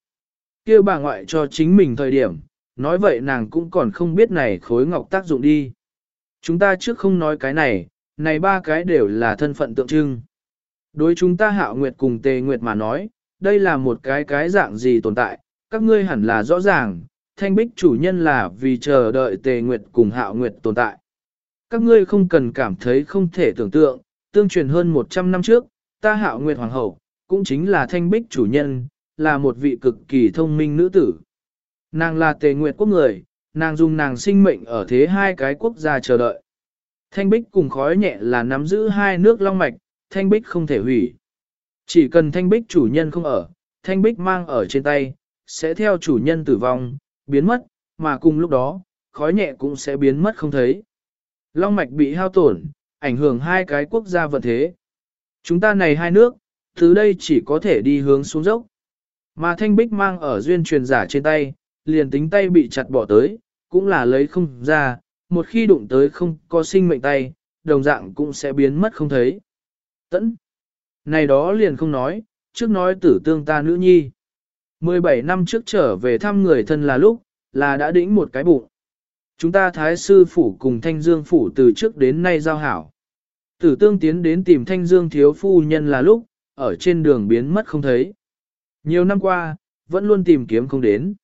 kêu bà ngoại cho chính mình thời điểm, nói vậy nàng cũng còn không biết này khối ngọc tác dụng đi. Chúng ta trước không nói cái này, này ba cái đều là thân phận tượng trưng. Đối chúng ta hạo nguyệt cùng tề nguyệt mà nói, đây là một cái cái dạng gì tồn tại, các ngươi hẳn là rõ ràng, thanh bích chủ nhân là vì chờ đợi tề nguyệt cùng hạo nguyệt tồn tại. Các ngươi không cần cảm thấy không thể tưởng tượng, tương truyền hơn 100 năm trước, ta hạo nguyệt hoàng hậu, cũng chính là thanh bích chủ nhân, là một vị cực kỳ thông minh nữ tử. Nàng là tề nguyệt quốc người, nàng dùng nàng sinh mệnh ở thế hai cái quốc gia chờ đợi. Thanh bích cùng khói nhẹ là nắm giữ hai nước long mạch, thanh bích không thể hủy. Chỉ cần thanh bích chủ nhân không ở, thanh bích mang ở trên tay, sẽ theo chủ nhân tử vong, biến mất, mà cùng lúc đó, khói nhẹ cũng sẽ biến mất không thấy. Long mạch bị hao tổn, ảnh hưởng hai cái quốc gia vận thế. Chúng ta này hai nước, từ đây chỉ có thể đi hướng xuống dốc. Mà thanh bích mang ở duyên truyền giả trên tay, liền tính tay bị chặt bỏ tới, cũng là lấy không ra, một khi đụng tới không có sinh mệnh tay, đồng dạng cũng sẽ biến mất không thấy. Tẫn. Này đó liền không nói, trước nói tử tương ta nữ nhi. 17 năm trước trở về thăm người thân là lúc, là đã đĩnh một cái bụng. Chúng ta thái sư phủ cùng thanh dương phủ từ trước đến nay giao hảo. Tử tương tiến đến tìm thanh dương thiếu phu nhân là lúc, ở trên đường biến mất không thấy. Nhiều năm qua, vẫn luôn tìm kiếm không đến.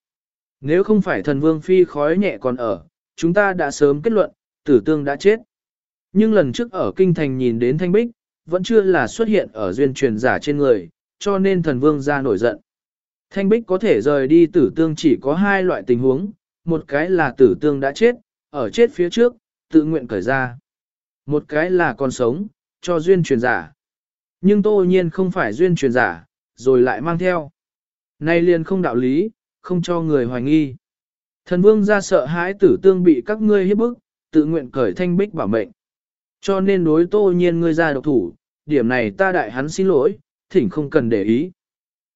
Nếu không phải thần vương phi khói nhẹ còn ở, chúng ta đã sớm kết luận, tử tương đã chết. Nhưng lần trước ở kinh thành nhìn đến thanh bích, vẫn chưa là xuất hiện ở duyên truyền giả trên người, cho nên thần vương ra nổi giận. Thanh bích có thể rời đi tử tương chỉ có hai loại tình huống, một cái là tử tương đã chết, ở chết phía trước, tự nguyện cởi ra. Một cái là còn sống, cho duyên truyền giả. Nhưng tô nhiên không phải duyên truyền giả, rồi lại mang theo. Nay liền không đạo lý, không cho người hoài nghi. Thần vương ra sợ hãi tử tương bị các ngươi hiếp bức, tự nguyện cởi thanh bích bảo mệnh. Cho nên đối tô nhiên ngươi ra độc thủ, điểm này ta đại hắn xin lỗi, thỉnh không cần để ý.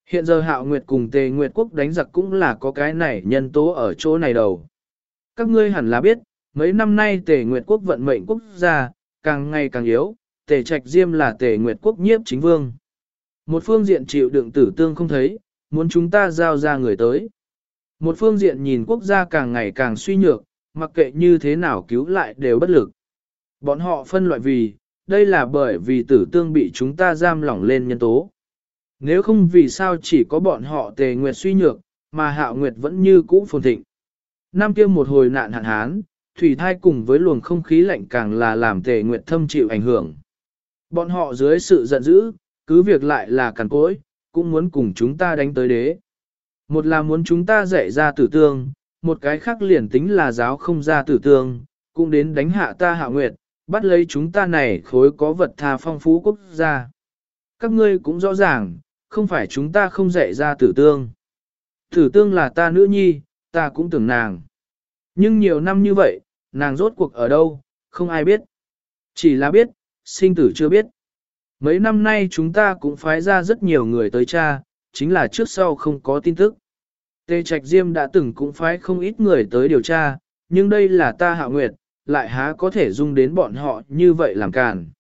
Hiện giờ hạo nguyệt cùng tề nguyệt quốc đánh giặc cũng là có cái này nhân tố ở chỗ này đầu. Các ngươi hẳn là biết, mấy năm nay tề nguyệt quốc vận mệnh quốc gia, càng ngày càng yếu, tề trạch diêm là tề nguyệt quốc nhiếp chính vương. Một phương diện chịu đựng tử tương không thấy, muốn chúng ta giao ra người tới. Một phương diện nhìn quốc gia càng ngày càng suy nhược, mặc kệ như thế nào cứu lại đều bất lực. Bọn họ phân loại vì, đây là bởi vì tử tương bị chúng ta giam lỏng lên nhân tố. Nếu không vì sao chỉ có bọn họ tề nguyệt suy nhược, mà hạo nguyệt vẫn như cũ phồn thịnh. Năm kia một hồi nạn hạn hán, thủy thai cùng với luồng không khí lạnh càng là làm tề nguyệt thâm chịu ảnh hưởng. Bọn họ dưới sự giận dữ, cứ việc lại là cằn cối, cũng muốn cùng chúng ta đánh tới đế. Một là muốn chúng ta dạy ra tử tương, một cái khác liền tính là giáo không ra tử tương, cũng đến đánh hạ ta hạ nguyệt, bắt lấy chúng ta này khối có vật tha phong phú quốc gia. Các ngươi cũng rõ ràng, không phải chúng ta không dạy ra tử tương. Tử tương là ta nữ nhi, ta cũng tưởng nàng. Nhưng nhiều năm như vậy, nàng rốt cuộc ở đâu, không ai biết. Chỉ là biết, sinh tử chưa biết. Mấy năm nay chúng ta cũng phái ra rất nhiều người tới cha, chính là trước sau không có tin tức. Tê Trạch Diêm đã từng cũng phái không ít người tới điều tra, nhưng đây là ta hạ nguyệt, lại há có thể dung đến bọn họ như vậy làm càn.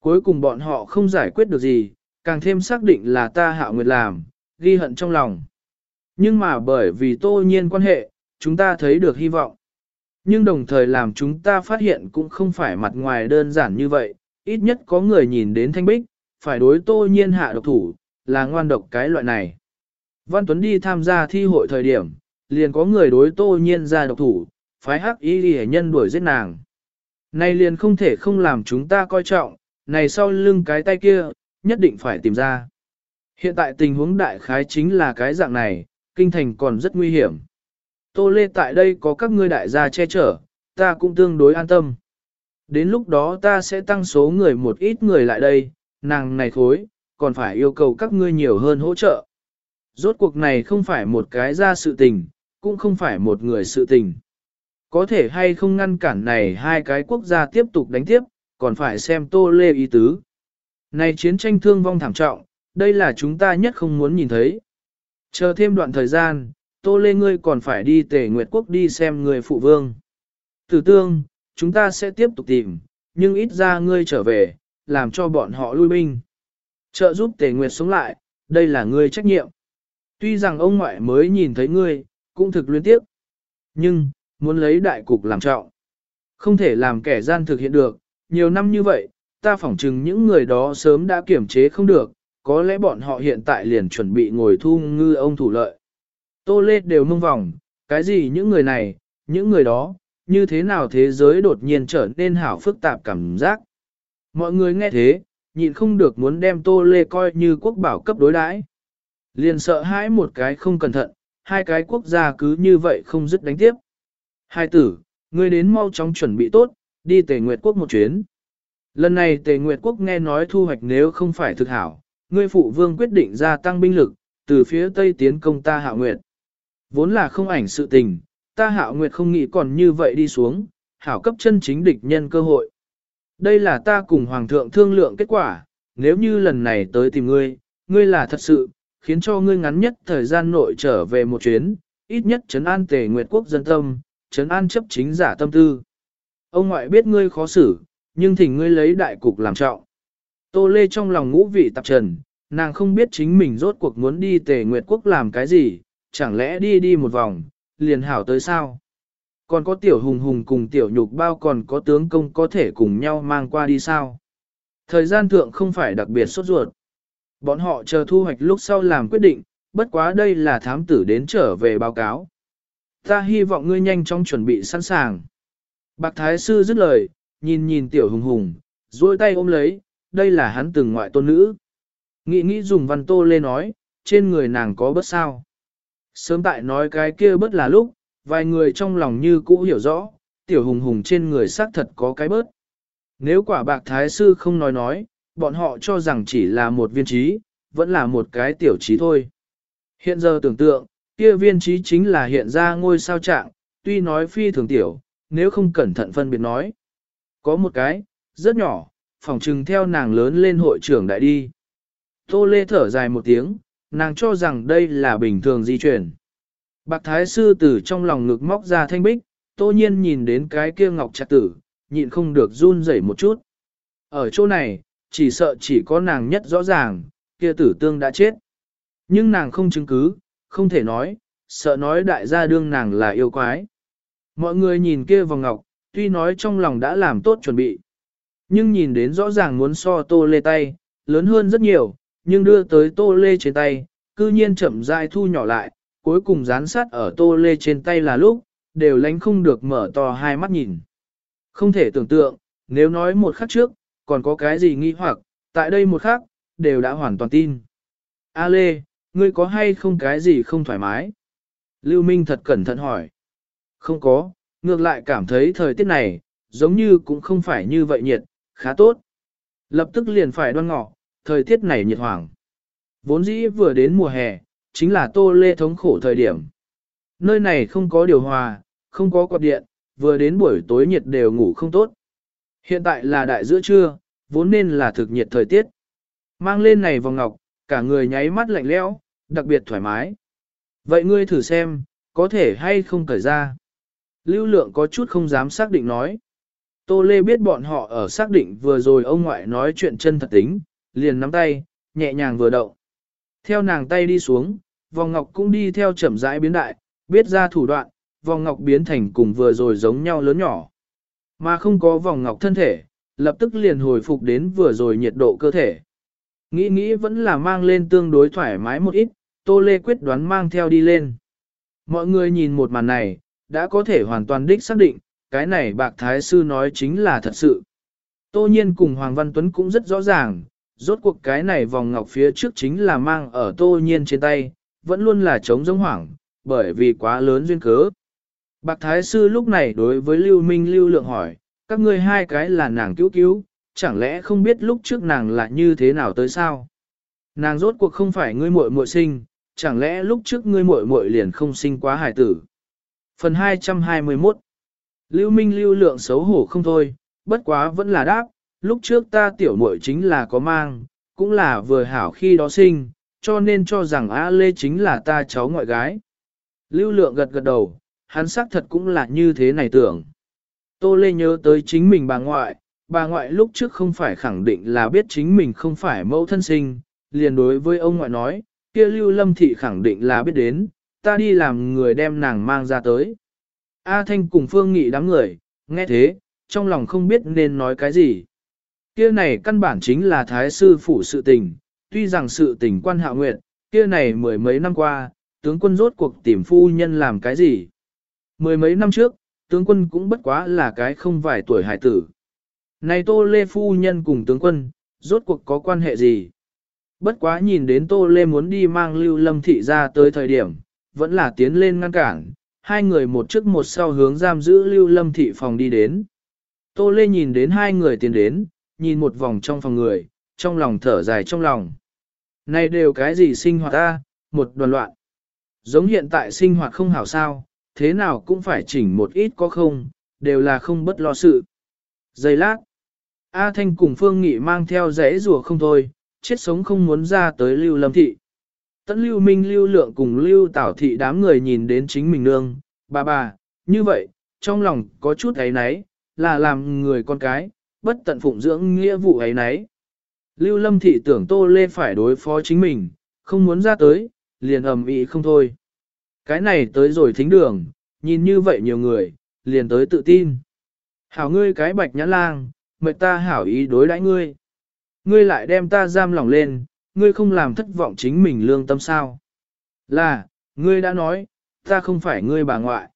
Cuối cùng bọn họ không giải quyết được gì, càng thêm xác định là ta hạ nguyệt làm, ghi hận trong lòng. Nhưng mà bởi vì tô nhiên quan hệ, chúng ta thấy được hy vọng. Nhưng đồng thời làm chúng ta phát hiện cũng không phải mặt ngoài đơn giản như vậy, ít nhất có người nhìn đến thanh bích, phải đối tô nhiên hạ độc thủ, là ngoan độc cái loại này. Văn Tuấn đi tham gia thi hội thời điểm, liền có người đối tô nhiên ra độc thủ, phái hắc y đi nhân đuổi giết nàng. Này liền không thể không làm chúng ta coi trọng, này sau lưng cái tay kia, nhất định phải tìm ra. Hiện tại tình huống đại khái chính là cái dạng này, kinh thành còn rất nguy hiểm. Tô Lê tại đây có các ngươi đại gia che chở, ta cũng tương đối an tâm. Đến lúc đó ta sẽ tăng số người một ít người lại đây, nàng này thối, còn phải yêu cầu các ngươi nhiều hơn hỗ trợ. Rốt cuộc này không phải một cái ra sự tình, cũng không phải một người sự tình. Có thể hay không ngăn cản này hai cái quốc gia tiếp tục đánh tiếp, còn phải xem tô lê ý tứ. Này chiến tranh thương vong thảm trọng, đây là chúng ta nhất không muốn nhìn thấy. Chờ thêm đoạn thời gian, tô lê ngươi còn phải đi tề nguyệt quốc đi xem người phụ vương. Tử tương, chúng ta sẽ tiếp tục tìm, nhưng ít ra ngươi trở về, làm cho bọn họ lui binh. Trợ giúp tề nguyệt sống lại, đây là ngươi trách nhiệm. Tuy rằng ông ngoại mới nhìn thấy ngươi, cũng thực luyến tiếp. Nhưng, muốn lấy đại cục làm trọng. Không thể làm kẻ gian thực hiện được, nhiều năm như vậy, ta phỏng chừng những người đó sớm đã kiểm chế không được, có lẽ bọn họ hiện tại liền chuẩn bị ngồi thu ngư ông thủ lợi. Tô Lê đều mông vòng, cái gì những người này, những người đó, như thế nào thế giới đột nhiên trở nên hảo phức tạp cảm giác. Mọi người nghe thế, nhịn không được muốn đem Tô Lê coi như quốc bảo cấp đối đãi. Liền sợ hãi một cái không cẩn thận, hai cái quốc gia cứ như vậy không dứt đánh tiếp. Hai tử, ngươi đến mau chóng chuẩn bị tốt, đi Tề Nguyệt Quốc một chuyến. Lần này Tề Nguyệt Quốc nghe nói thu hoạch nếu không phải thực hảo, ngươi phụ vương quyết định gia tăng binh lực, từ phía Tây tiến công ta hạ nguyệt. Vốn là không ảnh sự tình, ta hạo nguyệt không nghĩ còn như vậy đi xuống, hảo cấp chân chính địch nhân cơ hội. Đây là ta cùng Hoàng thượng thương lượng kết quả, nếu như lần này tới tìm ngươi, ngươi là thật sự, khiến cho ngươi ngắn nhất thời gian nội trở về một chuyến, ít nhất trấn an tề nguyệt quốc dân tâm, trấn an chấp chính giả tâm tư. Ông ngoại biết ngươi khó xử, nhưng thỉnh ngươi lấy đại cục làm trọng. Tô Lê trong lòng ngũ vị tạp trần, nàng không biết chính mình rốt cuộc muốn đi tề nguyệt quốc làm cái gì, chẳng lẽ đi đi một vòng, liền hảo tới sao? Còn có tiểu hùng hùng cùng tiểu nhục bao còn có tướng công có thể cùng nhau mang qua đi sao? Thời gian thượng không phải đặc biệt sốt ruột. Bọn họ chờ thu hoạch lúc sau làm quyết định, bất quá đây là thám tử đến trở về báo cáo. Ta hy vọng ngươi nhanh chóng chuẩn bị sẵn sàng. Bạc Thái Sư dứt lời, nhìn nhìn tiểu hùng hùng, duỗi tay ôm lấy, đây là hắn từng ngoại tôn nữ. Nghĩ nghĩ dùng văn tô lê nói, trên người nàng có bớt sao. Sớm tại nói cái kia bớt là lúc, vài người trong lòng như cũ hiểu rõ, tiểu hùng hùng trên người xác thật có cái bớt. Nếu quả bạc thái sư không nói nói, bọn họ cho rằng chỉ là một viên trí, vẫn là một cái tiểu trí thôi. Hiện giờ tưởng tượng, kia viên trí chính là hiện ra ngôi sao trạng, tuy nói phi thường tiểu, nếu không cẩn thận phân biệt nói. Có một cái, rất nhỏ, phòng trừng theo nàng lớn lên hội trưởng đại đi. Tô Lê thở dài một tiếng, nàng cho rằng đây là bình thường di chuyển. Bạc Thái Sư từ trong lòng ngực móc ra thanh bích, tô nhiên nhìn đến cái kia ngọc chặt tử, nhịn không được run rẩy một chút. Ở chỗ này, chỉ sợ chỉ có nàng nhất rõ ràng, kia tử tương đã chết. Nhưng nàng không chứng cứ, không thể nói, sợ nói đại gia đương nàng là yêu quái. Mọi người nhìn kia vòng ngọc, tuy nói trong lòng đã làm tốt chuẩn bị. Nhưng nhìn đến rõ ràng muốn so tô lê tay, lớn hơn rất nhiều, nhưng đưa tới tô lê trên tay, cư nhiên chậm rãi thu nhỏ lại, cuối cùng dán sát ở tô lê trên tay là lúc, đều lánh không được mở to hai mắt nhìn. Không thể tưởng tượng, nếu nói một khắc trước, còn có cái gì nghi hoặc, tại đây một khắc, đều đã hoàn toàn tin. A Lê, ngươi có hay không cái gì không thoải mái? Lưu Minh thật cẩn thận hỏi. Không có, ngược lại cảm thấy thời tiết này, giống như cũng không phải như vậy nhiệt, khá tốt. Lập tức liền phải đoan ngọ, thời tiết này nhiệt hoàng. Vốn dĩ vừa đến mùa hè, chính là tô lê thống khổ thời điểm. Nơi này không có điều hòa, không có quạt điện, vừa đến buổi tối nhiệt đều ngủ không tốt. Hiện tại là đại giữa trưa, vốn nên là thực nhiệt thời tiết. Mang lên này vòng ngọc, cả người nháy mắt lạnh lẽo, đặc biệt thoải mái. Vậy ngươi thử xem, có thể hay không cởi ra. Lưu lượng có chút không dám xác định nói. Tô Lê biết bọn họ ở xác định vừa rồi ông ngoại nói chuyện chân thật tính, liền nắm tay, nhẹ nhàng vừa động. Theo nàng tay đi xuống, vòng ngọc cũng đi theo chậm rãi biến đại, biết ra thủ đoạn, vòng ngọc biến thành cùng vừa rồi giống nhau lớn nhỏ. Mà không có vòng ngọc thân thể, lập tức liền hồi phục đến vừa rồi nhiệt độ cơ thể. Nghĩ nghĩ vẫn là mang lên tương đối thoải mái một ít, Tô Lê quyết đoán mang theo đi lên. Mọi người nhìn một màn này, đã có thể hoàn toàn đích xác định, cái này bạc thái sư nói chính là thật sự. Tô nhiên cùng Hoàng Văn Tuấn cũng rất rõ ràng, rốt cuộc cái này vòng ngọc phía trước chính là mang ở tô nhiên trên tay, vẫn luôn là chống giống hoảng, bởi vì quá lớn duyên cớ. Bạc Thái Sư lúc này đối với Lưu Minh Lưu Lượng hỏi, các ngươi hai cái là nàng cứu cứu, chẳng lẽ không biết lúc trước nàng là như thế nào tới sao? Nàng rốt cuộc không phải ngươi muội muội sinh, chẳng lẽ lúc trước ngươi muội muội liền không sinh quá hài tử? Phần 221 Lưu Minh Lưu Lượng xấu hổ không thôi, bất quá vẫn là đáp, lúc trước ta tiểu muội chính là có mang, cũng là vừa hảo khi đó sinh, cho nên cho rằng A Lê chính là ta cháu ngoại gái. Lưu lượng gật gật đầu, hắn xác thật cũng là như thế này tưởng. Tô Lê nhớ tới chính mình bà ngoại, bà ngoại lúc trước không phải khẳng định là biết chính mình không phải mẫu thân sinh, liền đối với ông ngoại nói, kia Lưu Lâm Thị khẳng định là biết đến, ta đi làm người đem nàng mang ra tới. A Thanh cùng Phương Nghị đám người, nghe thế, trong lòng không biết nên nói cái gì. Kia này căn bản chính là thái sư phủ sự tình, tuy rằng sự tình quan hạ nguyện, kia này mười mấy năm qua, tướng quân rốt cuộc tìm phu nhân làm cái gì. Mười mấy năm trước, tướng quân cũng bất quá là cái không vài tuổi hải tử. Này tô lê phu nhân cùng tướng quân, rốt cuộc có quan hệ gì? Bất quá nhìn đến tô lê muốn đi mang lưu lâm thị ra tới thời điểm, vẫn là tiến lên ngăn cản, hai người một trước một sau hướng giam giữ lưu lâm thị phòng đi đến. Tô lê nhìn đến hai người tiến đến, nhìn một vòng trong phòng người, trong lòng thở dài trong lòng. Này đều cái gì sinh hoạt ta, một đoàn loạn. giống hiện tại sinh hoạt không hảo sao, thế nào cũng phải chỉnh một ít có không, đều là không bất lo sự. Giây lát, A Thanh cùng Phương Nghị mang theo rẽ rùa không thôi, chết sống không muốn ra tới Lưu Lâm Thị. Tấn Lưu Minh Lưu Lượng cùng Lưu Tảo Thị đám người nhìn đến chính mình nương, bà bà, như vậy, trong lòng có chút ấy nấy, là làm người con cái, bất tận phụng dưỡng nghĩa vụ ấy nấy. Lưu Lâm Thị tưởng Tô Lê phải đối phó chính mình, không muốn ra tới, liền ầm ĩ không thôi. Cái này tới rồi thính đường, nhìn như vậy nhiều người, liền tới tự tin. Hảo ngươi cái bạch nhãn lang, mệt ta hảo ý đối đãi ngươi. Ngươi lại đem ta giam lỏng lên, ngươi không làm thất vọng chính mình lương tâm sao. Là, ngươi đã nói, ta không phải ngươi bà ngoại.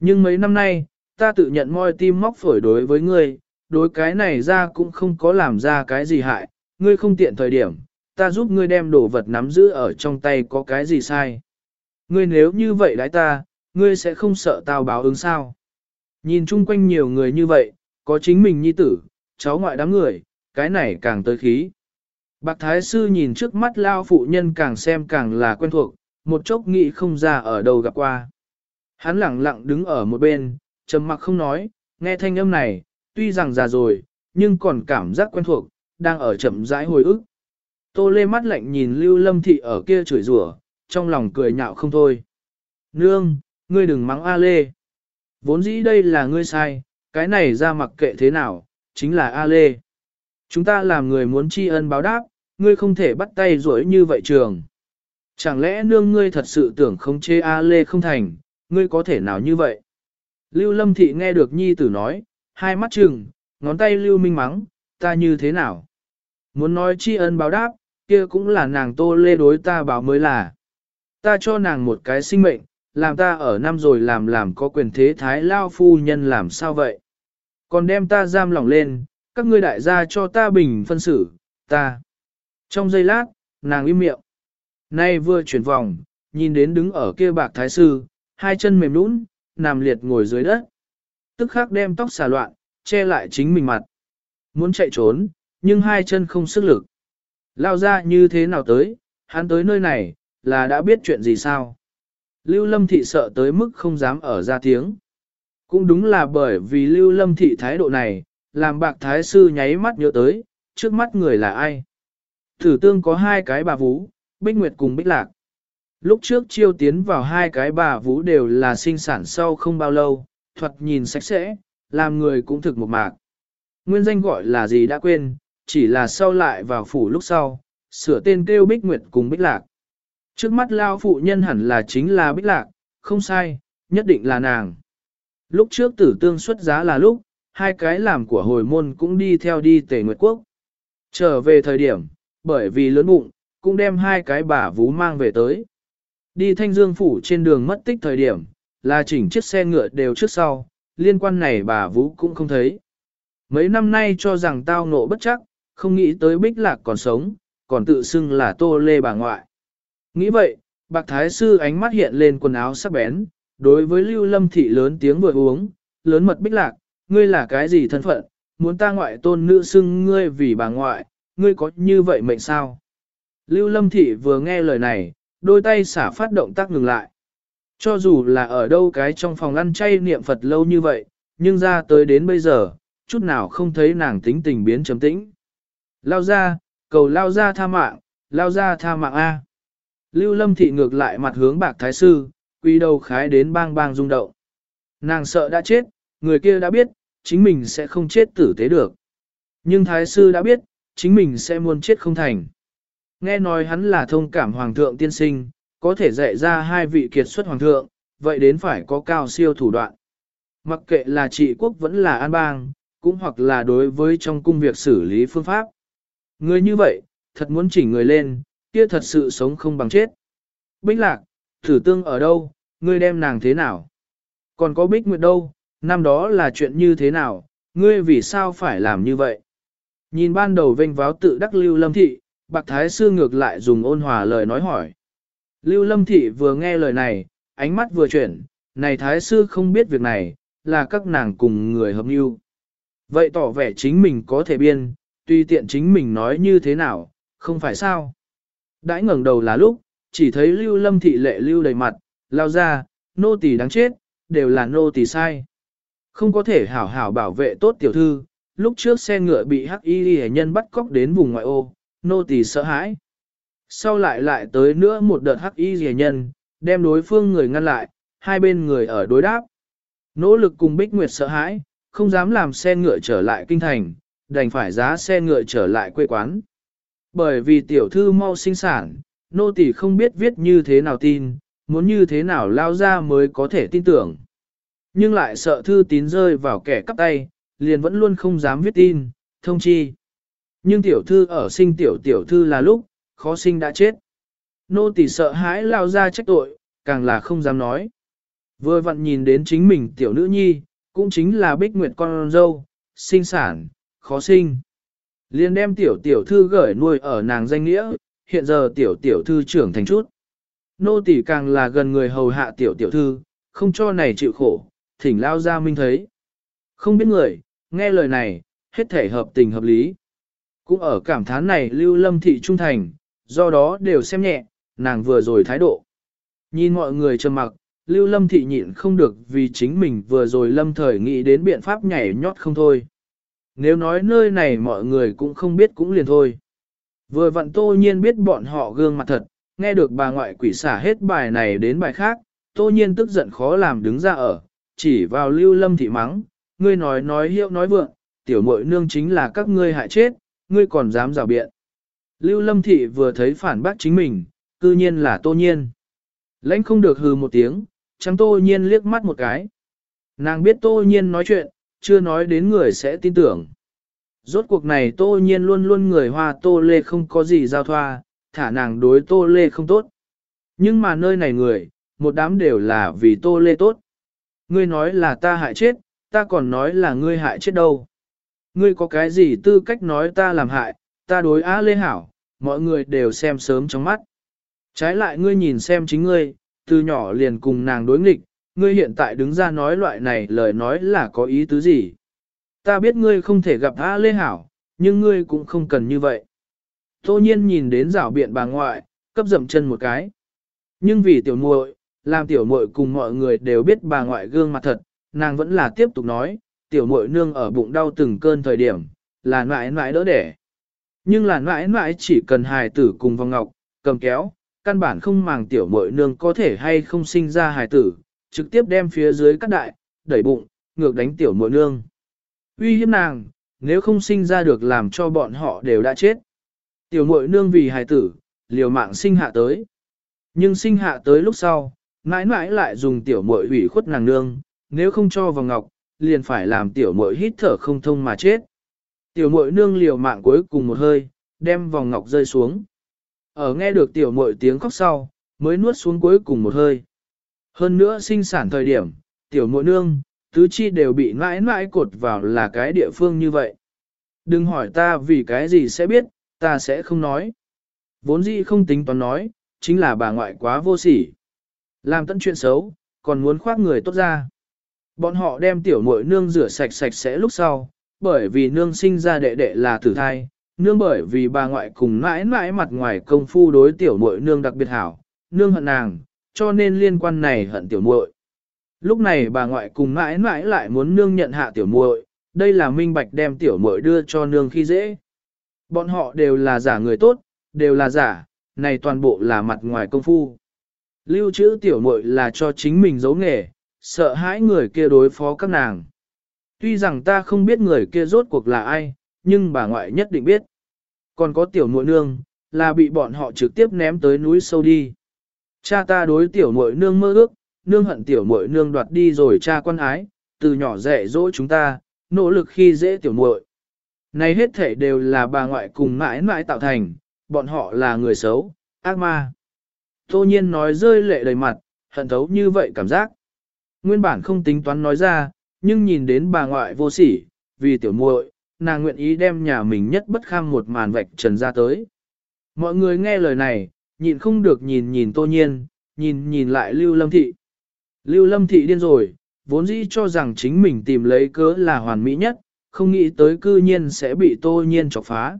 Nhưng mấy năm nay, ta tự nhận moi tim móc phổi đối với ngươi, đối cái này ra cũng không có làm ra cái gì hại, ngươi không tiện thời điểm, ta giúp ngươi đem đồ vật nắm giữ ở trong tay có cái gì sai. Ngươi nếu như vậy đái ta, ngươi sẽ không sợ tao báo ứng sao. Nhìn chung quanh nhiều người như vậy, có chính mình nhi tử, cháu ngoại đám người, cái này càng tới khí. Bạc Thái Sư nhìn trước mắt lao phụ nhân càng xem càng là quen thuộc, một chốc nghĩ không ra ở đâu gặp qua. Hắn lặng lặng đứng ở một bên, trầm mặc không nói, nghe thanh âm này, tuy rằng già rồi, nhưng còn cảm giác quen thuộc, đang ở chậm rãi hồi ức. Tô lê mắt lạnh nhìn Lưu Lâm Thị ở kia chửi rủa, trong lòng cười nhạo không thôi. Nương, ngươi đừng mắng A Lê. Vốn dĩ đây là ngươi sai, cái này ra mặc kệ thế nào, chính là A Lê. Chúng ta làm người muốn tri ân báo đáp, ngươi không thể bắt tay rỗi như vậy trường. Chẳng lẽ nương ngươi thật sự tưởng không chê A Lê không thành, ngươi có thể nào như vậy? Lưu Lâm Thị nghe được nhi tử nói, hai mắt trừng, ngón tay Lưu Minh mắng, ta như thế nào? Muốn nói tri ân báo đáp, kia cũng là nàng tô lê đối ta báo mới là. Ta cho nàng một cái sinh mệnh, làm ta ở năm rồi làm làm có quyền thế thái lao phu nhân làm sao vậy? Còn đem ta giam lỏng lên, các ngươi đại gia cho ta bình phân xử, ta. Trong giây lát, nàng im miệng. Nay vừa chuyển vòng, nhìn đến đứng ở kia bạc thái sư, hai chân mềm nũng, nằm liệt ngồi dưới đất. Tức khắc đem tóc xà loạn, che lại chính mình mặt. Muốn chạy trốn, nhưng hai chân không sức lực. Lao ra như thế nào tới, hắn tới nơi này, là đã biết chuyện gì sao? Lưu Lâm Thị sợ tới mức không dám ở ra tiếng. Cũng đúng là bởi vì Lưu Lâm Thị thái độ này, làm bạc thái sư nháy mắt nhớ tới, trước mắt người là ai. Thử tương có hai cái bà vú, Bích Nguyệt cùng Bích Lạc. Lúc trước chiêu tiến vào hai cái bà vú đều là sinh sản sau không bao lâu, thuật nhìn sạch sẽ, làm người cũng thực một mạc. Nguyên danh gọi là gì đã quên, chỉ là sau lại vào phủ lúc sau, sửa tên kêu Bích Nguyệt cùng Bích Lạc. Trước mắt lao phụ nhân hẳn là chính là Bích Lạc, không sai, nhất định là nàng. Lúc trước tử tương xuất giá là lúc, hai cái làm của hồi môn cũng đi theo đi tề nguyệt quốc. Trở về thời điểm, bởi vì lớn bụng, cũng đem hai cái bà vú mang về tới. Đi thanh dương phủ trên đường mất tích thời điểm, là chỉnh chiếc xe ngựa đều trước sau, liên quan này bà vũ cũng không thấy. Mấy năm nay cho rằng tao nộ bất chắc, không nghĩ tới bích lạc còn sống, còn tự xưng là tô lê bà ngoại. Nghĩ vậy, bạc thái sư ánh mắt hiện lên quần áo sắc bén, đối với lưu lâm thị lớn tiếng vừa uống, lớn mật bích lạc, ngươi là cái gì thân phận, muốn ta ngoại tôn nữ xưng ngươi vì bà ngoại, ngươi có như vậy mệnh sao? Lưu lâm thị vừa nghe lời này, đôi tay xả phát động tác ngừng lại. Cho dù là ở đâu cái trong phòng ăn chay niệm Phật lâu như vậy, nhưng ra tới đến bây giờ, chút nào không thấy nàng tính tình biến chấm tĩnh. Lao ra, cầu lao ra tha mạng, lao ra tha mạng A. Lưu lâm thị ngược lại mặt hướng bạc thái sư, quy đầu khái đến bang bang rung động. Nàng sợ đã chết, người kia đã biết, chính mình sẽ không chết tử tế được. Nhưng thái sư đã biết, chính mình sẽ muôn chết không thành. Nghe nói hắn là thông cảm hoàng thượng tiên sinh, có thể dạy ra hai vị kiệt xuất hoàng thượng, vậy đến phải có cao siêu thủ đoạn. Mặc kệ là trị quốc vẫn là an bang, cũng hoặc là đối với trong cung việc xử lý phương pháp. Người như vậy, thật muốn chỉnh người lên, kia thật sự sống không bằng chết. Bích lạc, thử tương ở đâu, ngươi đem nàng thế nào? Còn có bích nguyệt đâu, năm đó là chuyện như thế nào, ngươi vì sao phải làm như vậy? Nhìn ban đầu vênh váo tự đắc lưu lâm thị, bạc thái sư ngược lại dùng ôn hòa lời nói hỏi. Lưu lâm thị vừa nghe lời này, ánh mắt vừa chuyển, này thái sư không biết việc này, là các nàng cùng người hợp mưu. Vậy tỏ vẻ chính mình có thể biên, tùy tiện chính mình nói như thế nào, không phải sao. Đãi ngẩng đầu là lúc, chỉ thấy lưu lâm thị lệ lưu đầy mặt, lao ra, nô tỳ đáng chết, đều là nô tỳ sai. Không có thể hảo hảo bảo vệ tốt tiểu thư, lúc trước xe ngựa bị hắc y hệ nhân bắt cóc đến vùng ngoại ô, nô tỳ sợ hãi. Sau lại lại tới nữa một đợt hắc y hệ nhân, đem đối phương người ngăn lại, hai bên người ở đối đáp. Nỗ lực cùng Bích Nguyệt sợ hãi, không dám làm xe ngựa trở lại kinh thành, đành phải giá xe ngựa trở lại quê quán. Bởi vì tiểu thư mau sinh sản, nô tỳ không biết viết như thế nào tin, muốn như thế nào lao ra mới có thể tin tưởng. Nhưng lại sợ thư tín rơi vào kẻ cắp tay, liền vẫn luôn không dám viết tin, thông chi. Nhưng tiểu thư ở sinh tiểu tiểu thư là lúc, khó sinh đã chết. Nô tỳ sợ hãi lao ra trách tội, càng là không dám nói. Vừa vặn nhìn đến chính mình tiểu nữ nhi, cũng chính là bích nguyệt con dâu, sinh sản, khó sinh. Liền đem tiểu tiểu thư gửi nuôi ở nàng danh nghĩa, hiện giờ tiểu tiểu thư trưởng thành chút. Nô tỳ càng là gần người hầu hạ tiểu tiểu thư, không cho này chịu khổ, thỉnh lao ra minh thấy. Không biết người, nghe lời này, hết thể hợp tình hợp lý. Cũng ở cảm thán này lưu lâm thị trung thành, do đó đều xem nhẹ, nàng vừa rồi thái độ. Nhìn mọi người trầm mặc, lưu lâm thị nhịn không được vì chính mình vừa rồi lâm thời nghĩ đến biện pháp nhảy nhót không thôi. Nếu nói nơi này mọi người cũng không biết cũng liền thôi. Vừa vặn tô nhiên biết bọn họ gương mặt thật, nghe được bà ngoại quỷ xả hết bài này đến bài khác, tô nhiên tức giận khó làm đứng ra ở, chỉ vào lưu lâm thị mắng, ngươi nói nói hiệu nói vượng, tiểu muội nương chính là các ngươi hại chết, ngươi còn dám rào biện. Lưu lâm thị vừa thấy phản bác chính mình, cư nhiên là tô nhiên. Lãnh không được hừ một tiếng, chẳng tô nhiên liếc mắt một cái. Nàng biết tô nhiên nói chuyện, chưa nói đến người sẽ tin tưởng. Rốt cuộc này tô nhiên luôn luôn người hoa tô lê không có gì giao thoa, thả nàng đối tô lê không tốt. Nhưng mà nơi này người, một đám đều là vì tô lê tốt. Ngươi nói là ta hại chết, ta còn nói là ngươi hại chết đâu. Ngươi có cái gì tư cách nói ta làm hại, ta đối á lê hảo, mọi người đều xem sớm trong mắt. Trái lại ngươi nhìn xem chính ngươi, từ nhỏ liền cùng nàng đối nghịch, ngươi hiện tại đứng ra nói loại này lời nói là có ý tứ gì. Ta biết ngươi không thể gặp A Lê Hảo, nhưng ngươi cũng không cần như vậy. Tô nhiên nhìn đến rảo biện bà ngoại, cấp dậm chân một cái. Nhưng vì tiểu muội, làm tiểu muội cùng mọi người đều biết bà ngoại gương mặt thật, nàng vẫn là tiếp tục nói, tiểu muội nương ở bụng đau từng cơn thời điểm, là mãi mãi đỡ đẻ. Nhưng là mãi mãi chỉ cần hài tử cùng vòng ngọc, cầm kéo, căn bản không màng tiểu muội nương có thể hay không sinh ra hài tử, trực tiếp đem phía dưới cắt đại, đẩy bụng, ngược đánh tiểu muội nương. Uy hiếp nàng, nếu không sinh ra được làm cho bọn họ đều đã chết. Tiểu muội nương vì hài tử, liều mạng sinh hạ tới. Nhưng sinh hạ tới lúc sau, mãi mãi lại dùng tiểu muội ủy khuất nàng nương, nếu không cho vào ngọc, liền phải làm tiểu muội hít thở không thông mà chết. Tiểu muội nương liều mạng cuối cùng một hơi, đem vòng ngọc rơi xuống. Ở nghe được tiểu muội tiếng khóc sau, mới nuốt xuống cuối cùng một hơi. Hơn nữa sinh sản thời điểm, tiểu muội nương, tứ chi đều bị mãi mãi cột vào là cái địa phương như vậy. Đừng hỏi ta vì cái gì sẽ biết, ta sẽ không nói. Vốn dĩ không tính toán nói, chính là bà ngoại quá vô sỉ. Làm tận chuyện xấu, còn muốn khoác người tốt ra. Bọn họ đem tiểu muội nương rửa sạch sạch sẽ lúc sau, bởi vì nương sinh ra đệ đệ là tử thai, nương bởi vì bà ngoại cùng mãi mãi mặt ngoài công phu đối tiểu muội nương đặc biệt hảo, nương hận nàng, cho nên liên quan này hận tiểu muội. Lúc này bà ngoại cùng mãi mãi lại muốn nương nhận hạ tiểu muội, đây là minh bạch đem tiểu muội đưa cho nương khi dễ. Bọn họ đều là giả người tốt, đều là giả, này toàn bộ là mặt ngoài công phu. Lưu trữ tiểu muội là cho chính mình giấu nghề, sợ hãi người kia đối phó các nàng. Tuy rằng ta không biết người kia rốt cuộc là ai, nhưng bà ngoại nhất định biết. Còn có tiểu muội nương, là bị bọn họ trực tiếp ném tới núi sâu đi. Cha ta đối tiểu muội nương mơ ước, nương hận tiểu muội nương đoạt đi rồi cha quan ái, từ nhỏ dạy dỗ chúng ta, nỗ lực khi dễ tiểu muội. Này hết thể đều là bà ngoại cùng mãi mãi tạo thành, bọn họ là người xấu, ác ma. Tô nhiên nói rơi lệ đầy mặt, hận thấu như vậy cảm giác. Nguyên bản không tính toán nói ra, nhưng nhìn đến bà ngoại vô sỉ, vì tiểu muội, nàng nguyện ý đem nhà mình nhất bất kham một màn vạch trần ra tới. Mọi người nghe lời này, nhịn không được nhìn nhìn tô nhiên, nhìn nhìn lại Lưu Lâm Thị. Lưu Lâm Thị điên rồi, vốn dĩ cho rằng chính mình tìm lấy cớ là hoàn mỹ nhất, không nghĩ tới cư nhiên sẽ bị tô nhiên chọc phá.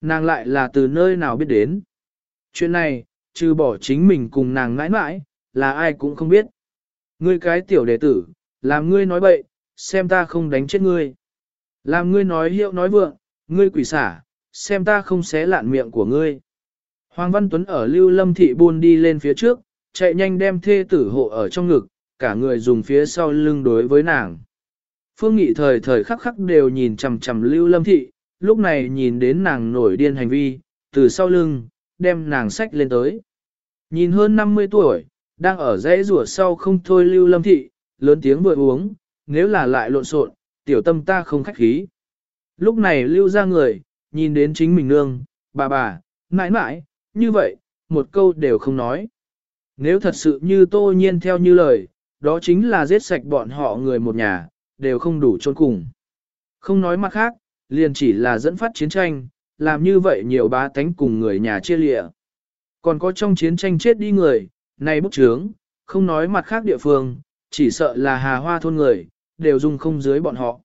Nàng lại là từ nơi nào biết đến. Chuyện này, trừ bỏ chính mình cùng nàng mãi mãi, là ai cũng không biết. Ngươi cái tiểu đệ tử, làm ngươi nói bậy, xem ta không đánh chết ngươi. Làm ngươi nói hiệu nói vượng, ngươi quỷ xả, xem ta không xé lạn miệng của ngươi. Hoàng Văn Tuấn ở Lưu Lâm Thị buôn đi lên phía trước, chạy nhanh đem thê tử hộ ở trong ngực, cả người dùng phía sau lưng đối với nàng. Phương Nghị thời thời khắc khắc đều nhìn chằm chằm Lưu Lâm Thị, lúc này nhìn đến nàng nổi điên hành vi, từ sau lưng, đem nàng sách lên tới. Nhìn hơn 50 tuổi, đang ở dãy rùa sau không thôi Lưu Lâm Thị, lớn tiếng vừa uống, nếu là lại lộn xộn, tiểu tâm ta không khách khí. Lúc này Lưu ra người, nhìn đến chính mình nương, bà bà, mãi mãi, như vậy, một câu đều không nói. Nếu thật sự như tô nhiên theo như lời, đó chính là giết sạch bọn họ người một nhà, đều không đủ trôn cùng. Không nói mặt khác, liền chỉ là dẫn phát chiến tranh, làm như vậy nhiều bá tánh cùng người nhà chia lịa. Còn có trong chiến tranh chết đi người, này bức trướng, không nói mặt khác địa phương, chỉ sợ là hà hoa thôn người, đều dùng không dưới bọn họ.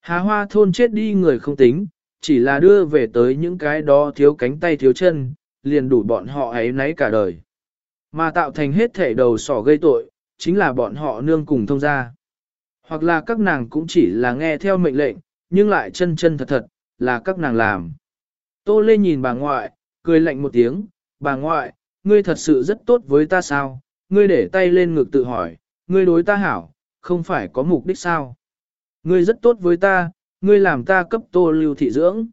Hà hoa thôn chết đi người không tính, chỉ là đưa về tới những cái đó thiếu cánh tay thiếu chân, liền đủ bọn họ ấy nấy cả đời. Mà tạo thành hết thể đầu sỏ gây tội, chính là bọn họ nương cùng thông gia. Hoặc là các nàng cũng chỉ là nghe theo mệnh lệnh, nhưng lại chân chân thật thật, là các nàng làm. Tô Lê nhìn bà ngoại, cười lạnh một tiếng, bà ngoại, ngươi thật sự rất tốt với ta sao, ngươi để tay lên ngực tự hỏi, ngươi đối ta hảo, không phải có mục đích sao. Ngươi rất tốt với ta, ngươi làm ta cấp tô lưu thị dưỡng.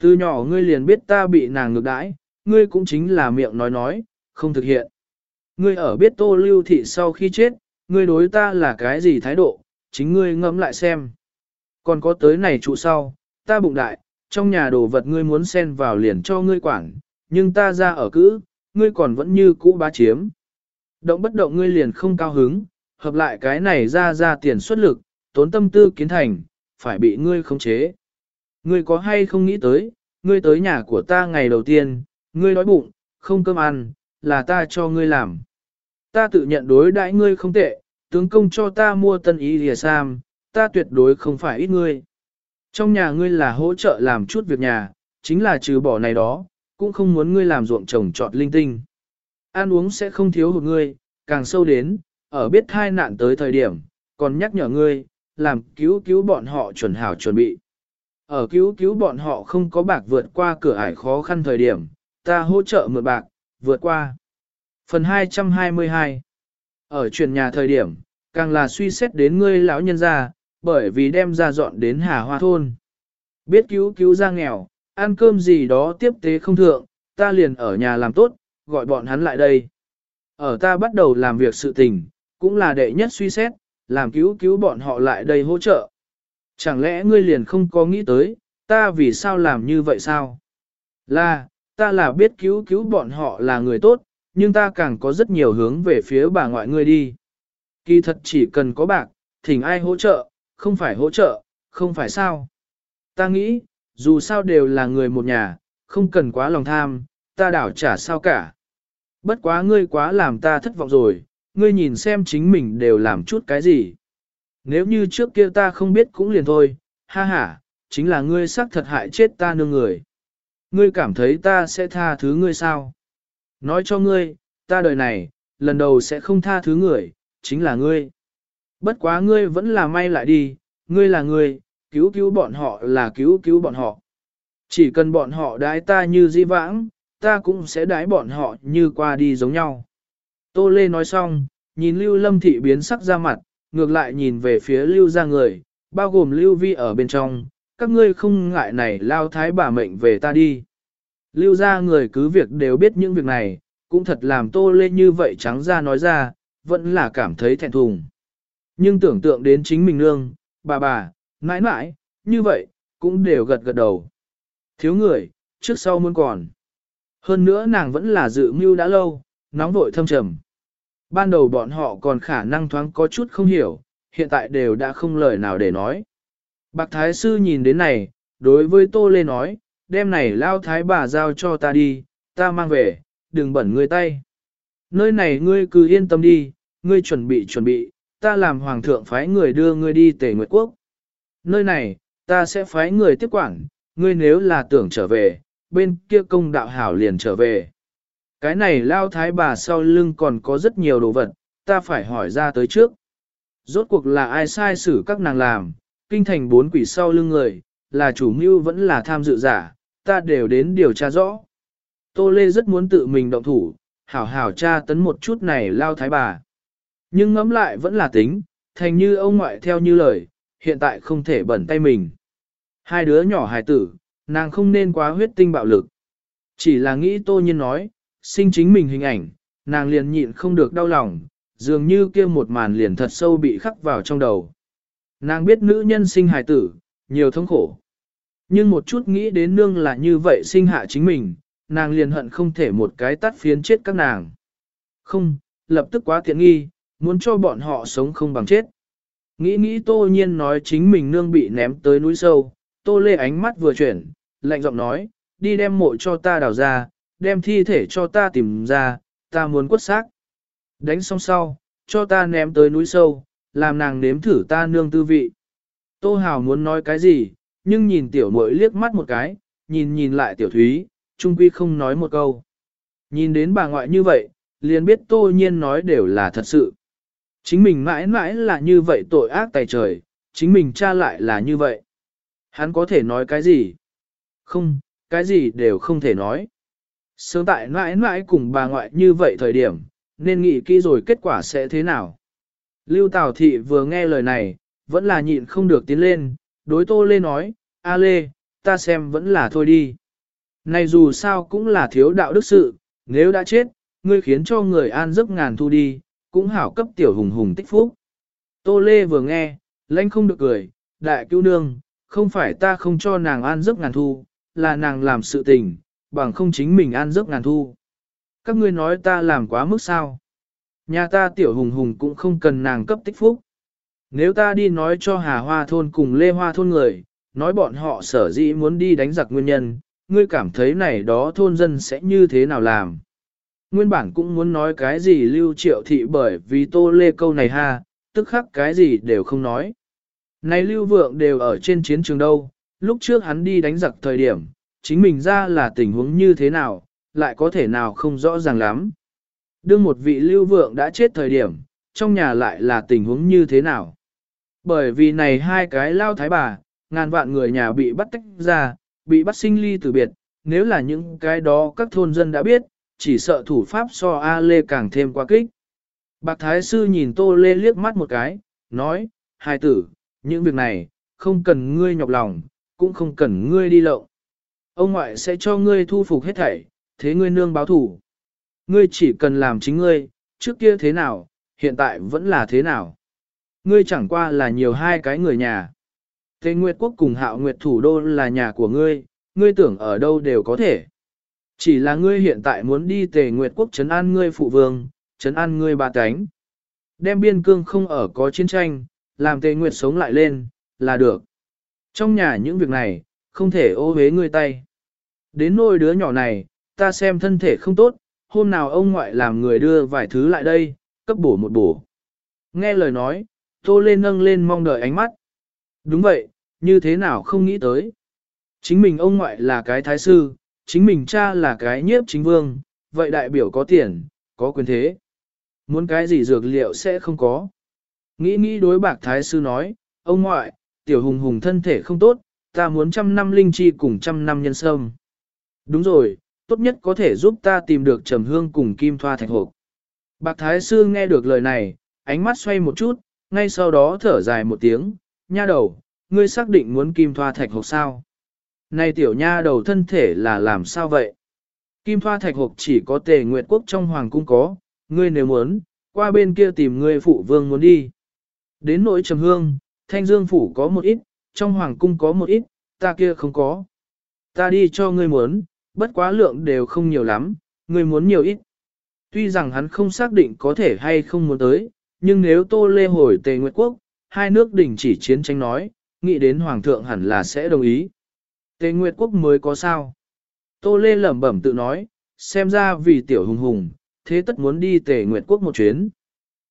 Từ nhỏ ngươi liền biết ta bị nàng ngược đãi, ngươi cũng chính là miệng nói nói, không thực hiện. Ngươi ở biết tô lưu thị sau khi chết, ngươi đối ta là cái gì thái độ, chính ngươi ngẫm lại xem. Còn có tới này trụ sau, ta bụng đại, trong nhà đồ vật ngươi muốn xen vào liền cho ngươi quản, nhưng ta ra ở cữ, ngươi còn vẫn như cũ bá chiếm. Động bất động ngươi liền không cao hứng, hợp lại cái này ra ra tiền xuất lực, tốn tâm tư kiến thành, phải bị ngươi khống chế. Ngươi có hay không nghĩ tới, ngươi tới nhà của ta ngày đầu tiên, ngươi đói bụng, không cơm ăn, là ta cho ngươi làm. Ta tự nhận đối đãi ngươi không tệ, tướng công cho ta mua tân ý lìa sam, ta tuyệt đối không phải ít ngươi. Trong nhà ngươi là hỗ trợ làm chút việc nhà, chính là trừ bỏ này đó, cũng không muốn ngươi làm ruộng trồng trọt linh tinh. Ăn uống sẽ không thiếu hụt ngươi, càng sâu đến, ở biết thai nạn tới thời điểm, còn nhắc nhở ngươi, làm cứu cứu bọn họ chuẩn hảo chuẩn bị. Ở cứu cứu bọn họ không có bạc vượt qua cửa ải khó khăn thời điểm, ta hỗ trợ mượn bạc, vượt qua. Phần 222 Ở chuyển nhà thời điểm, càng là suy xét đến ngươi lão nhân gia, bởi vì đem ra dọn đến Hà Hoa Thôn. Biết cứu cứu ra nghèo, ăn cơm gì đó tiếp tế không thượng, ta liền ở nhà làm tốt, gọi bọn hắn lại đây. Ở ta bắt đầu làm việc sự tình, cũng là đệ nhất suy xét, làm cứu cứu bọn họ lại đây hỗ trợ. Chẳng lẽ ngươi liền không có nghĩ tới, ta vì sao làm như vậy sao? Là, ta là biết cứu cứu bọn họ là người tốt, nhưng ta càng có rất nhiều hướng về phía bà ngoại ngươi đi. Kỳ thật chỉ cần có bạc, thỉnh ai hỗ trợ, không phải hỗ trợ, không phải sao. Ta nghĩ, dù sao đều là người một nhà, không cần quá lòng tham, ta đảo trả sao cả. Bất quá ngươi quá làm ta thất vọng rồi, ngươi nhìn xem chính mình đều làm chút cái gì. Nếu như trước kia ta không biết cũng liền thôi, ha ha, chính là ngươi xác thật hại chết ta nương người. Ngươi cảm thấy ta sẽ tha thứ ngươi sao? Nói cho ngươi, ta đời này, lần đầu sẽ không tha thứ người, chính là ngươi. Bất quá ngươi vẫn là may lại đi, ngươi là ngươi, cứu cứu bọn họ là cứu cứu bọn họ. Chỉ cần bọn họ đái ta như di vãng, ta cũng sẽ đái bọn họ như qua đi giống nhau. Tô Lê nói xong, nhìn Lưu Lâm Thị biến sắc ra mặt, ngược lại nhìn về phía Lưu ra người, bao gồm Lưu Vi ở bên trong, các ngươi không ngại này lao thái bà mệnh về ta đi. Lưu ra người cứ việc đều biết những việc này, cũng thật làm Tô Lê như vậy trắng ra nói ra, vẫn là cảm thấy thẹn thùng. Nhưng tưởng tượng đến chính mình nương, bà bà, mãi mãi, như vậy, cũng đều gật gật đầu. Thiếu người, trước sau muốn còn. Hơn nữa nàng vẫn là dự mưu đã lâu, nóng vội thâm trầm. Ban đầu bọn họ còn khả năng thoáng có chút không hiểu, hiện tại đều đã không lời nào để nói. Bạc Thái Sư nhìn đến này, đối với Tô Lê nói, đem này lao thái bà giao cho ta đi, ta mang về, đừng bẩn ngươi tay. Nơi này ngươi cứ yên tâm đi, ngươi chuẩn bị chuẩn bị, ta làm hoàng thượng phái người đưa ngươi đi tề nguyệt quốc. Nơi này, ta sẽ phái người tiếp quản, ngươi nếu là tưởng trở về, bên kia công đạo hảo liền trở về. Cái này lao thái bà sau lưng còn có rất nhiều đồ vật, ta phải hỏi ra tới trước. Rốt cuộc là ai sai xử các nàng làm, kinh thành bốn quỷ sau lưng người, là chủ mưu vẫn là tham dự giả, ta đều đến điều tra rõ. Tô Lê rất muốn tự mình động thủ, hảo hảo tra tấn một chút này lao thái bà. Nhưng ngẫm lại vẫn là tính, thành như ông ngoại theo như lời, hiện tại không thể bẩn tay mình. Hai đứa nhỏ hài tử, nàng không nên quá huyết tinh bạo lực. Chỉ là nghĩ tô nhiên nói, sinh chính mình hình ảnh, nàng liền nhịn không được đau lòng, dường như kia một màn liền thật sâu bị khắc vào trong đầu. Nàng biết nữ nhân sinh hài tử, nhiều thống khổ. Nhưng một chút nghĩ đến nương là như vậy sinh hạ chính mình, nàng liền hận không thể một cái tắt phiến chết các nàng. Không, lập tức quá tiện nghi, muốn cho bọn họ sống không bằng chết. Nghĩ nghĩ tô nhiên nói chính mình nương bị ném tới núi sâu, tô lê ánh mắt vừa chuyển, lạnh giọng nói, đi đem mộ cho ta đào ra, đem thi thể cho ta tìm ra, ta muốn quất xác. Đánh xong sau, cho ta ném tới núi sâu, làm nàng nếm thử ta nương tư vị. Tô Hào muốn nói cái gì, nhưng nhìn tiểu muội liếc mắt một cái, nhìn nhìn lại tiểu thúy, trung quy không nói một câu. Nhìn đến bà ngoại như vậy, liền biết tô nhiên nói đều là thật sự. Chính mình mãi mãi là như vậy tội ác tài trời, chính mình cha lại là như vậy. Hắn có thể nói cái gì? Không, cái gì đều không thể nói. Sớm tại mãi mãi cùng bà ngoại như vậy thời điểm, nên nghĩ kỹ rồi kết quả sẽ thế nào. Lưu Tào Thị vừa nghe lời này, vẫn là nhịn không được tiến lên, đối Tô Lê nói, A Lê, ta xem vẫn là thôi đi. Này dù sao cũng là thiếu đạo đức sự, nếu đã chết, ngươi khiến cho người an giấc ngàn thu đi, cũng hảo cấp tiểu hùng hùng tích phúc. Tô Lê vừa nghe, lãnh không được cười, đại cứu nương, không phải ta không cho nàng an giấc ngàn thu, là nàng làm sự tình, bằng không chính mình an giấc ngàn thu. Các ngươi nói ta làm quá mức sao? Nhà ta tiểu hùng hùng cũng không cần nàng cấp tích phúc. Nếu ta đi nói cho Hà Hoa thôn cùng Lê Hoa thôn người, nói bọn họ sở dĩ muốn đi đánh giặc nguyên nhân, ngươi cảm thấy này đó thôn dân sẽ như thế nào làm? Nguyên bản cũng muốn nói cái gì lưu triệu thị bởi vì tô lê câu này ha, tức khắc cái gì đều không nói. Này lưu vượng đều ở trên chiến trường đâu, lúc trước hắn đi đánh giặc thời điểm, chính mình ra là tình huống như thế nào, lại có thể nào không rõ ràng lắm. Đương một vị lưu vượng đã chết thời điểm, trong nhà lại là tình huống như thế nào. Bởi vì này hai cái lao thái bà, ngàn vạn người nhà bị bắt tách ra, bị bắt sinh ly từ biệt, nếu là những cái đó các thôn dân đã biết, chỉ sợ thủ pháp so A Lê càng thêm quá kích. Bạc Thái Sư nhìn Tô Lê liếc mắt một cái, nói, hai tử, những việc này, không cần ngươi nhọc lòng, cũng không cần ngươi đi lậu. Ông ngoại sẽ cho ngươi thu phục hết thảy, thế ngươi nương báo thủ. Ngươi chỉ cần làm chính ngươi, trước kia thế nào, hiện tại vẫn là thế nào. Ngươi chẳng qua là nhiều hai cái người nhà. Thế Nguyệt Quốc cùng Hạo Nguyệt Thủ Đô là nhà của ngươi, ngươi tưởng ở đâu đều có thể. Chỉ là ngươi hiện tại muốn đi Tề Nguyệt Quốc trấn an ngươi phụ vương, trấn an ngươi ba cánh. Đem biên cương không ở có chiến tranh, làm Tề Nguyệt sống lại lên, là được. Trong nhà những việc này, không thể ô hế ngươi tay. Đến nôi đứa nhỏ này, ta xem thân thể không tốt, hôm nào ông ngoại làm người đưa vài thứ lại đây, cấp bổ một bổ. Nghe lời nói, Tô lên nâng lên mong đợi ánh mắt. Đúng vậy, như thế nào không nghĩ tới. Chính mình ông ngoại là cái thái sư, chính mình cha là cái nhiếp chính vương, vậy đại biểu có tiền, có quyền thế. Muốn cái gì dược liệu sẽ không có. Nghĩ nghĩ đối bạc thái sư nói, ông ngoại, tiểu hùng hùng thân thể không tốt, ta muốn trăm năm linh chi cùng trăm năm nhân sâm. Đúng rồi, tốt nhất có thể giúp ta tìm được trầm hương cùng kim thoa thạch hộp. Bạc thái sư nghe được lời này, ánh mắt xoay một chút, ngay sau đó thở dài một tiếng, nha đầu, ngươi xác định muốn kim thoa thạch hộp sao? Này tiểu nha đầu thân thể là làm sao vậy? Kim thoa thạch hộp chỉ có tề nguyệt quốc trong hoàng cung có, ngươi nếu muốn, qua bên kia tìm ngươi phụ vương muốn đi. Đến nỗi trầm hương, thanh dương phủ có một ít, trong hoàng cung có một ít, ta kia không có. Ta đi cho ngươi muốn, bất quá lượng đều không nhiều lắm, ngươi muốn nhiều ít. Tuy rằng hắn không xác định có thể hay không muốn tới, nhưng nếu Tô Lê hồi Tề Nguyệt Quốc, hai nước đình chỉ chiến tranh nói, nghĩ đến Hoàng thượng hẳn là sẽ đồng ý. Tề Nguyệt Quốc mới có sao? Tô Lê lẩm bẩm tự nói, xem ra vì tiểu hùng hùng, thế tất muốn đi Tề Nguyệt Quốc một chuyến.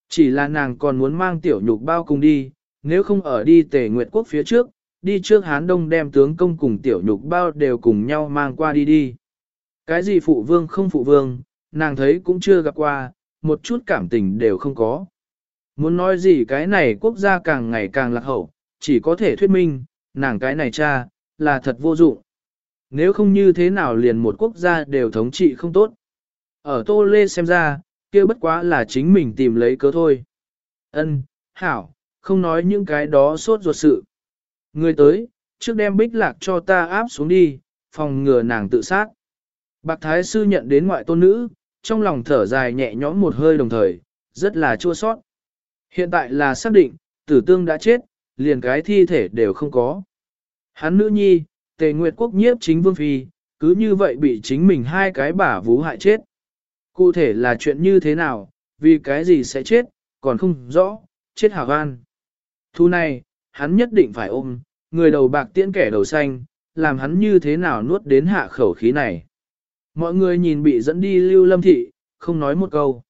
Chỉ là nàng còn muốn mang tiểu nhục bao cùng đi, nếu không ở đi Tề Nguyệt Quốc phía trước, đi trước Hán Đông đem tướng công cùng tiểu nhục bao đều cùng nhau mang qua đi đi. Cái gì phụ vương không phụ vương, nàng thấy cũng chưa gặp qua, một chút cảm tình đều không có. Muốn nói gì cái này quốc gia càng ngày càng lạc hậu, chỉ có thể thuyết minh, nàng cái này cha, là thật vô dụng. Nếu không như thế nào liền một quốc gia đều thống trị không tốt. Ở Tô Lê xem ra, kia bất quá là chính mình tìm lấy cớ thôi. Ân, hảo, không nói những cái đó sốt ruột sự. Người tới, trước đem bích lạc cho ta áp xuống đi, phòng ngừa nàng tự sát. Bạc Thái Sư nhận đến ngoại tôn nữ, trong lòng thở dài nhẹ nhõm một hơi đồng thời, rất là chua sót. Hiện tại là xác định, tử tương đã chết, liền cái thi thể đều không có. Hắn nữ nhi, tề nguyệt quốc nhiếp chính vương phi, cứ như vậy bị chính mình hai cái bả vú hại chết. Cụ thể là chuyện như thế nào, vì cái gì sẽ chết, còn không rõ, chết hào gan. Thu này, hắn nhất định phải ôm, người đầu bạc tiễn kẻ đầu xanh, làm hắn như thế nào nuốt đến hạ khẩu khí này. Mọi người nhìn bị dẫn đi lưu lâm thị, không nói một câu.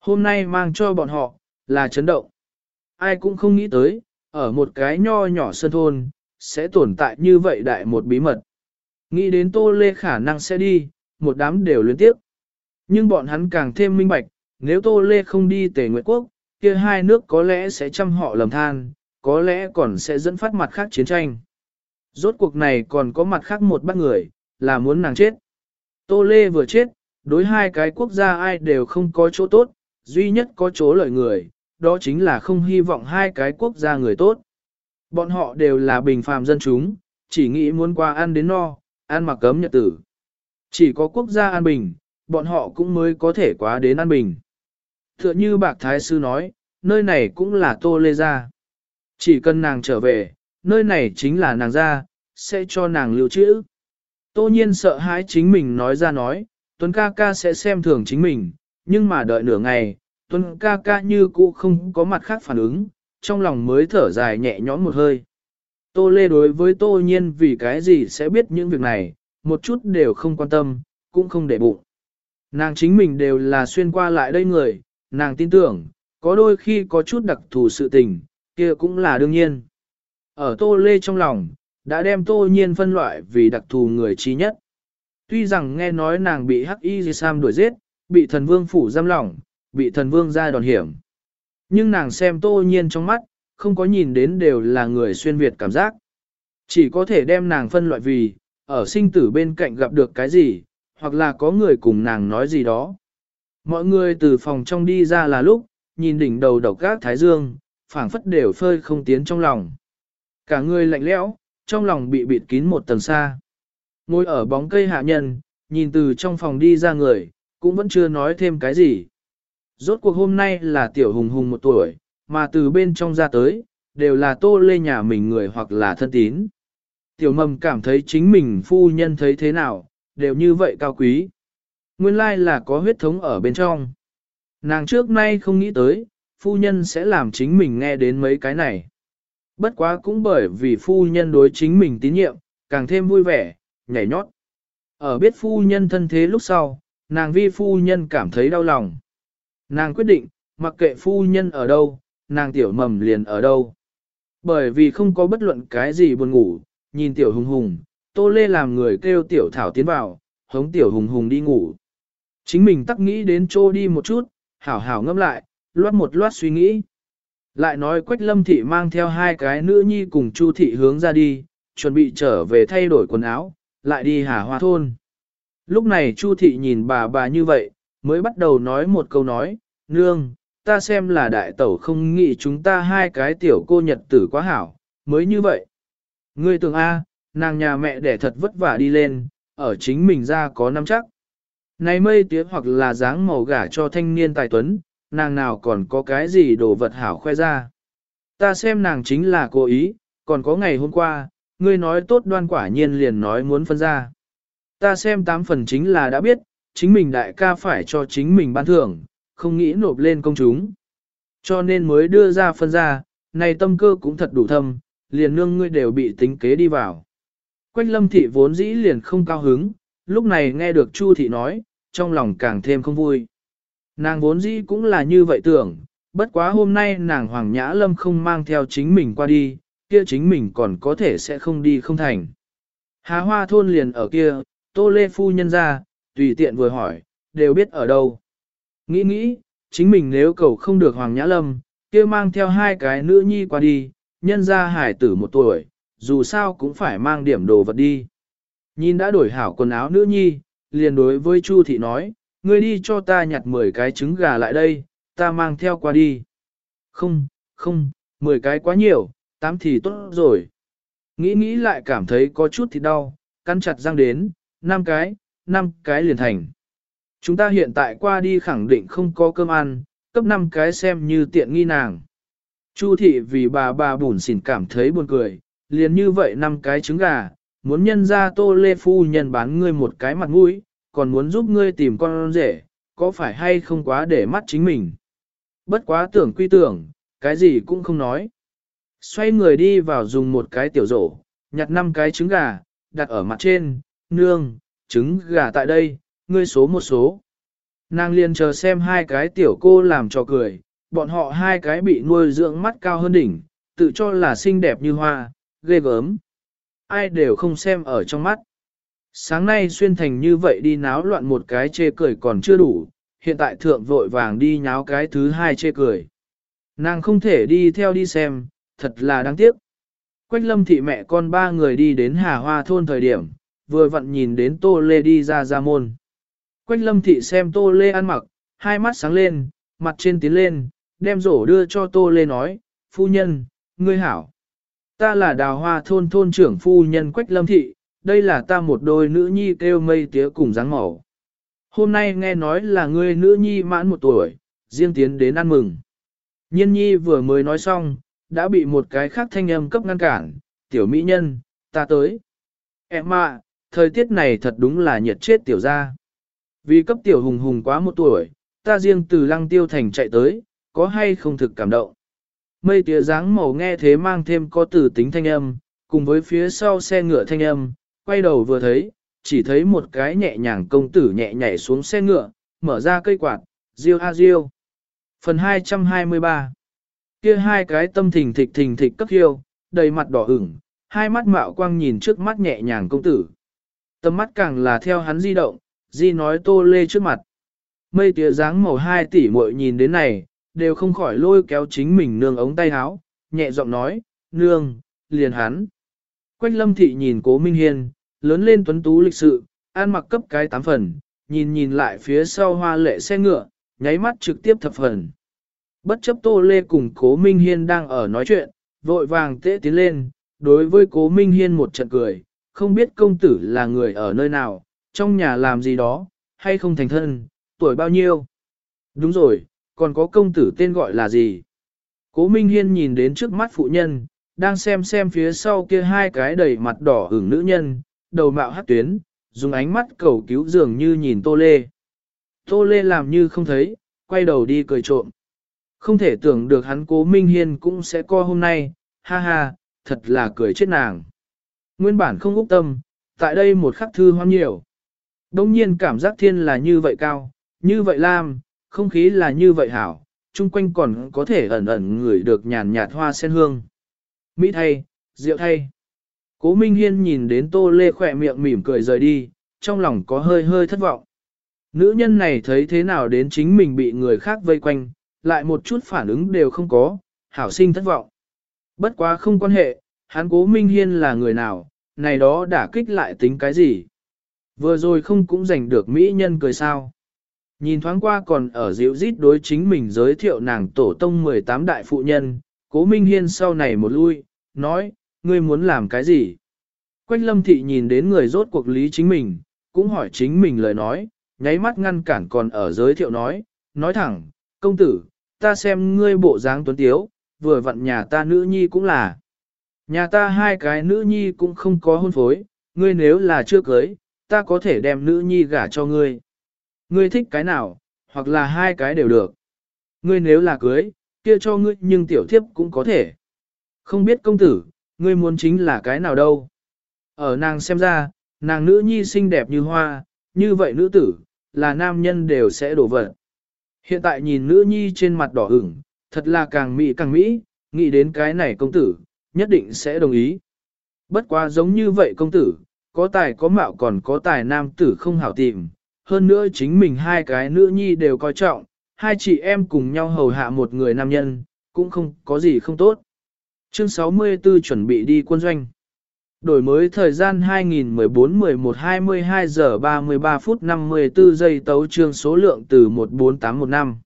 Hôm nay mang cho bọn họ, là chấn động. Ai cũng không nghĩ tới, ở một cái nho nhỏ sân thôn, sẽ tồn tại như vậy đại một bí mật. Nghĩ đến Tô Lê khả năng sẽ đi, một đám đều liên tiếp. Nhưng bọn hắn càng thêm minh bạch, nếu Tô Lê không đi Tề Nguyệt Quốc, kia hai nước có lẽ sẽ chăm họ lầm than, có lẽ còn sẽ dẫn phát mặt khác chiến tranh. Rốt cuộc này còn có mặt khác một bác người, là muốn nàng chết. Tô Lê vừa chết, đối hai cái quốc gia ai đều không có chỗ tốt, duy nhất có chỗ lợi người, đó chính là không hy vọng hai cái quốc gia người tốt. Bọn họ đều là bình phàm dân chúng, chỉ nghĩ muốn qua ăn đến no, ăn mặc cấm nhật tử. Chỉ có quốc gia an bình, bọn họ cũng mới có thể quá đến an bình. Tựa như bạc thái sư nói, nơi này cũng là tô lê gia. Chỉ cần nàng trở về, nơi này chính là nàng gia, sẽ cho nàng lưu trữ. Tô nhiên sợ hãi chính mình nói ra nói, Tuấn ca ca sẽ xem thường chính mình, nhưng mà đợi nửa ngày, Tuấn ca ca như cũ không có mặt khác phản ứng, trong lòng mới thở dài nhẹ nhõm một hơi. Tô Lê đối với Tô Nhiên vì cái gì sẽ biết những việc này, một chút đều không quan tâm, cũng không để bụng. Nàng chính mình đều là xuyên qua lại đây người, nàng tin tưởng, có đôi khi có chút đặc thù sự tình, kia cũng là đương nhiên. Ở Tô Lê trong lòng, đã đem Tô Nhiên phân loại vì đặc thù người trí nhất. Tuy rằng nghe nói nàng bị Hắc Y Sam đuổi giết, bị thần vương phủ giam lỏng, bị thần vương ra đòn hiểm. Nhưng nàng xem tô nhiên trong mắt, không có nhìn đến đều là người xuyên Việt cảm giác. Chỉ có thể đem nàng phân loại vì, ở sinh tử bên cạnh gặp được cái gì, hoặc là có người cùng nàng nói gì đó. Mọi người từ phòng trong đi ra là lúc, nhìn đỉnh đầu độc gác thái dương, phảng phất đều phơi không tiến trong lòng. Cả người lạnh lẽo, trong lòng bị bịt kín một tầng xa. Ngồi ở bóng cây hạ nhân, nhìn từ trong phòng đi ra người, cũng vẫn chưa nói thêm cái gì. Rốt cuộc hôm nay là tiểu hùng hùng một tuổi, mà từ bên trong ra tới, đều là tô lê nhà mình người hoặc là thân tín. Tiểu mầm cảm thấy chính mình phu nhân thấy thế nào, đều như vậy cao quý. Nguyên lai là có huyết thống ở bên trong. Nàng trước nay không nghĩ tới, phu nhân sẽ làm chính mình nghe đến mấy cái này. Bất quá cũng bởi vì phu nhân đối chính mình tín nhiệm, càng thêm vui vẻ, nhảy nhót. Ở biết phu nhân thân thế lúc sau, nàng vi phu nhân cảm thấy đau lòng. Nàng quyết định, mặc kệ phu nhân ở đâu, nàng tiểu mầm liền ở đâu. Bởi vì không có bất luận cái gì buồn ngủ, nhìn tiểu hùng hùng, tô lê làm người kêu tiểu thảo tiến vào, hống tiểu hùng hùng đi ngủ. Chính mình tắc nghĩ đến chỗ đi một chút, hảo hảo ngâm lại, loát một loát suy nghĩ. Lại nói Quách Lâm Thị mang theo hai cái nữ nhi cùng Chu Thị hướng ra đi, chuẩn bị trở về thay đổi quần áo, lại đi hà hoa thôn. Lúc này Chu Thị nhìn bà bà như vậy, mới bắt đầu nói một câu nói, nương, ta xem là đại tẩu không nghĩ chúng ta hai cái tiểu cô nhật tử quá hảo, mới như vậy. Ngươi tưởng A, nàng nhà mẹ đẻ thật vất vả đi lên, ở chính mình ra có năm chắc. Này mây tía hoặc là dáng màu gả cho thanh niên tài tuấn, nàng nào còn có cái gì đồ vật hảo khoe ra. Ta xem nàng chính là cố ý, còn có ngày hôm qua, ngươi nói tốt đoan quả nhiên liền nói muốn phân ra. Ta xem tám phần chính là đã biết, chính mình đại ca phải cho chính mình ban thưởng, không nghĩ nộp lên công chúng. Cho nên mới đưa ra phân ra, này tâm cơ cũng thật đủ thâm, liền nương ngươi đều bị tính kế đi vào. Quách lâm thị vốn dĩ liền không cao hứng, lúc này nghe được Chu thị nói, trong lòng càng thêm không vui. Nàng vốn dĩ cũng là như vậy tưởng, bất quá hôm nay nàng Hoàng Nhã Lâm không mang theo chính mình qua đi, kia chính mình còn có thể sẽ không đi không thành. Hà hoa thôn liền ở kia, tô lê phu nhân ra, tùy tiện vừa hỏi, đều biết ở đâu. Nghĩ nghĩ, chính mình nếu cầu không được Hoàng Nhã Lâm, kia mang theo hai cái nữ nhi qua đi, nhân ra hải tử một tuổi, dù sao cũng phải mang điểm đồ vật đi. Nhìn đã đổi hảo quần áo nữ nhi, liền đối với Chu thị nói, ngươi đi cho ta nhặt 10 cái trứng gà lại đây, ta mang theo qua đi. Không, không, 10 cái quá nhiều, tám thì tốt rồi. Nghĩ nghĩ lại cảm thấy có chút thì đau, căn chặt răng đến, 5 cái, năm cái liền thành. Chúng ta hiện tại qua đi khẳng định không có cơm ăn, cấp năm cái xem như tiện nghi nàng. Chu thị vì bà bà bùn xỉn cảm thấy buồn cười, liền như vậy năm cái trứng gà, muốn nhân ra tô lê phu nhân bán ngươi một cái mặt mũi, còn muốn giúp ngươi tìm con rể, có phải hay không quá để mắt chính mình. Bất quá tưởng quy tưởng, cái gì cũng không nói. Xoay người đi vào dùng một cái tiểu rổ, nhặt năm cái trứng gà, đặt ở mặt trên, nương, trứng gà tại đây, ngươi số một số. Nàng liền chờ xem hai cái tiểu cô làm cho cười, bọn họ hai cái bị nuôi dưỡng mắt cao hơn đỉnh, tự cho là xinh đẹp như hoa, ghê gớm. Ai đều không xem ở trong mắt. Sáng nay xuyên thành như vậy đi náo loạn một cái chê cười còn chưa đủ, hiện tại thượng vội vàng đi nháo cái thứ hai chê cười. Nàng không thể đi theo đi xem, thật là đáng tiếc. Quách lâm thị mẹ con ba người đi đến Hà Hoa thôn thời điểm, vừa vặn nhìn đến Tô Lê đi ra ra môn. Quách lâm thị xem Tô Lê ăn mặc, hai mắt sáng lên, mặt trên tiến lên, đem rổ đưa cho Tô Lê nói, phu nhân, ngươi hảo. Ta là đào hoa thôn thôn trưởng phu nhân Quách lâm thị, đây là ta một đôi nữ nhi kêu mây tía cùng dáng màu. Hôm nay nghe nói là ngươi nữ nhi mãn một tuổi, riêng tiến đến ăn mừng. Nhiên nhi vừa mới nói xong, đã bị một cái khác thanh âm cấp ngăn cản, tiểu mỹ nhân, ta tới. Em ạ, thời tiết này thật đúng là nhiệt chết tiểu ra. Vì cấp tiểu hùng hùng quá một tuổi, ta riêng từ lăng tiêu thành chạy tới, có hay không thực cảm động. Mây tía dáng màu nghe thế mang thêm có tử tính thanh âm, cùng với phía sau xe ngựa thanh âm, quay đầu vừa thấy, chỉ thấy một cái nhẹ nhàng công tử nhẹ nhảy xuống xe ngựa, mở ra cây quạt, riêu a riêu. Phần 223 Kia hai cái tâm thình thịch thình thịch cấp hiêu, đầy mặt đỏ ửng, hai mắt mạo quang nhìn trước mắt nhẹ nhàng công tử. Tâm mắt càng là theo hắn di động, di nói tô lê trước mặt. Mây tía dáng màu hai tỷ muội nhìn đến này, đều không khỏi lôi kéo chính mình nương ống tay áo, nhẹ giọng nói, nương, liền hắn. Quách lâm thị nhìn cố Minh Hiên, lớn lên tuấn tú lịch sự, an mặc cấp cái tám phần, nhìn nhìn lại phía sau hoa lệ xe ngựa, nháy mắt trực tiếp thập phần. Bất chấp Tô Lê cùng Cố Minh Hiên đang ở nói chuyện, vội vàng tễ tiến lên, đối với Cố Minh Hiên một trận cười, không biết công tử là người ở nơi nào, trong nhà làm gì đó, hay không thành thân, tuổi bao nhiêu. Đúng rồi, còn có công tử tên gọi là gì? Cố Minh Hiên nhìn đến trước mắt phụ nhân, đang xem xem phía sau kia hai cái đầy mặt đỏ hưởng nữ nhân, đầu mạo hát tuyến, dùng ánh mắt cầu cứu dường như nhìn Tô Lê. Tô Lê làm như không thấy, quay đầu đi cười trộm. Không thể tưởng được hắn cố Minh Hiên cũng sẽ co hôm nay, ha ha, thật là cười chết nàng. Nguyên bản không úc tâm, tại đây một khắc thư hoang nhiều. Đông nhiên cảm giác thiên là như vậy cao, như vậy lam, không khí là như vậy hảo, chung quanh còn có thể ẩn ẩn ngửi được nhàn nhạt hoa sen hương. Mỹ thay, rượu thay. Cố Minh Hiên nhìn đến Tô Lê khỏe miệng mỉm cười rời đi, trong lòng có hơi hơi thất vọng. Nữ nhân này thấy thế nào đến chính mình bị người khác vây quanh, lại một chút phản ứng đều không có, hảo sinh thất vọng. Bất quá không quan hệ, hắn cố Minh Hiên là người nào, này đó đã kích lại tính cái gì. Vừa rồi không cũng giành được mỹ nhân cười sao. Nhìn thoáng qua còn ở dịu rít đối chính mình giới thiệu nàng tổ tông 18 đại phụ nhân, cố Minh Hiên sau này một lui, nói, ngươi muốn làm cái gì? Quách lâm thị nhìn đến người rốt cuộc lý chính mình, cũng hỏi chính mình lời nói, nháy mắt ngăn cản còn ở giới thiệu nói, nói thẳng, công tử, ta xem ngươi bộ dáng tuấn tiếu, vừa vặn nhà ta nữ nhi cũng là. Nhà ta hai cái nữ nhi cũng không có hôn phối, ngươi nếu là chưa cưới, ta có thể đem nữ nhi gả cho ngươi. Ngươi thích cái nào, hoặc là hai cái đều được. Ngươi nếu là cưới, kia cho ngươi nhưng tiểu thiếp cũng có thể. Không biết công tử, ngươi muốn chính là cái nào đâu. Ở nàng xem ra, nàng nữ nhi xinh đẹp như hoa, như vậy nữ tử, là nam nhân đều sẽ đổ vật. Hiện tại nhìn nữ nhi trên mặt đỏ ửng, thật là càng mỹ càng mỹ, nghĩ đến cái này công tử, nhất định sẽ đồng ý. Bất quá giống như vậy công tử, có tài có mạo còn có tài nam tử không hảo tìm, hơn nữa chính mình hai cái nữ nhi đều coi trọng, hai chị em cùng nhau hầu hạ một người nam nhân, cũng không có gì không tốt. Chương 64 chuẩn bị đi quân doanh. Đổi mới thời gian 2014-11-22 giờ 33 phút 54 giây tấu trương số lượng từ 14815.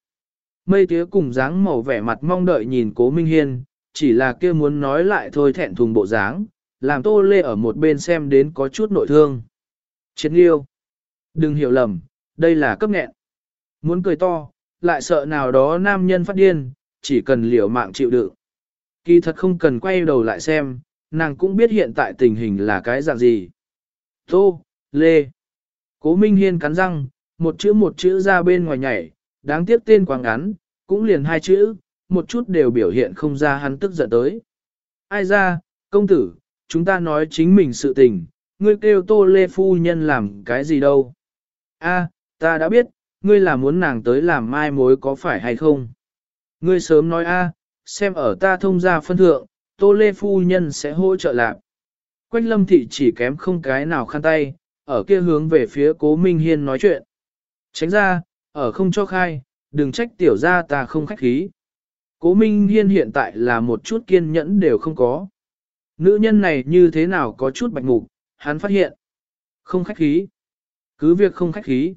Mây tía cùng dáng màu vẻ mặt mong đợi nhìn cố Minh Hiên, chỉ là kia muốn nói lại thôi thẹn thùng bộ dáng, làm tô lê ở một bên xem đến có chút nội thương. Chiến yêu. Đừng hiểu lầm, đây là cấp nghẹn. Muốn cười to, lại sợ nào đó nam nhân phát điên, chỉ cần liều mạng chịu đựng. Kỳ thật không cần quay đầu lại xem, nàng cũng biết hiện tại tình hình là cái dạng gì. Tô, Lê. Cố Minh Hiên cắn răng, một chữ một chữ ra bên ngoài nhảy, đáng tiếc tên quảng ngắn, cũng liền hai chữ, một chút đều biểu hiện không ra hắn tức giận tới. Ai ra, công tử, chúng ta nói chính mình sự tình, ngươi kêu tô lê phu nhân làm cái gì đâu. A, ta đã biết, ngươi là muốn nàng tới làm mai mối có phải hay không. Ngươi sớm nói a, xem ở ta thông gia phân thượng, tô lê phu nhân sẽ hỗ trợ lạc. Quách lâm thị chỉ kém không cái nào khăn tay, ở kia hướng về phía cố Minh Hiên nói chuyện. Tránh ra, ở không cho khai, đừng trách tiểu ra ta không khách khí. Cố Minh Hiên hiện tại là một chút kiên nhẫn đều không có. Nữ nhân này như thế nào có chút bạch mục, hắn phát hiện. Không khách khí. Cứ việc không khách khí.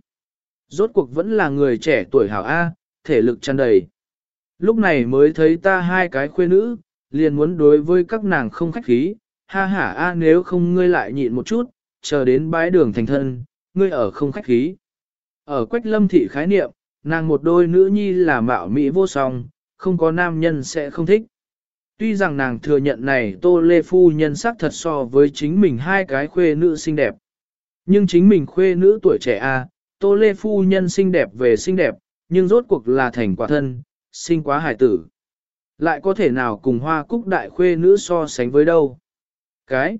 Rốt cuộc vẫn là người trẻ tuổi hảo A, thể lực tràn đầy. Lúc này mới thấy ta hai cái khuê nữ, liền muốn đối với các nàng không khách khí. Ha ha A nếu không ngươi lại nhịn một chút, chờ đến bái đường thành thân, ngươi ở không khách khí. Ở quách lâm thị khái niệm, nàng một đôi nữ nhi là mạo mỹ vô song, không có nam nhân sẽ không thích. Tuy rằng nàng thừa nhận này Tô Lê Phu nhân sắc thật so với chính mình hai cái khuê nữ xinh đẹp. Nhưng chính mình khuê nữ tuổi trẻ a, à, Tô Lê Phu nhân xinh đẹp về xinh đẹp, nhưng rốt cuộc là thành quả thân, sinh quá hải tử. Lại có thể nào cùng hoa cúc đại khuê nữ so sánh với đâu? Cái?